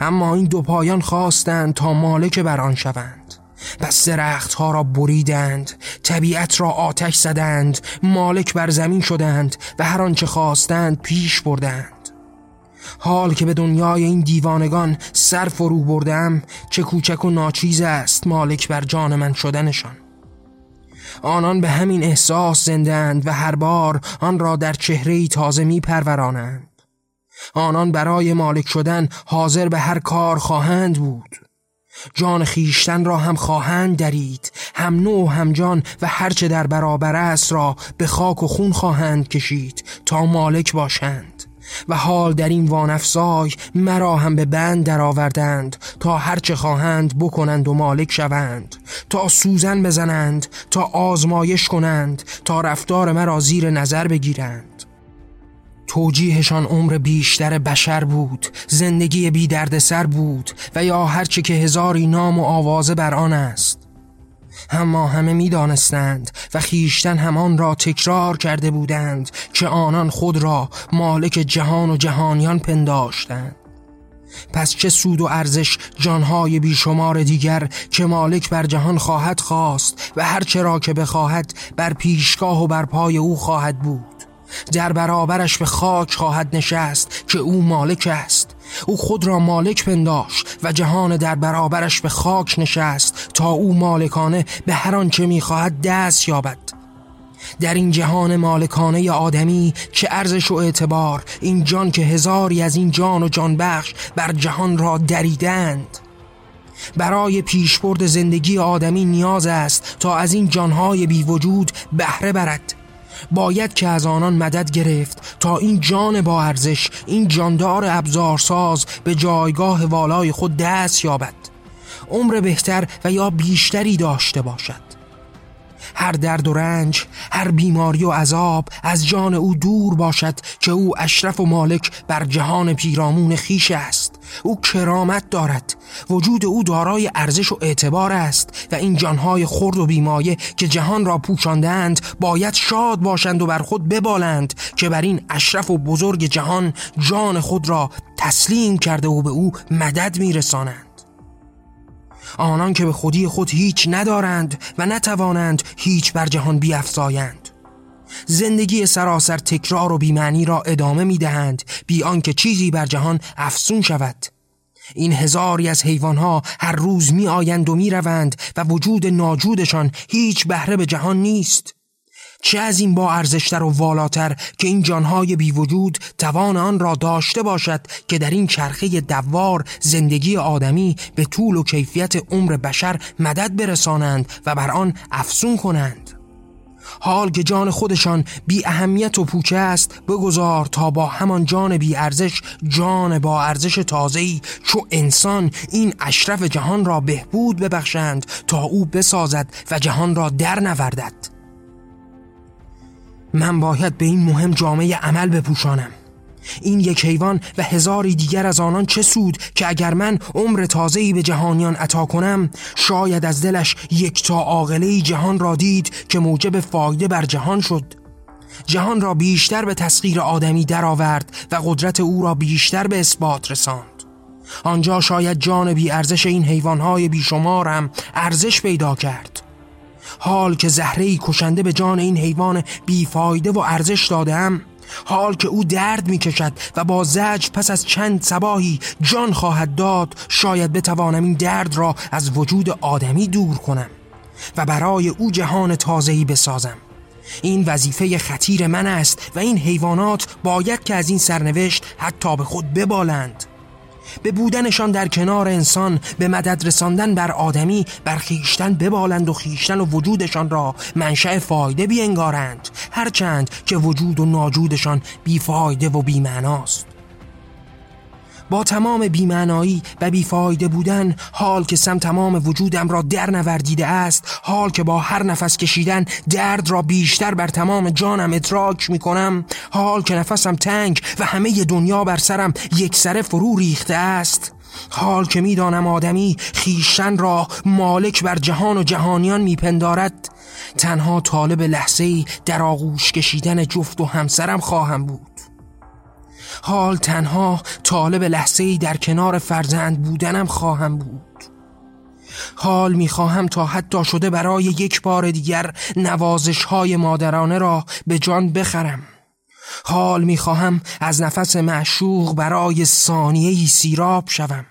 اما این دو پایان خواستند تا مالک بر آن شوند پس درختها را بریدند طبیعت را آتش زدند مالک بر زمین شدند و هر آنچه خواستند پیش بردند. حال که به دنیای این دیوانگان سر فرو بردم چه کوچک و ناچیز است مالک بر جان من شدنشان. آنان به همین احساس زندند و هر بار آن را در چهره تازه می پرورانند آنان برای مالک شدن حاضر به هر کار خواهند بود. جان خیشتن را هم خواهند درید. هم نوع هم جان و هرچه در برابر است را به خاک و خون خواهند کشید تا مالک باشند. و حال در این وانفسای مرا هم به بند درآوردند تا هرچه خواهند بکنند و مالک شوند تا سوزن بزنند تا آزمایش کنند تا رفتار مرا زیر نظر بگیرند. توجیهشان عمر بیشتر بشر بود زندگی بی سر بود و یا هرچه که هزاری نام و آوازه بر آن است. اما همه می دانستند و خیشتن همان را تکرار کرده بودند که آنان خود را مالک جهان و جهانیان پنداشتند. پس چه سود و ارزش جانهای بیشمار دیگر که مالک بر جهان خواهد خواست و هرچه را که بخواهد بر پیشگاه و بر پای او خواهد بود. در برابرش به خاک خواهد نشست که او مالک است. او خود را مالک پنداش و جهان در برابرش به خاک نشست تا او مالکانه به هر آنچه می‌خواهد دست یابد. در این جهان مالکانه آدمی که ارزش و اعتبار این جان که هزاری از این جان و جان بخش بر جهان را دریدند. برای پیشبرد زندگی آدمی نیاز است تا از این جانهای بی وجود بهره برد. باید که از آنان مدد گرفت تا این جان با ارزش این جاندار ابزارساز به جایگاه والای خود دست یابد. عمر بهتر و یا بیشتری داشته باشد. هر درد و رنج هر بیماری و عذاب از جان او دور باشد که او اشرف و مالک بر جهان پیرامون خیش است. او کرامت دارد. وجود او دارای ارزش و اعتبار است و این جانهای خرد و بیمایه که جهان را پوشاندند باید شاد باشند و بر خود ببالند که بر این اشرف و بزرگ جهان جان خود را تسلیم کرده و به او مدد میرسانند. آنان که به خودی خود هیچ ندارند و نتوانند هیچ بر جهان بیافزایند زندگی سراسر تکرار و بیمعنی را ادامه می دهند بی آنکه چیزی بر جهان افسون شود. این هزاری از حیوانها هر روز می آیند و می روند و وجود ناجودشان هیچ بهره به جهان نیست. چه از این با ارزشتر و والاتر که این جانهای بی وجود توان آن را داشته باشد که در این چرخه دوار زندگی آدمی به طول و کیفیت عمر بشر مدد برسانند و بر آن افسون کنند؟ حال که جان خودشان بی اهمیت و پوچه است بگذار تا با همان جان بی ارزش جان با ارزش تازه‌ای. چو انسان این اشرف جهان را بهبود ببخشند تا او بسازد و جهان را در نوردد. من باید به این مهم جامعه عمل بپوشانم. این یک حیوان و هزاری دیگر از آنان چه سود که اگر من عمر تازه‌ای به جهانیان عطا کنم شاید از دلش یک تا عاقله جهان را دید که موجب فایده بر جهان شد. جهان را بیشتر به تسخیر آدمی درآورد و قدرت او را بیشتر به اثبات رساند. آنجا شاید جان بی ارزش این حیوانهای بیشمارم ارزش پیدا کرد. حال که زهره کشنده به جان این حیوان بیفایده و ارزش دادم حال که او درد می کشد و با زج پس از چند سباهی جان خواهد داد شاید بتوانم این درد را از وجود آدمی دور کنم و برای او جهان تازهی بسازم. این وظیفه خطیر من است و این حیوانات باید که از این سرنوشت حتی به خود ببالند. به بودنشان در کنار انسان به مدد رساندن بر آدمی بر خیشتن ببالند و خیشتن و وجودشان را منشأ فایده بینگارند هرچند که وجود و ناجودشان بیفایده و بیمعناست. با تمام بیمعنایی و بیفایده بودن حال که سم تمام وجودم را در نوردیده است حال که با هر نفس کشیدن درد را بیشتر بر تمام جانم ادراک می کنم حال که نفسم تنگ و همه دنیا بر سرم یک سره فرو ریخته است. حال که می‌دانم آدمی خیشن را مالک بر جهان و جهانیان میپندارد. تنها طالب لحظه در آغوش کشیدن جفت و همسرم خواهم بود. حال تنها طالب لحظه در کنار فرزند بودنم خواهم بود. حال می‌خواهم تا حتی شده برای یک بار دیگر نوازش های مادرانه را به جان بخرم. حال می‌خواهم از نفس معشوق برای ثانیه سیراب شوم.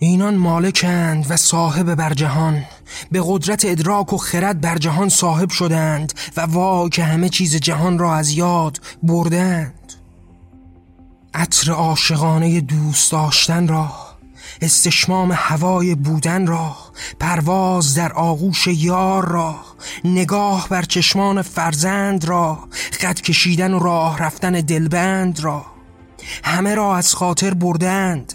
اینان مالکند و صاحب بر جهان به قدرت ادراک و خرد بر جهان صاحب شدند و وا که همه چیز جهان را از یاد بردند. عطر عاشقانه دوست داشتن را استشمام هوای بودن را پرواز در آغوش یار را نگاه بر چشمان فرزند را قد کشیدن و راه رفتن دلبند را. همه را از خاطر بردند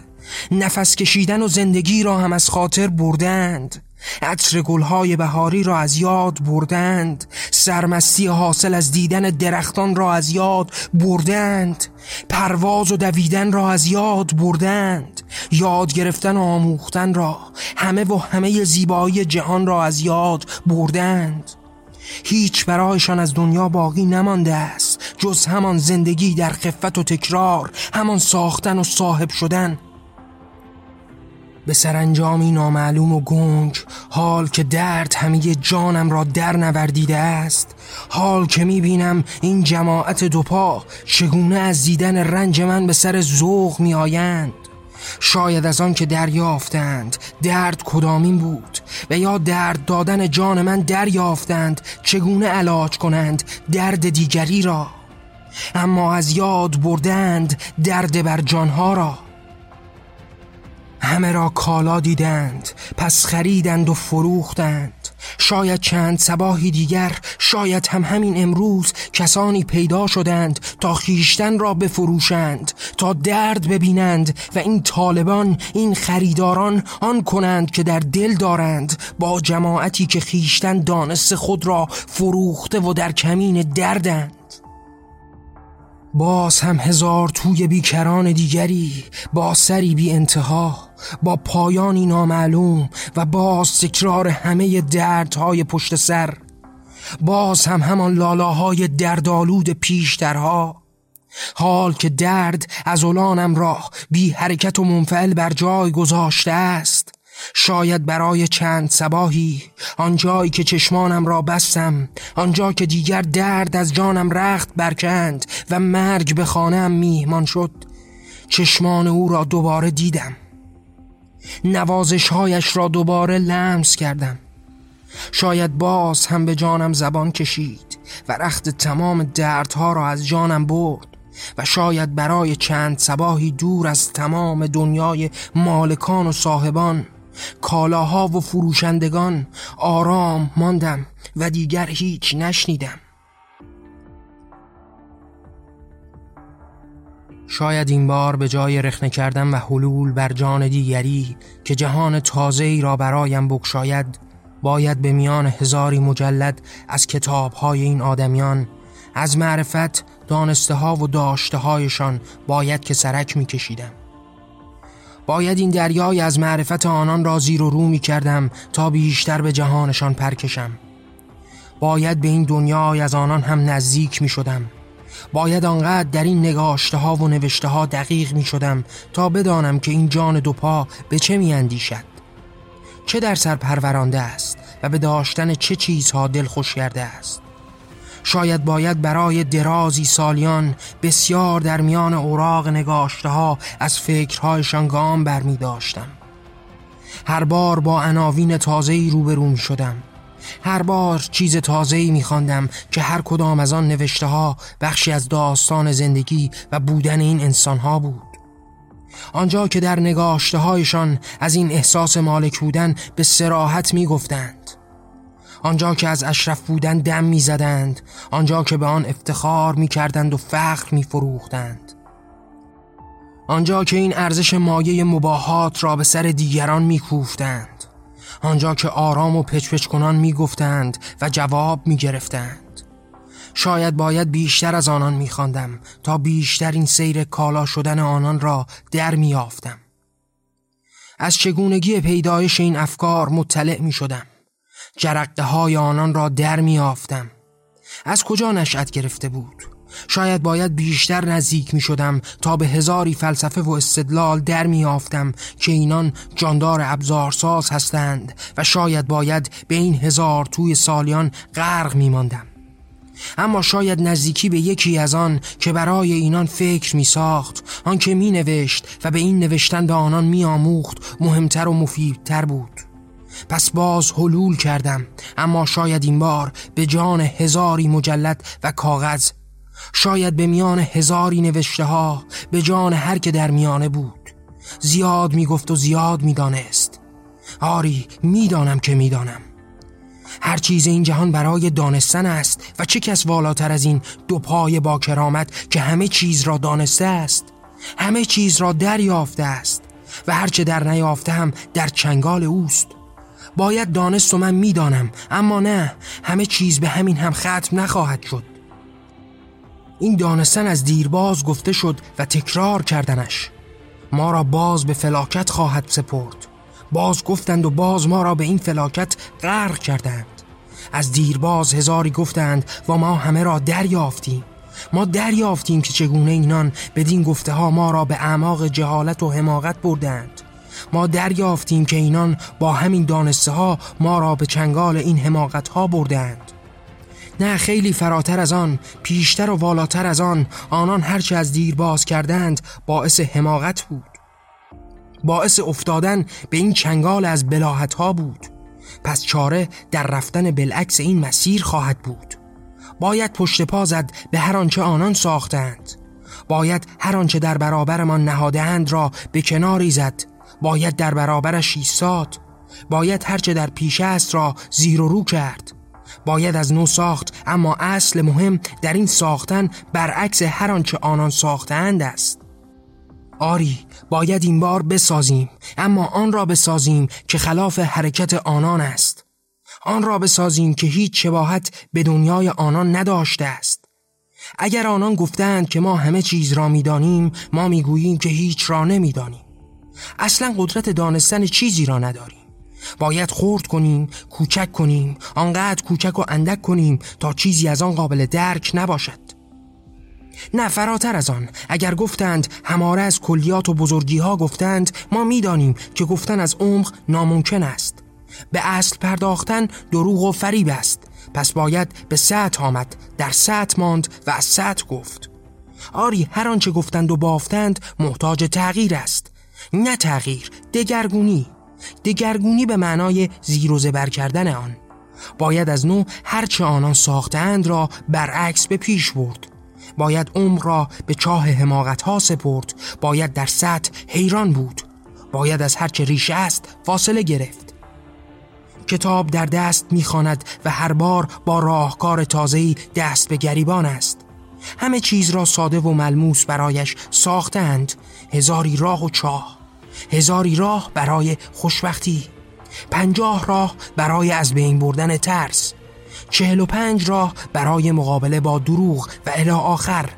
نفس کشیدن و زندگی را هم از خاطر بردند. عطر گلهای بهاری را از یاد بردند. سرمستی حاصل از دیدن درختان را از یاد بردند. پرواز و دویدن را از یاد بردند. یاد گرفتن و آموختن را همه و همه زیبایی جهان را از یاد بردند. هیچ برایشان از دنیا باقی نمانده است جز همان زندگی در خفت و تکرار همان ساختن و صاحب شدن. به سرانجامی نامعلوم و گنگ حال که درد همه جانم را در نوردیده است حال که می‌بینم این جماعت دوپا چگونه از دیدن رنج من به سر ذوق میآیند. شاید از آن که دریافتند درد کدامین بود؟ و یا درد دادن جان من دریافتند چگونه علاج کنند درد دیگری را؟ اما از یاد بردند درد بر جانها را. همه را کالا دیدند پس خریدند و فروختند. شاید چند سباهی دیگر شاید هم همین امروز کسانی پیدا شدند تا خیشتن را بفروشند تا درد ببینند و این طالبان این خریداران آن کنند که در دل دارند با جماعتی که خیشتن دانست خود را فروخته و در کمین دردند. باز هم هزار توی بیکران دیگری با سری بی انتها با پایانی نامعلوم و باز تکرار همه دردهای پشت سر. باز هم همان لالاهای دردالود پیشترها. حال که درد از اولانم را بی حرکت و منفعل بر جای گذاشته است. شاید برای چند سباهی آنجایی که چشمانم را بستم آنجا که دیگر درد از جانم رخت برکند و مرگ به خانم میهمان شد چشمان او را دوباره دیدم. نوازشهایش را دوباره لمس کردم. شاید باز هم به جانم زبان کشید و رخت تمام دردها را از جانم برد و شاید برای چند سباهی دور از تمام دنیای مالکان و صاحبان کالاها و فروشندگان آرام ماندم و دیگر هیچ نشنیدم شاید این بار به جای رخنه کردن و حلول بر جان دیگری که جهان تازه ای را برایم بکشاید باید به میان هزاری مجلد از کتابهای این آدمیان از معرفت دانسته ها و داشته هایشان باید که سرک می کشیدم. باید این دریای از معرفت آنان را زیر و رو می کردم تا بیشتر به جهانشان پرکشم باید به این دنیای از آنان هم نزدیک می شدم. باید آنقدر در این نگاشته ها و نوشته ها دقیق می شدم تا بدانم که این جان دو پا به چه می اندیشد. چه در سر پرورانده است و به داشتن چه چیزها دل خوش کرده است. شاید باید برای درازی سالیان بسیار در میان اوراق نگاشته ها از فکرهایشان گام برمی داشتم. هر بار با عناوین تازه‌ای روبرو می شدم. هر بار چیز تازه‌ای می خواندم که هر کدام از آن نوشته ها بخشی از داستان زندگی و بودن این انسان ها بود. آنجا که در نگاشته هایشان از این احساس مالک بودن به سراحت می گفتند آنجا که از اشرف بودن دم می زدند آنجا که به آن افتخار می کردند و فخر می فروختند آنجا که این ارزش مایه مباهات را به سر دیگران می کوفتند آنجا که آرام و پچپچ کنان می گفتند و جواب می گرفتند شاید باید بیشتر از آنان می خواندم تا بیشتر این سیر کالا شدن آنان را در می آفتم. از چگونگی پیدایش این افکار مطلع می شدم جرقه های آنان را در می آفتم. از کجا نشأت گرفته بود؟ شاید باید بیشتر نزدیک می شدم تا به هزاری فلسفه و استدلال در می آفتم که اینان جاندار ابزارساز هستند و شاید باید به این هزار توی سالیان غرق می ماندم. اما شاید نزدیکی به یکی از آن که برای اینان فکر می ساخت آن که می نوشت و به این نوشتن به آنان می آموخت مهمتر و مفیدتر بود پس باز حلول کردم. اما شاید این بار به جان هزاری مجلد و کاغذ شاید به میان هزاری نوشته ها به جان هر که در میانه بود. زیاد می‌گفت و زیاد می‌دانست. آری می‌دانم که می‌دانم. هر چیز این جهان برای دانستن است و چه کس والاتر از این دو پای با کرامت که همه چیز را دانسته است همه چیز را دریافته است و هرچه در نیافته هم در چنگال اوست. باید دانست و من می‌دانم. اما نه همه چیز به همین هم ختم نخواهد شد. این دانستن از دیرباز گفته شد و تکرار کردنش. ما را باز به فلاکت خواهد سپرد. باز گفتند و باز ما را به این فلاکت غرق کردند. از دیرباز هزاری گفتند و ما همه را دریافتیم. ما دریافتیم که چگونه اینان بدین گفته ها ما را به اعماق جهالت و حماقت بردند. ما دریافتیم که اینان با همین دانسته ها ما را به چنگال این حماقت ها بردند نه خیلی فراتر از آن پیشتر و والاتر از آن آنان هرچه از دیر باز کردند باعث حماقت بود. باعث افتادن به این چنگال از بلاحت ها بود. پس چاره در رفتن بالعکس این مسیر خواهد بود. باید پشت پا زد به هر آنچه آنان ساختند باید هر آنچه در برابرمان نهادهاند را به کناری زد باید در برابرش ایستاد. باید هرچه در پیش است را زیر و رو کرد. باید از نو ساخت اما اصل مهم در این ساختن برعکس هر آنچه آنان ساختند است. آری باید این بار بسازیم اما آن را بسازیم که خلاف حرکت آنان است. آن را بسازیم که هیچ شباهت به دنیای آنان نداشته است. اگر آنان گفتند که ما همه چیز را می‌دانیم ما می‌گوییم که هیچ را نمی‌دانیم. اصلا قدرت دانستن چیزی را نداریم. باید خورد کنیم کوچک کنیم آنقدر کوچک و اندک کنیم تا چیزی از آن قابل درک نباشد. نه فراتر از آن. اگر گفتند هماره از کلیات و بزرگی ها گفتند ما می‌دانیم که گفتن از عمق ناممکن است. به اصل پرداختن دروغ و فریب است. پس باید به سطح آمد در سطح ماند و از سطح گفت. آری هر آنچه گفتند و بافتند محتاج تغییر است. نه تغییر دگرگونی. دگرگونی به معنای زیر و زبر کردن آن. باید از نو هرچه آنان ساختند را برعکس به پیش برد. باید عمر را به چاه حماقت ها سپرد. باید در سطح حیران بود. باید از هرچه ریشه است فاصله گرفت. کتاب در دست می‌خواند و هر بار با راهکار تازه‌ای دست به گریبان است. همه چیز را ساده و ملموس برایش ساختند. هزاری راه و چاه. هزاری راه برای خوشبختی پنجاه راه برای از بین بردن ترس چهل و پنج راه برای مقابله با دروغ و الی آخر.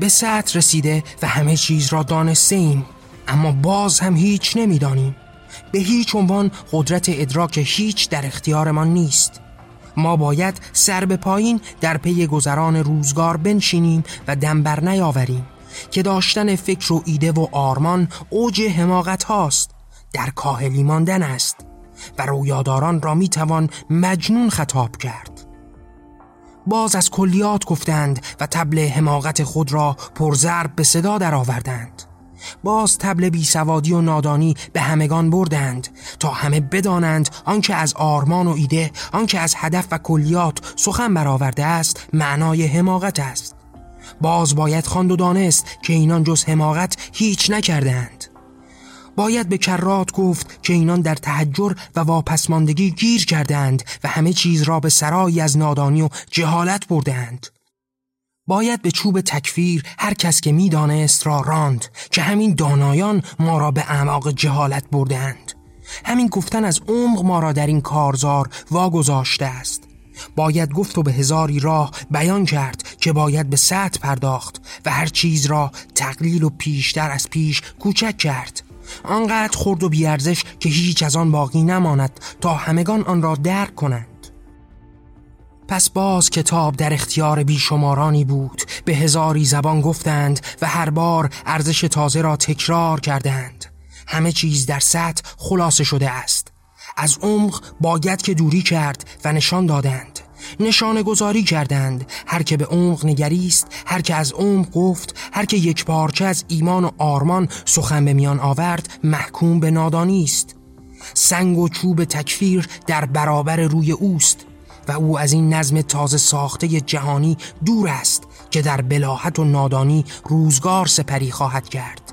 به سطر رسیده و همه چیز را دانسته ایم اما باز هم هیچ نمی‌دانیم. به هیچ عنوان قدرت ادراک هیچ در اختیارمان نیست. ما باید سر به پایین در پی گذران روزگار بنشینیم و دنبر نیاوریم. که داشتن فکر و ایده و آرمان اوج حماقت هاست در کاهلی ماندن است و رویاداران را می‌توان مجنون خطاب کرد باز از کلیات گفتند و تبل حماقت خود را پرزرب به صدا درآوردند. باز تبل بیسوادی و نادانی به همگان بردند تا همه بدانند آنکه از آرمان و ایده آنکه از هدف و کلیات سخن برآورده است معنای حماقت است باز باید خواند و دانست که اینان جز حماقت هیچ نکردند. باید به کرات گفت که اینان در تحجر و واپسماندگی گیر کردند و همه چیز را به سرایی از نادانی و جهالت بردند. باید به چوب تکفیر هر کس که می‌دانست را راند که همین دانایان ما را به اعماق جهالت بردند. همین گفتن از عمق ما را در این کارزار واگذاشته است. باید گفت و به هزاری راه بیان کرد که باید به سطح پرداخت و هر چیز را تقلیل و پیشتر از پیش کوچک کرد. آنقدر خرد و بیارزش که هیچ از آن باقی نماند تا همگان آن را درک کنند. پس باز کتاب در اختیار بیشمارانی بود. به هزاری زبان گفتند و هر بار ارزش تازه را تکرار کردند. همه چیز در سطح خلاصه شده است. از عمق باید که دوری کرد و نشان دادند. نشانه گذاری کردند. هر که به عمق نگریست هر که از عمق گفت هر که یک پارچه از ایمان و آرمان سخن به میان آورد محکوم به نادانی است. سنگ و چوب تکفیر در برابر روی اوست و او از این نظم تازه ساخته جهانی دور است که در بلاحت و نادانی روزگار سپری خواهد کرد.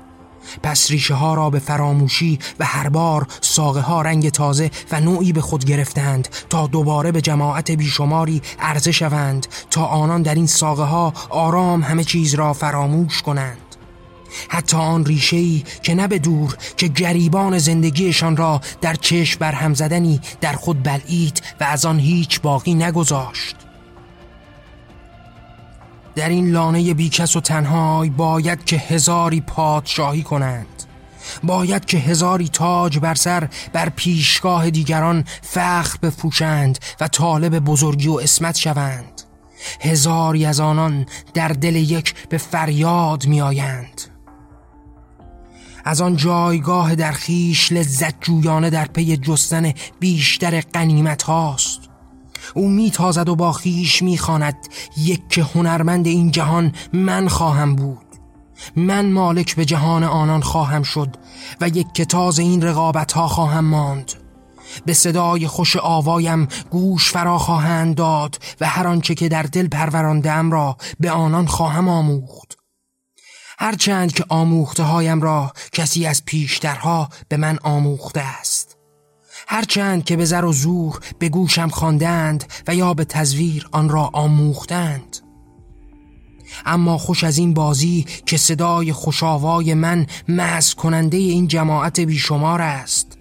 پس ریشه ها را به فراموشی و هر بار ساقه ها رنگ تازه و نوعی به خود گرفتند تا دوباره به جماعت بیشماری عرضه شوند تا آنان در این ساقه ها آرام همه چیز را فراموش کنند. حتی آن ریشه‌ای که نه به دور که گریبان زندگیشان را در چشم برهم زدنی در خود بلعید و از آن هیچ باقی نگذاشت. در این لانه بیکس و تنهای باید که هزاری پادشاهی کنند. باید که هزاری تاج بر سر بر پیشگاه دیگران فخر بفروشند و طالب بزرگی و اسمت شوند. هزاری از آنان در دل یک به فریاد میآیند. از آن جایگاه در خیش لذت جویانه در پی جستن بیشتر قنیمت هاست. او میتازد و با خیش می‌خواند. یک که هنرمند این جهان من خواهم بود. من مالک به جهان آنان خواهم شد و یک که تاز این رقابت ها خواهم ماند. به صدای خوش آوایم گوش فرا خواهند داد و هر آنچه که در دل پروراندم را به آنان خواهم آموخت. هرچند که آموخته هایم را کسی از پیشترها به من آموخته است. هرچند که به زر و زور به گوشم خواندند و یا به تزویر آن را آموختند. اما خوش از این بازی که صدای خوشاوای من مز کننده این جماعت بیشمار است.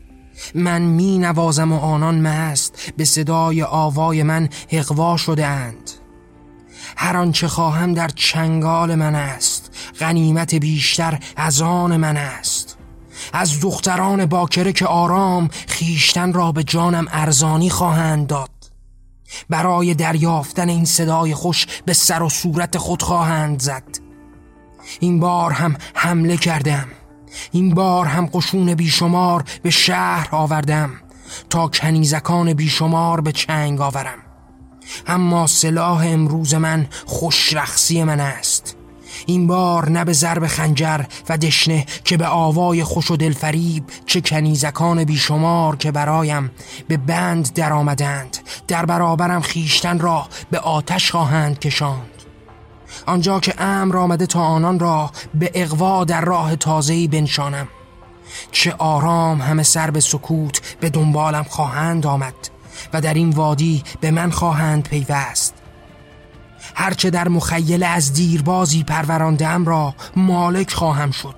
من می نوازم و آنان مست به صدای آوای من اقوا شده اند. هر آنچه خواهم در چنگال من است. غنیمت بیشتر از آن من است. از دختران باکره که آرام خیشتن را به جانم ارزانی خواهند داد. برای دریافتن این صدای خوش به سر و صورت خود خواهند زد. این بار هم حمله کردم. این بار هم قشون بیشمار به شهر آوردم تا کنیزکان بیشمار به چنگ آورم. اما سلاح امروز من خوش رخصی من است. این بار نه به ضرب خنجر و دشنه که به آوای خوش و دلفریب چه کنیزکان بیشمار که برایم به بند در آمدند در برابرم خیشتن را به آتش خواهند کشاند. آنجا که امر آمده تا آنان را به اقوا در راه تازهی بنشانم. چه آرام همه سر به سکوت به دنبالم خواهند آمد و در این وادی به من خواهند پیوست. هرچه در مخیله از دیربازی پروراندم را مالک خواهم شد.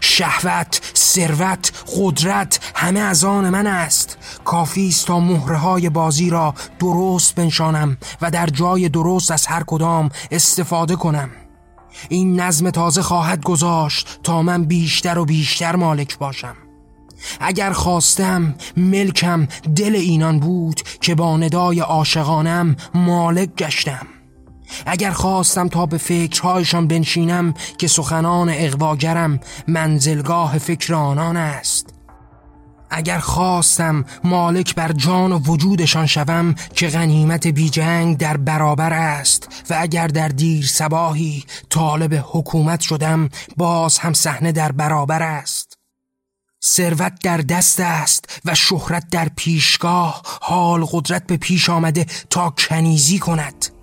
شهوت، ثروت، قدرت همه از آن من است. کافی است تا مهره های بازی را درست بنشانم و در جای درست از هر کدام استفاده کنم. این نظم تازه خواهد گذاشت تا من بیشتر و بیشتر مالک باشم. اگر خواستم ملکم دل اینان بود که با ندای عاشقانم مالک گشتم. اگر خواستم تا به فکرهایشان بنشینم که سخنان اقواگرم منزلگاه فکر آنان است. اگر خواستم مالک بر جان و وجودشان شوم که غنیمت بی جنگ در برابر است و اگر در دیر سباهی طالب حکومت شدم باز هم صحنه در برابر است. ثروت در دست است و شهرت در پیشگاه حال قدرت به پیش آمده تا کنیزی کند.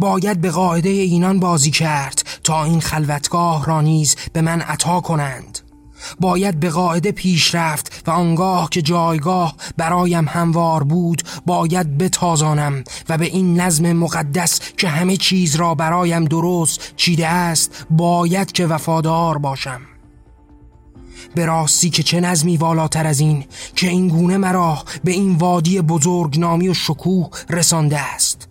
باید به قاعده اینان بازی کرد تا این خلوتگاه را نیز به من عطا کنند. باید به قاعده پیش رفت و آنگاه که جایگاه برایم هموار بود باید بتازانم و به این نظم مقدس که همه چیز را برایم درست چیده است باید که وفادار باشم. به راستی که چه نظمی والاتر از این که این گونه مرا به این وادی بزرگ نامی و شکوه رسانده است.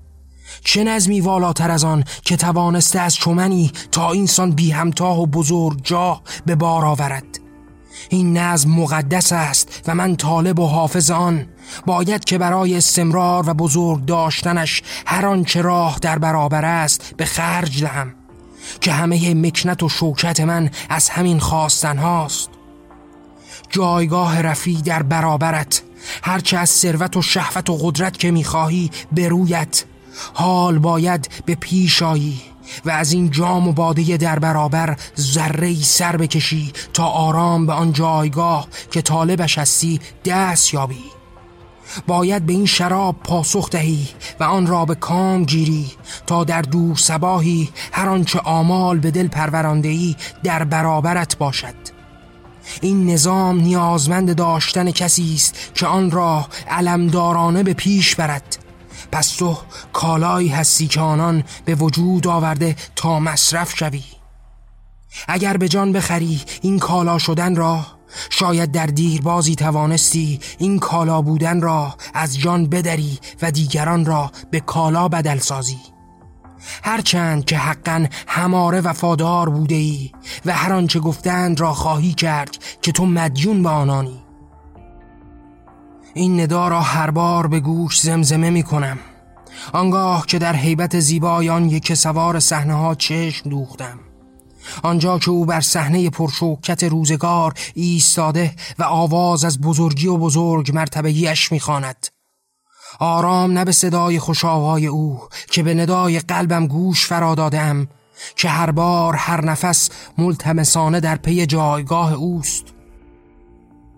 چه نظمی والاتر از آن که توانسته از چمنی تا اینسان بی همتاه و بزرگ جا به بار آورد؟ این نظم مقدس است و من طالب و حافظ آن. باید که برای استمرار و بزرگ داشتنش هر آنچه راه در برابر است به خرج دهم که همه مکنت و شوکت من از همین خواستن هاست. جایگاه رفی در برابرت هرچه از ثروت و شهوت و قدرت که می‌خواهی برویت حال باید به پیش آیی و از این جام و باده در برابر ذره سر بکشی تا آرام به آن جایگاه که طالبش هستی دست یابی. باید به این شراب پاسخ دهی و آن را به کام گیری تا در دور سباهی هر آنچه آمال به دل پرورانده در برابرت باشد. این نظام نیازمند داشتن کسی است که آن را علمدارانه به پیش برد پس تو کالایی هستی که آنان به وجود آورده تا مصرف شوی. اگر به جان بخری این کالا شدن را شاید در دیربازی توانستی این کالا بودن را از جان بدری و دیگران را به کالا بدل سازی. هرچند که حقا هماره وفادار بوده ای و هر آنچه گفتند را خواهی کرد که تو مدیون به آنانی. این ندا را هر بار به گوش زمزمه می کنم. آنگاه که در حیبت زیبایان یک سوار صحنه ها چشم دوختم. آنجا که او بر صحنه پرشوکت روزگار ایستاده و آواز از بزرگی و بزرگ مرتبهیش می‌خواند آرام نه به صدای خوشاوای او که به ندای قلبم گوش فرا دادم که هر بار هر نفس ملتمسانه در پی جایگاه اوست.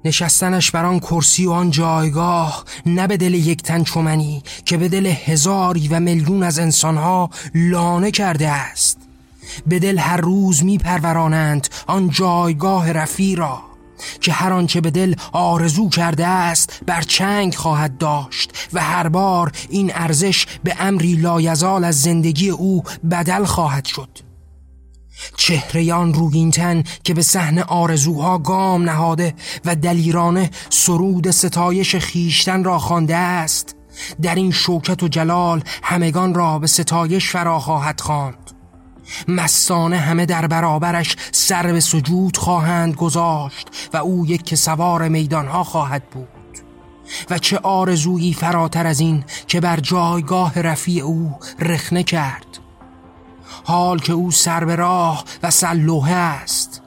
نشستنش بر آن کرسی و آن جایگاه نه به دل یک تن چومنی که به دل هزاری و میلیون از انسانها لانه کرده است. به دل هر روز می پرورانند آن جایگاه رفی را که هر آنچه به دل آرزو کرده است بر چنگ خواهد داشت و هر بار این ارزش به امری لایزال از زندگی او بدل خواهد شد. چهره آن روگینتن که به صحن آرزوها گام نهاده و دلیرانه سرود ستایش خیشتن را خوانده است. در این شوکت و جلال همگان را به ستایش فرا خواهد خواند. مستانه همه در برابرش سر به سجود خواهند گذاشت و او یک که سوار میدانها خواهد بود. و چه آرزویی فراتر از این که بر جایگاه رفیع او رخنه کرد. حال که او سر به راه و سلوه است.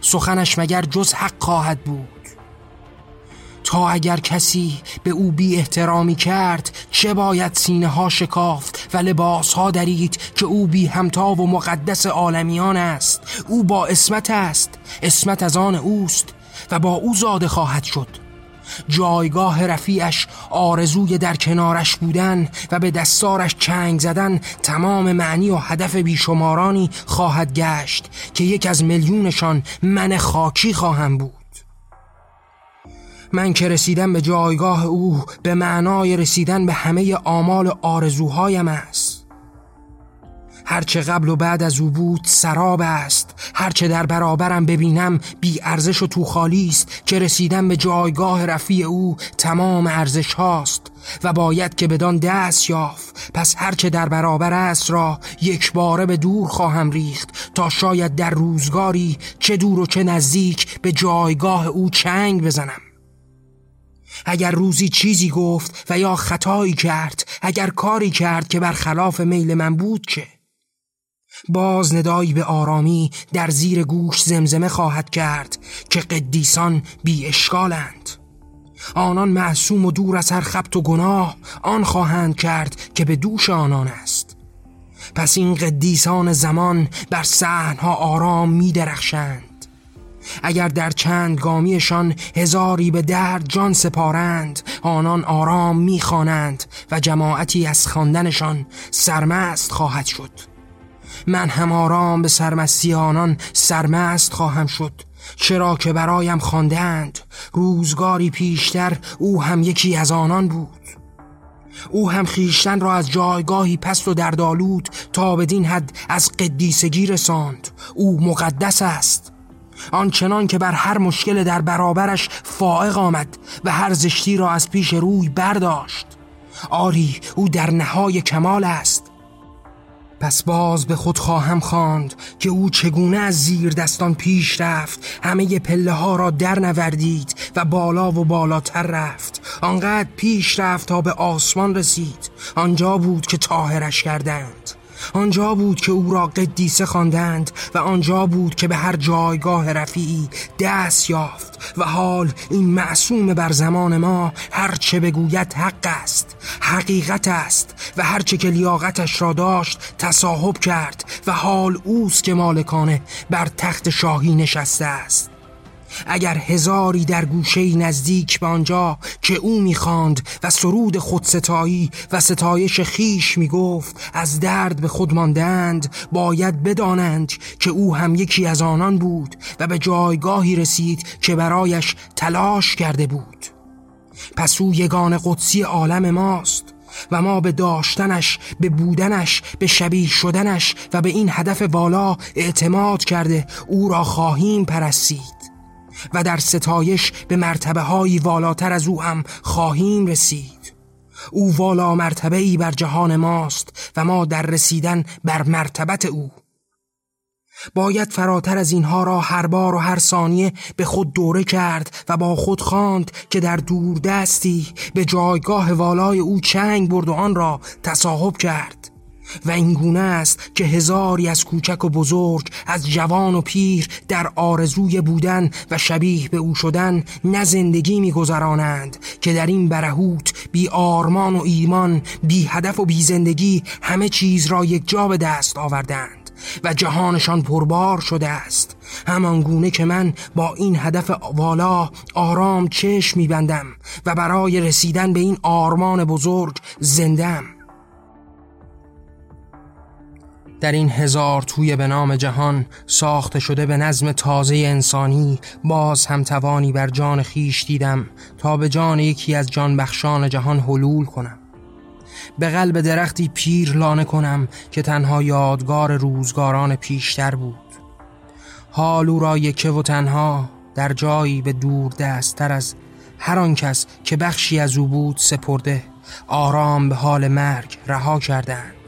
سخنش مگر جز حق خواهد بود؟ تا اگر کسی به او بی احترامی کرد چه باید سینه ها شکافت و لباس ها درید که او بی همتا و مقدس عالمیان است؟ او با اسمت است اسمت از آن اوست و با او زاده خواهد شد. جایگاه رفیعش آرزوی در کنارش بودن و به دستارش چنگ زدن تمام معنی و هدف بیشمارانی خواهد گشت که یک از میلیونشان من خاکی خواهم بود. من که رسیدم به جایگاه او به معنای رسیدن به همه آمال آرزوهایم است. هرچه قبل و بعد از او بود سراب است. هرچه در برابرم ببینم بی ارزش و تو خالی است. که رسیدم به جایگاه رفیع او تمام ارزش هاست. و باید که بدان دست یافت. پس هرچه در برابر است را یک باره به دور خواهم ریخت. تا شاید در روزگاری چه دور و چه نزدیک به جایگاه او چنگ بزنم. اگر روزی چیزی گفت و یا خطایی کرد اگر کاری کرد که برخلاف میل من بود چه؟ باز ندایی به آرامی در زیر گوش زمزمه خواهد کرد که قدیسان بی اشکالند. آنان معصوم و دور از هر خبت و گناه آن خواهند کرد که به دوش آنان است. پس این قدیسان زمان بر سحنها آرام می درخشند. اگر در چند گامیشان هزاری به درد جان سپارند آنان آرام می‌خوانند و جماعتی از خواندنشان سرمست خواهد شد. من هم آرام به سرمستی آنان سرمست خواهم شد. چرا که برایم خواندند. روزگاری پیشتر او هم یکی از آنان بود. او هم خیشتن را از جایگاهی پست و دردالود تا بدین حد از قدیسگی رساند. او مقدس است. آنچنان که بر هر مشکل در برابرش فائق آمد و هر زشتی را از پیش روی برداشت. آری او در نهای کمال است. پس باز به خود خواهم خواند که او چگونه از زیر دستان پیش رفت همه پله ها را در نوردید و بالا و بالاتر رفت. آنقدر پیش رفت تا به آسمان رسید. آنجا بود که تاهرش کردند. آنجا بود که او را قدیسه خواندند و آنجا بود که به هر جایگاه رفیعی دست یافت و حال این معصوم بر زمان ما هرچه بگوید حق است حقیقت است و هرچه که لیاقتش را داشت تصاحب کرد و حال اوست که مالکانه بر تخت شاهی نشسته است. اگر هزاری در گوشه نزدیک به آنجا که او می‌خواند و سرود خودستایی و ستایش خیش می‌گفت از درد به خود ماندند باید بدانند که او هم یکی از آنان بود و به جایگاهی رسید که برایش تلاش کرده بود. پس او یگان قدسی عالم ماست و ما به داشتنش به بودنش به شبیه شدنش و به این هدف والا اعتماد کرده او را خواهیم پرستید. و در ستایش به مرتبه های والاتر از او هم خواهیم رسید. او والا مرتبه ای بر جهان ماست و ما در رسیدن بر مرتبت او. باید فراتر از اینها را هر بار و هر ثانیه به خود دوره کرد و با خود خواند که در دور دستی به جایگاه والای او چنگ برد و آن را تصاحب کرد. و این گونه است که هزاری از کوچک و بزرگ از جوان و پیر در آرزوی بودن و شبیه به او شدن نه زندگی میگذرانند که در این برهوت بی آرمان و ایمان بی هدف و بی زندگی همه چیز را یک جا به دست آوردند و جهانشان پربار شده است. همان گونه که من با این هدف والا آرام چشم میبندم و برای رسیدن به این آرمان بزرگ زندم در این هزار توی به نام جهان ساخته شده به نظم تازه انسانی باز هم توانی بر جان خیش دیدم تا به جان یکی از جان بخشان جهان حلول کنم. به قلب درختی پیر لانه کنم که تنها یادگار روزگاران پیشتر بود. حال او را یکه و تنها در جایی به دور دستتر از هر کس که بخشی از او بود سپرده آرام به حال مرگ رها کردند.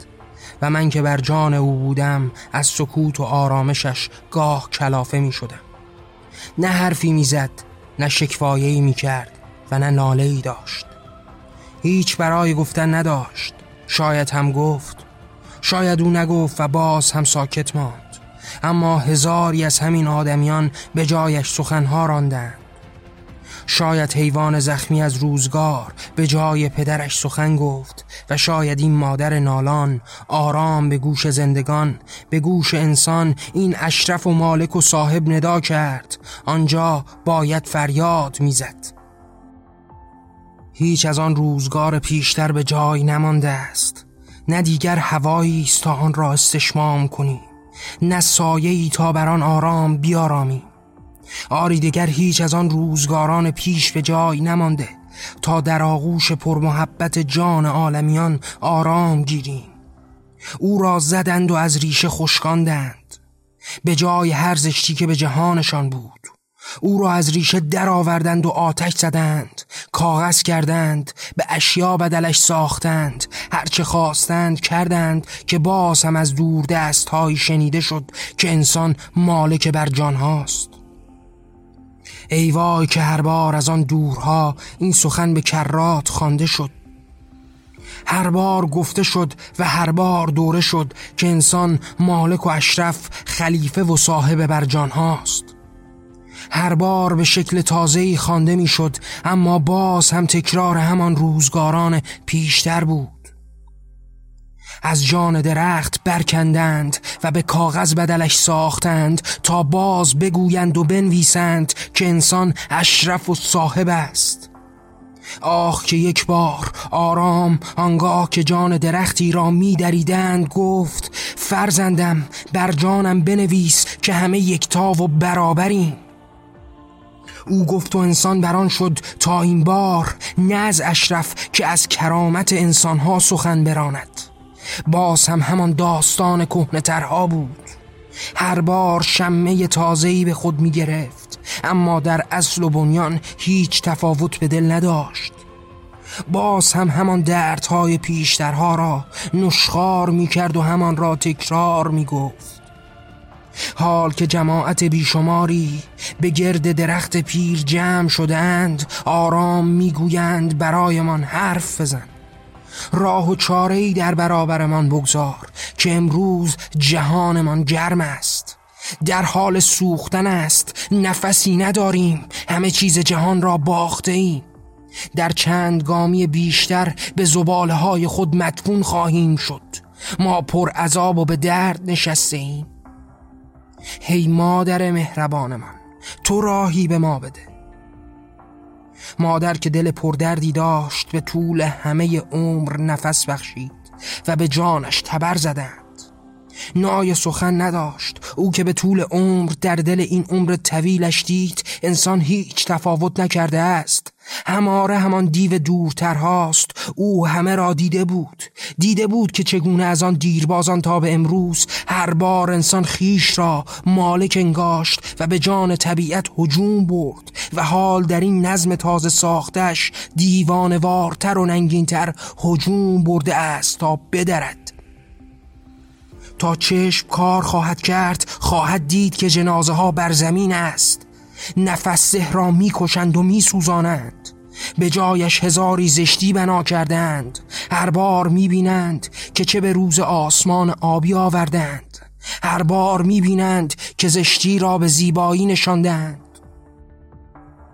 و من که بر جان او بودم از سکوت و آرامشش گاه کلافه می شدم نه حرفی می‌زد نه شکفایهی می کرد و نه ناله ای داشت. هیچ برای گفتن نداشت. شاید هم گفت. شاید او نگفت و باز هم ساکت ماند. اما هزاری از همین آدمیان به جایش سخنها راندند. شاید حیوان زخمی از روزگار به جای پدرش سخن گفت و شاید این مادر نالان آرام به گوش زندگان به گوش انسان این اشرف و مالک و صاحب ندا کرد. آنجا باید فریاد می‌زد. هیچ از آن روزگار پیشتر به جای نمانده است. نه دیگر هوایی است تا آن را استشمام کنی نه سایه تا بر آن آرام بیارامی آری دیگر هیچ از آن روزگاران پیش به جای نمانده. تا در آغوش پرمحبت جان عالمیان آرام گیریم. او را زدند و از ریشه خشکاندند. به جای هر زشتی که به جهانشان بود. او را از ریشه درآوردند و آتش زدند. کاغذ کردند به اشیا بدلش ساختند. هرچه خواستند کردند که باز هم از دور دست شنیده شد که انسان مالک بر جان هاست ای وای که هر بار از آن دورها این سخن به کرات خوانده شد. هر بار گفته شد و هر بار دوره شد که انسان مالک و اشرف خلیفه و صاحب بر جان هاست. هر بار به شکل تازه‌ای خوانده می‌شد اما باز هم تکرار همان روزگاران پیشتر بود. از جان درخت برکندند و به کاغذ بدلش ساختند تا باز بگویند و بنویسند که انسان اشرف و صاحب است. آه که یک بار آرام آنگاه که جان درختی را می دریدند گفت فرزندم بر جانم بنویس که همه یکتا و برابریم. او گفت و انسان بران شد تا این بار نه از اشرف که از کرامت انسانها سخن براند. باز هم همان داستان کهنه بود. هر بار شمه تازه‌ای به خود می گرفت اما در اصل و بنیان هیچ تفاوت به دل نداشت. باز هم همان دردهای پیشترها را نشخار می کرد و همان را تکرار می گفت حال که جماعت بیشماری به گرد درخت پیر جمع شدند آرام می‌گویند برایمان حرف بزن. راه و چاره در برابرمان بگذار که امروز جهانمان گرم است. در حال سوختن است نفسی نداریم همه چیز جهان را باخته ایم در چند گامی بیشتر به زباله های خود مدفون خواهیم شد. ما پر عذاب و به درد نشسته ایم هی مادر مهربان من تو راهی به ما بده. مادر که دل پردردی داشت به طول همه عمر نفس بخشید و به جانش تبر زدند. نای سخن نداشت. او که به طول عمر در دل این عمر طویلش دید انسان هیچ تفاوت نکرده است. هماره همان دیو دورتر هاست او همه را دیده بود. دیده بود که چگونه از آن دیربازان تا به امروز هر بار انسان خیش را مالک انگاشت و به جان طبیعت هجوم برد و حال در این نظم تازه ساختش دیوان وارتر و ننگینتر هجوم برده است تا بدرد. تا چشم کار خواهد کرد خواهد دید که جنازه ها بر زمین است. نفس را می‌کشند و میسوزانند. به جایش هزاری زشتی بنا کردند. هر بار می‌بینند که چه به روز آسمان آبی آوردند. هر بار می‌بینند که زشتی را به زیبایی نشاندند.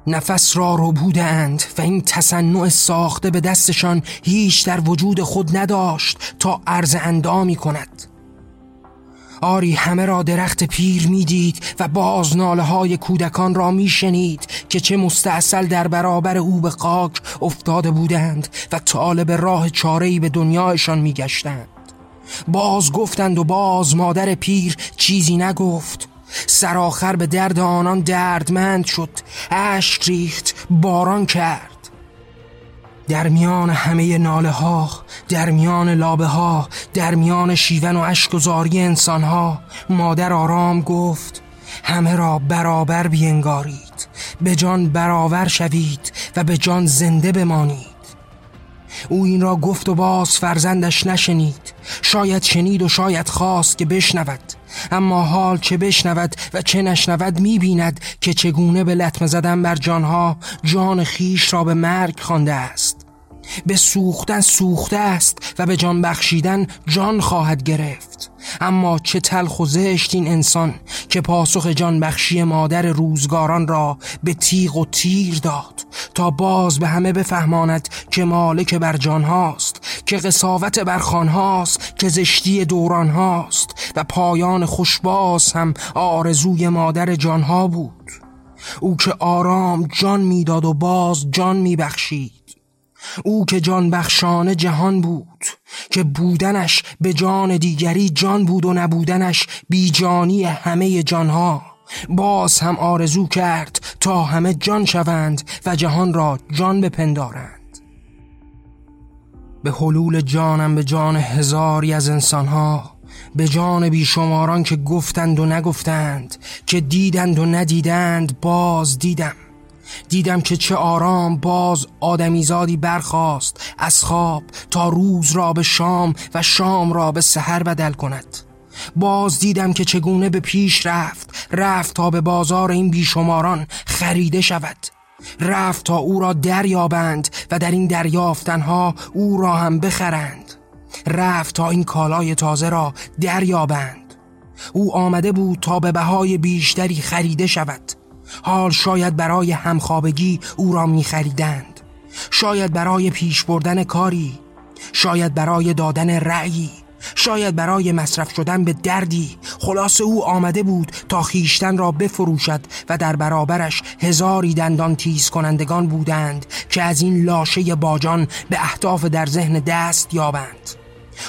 نفس را رو بودند و این تصنع ساخته به دستشان هیچ در وجود خود نداشت تا عرض اندامی کند. آری همه را درخت پیر می‌دید و باز ناله های کودکان را میشنید که چه مستاصل در برابر او به خاک افتاده بودند و طالب راه چارهی به دنیایشان میگشتند. باز گفتند و باز مادر پیر چیزی نگفت. سرآخر به درد آنان دردمند شد. اشک ریخت باران کرد. در میان همه ناله ها در میان لابه ها در میان شیون و اشکزاری انسان ها مادر آرام گفت همه را برابر بینگارید به جان برابر شوید و به جان زنده بمانید. او این را گفت و باز فرزندش نشنید شاید شنید و شاید خواست که بشنود. اما حال چه بشنود و چه نشنود می‌بیند که چگونه به لطمه زدن بر جانها جان خیش را به مرگ خوانده است. به سوختن سوخته است و به جان بخشیدن جان خواهد گرفت. اما چه تلخ و زشت این انسان که پاسخ جان بخشی مادر روزگاران را به تیغ و تیر داد تا باز به همه بفهماند که مالک بر جان هاست که قصاوت بر خان هاست که زشتی دوران هاست و پایان خوشباز هم آرزوی مادر جان ها بود. او که آرام جان می‌داد و باز جان میبخشید. او که جان بخشانه جهان بود که بودنش به جان دیگری جان بود و نبودنش بیجانی همه جانها. باز هم آرزو کرد تا همه جان شوند و جهان را جان بپندارند. به حلول جانم به جان هزاری از انسانها به جان بیشماران که گفتند و نگفتند که دیدند و ندیدند باز دیدم. دیدم که چه آرام باز آدمیزادی برخاست از خواب تا روز را به شام و شام را به سحر بدل کند. باز دیدم که چگونه به پیش رفت رفت تا به بازار این بیشماران خریده شود. رفت تا او را دریابند و در این دریافتنها او را هم بخرند. رفت تا این کالای تازه را دریابند. او آمده بود تا به بهای بیشتری خریده شود. حال شاید برای همخوابگی او را می خریدند شاید برای پیش بردن کاری. شاید برای دادن رأیی شاید برای مصرف شدن به دردی. خلاص او آمده بود تا خیشتن را بفروشد و در برابرش هزاری دندان تیز کنندگان بودند که از این لاشه باجان به اهداف در ذهن دست یابند.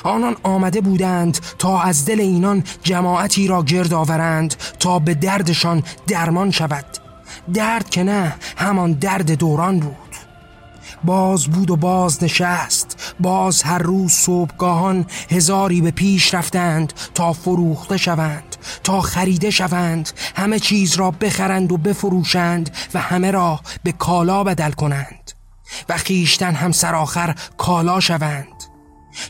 آنان آمده بودند تا از دل اینان جماعتی را گرد آورند تا به دردشان درمان شود. درد که نه همان درد دوران بود. باز بود و باز نشست. باز هر روز صبحگاهان هزاری به پیش رفتند تا فروخته شوند تا خریده شوند همه چیز را بخرند و بفروشند و همه را به کالا بدل کنند. و خیشتن هم سرآخر کالا شوند.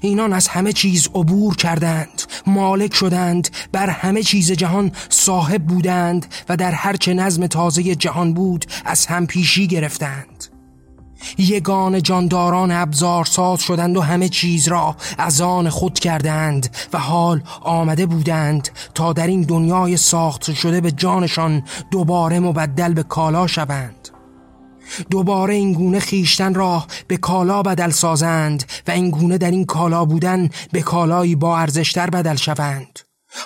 اینان از همه چیز عبور کردند مالک شدند بر همه چیز جهان صاحب بودند و در هرچه نظم تازه جهان بود از هم پیشی گرفتند. یگان جانداران ابزار ساز شدند و همه چیز را از آن خود کردند و حال آمده بودند تا در این دنیای ساخت شده به جانشان دوباره مبدل به کالا شوند. دوباره این گونه خیشتن را به کالا بدل سازند و این گونه در این کالا بودن به کالایی با ارزشتر بدل شوند.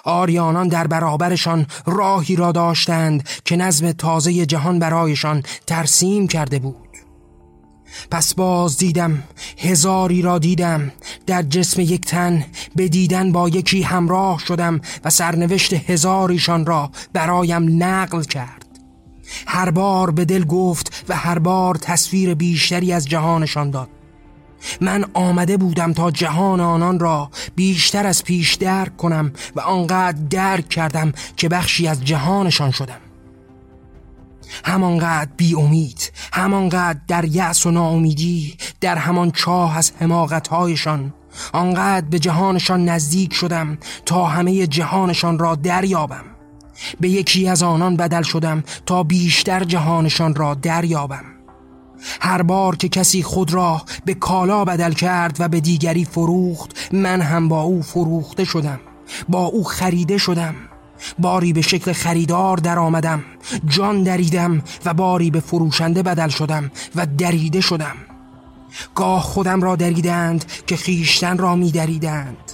آریانان در برابرشان راهی را داشتند که نظم تازه جهان برایشان ترسیم کرده بود. پس باز دیدم هزاری را دیدم. در جسم یک تن به دیدن با یکی همراه شدم و سرنوشت هزاریشان را برایم نقل کرد. هر بار به دل گفت و هر بار تصویر بیشتری از جهانشان داد. من آمده بودم تا جهان آنان را بیشتر از پیش درک کنم و آنقدر درک کردم که بخشی از جهانشان شدم. همانقدر بی امید همانقدر در یأس و ناامیدی در همان چاه از حماقتهایشان آنقدر به جهانشان نزدیک شدم تا همه جهانشان را دریابم. به یکی از آنان بدل شدم تا بیشتر جهانشان را دریابم. هر بار که کسی خود را به کالا بدل کرد و به دیگری فروخت من هم با او فروخته شدم با او خریده شدم. باری به شکل خریدار در آمدم جان دریدم و باری به فروشنده بدل شدم و دریده شدم. گاه خودم را دریدند که خیشتن را می دریدند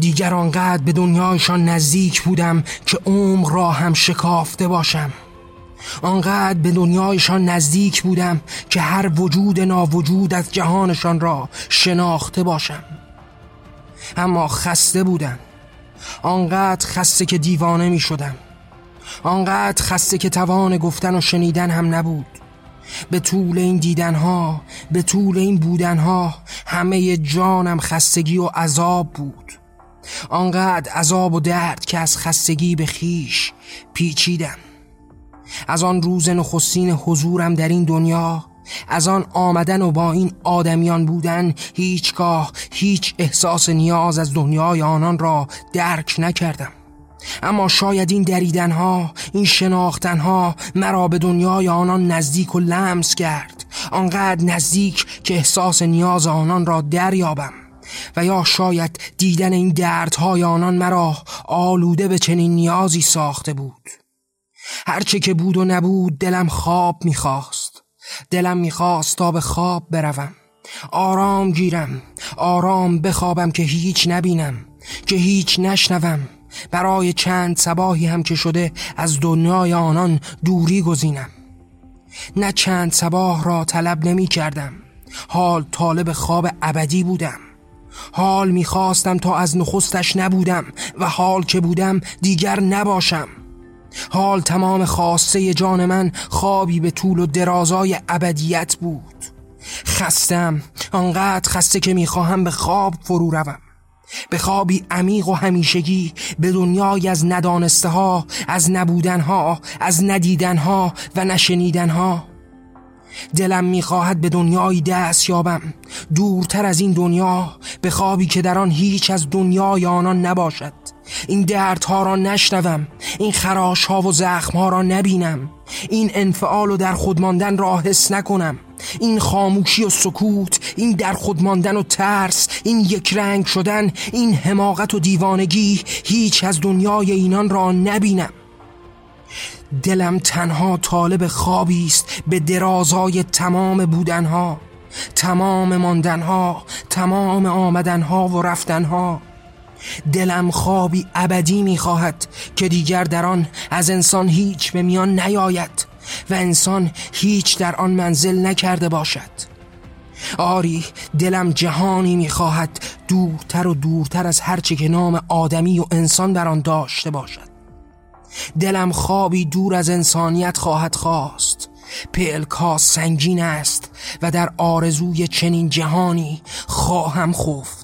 دیگر آنقدر به دنیایشان نزدیک بودم که عمر را هم شکافته باشم. آنقدر به دنیایشان نزدیک بودم که هر وجود ناوجود از جهانشان را شناخته باشم. اما خسته بودم. آنقدر خسته که دیوانه می شدم. آنقدر خسته که توان گفتن و شنیدن هم نبود. به طول این دیدنها به طول این بودنها همه جانم خستگی و عذاب بود. آنقدر عذاب و درد که از خستگی به خیش پیچیدم. از آن روز نخستین حضورم در این دنیا از آن آمدن و با این آدمیان بودن هیچگاه هیچ احساس نیاز از دنیای آنان را درک نکردم. اما شاید این دریدنها این شناختنها مرا به دنیای آنان نزدیک و لمس کرد. آنقدر نزدیک که احساس نیاز آنان را دریابم. و یا شاید دیدن این دردهای آنان مرا آلوده به چنین نیازی ساخته بود. هرچه که بود و نبود دلم خواب می‌خواست. دلم می‌خواست تا به خواب بروم. آرام گیرم. آرام بخوابم که هیچ نبینم که هیچ نشنوم. برای چند سباهی هم که شده از دنیای آنان دوری گزینم. نه چند سباه را طلب نمی کردم حال طالب خواب ابدی بودم. حال می‌خواستم تا از نخستش نبودم و حال که بودم دیگر نباشم. حال تمام خواسته جان من خوابی به طول و درازای ابدیت بود. خستم آنقدر خسته که می‌خواهم به خواب فرو روم. به خوابی عمیق و همیشگی به دنیای از ندانسته ها از نبودن ها از ندیدن ها و نشنیدن ها دلم می‌خواهد به دنیایی دست یابم. دورتر از این دنیا به خوابی که در آن هیچ از دنیای آنان نباشد. این دردها را نشنوم این خراش ها و زخم ها را نبینم. این انفعال و در خود ماندن را حس نکنم. این خاموشی و سکوت این در خود ماندن و ترس این یک رنگ شدن این حماقت و دیوانگی هیچ از دنیای اینان را نبینم. دلم تنها طالب خوابی است. به درازای تمام بودنها تمام ماندنها تمام آمدنها و رفتنها. دلم خوابی ابدی می‌خواهد که دیگر در آن از انسان هیچ به میان نیاید و انسان هیچ در آن منزل نکرده باشد. آری دلم جهانی می‌خواهد دورتر و دورتر از هرچه که نام آدمی و انسان در آن داشته باشد. دلم خوابی دور از انسانیت خواهد خواست. پلکا سنگین است و در آرزوی چنین جهانی خواهم خفت.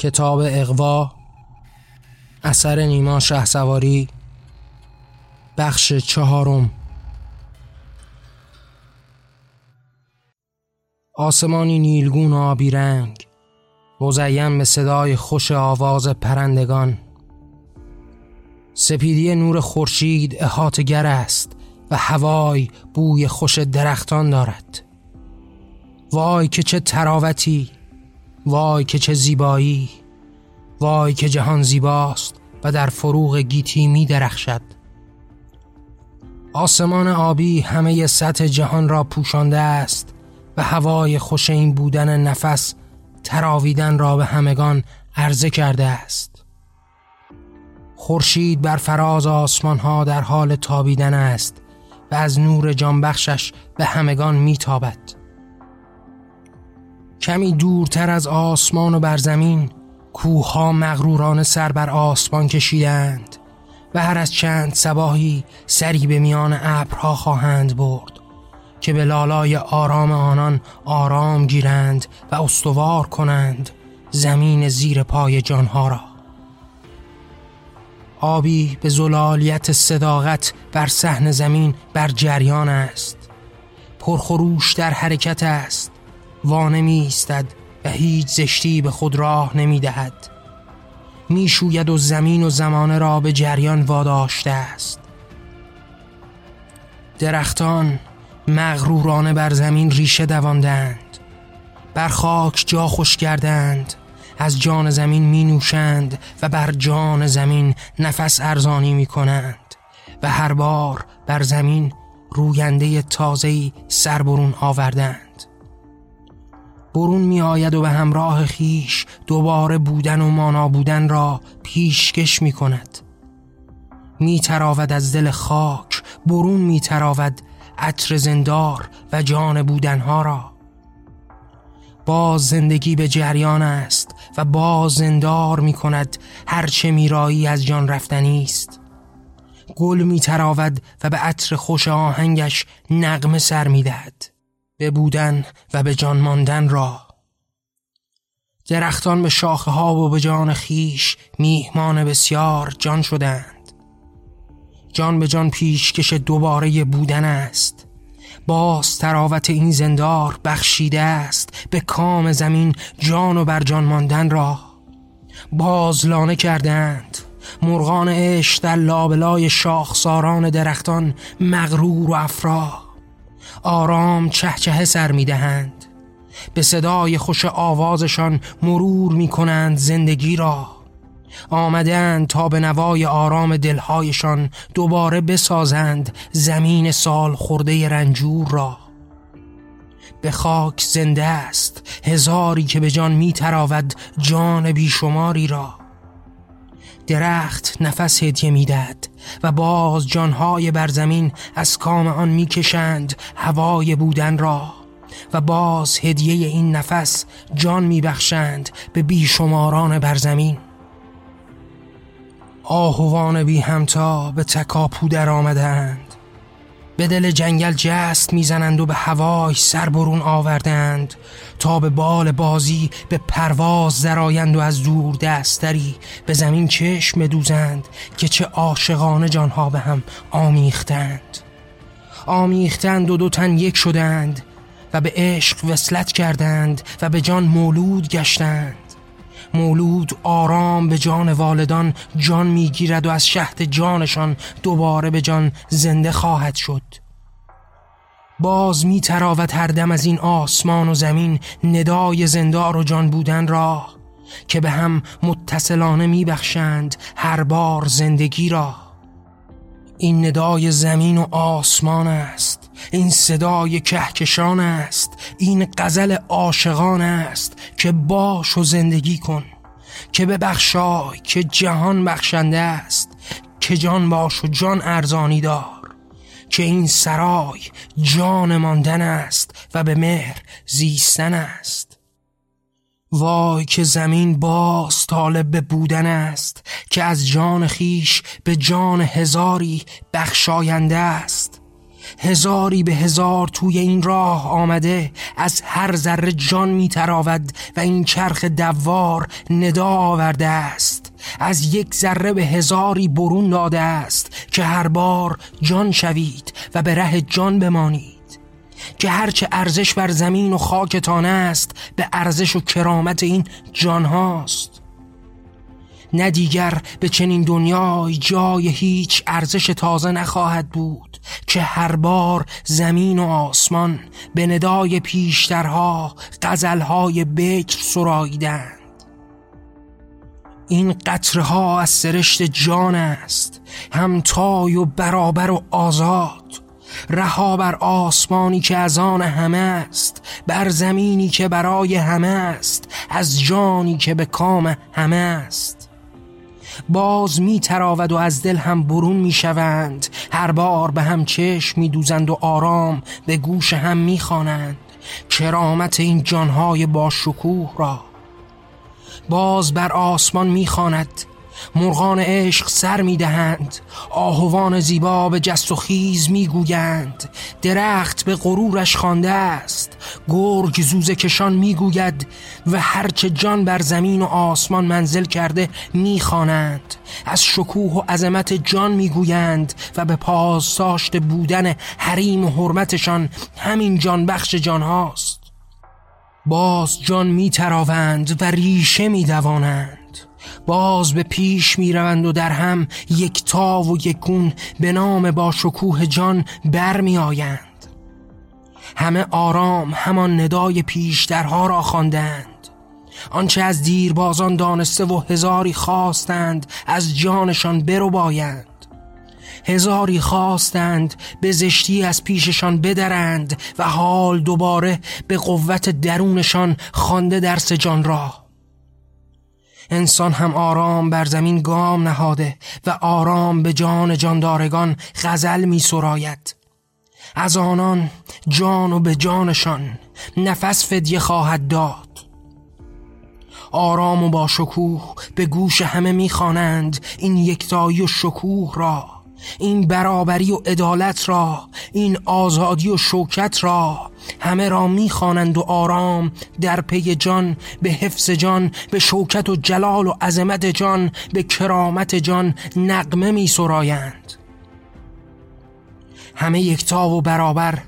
کتاب اقوا اثر نیما شه سواری بخش چهارم. آسمانی نیلگون آبی رنگ مزین به صدای خوش آواز پرندگان. سپیدی نور خورشید احاطهگر است و هوای بوی خوش درختان دارد. وای که چه تراوتی! وای که چه زیبایی وای که جهان زیباست و در فروغ گیتی می درخشد. آسمان آبی همه سطح جهان را پوشانده است و هوای خوش این بودن نفس تراویدن را به همگان عرضه کرده است. خورشید بر فراز آسمان ها در حال تابیدن است و از نور جانبخشش به همگان میتابد. کمی دورتر از آسمان و بر زمین کوها مغروران سر بر آسمان کشیدند و هر از چند سباهی سری به میان ابرها خواهند برد که به لالای آرام آنان آرام گیرند و استوار کنند زمین زیر پای جانها را. آبی به زلالیت صداقت بر صحن زمین بر جریان است. پرخروش در حرکت است. وانه ایستد و هیچ زشتی به خود راه نمی دهد می شوید و زمین و زمانه را به جریان واداشته است. درختان مغرورانه بر زمین ریشه دواندند. بر خاک جا خوش کردند از جان زمین می نوشند و بر جان زمین نفس ارزانی می کنند. و هر بار بر زمین روینده تازهی سربرون آوردند. برون می آید و به همراه خیش دوباره بودن و مانا بودن را پیشکش می کند می تراود از دل خاک برون می تراود عطر زندار و جان بودنها را. باز زندگی به جریان است و باز زندار می کند هرچه میرایی از جان رفتنی است. گل می تراود و به عطر خوش آهنگش نغمه سر می دهد به بودن و به جان ماندن را. درختان به شاخه ها و به جان خیش میهمان بسیار جان شدند. جان به جان پیشکش دوباره بودن است. باز تراوت این زندار بخشیده است به کام زمین جان و بر جان ماندن را. باز لانه کردند. مرغان عشق در لابلای شاخساران درختان مغرور و افرا آرام چهچه سر می‌دهند. به صدای خوش آوازشان مرور می کنند زندگی را. آمدند تا به نوای آرام دلهایشان دوباره بسازند زمین سال خورده رنجور را. به خاک زنده است هزاری که به جان می تراود جان بیشماری را. درخت نفس هدیه می‌دهد و باز جانهای بر زمین از کام آن می‌کشند هوای بودن را و باز هدیه این نفس جان میبخشند به بیشماران بر زمین آهوان بی همتا به تکاپو در آمدند به دل جنگل جست می‌زنند و به هوای سر برون آوردند. تا به بال بازی به پرواز درآیند و از دور دستری به زمین چشم بدوزند که چه عاشقانه جانها به هم آمیختند. آمیختند و دو تن یک شدند و به عشق وصلت کردند و به جان مولود گشتند. مولود آرام به جان والدان جان می‌گیرد و از شهد جانشان دوباره به جان زنده خواهد شد. باز می تراود هر دم از این آسمان و زمین ندای زندار و جان بودن را که به هم متصلانه می بخشند هر بار زندگی را. این ندای زمین و آسمان است این صدای کهکشان است این غزل عاشقان است که باش و زندگی کن که ببخشای که جهان بخشنده است که جان باش و جان ارزانی دار که این سرای جان ماندن است و به مهر زیستن است. وای که زمین باز طالب به بودن است که از جان خیش به جان هزاری بخشاینده است. هزاری به هزار توی این راه آمده از هر ذره جان میتراود و این چرخ دوار ندا آورده است. از یک ذره به هزاری برون داده است که هر بار جان شوید و به ره جان بمانید. که هرچه ارزش بر زمین و خاکتان است به ارزش و کرامت این جان هاست. نه دیگر به چنین دنیای جای هیچ ارزش تازه نخواهد بود که هر بار زمین و آسمان به ندای پیشترها غزلهای بکر سراییدند. این قطرها از سرشت جان است همتای و برابر و آزاد. رها بر آسمانی که از آن همه است بر زمینی که برای همه است از جانی که به کام همه است. باز می و از دل هم برون می شوند هر بار به هم چشم می دوزند و آرام به گوش هم می خوانند. کرامت این جانهای با شکوه را. باز بر آسمان می خاند مرغان عشق سر می دهند آهوان زیبا به جست و خیز می گویند درخت به غرورش خوانده است. گرگ زوزه کشان می گوید و هرچه جان بر زمین و آسمان منزل کرده می خوانند از شکوه و عظمت جان می گویند و به پاسداشت بودن حریم و حرمتشان همین جان بخش جان هاست. باز جان می تراوند و ریشه می دوانند باز به پیش می روند و در هم یک تا و یکون به نام با شکوه جان بر می آیند همه آرام همان ندای پیشترها را خواندند. آنچه از دیربازان دانسته و هزاری خواستند از جانشان برو بایند هزاری خواستند به زشتی از پیششان بدرند و حال دوباره به قوت درونشان خوانده درس جان را. انسان هم آرام بر زمین گام نهاده و آرام به جان جاندارگان غزل می سراید. از آنان جان و به جانشان نفس فدیه خواهد داد. آرام و با شکوه به گوش همه می‌خوانند این یکتایی و شکوه را. این برابری و عدالت را این آزادی و شوکت را همه را می‌خوانند و آرام در پی جان به حفظ جان به شوکت و جلال و عظمت جان به کرامت جان نقمه می سرایند همه یکتا و برابر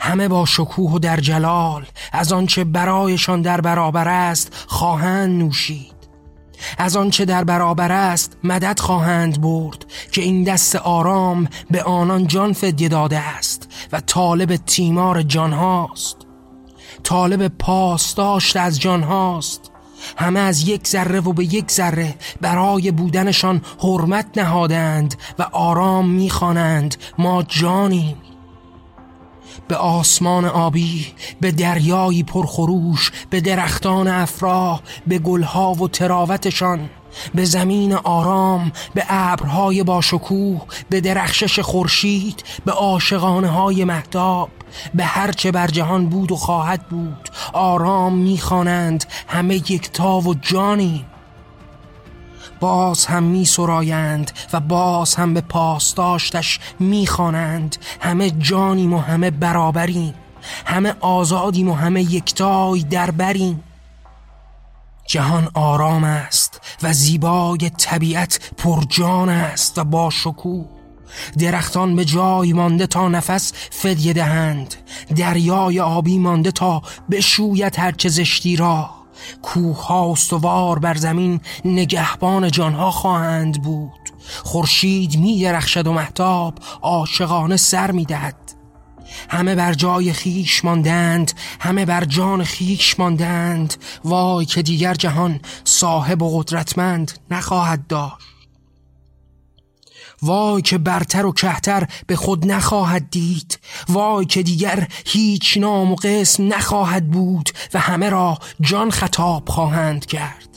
همه با شکوه و در جلال از آنچه برایشان در برابر است خواهند نوشید. از آنچه در برابر است مدد خواهند برد که این دست آرام به آنان جان فدیه داده است و طالب تیمار جان هاست طالب پاسداشت از جان هاست همه از یک ذره و به یک ذره برای بودنشان حرمت نهادند و آرام می‌خوانند. ما جانیم. به آسمان آبی به دریایی پرخروش به درختان افراه به گلها و تراوتشان به زمین آرام به ابرهای باشکوه به درخشش خورشید به عاشقانه های مهتاب به هرچه بر جهان بود و خواهد بود آرام می‌خوانند همه یکتا و جانیم. باز هم می سرایند و باز هم به پاسداشتش می خوانند. همه جانیم و همه برابریم. همه آزادیم و همه یکتای دربریم. جهان آرام است و زیبای طبیعت پرجان است و با شکوه. درختان به جای مانده تا نفس فدیه دهند. دریای آبی مانده تا بشوید هرچه زشتی را. کوه ها استوار بر زمین نگهبان جانها خواهند بود. خورشید می درخشد و محتاب عاشقانه سر می دهد. همه بر جای خیش ماندند همه بر جان خیش ماندند. وای که دیگر جهان صاحب و قدرتمند نخواهد داشت. وای که برتر و کهتر به خود نخواهد دید. وای که دیگر هیچ نام و قسم نخواهد بود و همه را جان خطاب خواهند کرد.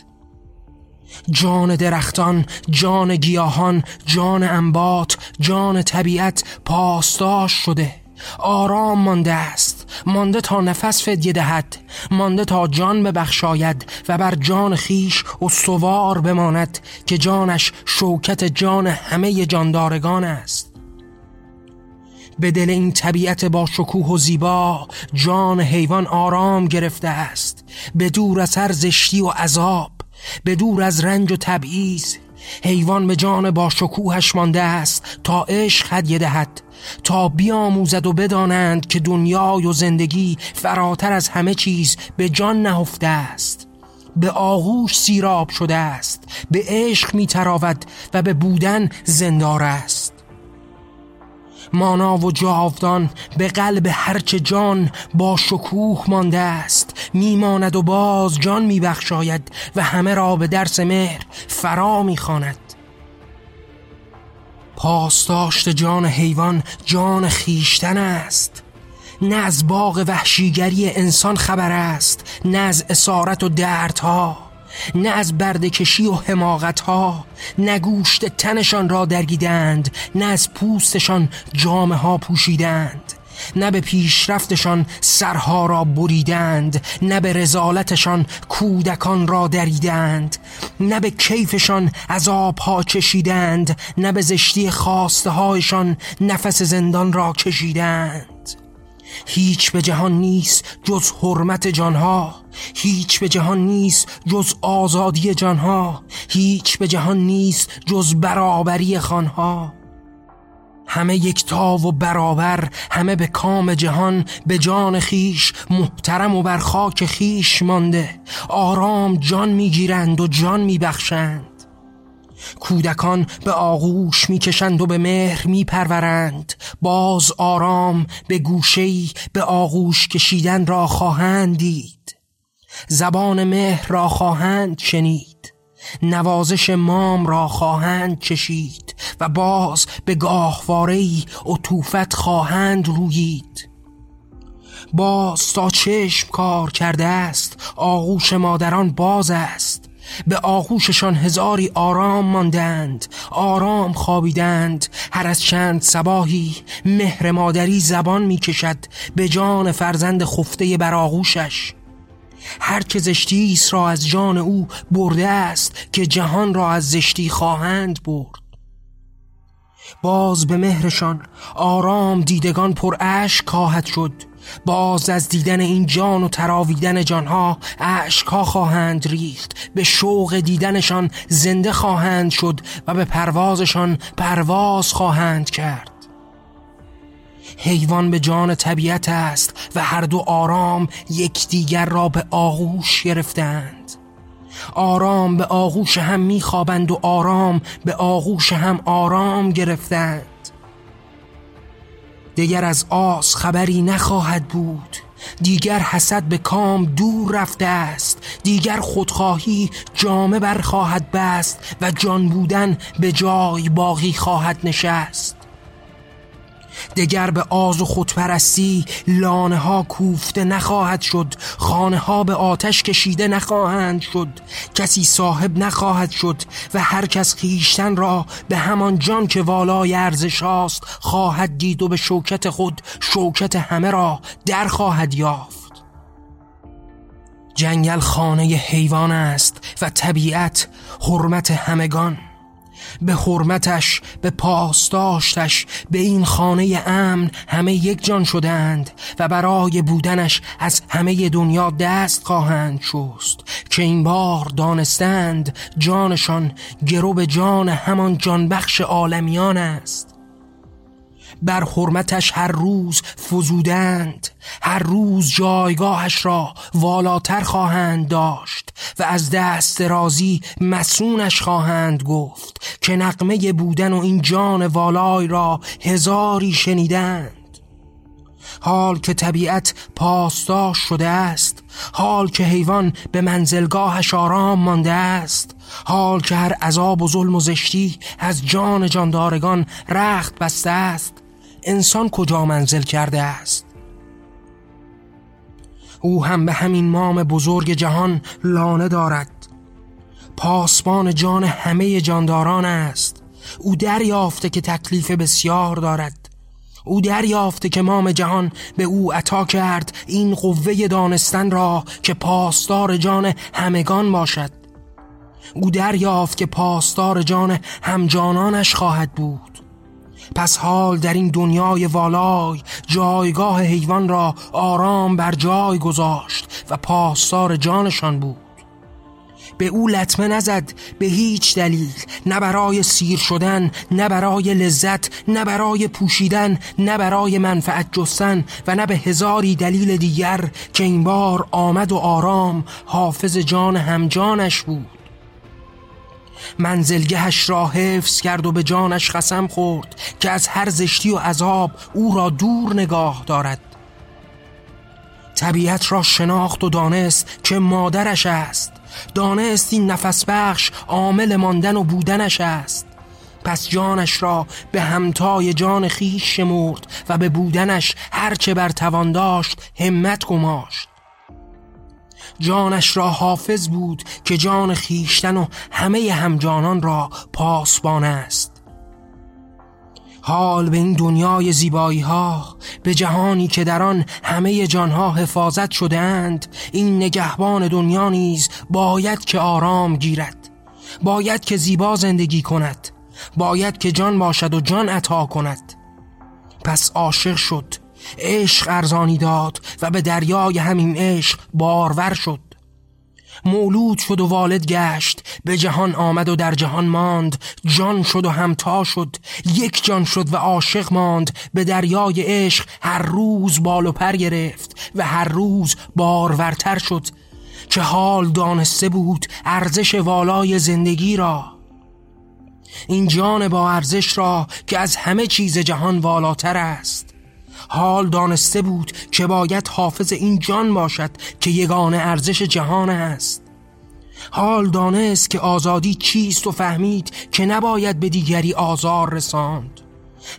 جان درختان، جان گیاهان، جان انبات، جان طبیعت پاسداش شده. آرام مانده است. مانده تا نفس فدیه دهد. مانده تا جان ببخشاید و بر جان خیش و سوار بماند که جانش شوکت جان همه جاندارگان است. به دل این طبیعت با شکوه و زیبا جان حیوان آرام گرفته است. به دور از هر زشتی و عذاب به دور از رنج و تبعیض حیوان به جان با شکوهش مانده است تا عشق هدیه دهد تا بیاموزد و بدانند که دنیای و زندگی فراتر از همه چیز به جان نهفته است. به آغوش سیراب شده است به عشق میتراود و به بودن زندار است. مانا و جاودان به قلب هرچه جان با شکوه مانده است. میماند و باز جان میبخشاید و همه را به درس مهر فرا می‌خواند. پاسداشت جان حیوان جان خیشتن است. نه از باغ وحشیگری انسان خبر است نه از اسارت و دردها. نه از بردکشی و حماقت ها نه گوشت تنشان را درگیدند نه از پوستشان جامه ها پوشیدند نه به پیشرفتشان سرها را بریدند نه به رزالتشان کودکان را دریدند نه به کیفشان ها چشیدند نه به زشتی خواسته هایشان نفس زندان را کشیدند. هیچ به جهان نیست جز حرمت جانها. هیچ به جهان نیست جز آزادی جانها. هیچ به جهان نیست جز برابری خانها. همه یکتا و برابر همه به کام جهان به جان خیش محترم و بر خاک خیش مانده. آرام جان می‌گیرند و جان میبخشند. کودکان به آغوش می‌کشند و به مهر میپرورند. باز آرام به گوشهی به آغوش کشیدن را خواهند دید. زبان مهر را خواهند شنید. نوازش مام را خواهند چشید و باز به گاهوارهی توفت خواهند رویید. باز تا چشم کار کرده است آغوش مادران باز است. به آغوششان هزاری آرام ماندند آرام خوابیدند. هر از چند سباهی مهر مادری زبان می‌کشد به جان فرزند خفته بر آغوشش. هر که زشتی را از جان او برده است که جهان را از زشتی خواهند برد. باز به مهرشان آرام دیدگان پر اشک خواهد شد. باز از دیدن این جان و تراویدن جانها اشکها خواهند ریخت. به شوق دیدنشان زنده خواهند شد و به پروازشان پرواز خواهند کرد. حیوان به جان طبیعت است و هر دو آرام یکدیگر را به آغوش گرفتند. آرام به آغوش هم میخوابند و آرام به آغوش هم آرام گرفتند. دیگر از آس خبری نخواهد بود. دیگر حسد به کام دور رفته است. دیگر خودخواهی جامه بر خواهد بست و جان بودن به جای باقی خواهد نشست. دگر به آز و خودپرستی لانه ها کوفته نخواهد شد خانه ها به آتش کشیده نخواهند شد. کسی صاحب نخواهد شد و هر کس خیشتن را به همان جان که والای ارزش هاست خواهد دید و به شوکت خود شوکت همه را در خواهد یافت. جنگل خانه حیوان است و طبیعت حرمت همگان. به حرمتش به پاسداشتش به این خانه امن همه یک جان شدند و برای بودنش از همه دنیا دست خواهند شست که این بار دانستند جانشان گرو به جان همان جانبخش عالمیان است. بر حرمتش هر روز فزودند هر روز جایگاهش را والاتر خواهند داشت و از دست رازی مسونش خواهند گفت که نقمه بودن و این جان والای را هزاری شنیدند. حال که طبیعت پاسداش شده است حال که حیوان به منزلگاهش آرام مانده است حال که هر عذاب و ظلم و زشتی از جان جاندارگان رخت بسته است. انسان کجا منزل کرده است؟ او هم به همین مام بزرگ جهان لانه دارد. پاسبان جان همه جانداران است. او دریافته که تکلیف بسیار دارد. او دریافته که مام جهان به او عطا کرد. این قوه دانستن را که پاسدار جان همگان باشد. او دریافت که پاسدار جان همجانانش خواهد بود. پس حال در این دنیای والای جایگاه حیوان را آرام بر جای گذاشت و پاسدار جانشان بود. به او لطمه نزد به هیچ دلیل نه برای سیر شدن نه برای لذت نه برای پوشیدن نه برای منفعت جستن و نه به هزاری دلیل دیگر که این بار آمد و آرام حافظ جان همجانش بود. منزلگهش را حفظ کرد و به جانش قسم خورد که از هر زشتی و عذاب او را دور نگاه دارد. طبیعت را شناخت و دانست که مادرش است. دانست این نفس بخش عامل ماندن و بودنش است. پس جانش را به همتای جان خیش شمرد و به بودنش هرچه بر توان داشت همت گماشت. جانش را حافظ بود که جان خیشتن و همه همجانان را پاسبان است. حال به این دنیای زیبایی ها به جهانی که در آن همه جانها حفاظت شده اند این نگهبان دنیا نیز باید که آرام گیرد باید که زیبا زندگی کند باید که جان باشد و جان عطا کند. پس عاشق شد عشق ارزانی داد و به دریای همین عشق بارور شد. مولود شد و والد گشت به جهان آمد و در جهان ماند جان شد و همتا شد یک جان شد و عاشق ماند به دریای عشق هر روز بال و پر گرفت و هر روز بارورتر شد. که حال دانسته بود ارزش والای زندگی را. این جان با ارزش را که از همه چیز جهان والاتر است. حال دانسته بود که باید حافظ این جان باشد که یگان ارزش جهان است. حال دانست که آزادی چیست و فهمید که نباید به دیگری آزار رساند.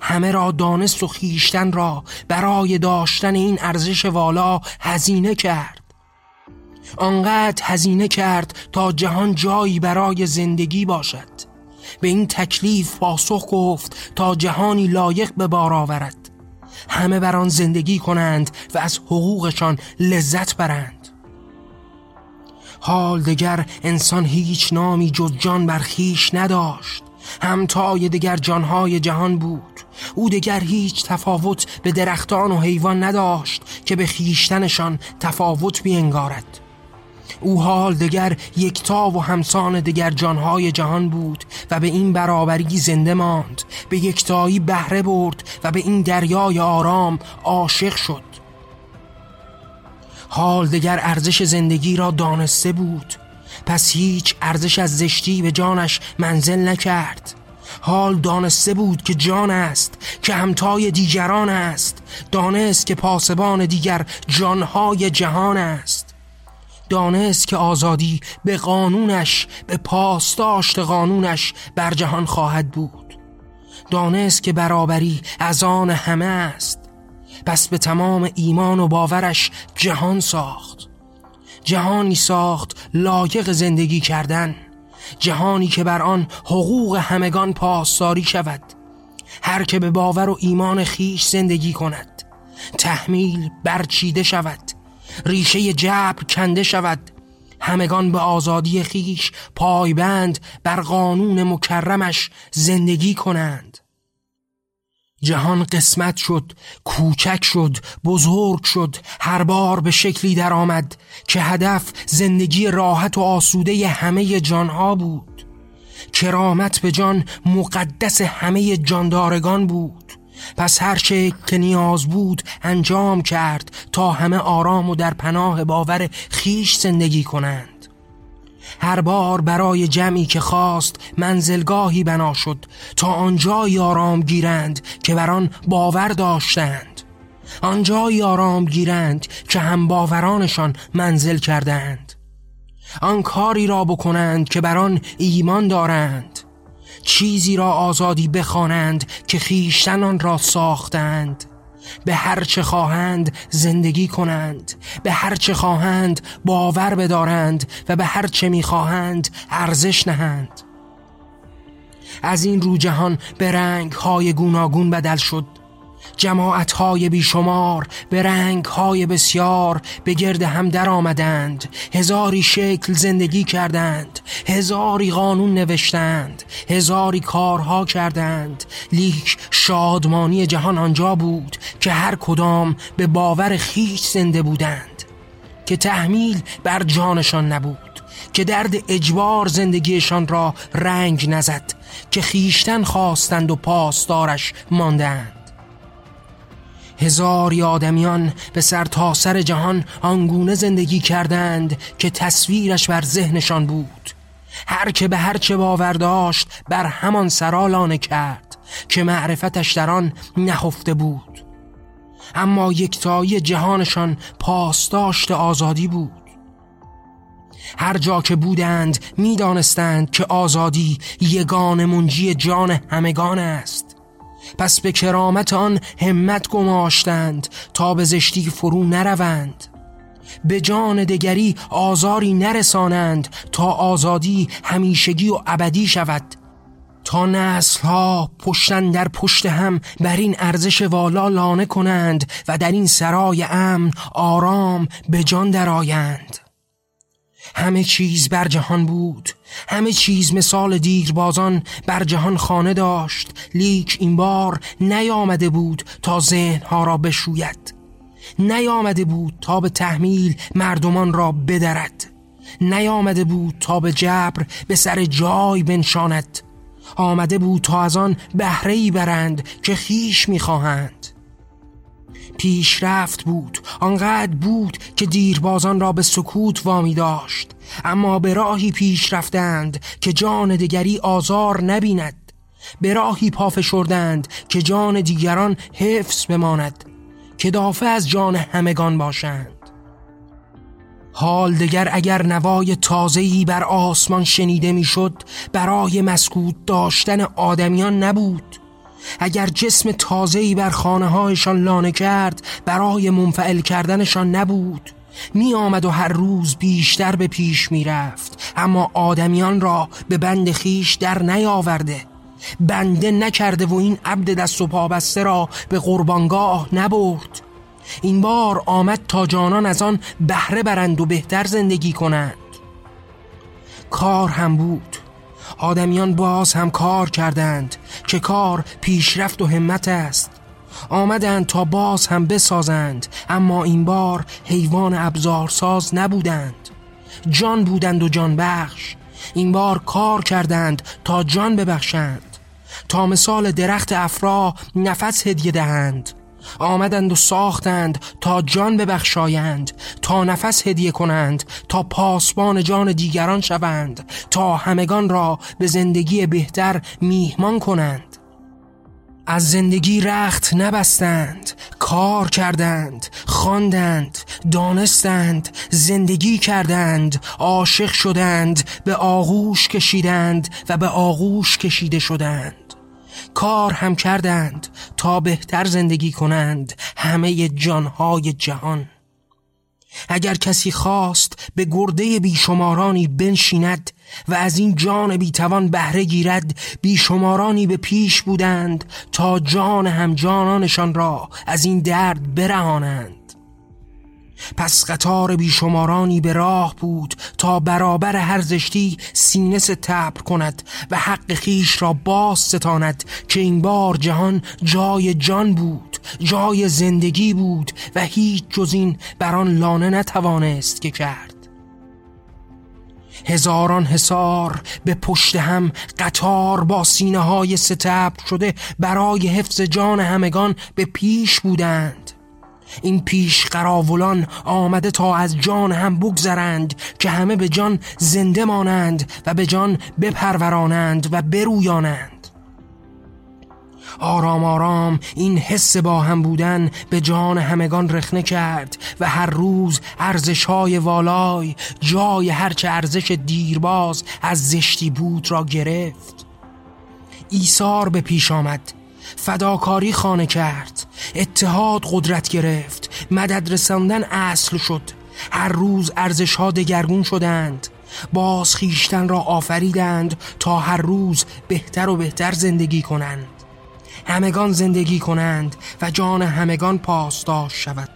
همه را دانست و خیشتن را برای داشتن این ارزش والا هزینه کرد. آنقدر هزینه کرد تا جهان جایی برای زندگی باشد. به این تکلیف پاسخ گفت تا جهانی لایق به بار آورد. همه بر آن زندگی کنند و از حقوقشان لذت برند. حال دگر انسان هیچ نامی جز جان برخیش نداشت. همتای دگر جانهای جهان بود. او دگر هیچ تفاوت به درختان و حیوان نداشت که به خیشتنشان تفاوت بینگارد. او حال دگر یکتا و همسان دگر جانهای جهان بود و به این برابری زنده ماند. به یکتایی بهره برد و به این دریای آرام عاشق شد. حال دگر ارزش زندگی را دانسته بود. پس هیچ ارزش از زشتی به جانش منزل نکرد. حال دانسته بود که جان است که همتای دیگران است. دانست که پاسبان دیگر جانهای جهان است. دانست که آزادی به قانونش به پاسداشت قانونش بر جهان خواهد بود. دانست که برابری از آن همه است. پس به تمام ایمان و باورش جهان ساخت. جهانی ساخت لایق زندگی کردن. جهانی که بر آن حقوق همگان پاسداری شود. هر که به باور و ایمان خیش زندگی کند. تحمیل برچیده شود. ریشه جبر کنده شود. همگان به آزادی خیش پایبند بر قانون مکرمش زندگی کنند. جهان قسمت شد کوچک شد بزرگ شد هر بار به شکلی درآمد که هدف زندگی راحت و آسوده همه جانها بود. کرامت به جان مقدس همه جاندارگان بود. پس هر چه که نیاز بود انجام کرد تا همه آرام و در پناه باور خیش زندگی کنند. هر بار برای جمعی که خواست منزلگاهی بنا شد تا آنجایی آرام گیرند که بر آن باور داشتند. آنجایی آرام گیرند که هم باورانشان منزل کردند. آن کاری را بکنند که بر آن ایمان دارند. چیزی را آزادی بخوانند که خیشتن را ساختند. به هر چه خواهند زندگی کنند به هر چه خواهند باور بدارند و به هر چه می‌خواهند ارزش نهند. از این رو جهان به رنگ های گوناگون بدل شد. جماعتهای بیشمار به رنگهای بسیار به گرد هم در آمدند. هزاری شکل زندگی کردند هزاری قانون نوشتند هزاری کارها کردند. لیک شادمانی جهان آنجا بود که هر کدام به باور خیش زنده بودند که تحمیل بر جانشان نبود که درد اجبار زندگیشان را رنگ نزد که خیشتن خواستند و پاسدارش ماندند. هزاری آدمیان به سر تا سر جهان آنگونه زندگی کردند که تصویرش بر ذهنشان بود. هر که به هر چه باور داشت بر همان سرالانه کرد که معرفتش در آن نهفته بود. اما یکتایی جهانشان پاسداشت آزادی بود. هر جا که بودند می‌دانستند که آزادی یگان منجی جان همگان است. پس به کرامت آن همت گماشتند تا به زشتی فرو نروند. به جان دگری آزاری نرسانند تا آزادی همیشگی و ابدی شود. تا نسل ها پشتن در پشت هم بر این ارزش والا لانه کنند و در این سرای امن آرام به جان درآیند. همه چیز بر جهان بود. همه چیز مثال دیربازان بر جهان خانه داشت. لیک این بار نیامده بود تا ذهنها را بشوید. نیامده بود تا به تحمیل مردمان را بدرد. نیامده بود تا به جبر به سر جای بنشاند. آمده بود تا از آن بهره برند که خیش می‌خواهند. پیشرفت بود. آنقدر بود که دیربازان را به سکوت وامی داشت. اما به راهی پیش رفتند که جان دیگری آزار نبیند. به راهی پافشردند که جان دیگران حفظ بماند. که دافع از جان همگان باشند. حال دگر اگر نوای تازه‌ای بر آسمان شنیده می‌شد برای مسکوت داشتن آدمیان نبود. اگر جسم تازه‌ای بر خانه هایشان لانه کرد برای منفعل کردنشان نبود. می آمد و هر روز بیشتر به پیش می رفت اما آدمیان را به بند خیش در نیاورده. بنده نکرده و این عبد دست و پابسته را به قربانگاه نبرد. این بار آمد تا جانان از آن بهره برند و بهتر زندگی کنند. کار هم بود. آدمیان باز هم کار کردند که کار پیشرفت و همت است. آمدند تا باز هم بسازند اما این بار حیوان ابزارساز نبودند. جان بودند و جان بخش. این بار کار کردند تا جان ببخشند. تا مثال درخت افرا نفس هدیه دهند. آمدند و ساختند تا جان ببخشایند تا نفس هدیه کنند تا پاسبان جان دیگران شوند تا همگان را به زندگی بهتر میهمان کنند. از زندگی رخت نبستند کار کردند خواندند دانستند زندگی کردند عاشق شدند به آغوش کشیدند و به آغوش کشیده شدند. کار هم کردند تا بهتر زندگی کنند همه جانهای جهان. اگر کسی خواست به گرده بیشمارانی بنشیند و از این جان بیتوان بهره گیرد بیشمارانی به پیش بودند تا جان هم جانانشان را از این درد برهانند. پس قطار بیشمارانی به راه بود تا برابر هر زشتی سینه تبر کند و حق خیش را باز ستاند که این بار جهان جای جان بود جای زندگی بود و هیچ جز این بر آن لانه نتوانست که کرد. هزاران حصار به پشت هم قطار با سینه های شده برای حفظ جان همگان به پیش بودند. این پیش قراولان آمده تا از جان هم بگذرند که همه به جان زنده مانند و به جان بپرورانند و برویانند. آرام آرام این حس با هم بودن به جان همگان رخنه کرد و هر روز ارزش های والای جای هرچه ارزش دیرباز از زشتی بود را گرفت. ایثار به پیش آمد فداکاری خانه کرد. اتحاد قدرت گرفت. مدد رساندن اصل شد. هر روز ارزش ها دگرگون شدند. باز خیشتن را آفریدند تا هر روز بهتر و بهتر زندگی کنند. همگان زندگی کنند و جان همگان پاسداشت شود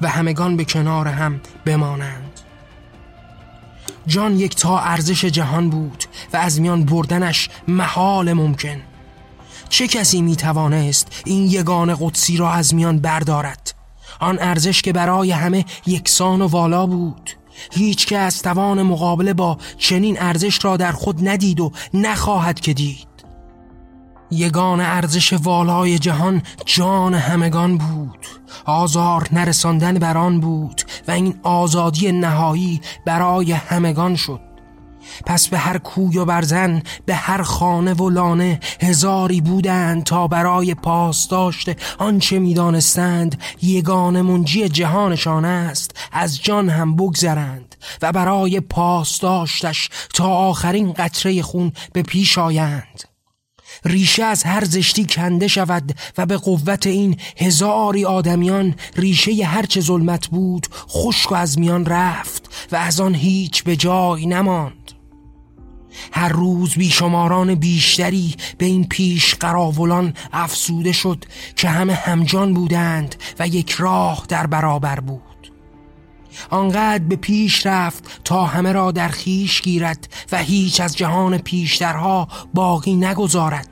و همگان به کنار هم بمانند. جان یک تا ارزش جهان بود و از میان بردنش محال ممکن. چه کسی می توانست این یگان قدسی را از میان بردارد؟ آن ارزش که برای همه یکسان و والا بود. هیچ که از توان مقابله با چنین ارزش را در خود ندید و نخواهد که دید. یگان ارزش والای جهان جان همگان بود. آزار نرساندن بر آن بود و این آزادی نهایی برای همگان شد. پس به هر کوی و برزن به هر خانه و لانه هزاری بودند تا برای پاسداشت آنچه می‌دانستند یگان منجی جهانشان است از جان هم بگذرند و برای پاسداشتش تا آخرین قطره خون به پیش آیند. ریشه از هر زشتی کنده شود و به قوت این هزاری آدمیان ریشه هرچه ظلمت بود خشک و از میان رفت و از آن هیچ به جای نماند. هر روز بیشماران بیشتری به این پیش قراولان افسوده شد که همه همجان بودند و یک راه در برابر بود. آنقدر به پیش رفت تا همه را در خیش گیرد و هیچ از جهان پیشترها باقی نگذارد.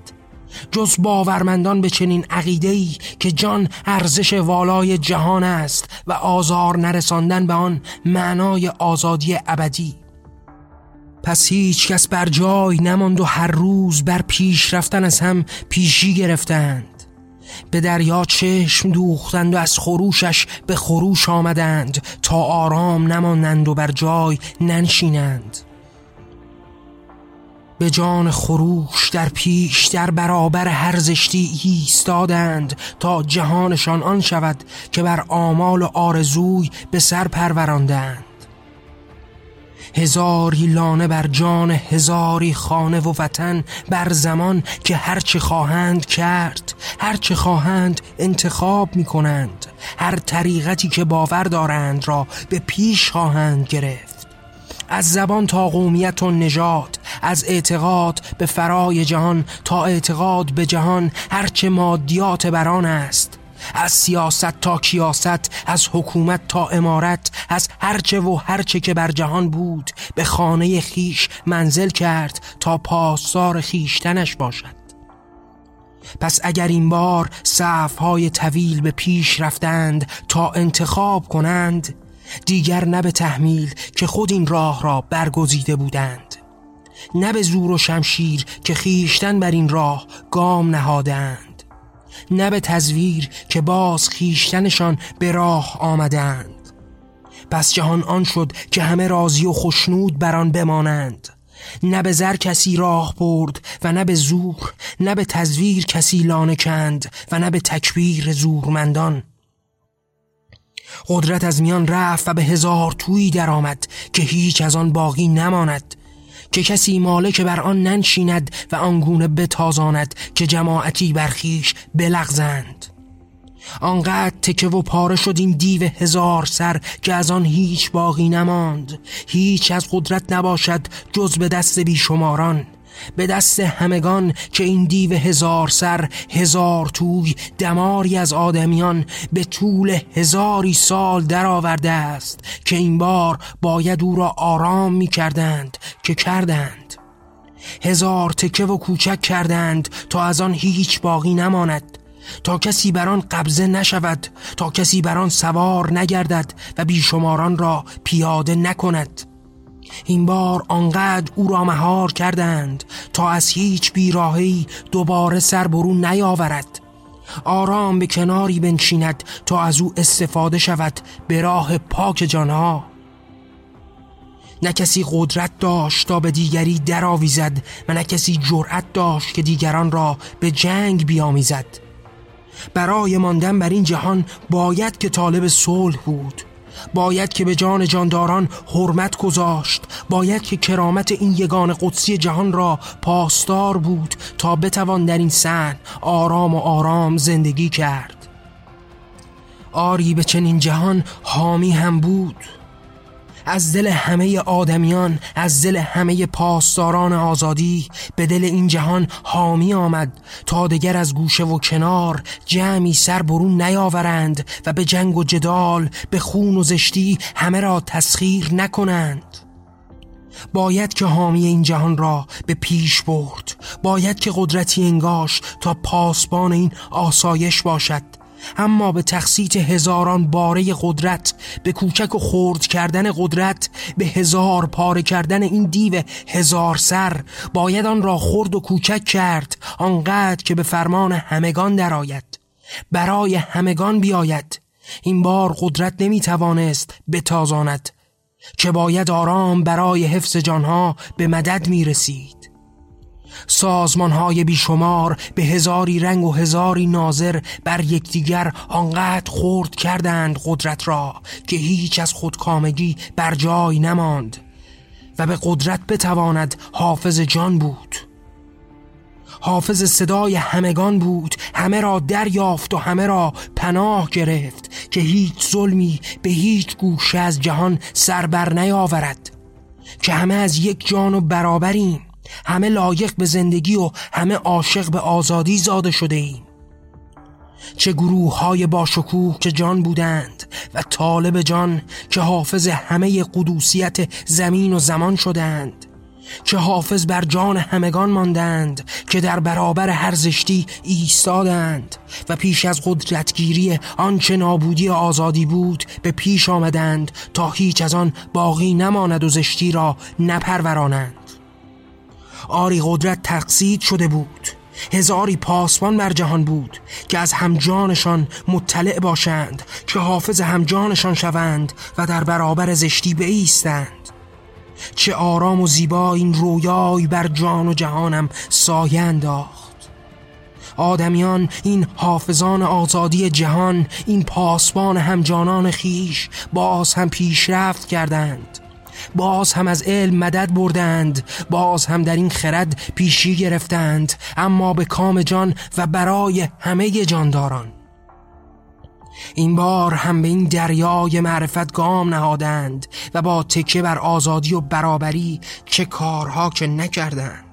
جز باورمندان به چنین عقیده‌ای که جان ارزش والای جهان است و آزار نرساندن به آن معنای آزادی ابدی. پس هیچ کس بر جای نماند و هر روز بر پیش رفتن از هم پیشی گرفتند. به دریا چشم دوختند و از خروشش به خروش آمدند تا آرام نمانند و بر جای ننشینند. به جان خروش در پیش در برابر هر زشتی ایستادند تا جهانشان آن شود که بر آمال و آرزوی به سر پروراندند. هزاری لانه بر جان هزاری خانه و وطن بر زمان که هرچه خواهند کرد هرچه خواهند انتخاب می کنند هر طریقتی که باور دارند را به پیش خواهند گرفت. از زبان تا قومیت و نجات از اعتقاد به فرای جهان تا اعتقاد به جهان هرچه مادیات بران است. از سیاست تا کیاست از حکومت تا امارت از هرچه و هرچه که بر جهان بود به خانه خیش منزل کرد تا پاسدار خیشتنش باشد. پس اگر این بار های طویل به پیش رفتند تا انتخاب کنند دیگر نه به تحمیل که خود این راه را برگزیده بودند نه به زور و شمشیر که خیشتن بر این راه گام نهادند. نه به تزویر که باز خیشتنشان به راه آمدند. پس جهان آن شد که همه راضی و خشنود بر آن بمانند. نه به زر کسی راه برد و نه به زور نه به تزویر کسی لانه کند و نه به تکبیر زورمندان. قدرت از میان رفت و به هزار تویی درآمد که هیچ از آن باقی نماند. که کسی مالک بر آن ننشیند و آنگونه بتازاند که جماعتی برخیش بلغزند. آنقدر تکه و پاره شد این دیو هزار سر که از آن هیچ باقی نماند. هیچ از قدرت نباشد جز به دست بیشماران. به دست همگان که این دیو هزار سر هزار توی دماری از آدمیان به طول هزاری سال درآورده است که این بار باید او را آرام می کردند که کردند. هزار تکه و کوچک کردند تا از آن هیچ باقی نماند تا کسی بر آن قبضه نشود تا کسی بر آن سوار نگردد و بیشماران را پیاده نکند. این بار آنقدر او را مهار کردند تا از هیچ بیراهی دوباره سر برون نیاورد. آرام به کناری بنشیند تا از او استفاده شود به راه پاک جانها. نه کسی قدرت داشت تا به دیگری درآویزد و نه کسی جرأت داشت که دیگران را به جنگ بیامیزد. برای ماندن بر این جهان باید که طالب صلح بود. باید که به جان جانداران حرمت گذاشت. باید که کرامت این یگان قدسی جهان را پاسدار بود تا بتوان در این سن آرام و آرام زندگی کرد. آری به چنین جهان حامی هم بود. از دل همه آدمیان از دل همه پاسداران آزادی به دل این جهان حامی آمد تا دگر از گوشه و کنار جمعی سر برون نیاورند و به جنگ و جدال به خون و زشتی همه را تسخیر نکنند. باید که حامی این جهان را به پیش برد باید که قدرتی انگاش تا پاسبان این آسایش باشد. اما به تخصیت هزاران باره قدرت به کوچک و خرد کردن قدرت به هزار پاره کردن این دیو هزار سر باید آن را خرد و کوچک کرد آنقدر که به فرمان همگان درآید برای همگان بیاید. این بار قدرت نمی‌توانست بتازاند که باید آرام برای حفظ جانها به مدد می رسید سازمان های بیشمار به هزاری رنگ و هزاری ناظر بر یکدیگر آنقدر خورد کردند قدرت را که هیچ از خودکامگی بر جای نماند و به قدرت بتواند حافظ جان بود. حافظ صدای همگان بود همه را دریافت و همه را پناه گرفت که هیچ ظلمی به هیچ گوشه از جهان سربر نیاورد که همه از یک جان و برابریم. همه لایق به زندگی و همه عاشق به آزادی زاده شده ایم. چه گروه های باشکوه که جان بودند و طالب جان که حافظ همه قدوسیت زمین و زمان شدند که حافظ بر جان همگان ماندند که در برابر هر زشتی ایستادند و پیش از قدرتگیری آنچه نابودی آزادی بود به پیش آمدند تا هیچ از آن باقی نماند و زشتی را نپرورانند. آری قدرت تقصید شده بود. هزاری پاسبان بر جهان بود که از همجانشان مطلع باشند که حافظ همجانشان شوند و در برابر زشتی بایستند چه آرام و زیبا این رویای بر جان و جهانم سایه انداخت. آدمیان این حافظان آزادی جهان این پاسبان همجانان خیش باز هم پیشرفت کردند. باز هم از علم مدد بردند باز هم در این خرد پیشی گرفتند اما به کام جان و برای همه جانداران. این بار هم به این دریای معرفت گام نهادند و با تکه بر آزادی و برابری چه کارها که نکردند.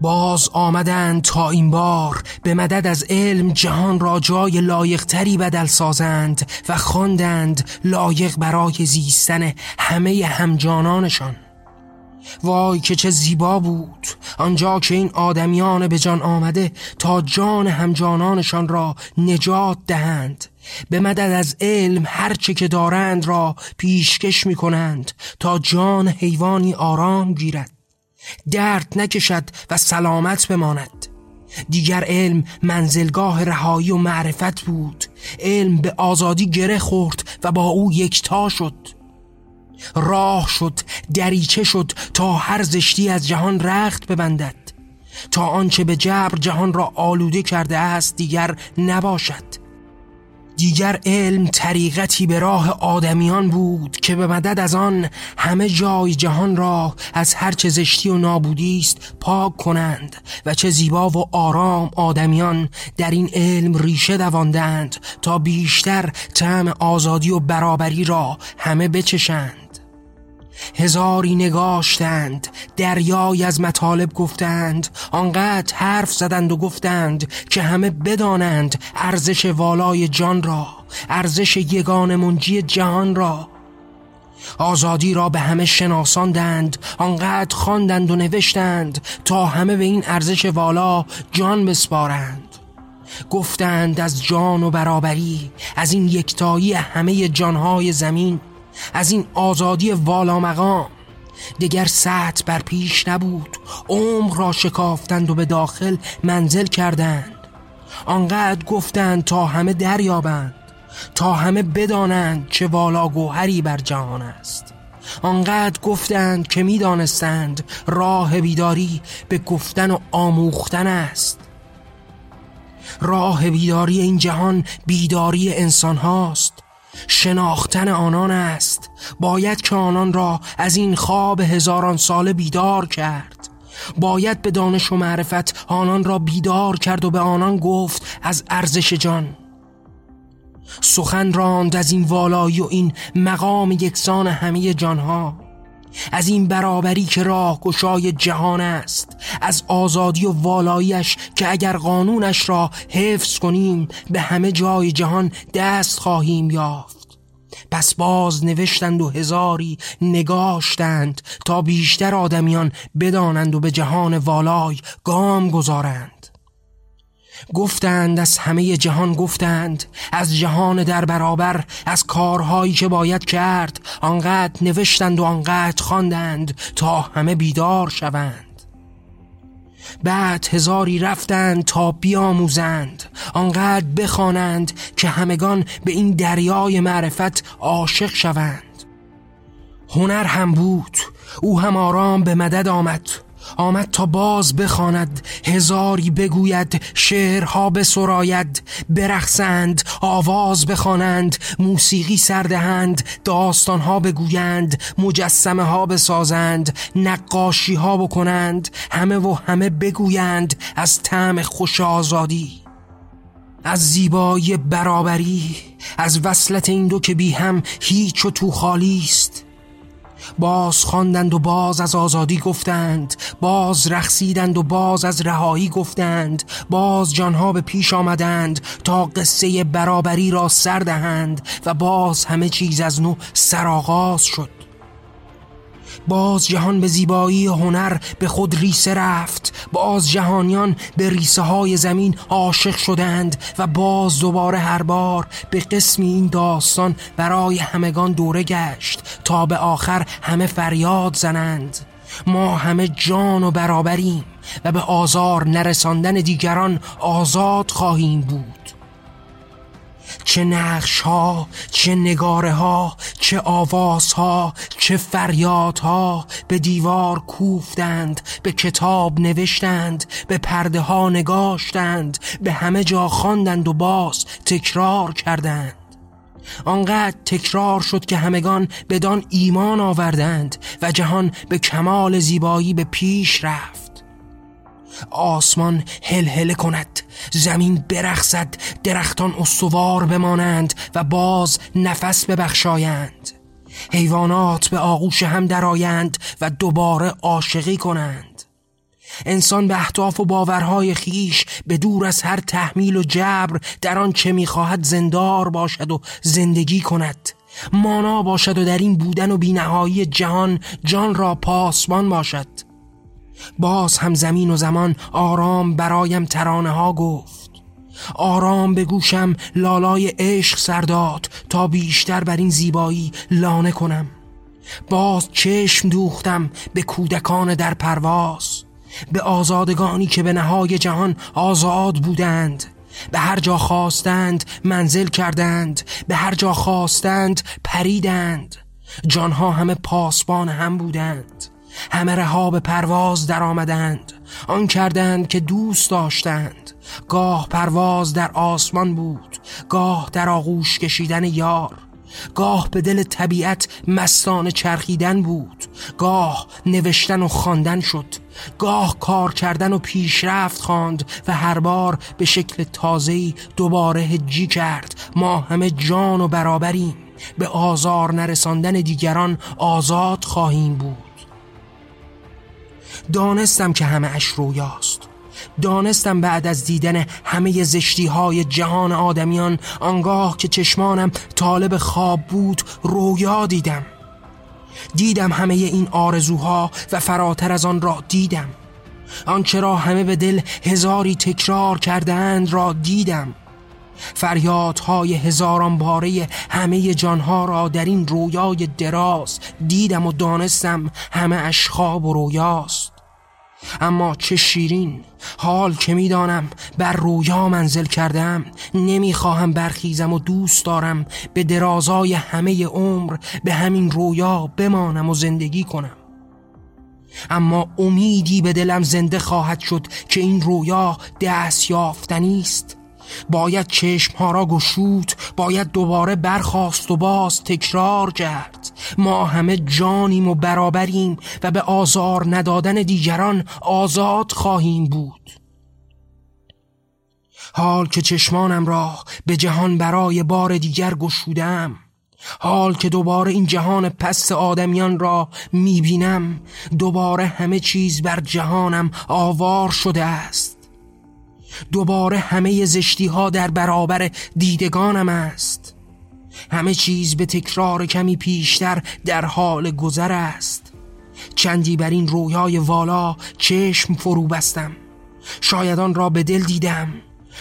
باز آمدند تا این بار. به مدد از علم جهان را جای لایقتری بدل سازند و خواندند لایق برای زیستن همه همجانانشان. وای که چه زیبا بود. آنجا که این آدمیان به جان آمده تا جان همجانانشان را نجات دهند. به مدد از علم هرچه که دارند را پیشکش می کنند تا جان حیوانی آرام گیرد. درد نکشد و سلامت بماند. دیگر علم منزلگاه رهایی و معرفت بود. علم به آزادی گره خورد و با او یکتا شد. راه شد دریچه شد تا هر زشتی از جهان رخت ببندد. تا آنچه به جبر جهان را آلوده کرده است دیگر نباشد. دیگر علم طریقتی به راه آدمیان بود که به مدد از آن همه جای جهان را از هر چه زشتی و نابودی است پاک کنند و چه زیبا و آرام آدمیان در این علم ریشه دواندند تا بیشتر طعم آزادی و برابری را همه بچشند. هزاری نگاشتند دریای از مطالب گفتند آنقدر حرف زدند و گفتند که همه بدانند ارزش والای جان را ارزش یگان منجی جهان را. آزادی را به همه شناساندند آنقدر خواندند و نوشتند تا همه به این ارزش والا جان بسپارند. گفتند از جان و برابری از این یکتایی همه جانهای زمین از این آزادی والا مقام دیگر سطح بر پیش نبود. عمر را شکافتند و به داخل منزل کردند. آنقدر گفتند تا همه دریابند. تا همه بدانند چه والا گوهری بر جهان است. آنقدر گفتند که می‌دانستند راه بیداری به گفتن و آموختن است. راه بیداری این جهان بیداری انسان هاست شناختن آنان است. باید که آنان را از این خواب هزاران ساله بیدار کرد. باید به دانش و معرفت آنان را بیدار کرد و به آنان گفت از ارزش جان. سخن راند از این والایی و این مقام یکسان همه جانها. از این برابری که راه گشای جهان است از آزادی و والاییش که اگر قانونش را حفظ کنیم به همه جای جهان دست خواهیم یافت. پس باز نوشتند و هزاری نگاشتند تا بیشتر آدمیان بدانند و به جهان والای گام گذارند. گفتند از همه جهان گفتند از جهان در برابر از کارهایی که باید کرد آنقدر نوشتند و آنقدر خواندند تا همه بیدار شوند. بعد هزاری رفتند تا بیاموزند آنقدر بخوانند که همگان به این دریای معرفت عاشق شوند. هنر هم بود او هم آرام به مدد آمد. آمد تا باز بخواند هزاری بگوید شعرها بسراید برخسند آواز بخوانند موسیقی سردهند داستانها بگویند مجسمه ها بسازند نقاشی ها بکنند همه و همه بگویند از طعم خوش آزادی از زیبایی برابری از وصلت این دو که بی هم هیچ و تو خالی است. باز خواندند و باز از آزادی گفتند باز رخصیدند و باز از رهایی گفتند باز جانها به پیش آمدند تا قصه برابری را سر دهند و باز همه چیز از نو سرآغاز شد. باز جهان به زیبایی هنر به خود ریسه رفت. باز جهانیان به ریسه های زمین عاشق شدند و باز دوباره هر بار به قسمی این داستان برای همگان دوره گشت تا به آخر همه فریاد زنند. ما همه جان و برابریم و به آزار نرساندن دیگران آزاد خواهیم بود. چه نقش ها چه نگاره ها چه آواز ها چه فریاد ها به دیوار کوفتند به کتاب نوشتند به پرده ها نگاشتند به همه جا خواندند و باز تکرار کردند. آنقدر تکرار شد که همگان بدان ایمان آوردند و جهان به کمال زیبایی به پیش رفت. آسمان هل کند زمین برخصد درختان استوار بمانند و باز نفس ببخشایند. حیوانات به آغوش هم درآیند و دوباره عاشقی کنند. انسان به اهداف و باورهای خیش به دور از هر تحمیل و جبر در آن چه می‌خواهد زندار باشد و زندگی کند. مانا باشد و در این بودن و بینهایی جهان جان را پاسبان باشد. باز هم زمین و زمان آرام برایم ترانه ها گفت. آرام به گوشم لالای عشق سرداد تا بیشتر بر این زیبایی لانه کنم. باز چشم دوختم به کودکان در پرواز به آزادگانی که به نهای جهان آزاد بودند. به هر جا خواستند منزل کردند به هر جا خواستند پریدند. جانها همه پاسبان هم بودند. همه رها به پرواز در آمدند آن کردند که دوست داشتند. گاه پرواز در آسمان بود. گاه در آغوش کشیدن یار. گاه به دل طبیعت مستان چرخیدن بود. گاه نوشتن و خواندن شد. گاه کار کردن و پیشرفت خواند و هر بار به شکل تازه‌ای دوباره هجی کرد. ما همه جان و برابریم. به آزار نرساندن دیگران آزاد خواهیم بود. دانستم که همه اش رویاست. دانستم بعد از دیدن همه زشتی های جهان آدمیان آنگاه که چشمانم طالب خواب بود رویا دیدم. دیدم همه این آرزوها و فراتر از آن را دیدم. آنچه را همه به دل هزاری تکرار کردند را دیدم. فریادهای هزاران باره همه جانها را در این رویای دراز دیدم و دانستم همه اشخاب و رویاست. اما چه شیرین حال که می‌دانم بر رویا منزل کردم نمی‌خواهم برخیزم و دوست دارم به درازای همه عمر به همین رویا بمانم و زندگی کنم. اما امیدی به دلم زنده خواهد شد که این رویا دست یافتنی است. باید چشمها را گشود باید دوباره برخواست و باز تکرار کرد. ما همه جانیم و برابریم و به آزار ندادن دیگران آزاد خواهیم بود. حال که چشمانم را به جهان برای بار دیگر گشودم حال که دوباره این جهان پست آدمیان را می‌بینم دوباره همه چیز بر جهانم آوار شده است. دوباره همه زشتی ها در برابر دیدگانم است. همه چیز به تکرار کمی پیشتر در حال گذر است. چندی بر این رویای والا چشم فرو بستم. شاید آن را به دل دیدم.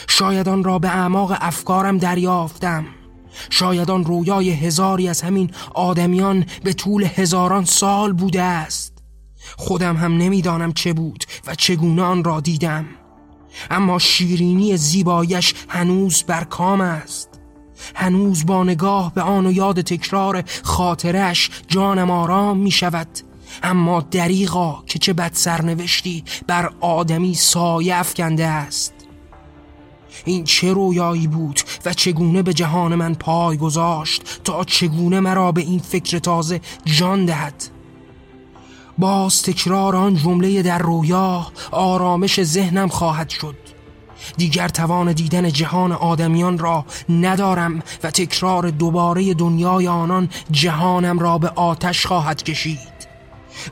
شاید آن را به اعماق افکارم دریافتم. شاید آن رویای هزاری از همین آدمیان به طول هزاران سال بوده است. خودم هم نمی‌دانم چه بود و چگونه آن را دیدم. اما شیرینی زیبایش هنوز بر کام است. هنوز با نگاه به آن و یاد تکرار خاطرش جانم آرام می شود اما دریغا که چه بد سرنوشتی بر آدمی سایه افکنده است. این چه رویایی بود و چگونه به جهان من پای گذاشت تا چگونه مرا به این فکر تازه جان دهد؟ باز تکرار آن جمله در رویا آرامش ذهنم خواهد شد. دیگر توان دیدن جهان آدمیان را ندارم و تکرار دوباره دنیای آنان جهانم را به آتش خواهد کشید.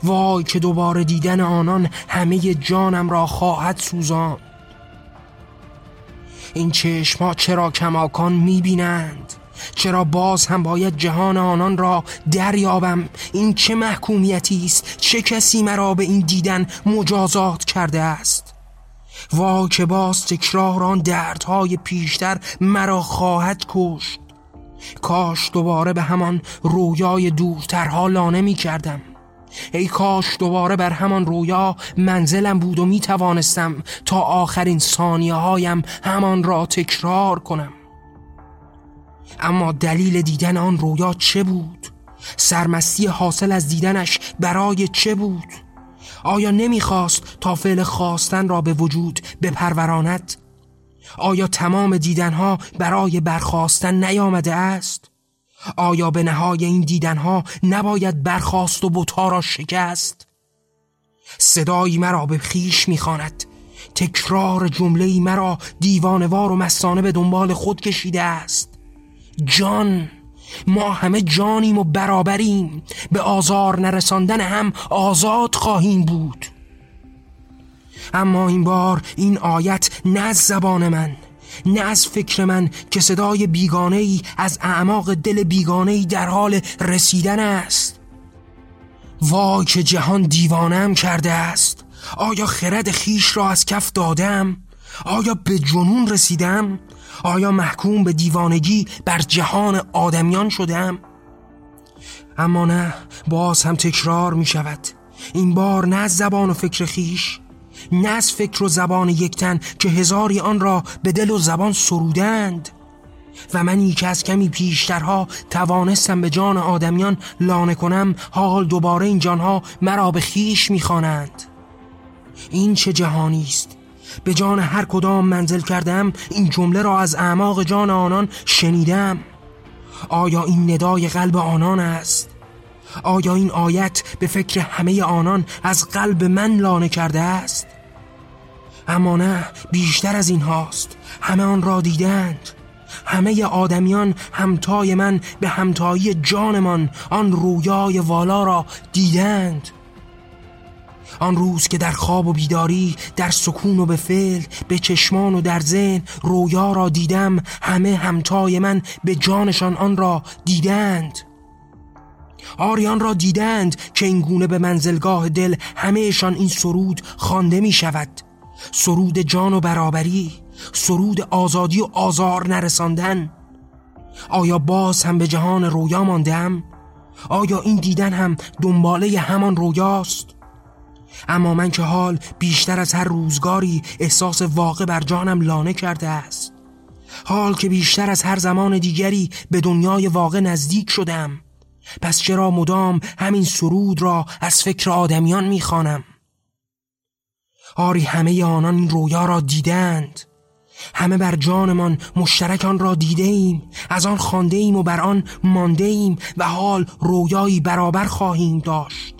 وای که دوباره دیدن آنان همه جانم را خواهد سوزان این چشما چرا کماکان می‌بینند؟ چرا باز هم باید جهان آنان را دریابم؟ این چه محکومیتی است؟ چه کسی مرا به این دیدن مجازات کرده است؟ وا که باز تکرار آن دردهای پیشتر مرا خواهد کشت. کاش دوباره به همان رویای دورترها لانه می کردم. ای کاش دوباره بر همان رویا منزلم بود و می توانستم تا آخرین ثانیه هایم همان را تکرار کنم. اما دلیل دیدن آن رویا چه بود؟ سرمستی حاصل از دیدنش برای چه بود؟ آیا نمی‌خواست تا فعل خواستن را به وجود بپروراند؟ آیا تمام دیدنها برای برخواستن نیامده است؟ آیا به نهای این دیدنها نباید برخواست و بوتا را شکست؟ صدایی مرا به خیش می‌خواند تکرار جمله مرا دیوانوار و مستانه به دنبال خود کشیده است جان ما همه جانیم و برابریم. به آزار نرساندن هم آزاد خواهیم بود. اما این بار این آیت نه از زبان من نه از فکر من که صدای بیگانه ای از اعماق دل بیگانه ای در حال رسیدن است. وای که جهان دیوانم کرده است. آیا خرد خیش را از کف دادم؟ آیا به جنون رسیدم؟ آیا محکوم به دیوانگی بر جهان آدمیان شدم اما نه باز هم تکرار می شود این بار نه از زبان و فکر خیش نه از فکر و زبان یکتن که هزاری آن را به دل و زبان سرودند. و منی که از کمی پیشترها توانستم به جان آدمیان لانه کنم حال دوباره این جانها مرا به خیش می‌خوانند. این چه جهانی است؟ به جان هر کدام منزل کردم این جمله را از اعماق جان آنان شنیدم. آیا این ندای قلب آنان است؟ آیا این آیت به فکر همه آنان از قلب من لانه کرده است؟ اما نه بیشتر از این هاست. همه آن را دیدند. همه آدمیان همتای من به همتایی جانمان آن رویای والا را دیدند. آن روز که در خواب و بیداری در سکون و به فعل به چشمان و در ذهن رویا را دیدم همه همتای من به جانشان آن را دیدند آریان را دیدند که این گونه به منزلگاه دل همهشان این سرود خوانده می شود سرود جان و برابری سرود آزادی و آزار نرساندن آیا باز هم به جهان رویا ماندم؟ آیا این دیدن هم دنباله همان رویاست؟ اما من که حال بیشتر از هر روزگاری احساس واقع بر جانم لانه کرده است. حال که بیشتر از هر زمان دیگری به دنیای واقع نزدیک شدم. پس چرا مدام همین سرود را از فکر آدمیان می‌خوانم آری همه آنان این رویا را دیدند. همه بر جانمان مشترک آن را دیده ایم از آن خانده ایم و بر آن مانده ایم و حال رویایی برابر خواهیم داشت.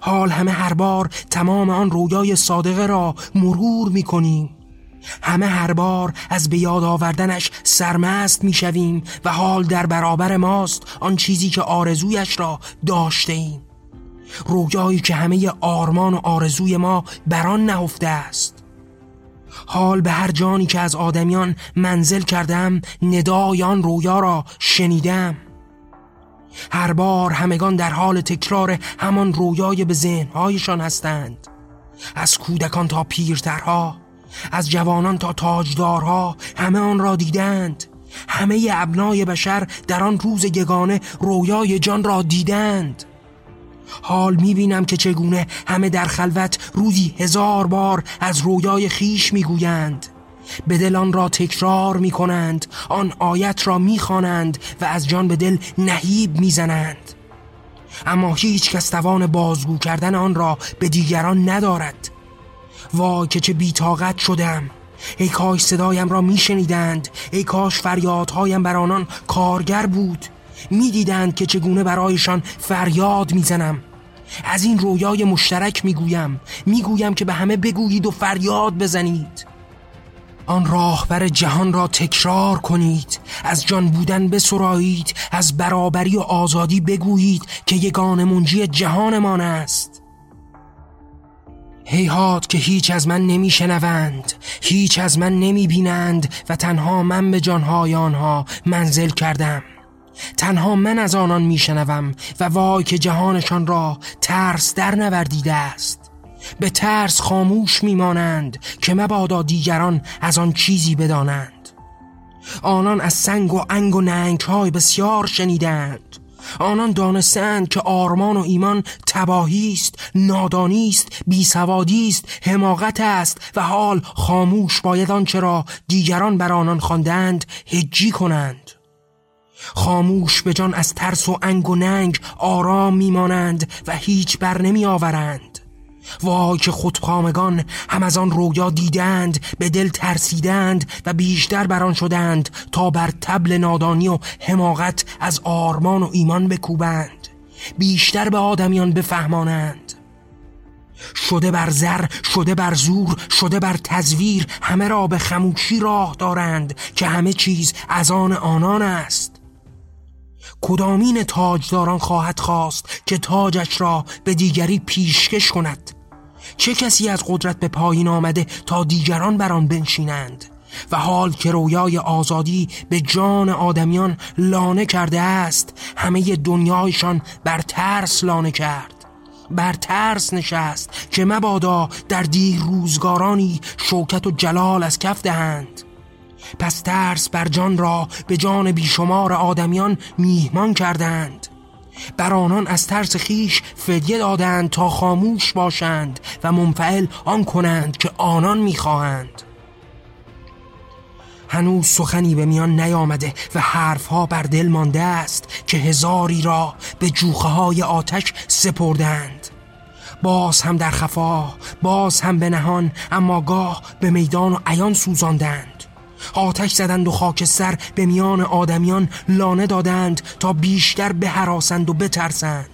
حال همه هر بار تمام آن رویای صادقه را مرور می کنیم همه هر بار از به یاد آوردنش سرمست می‌شویم و حال در برابر ماست آن چیزی که آرزویش را داشته ایم رویایی که همه آرمان و آرزوی ما بران نهفته است. حال به هر جانی که از آدمیان منزل کردم ندای آن رویا را شنیدم. هر بار همگان در حال تکرار همان رویای به ذهنهایشان هستند. از کودکان تا پیرترها از جوانان تا تاجدارها همه آن را دیدند. همه ابنای بشر در آن روز یگانه رویای جان را دیدند. حال می‌بینم که چگونه همه در خلوت روزی هزار بار از رویای خیش می‌گویند. به دل آن را تکرار می کنند آن آیت را می خوانند و از جان به دل نهیب می زنند اما هیچ کس توان بازگو کردن آن را به دیگران ندارد. وای که چه بیتاقت شدم! ای کاش صدایم را میشنیدند ای کاش فریادهایم بر آنان کارگر بود. می‌دیدند که چگونه برایشان فریاد می‌زنم. از این رویای مشترک می‌گویم می‌گویم که به همه بگویید و فریاد بزنید. آن راهبر جهان را تکرار کنید. از جان بودن بسرایید از برابری و آزادی بگویید که یگان منجی جهانمان است. هیهات که هیچ از من نمیشنوند هیچ از من نمی‌بینند و تنها من به جانهای آنها منزل کردم. تنها من از آنان میشنوم و وای که جهانشان را ترس در نوردیده است. به ترس خاموش میمانند که مبادا دیگران از آن چیزی بدانند. آنان از سنگ و انگ و ننگ های بسیار شنیدند. آنان دانستند که آرمان و ایمان تباهی است نادانی است بیسوادی است حماقت است و حال خاموش باید آنچه را دیگران بر آنان خواندند هجی کنند. خاموش به جان از ترس و انگ و ننگ آرام میمانند و هیچ بر نمی آورند وای که خودخامگان هم از آن رویا دیدند به دل ترسیدند و بیشتر بران شدند تا بر تبل نادانی و حماقت از آرمان و ایمان بکوبند. بیشتر به آدمیان بفهمانند. شده بر زر شده بر زور شده بر تزویر همه را به خموشی راه دارند که همه چیز از آن آنان است. کدامین تاجداران خواهد خواست که تاجش را به دیگری پیشکش کند؟ چه کسی از قدرت به پایین آمده تا دیگران بر آن بنشینند؟ و حال که رویای آزادی به جان آدمیان لانه کرده است همه دنیایشان بر ترس لانه کرد. بر ترس نشست که مبادا در دیر روزگارانی شوکت و جلال از کف دهند. پس ترس بر جان را به جان بیشمار آدمیان میهمان کردند. بر آنان از ترس خیش فدیه دادند تا خاموش باشند و منفعل آن کنند که آنان می‌خواهند. هنوز سخنی به میان نیامده و حرفها بر دل مانده است که هزاری را به جوخه های آتش سپردند. باز هم در خفا باز هم به نهان اما گاه به میدان و عیان سوزاندند. آتش زدند و خاکستر به میان آدمیان لانه دادند تا بیشتر بهراسند و بترسند.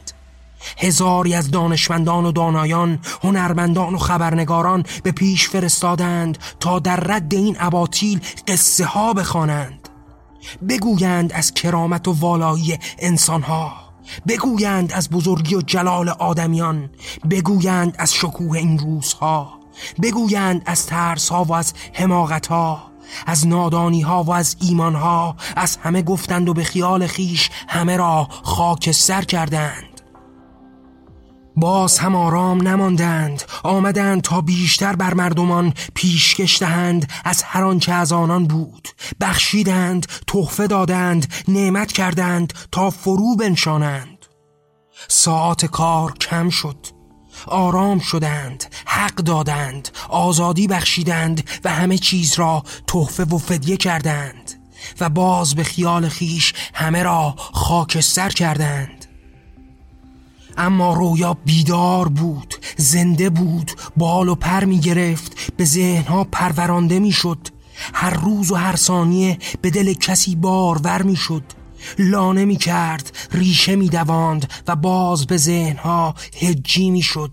هزاری از دانشمندان و دانایان هنرمندان و خبرنگاران به پیش فرستادند تا در رد این اباطیل قصه ها بخوانند. بگویند از کرامت و والایی انسانها بگویند از بزرگی و جلال آدمیان بگویند از شکوه این روزها بگویند از ترس ها و از حماقت ها از نادانی ها و از ایمان ها از همه گفتند و به خیال خیش همه را خاک سر کردند. باز هم آرام نماندند آمدند تا بیشتر بر مردمان پیشکش دهند از هر آنچه از آنان بود. بخشیدند تحفه دادند نعمت کردند تا فرو بنشانند. ساعت کار کم شد. آرام شدند حق دادند آزادی بخشیدند و همه چیز را تحفه و فدیه کردند و باز به خیال خیش همه را خاکستر کردند. اما رویا بیدار بود زنده بود بال و پر می گرفت به ذهنها پرورانده می شد. هر روز و هر ثانیه به دل کسی بارور می شد. لانه می کرد ریشه می دواند و باز به ذهنها هجی می شد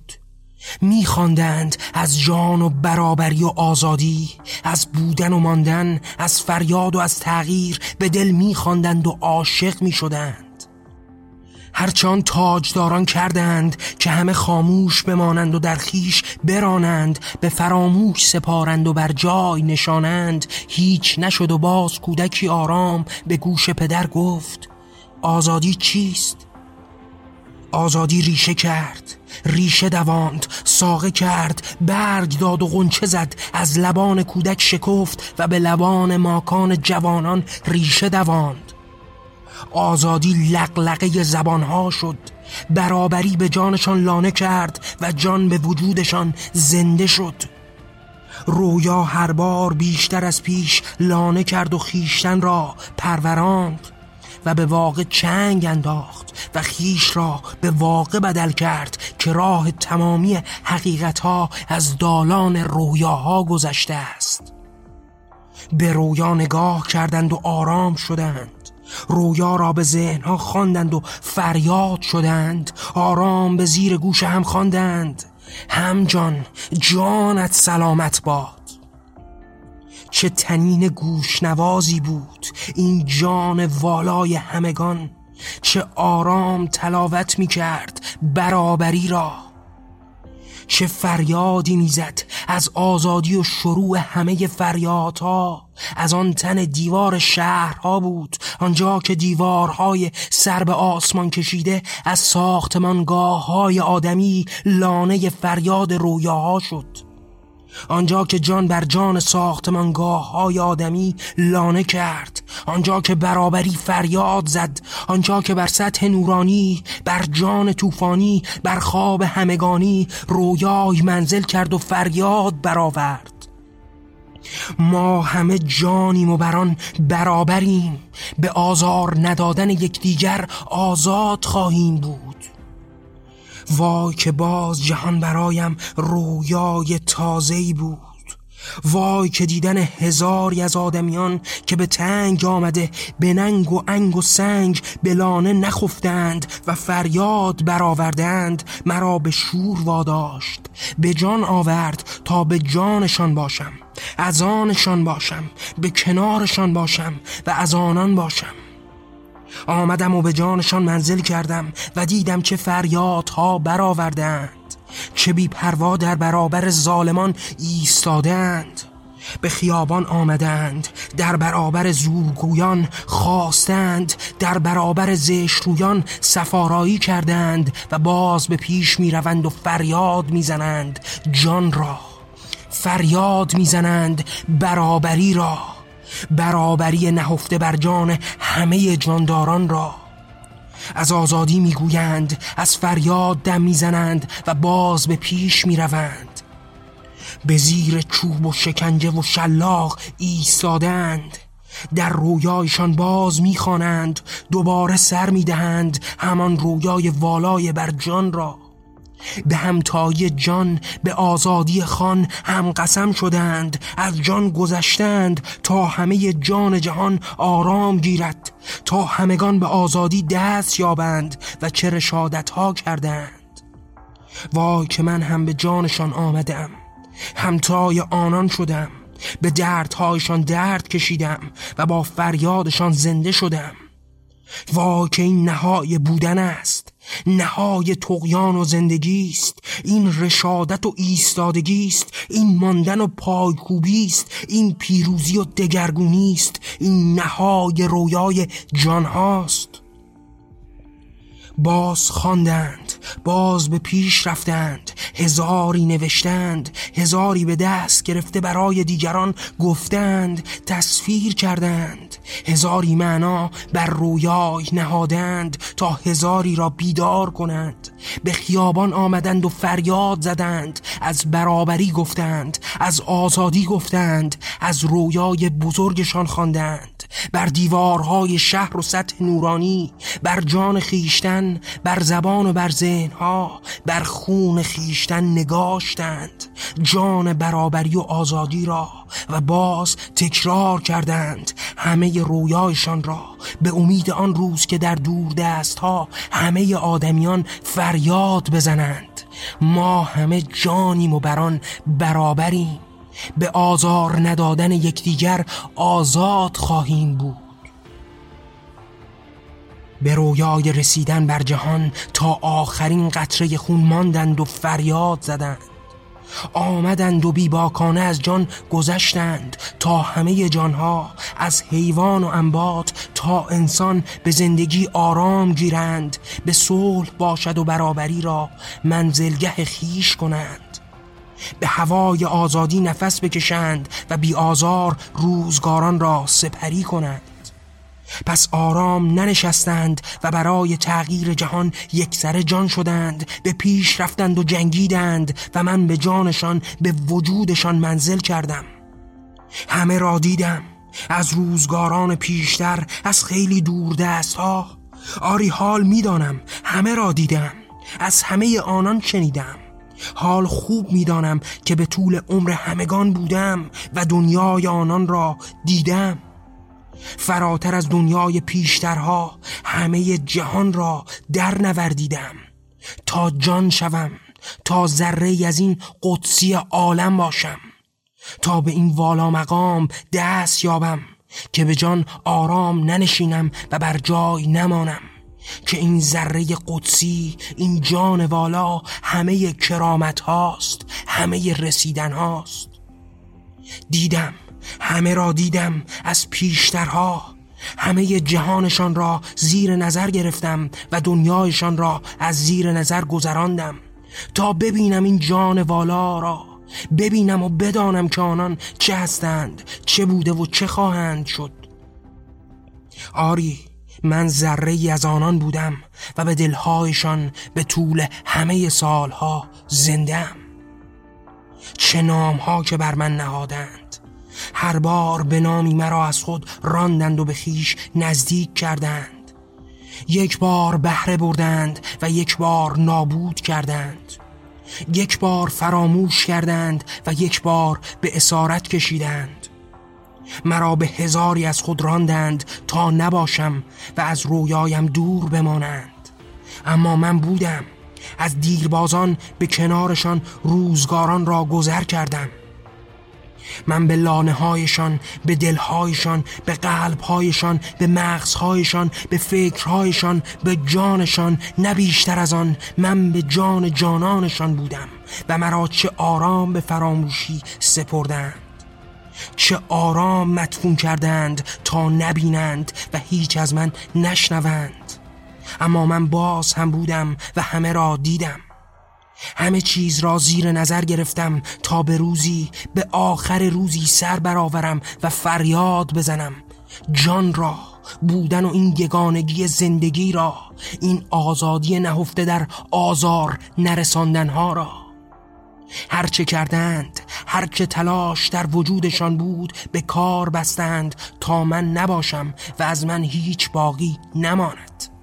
میخواندند از جان و برابری و آزادی از بودن و ماندن از فریاد و از تغییر به دل میخواندند و عاشق می‌شدند. هرچان تاجداران کردند که همه خاموش بمانند و در خیش برانند به فراموش سپارند و بر جای نشانند هیچ نشد و باز کودکی آرام به گوش پدر گفت آزادی چیست؟ آزادی ریشه کرد ریشه دواند ساقه کرد برگ داد و غنچه زد از لبان کودک شکفت و به لبان ماکان جوانان ریشه دواند آزادی لقلقه زبانها شد. برابری به جانشان لانه کرد و جان به وجودشان زنده شد. رویا هر بار بیشتر از پیش لانه کرد و خیشتن را پروراند و به واقع چنگ انداخت و خیش را به واقع بدل کرد که راه تمامی حقیقتها از دالان رویاها گذشته است. به رویا نگاه کردند و آرام شدند. رویا را به ذهنها خواندند و فریاد شدند. آرام به زیر گوش هم خواندند. هم جان جانت سلامت باد. چه تنین گوشنوازی بود. این جان والای همگان. چه آرام تلاوت می کرد برابری را. چه فریادی می‌زد از آزادی و شروع همه فریادها. از آن تن دیوار شهرها بود آنجا که دیوارهای سر به آسمان کشیده از ساختمانگاه های آدمی لانه فریاد رویاها شد. آنجا که جان بر جان ساختمانگاه های آدمی لانه کرد. آنجا که برابری فریاد زد. آنجا که بر سطح نورانی بر جان طوفانی بر خواب همگانی رویای منزل کرد و فریاد برآورد. ما همه جانیم و بران برابریم. به آزار ندادن یکدیگر آزاد خواهیم بود. وای که باز جهان برایم رویای تازه‌ای بود. وای که دیدن هزاری از آدمیان که به تنگ آمده به ننگ و انگ و سنگ به لانه نخفتند و فریاد برآوردند مرا به شور واداشت. به جان آورد تا به جانشان باشم از آنشان باشم به کنارشان باشم و از آنان باشم. آمدم و به جانشان منزل کردم و دیدم چه فریادها برآوردند چه بی پروا در برابر ظالمان ایستادند. به خیابان آمدند در برابر زورگویان خواستند در برابر زشرویان سفارایی کردند و باز به پیش می روند و فریاد می‌زنند. جان را فریاد می‌زنند برابری را. برابری نهفته بر جان همه جانداران را. از آزادی می‌گویند از فریاد دم می‌زنند و باز به پیش می‌روند. به زیر چوب و شکنجه و شلاق ایستادند. در رویایشان باز می‌خوانند دوباره سر می‌دهند همان رویای والای بر جان را. به همتایی جان به آزادی خان هم قسم شدند از جان گذشتند تا همه جان جهان آرام گیرد تا همگان به آزادی دست یابند و چه رشادت ها کردند. وای که من هم به جانشان آمدم همتای آنان شدم به دردهایشان درد کشیدم و با فریادشان زنده شدم. وای که این نهای بودن است. نهای تقیان و زندگی است این رشادت و ایستادگی است این ماندن و پایکوبی است این پیروزی و دگرگونی است این نهای رویای جان هاست باز خواندند باز به پیش رفتند هزاری نوشتند هزاری به دست گرفته برای دیگران گفتند تصویر کردند هزاری معنا بر رویای نهادند تا هزاری را بیدار کنند به خیابان آمدند و فریاد زدند از برابری گفتند از آزادی گفتند از رویای بزرگشان خواندند بر دیوارهای شهر و سطح نورانی بر جان خیشتن بر زبان و بر ذهنها بر خون خیشتن نگاشتند. جان برابری و آزادی را و باز تکرار کردند همه رویایشان را. به امید آن روز که در دور دست ها همه آدمیان فریاد بزنند. ما همه جانیم و بران برابریم. به آزار ندادن یکدیگر آزاد خواهیم بود. به رویای رسیدن بر جهان تا آخرین قطره خون ماندند و فریاد زدند. آمدند و بیباکانه از جان گذشتند تا همه جانها از حیوان و انبات تا انسان به زندگی آرام گیرند به صلح باشد و برابری را منزلگه خیش کنند. به هوای آزادی نفس بکشند و بی آزار روزگاران را سپری کنند. پس آرام ننشستند و برای تغییر جهان یکسره جان شدند به پیش رفتند و جنگیدند و من به جانشان به وجودشان منزل کردم. همه را دیدم از روزگاران پیشتر از خیلی دور دست ها آری حال می‌دانم همه را دیدم از همه آنان شنیدم. حال خوب می‌دانم که به طول عمر همگان بودم و دنیای آنان را دیدم. فراتر از دنیای پیشترها همه جهان را در نوردیدم. تا جان شوم تا ذره از این قدسی عالم باشم. تا به این والا مقام دست یابم که به جان آرام ننشینم و بر جای نمانم. که این ذره قدسی این جان والا همه کرامت هاست همه رسیدن هاست. دیدم همه را دیدم از پیشترها. همه جهانشان را زیر نظر گرفتم و دنیایشان را از زیر نظر گذراندم. تا ببینم این جان والا را ببینم و بدانم که آنان چه هستند چه بوده و چه خواهند شد. آری من ذره ای از آنان بودم و به دلهایشان به طول همه سالها زندم چه نامها که بر من نهادند. هر بار به نامی مرا از خود راندند و به خیش نزدیک کردند. یک بار بهره بردند و یک بار نابود کردند. یک بار فراموش کردند و یک بار به اسارت کشیدند. مرا به هزاری از خود راندند تا نباشم و از رویایم دور بمانند. اما من بودم. از دیربازان به کنارشان روزگاران را گذر کردم. من به لانه هایشان به دلهایشان به قلبهایشان به مغزهایشان به فکرهایشان به جانشان نه بیشتر از آن من به جان جانانشان بودم و مرا چه آرام به فراموشی سپردند چه آرام مدفون کردند تا نبینند و هیچ از من نشنوند. اما من باز هم بودم و همه را دیدم. همه چیز را زیر نظر گرفتم تا به روزی به آخر روزی سر برآورم و فریاد بزنم. جان را بودن و این یگانگی زندگی را این آزادی نهفته در آزار نرساندنها را. هرچه کردند هرچه تلاش در وجودشان بود به کار بستند تا من نباشم و از من هیچ باقی نماند.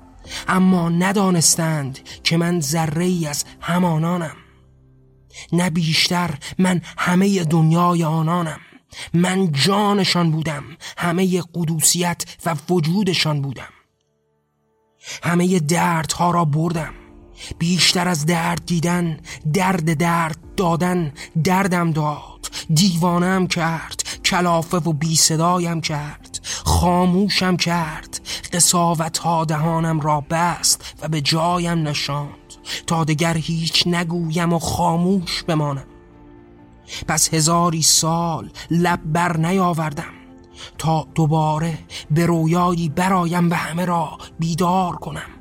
اما ندانستند که من ذره از همانانم. نه بیشتر من همه دنیای آنانم. من جانشان بودم همه قدوسیت و وجودشان بودم. همه دردها را بردم. بیشتر از درد دیدن درد درد دادن دردم داد دیوانم کرد. کلافه و بی صدایم کرد. خاموشم کرد. قصاوت ها دهانم را بست و به جایم نشاند. تا دگر هیچ نگویم و خاموش بمانم. پس هزاری سال لب بر نیاوردم. تا دوباره به رویایی برایم و همه را بیدار کنم.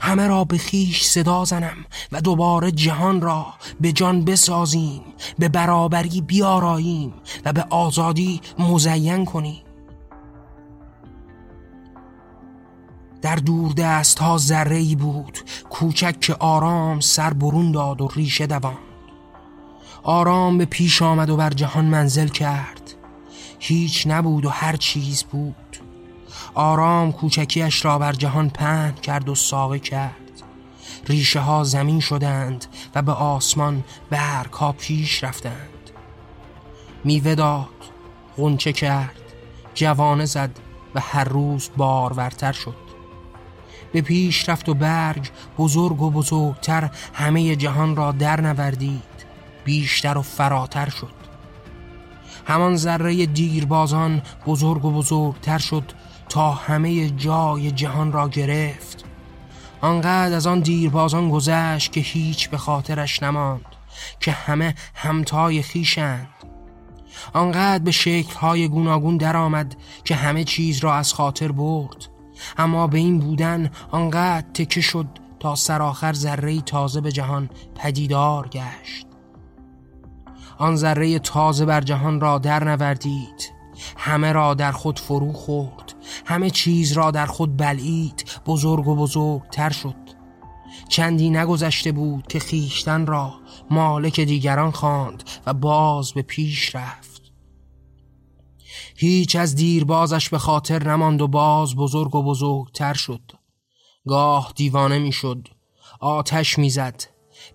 همه را به خیش صدا زنم و دوباره جهان را به جان بسازیم به برابری بیاراییم و به آزادی مزین کنیم. در دور دست ها ذره ای بود کوچک که آرام سر برون داد و ریشه دوان. آرام به پیش آمد و بر جهان منزل کرد. هیچ نبود و هر چیز بود. آرام کوچکیش را بر جهان پهن کرد و ساقه کرد. ریشه ها زمین شدند و به آسمان برگ ها پیش رفتند. میوه داد غنچه کرد جوانه زد و هر روز بارورتر شد. به پیش رفت و برگ بزرگ و بزرگتر همه جهان را در نوردید. بیشتر و فراتر شد. همان ذره دیربازان بزرگ و بزرگتر شد تا همه جای جهان را گرفت. آنقدر از آن دیربازان گذشت که هیچ به خاطرش نماند که همه همتای خیشند آنقدر به شکلهای گوناگون درآمد که همه چیز را از خاطر برد. اما به این بودن آنقدر تکه شد تا سرآخر ذره تازه به جهان پدیدار گشت. آن ذره تازه بر جهان را در نوردید. همه را در خود فرو خورد. همه چیز را در خود بلعید بزرگ و بزرگتر شد. چندی نگذشته بود که خیشتن را مالک دیگران خواند و باز به پیش رفت. هیچ از دیر بازش به خاطر نماند و باز بزرگ و بزرگتر شد. گاه دیوانه می‌شد. آتش می‌زد.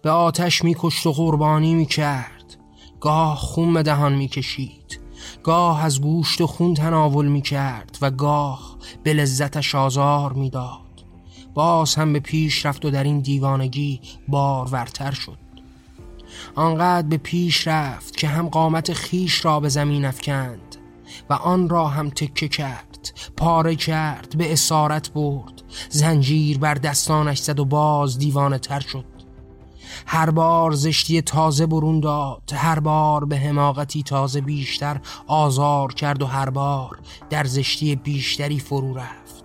به آتش میکشت و قربانی می‌کرد. گاه خون به دهان می‌کشید. گاه از گوشت و خون تناول می‌کرد و گاه به لذتش آزار می‌داد. باز هم به پیش رفت و در این دیوانگی بارورتر شد. آنقدر به پیش رفت که هم قامت خیش را به زمین افکند و آن را هم تکه کرد پاره کرد به اسارت برد. زنجیر بر دستانش زد و باز دیوانه تر شد. هر بار زشتی تازه برون داد هر بار به حماقتی تازه بیشتر آزار کرد و هر بار در زشتی بیشتری فرو رفت.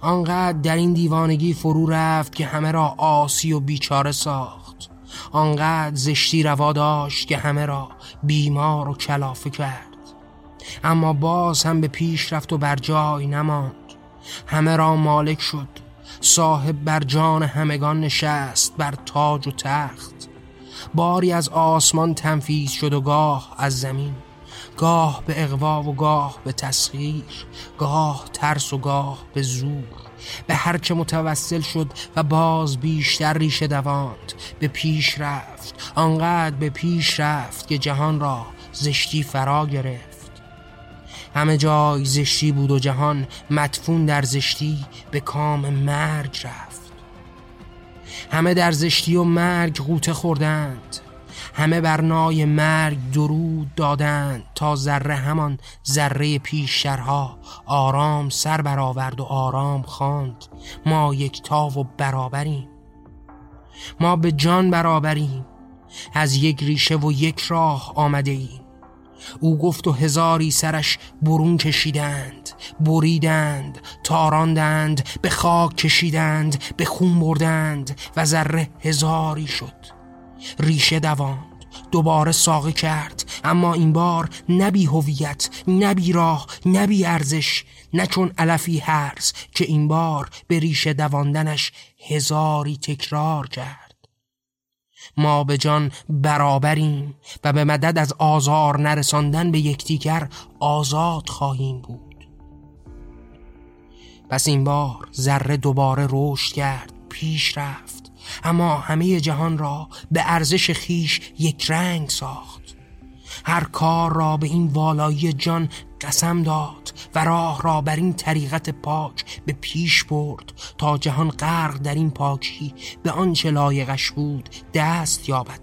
آنقدر در این دیوانگی فرو رفت که همه را آسی و بیچاره ساخت. آنقدر زشتی روا داشت که همه را بیمار و کلافه کرد. اما باز هم به پیش رفت و بر جای نماند. همه را مالک شد. صاحب بر جان همگان نشست بر تاج و تخت. باری از آسمان تنفیز شد و گاه از زمین. گاه به اقوا و گاه به تسخیر گاه ترس و گاه به زور. به هرچه متوسل شد و باز بیشتر ریشه دواند به پیش رفت. آنقدر به پیش رفت که جهان را زشتی فرا گرفت. همه جای زشتی بود و جهان مدفون در زشتی به کام مرگ رفت. همه در زشتی و مرگ غوطه خوردند. همه بر نای مرگ درود دادند تا ذره همان ذره پیشترها آرام سر برآورد و آرام خواند. ما یکتا و برابریم. ما به جان برابریم. از یک ریشه و یک راه آمده ایم. او گفت و هزاری سرش برون کشیدند بریدند تاراندند به خاک کشیدند به خون بردند و ذره هزاری شد. ریشه دواند دوباره ساقه کرد اما این بار نبی هویت نبی راه نبی ارزش نه چون علفی هرز که این بار به ریشه دواندنش هزاری تکرار کرد. ما به جان برابریم و به مدد از آزار نرساندن به یکدیگر آزاد خواهیم بود. پس این بار ذره دوباره رشد کرد پیش رفت. اما همه جهان را به ارزش خیش یک رنگ ساخت. هر کار را به این والایی جان قسم داد. و راه را بر این طریقت پاک به پیش برد تا جهان غرق در این پاکی به آنچه لایقش بود دست یابد.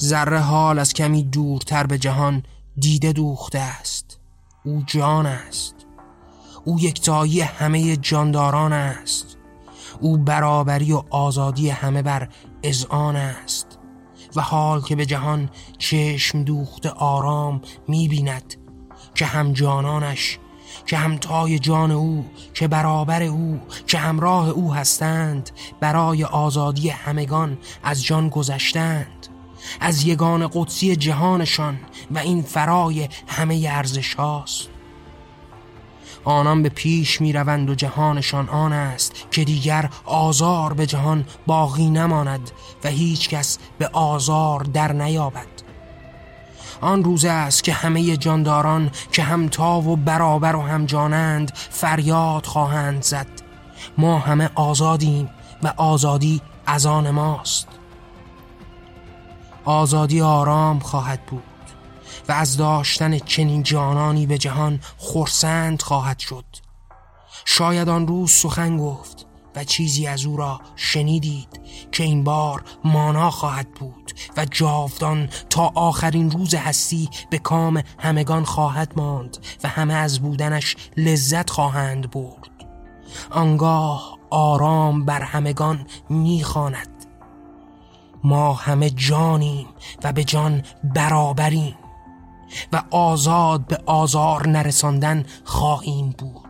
ذره حال از کمی دورتر به جهان دیده دوخته است. او جان است. او یکتایی همه جانداران است. او برابری و آزادی همه بر اذعان است. و حال که به جهان چشم دوخته آرام می‌بیند. که هم جانانش که همتای جان او که برابر او که همراه او هستند برای آزادی همگان از جان گذشتند. از یگان قدسی جهانشان و این فرای همه ارزش هاست. آنان به پیش می روند و جهانشان آن است که دیگر آزار به جهان باقی نماند و هیچ کس به آزار در نیابد. آن روز است که همه جانداران که همتا و برابر و هم جانند فریاد خواهند زد. ما همه آزادیم و آزادی از آن ماست. آزادی آرام خواهد بود و از داشتن چنین جانانی به جهان خورسند خواهد شد. شاید آن روز سخن گفت و چیزی از او را شنیدید که این بار مانا خواهد بود و جاودان تا آخرین روز هستی به کام همگان خواهد ماند و همه از بودنش لذت خواهند برد. آنگاه آرام بر همگان می‌خواند. ما همه جانیم و به جان برابریم و آزاد به آزار نرساندن خواهیم بود.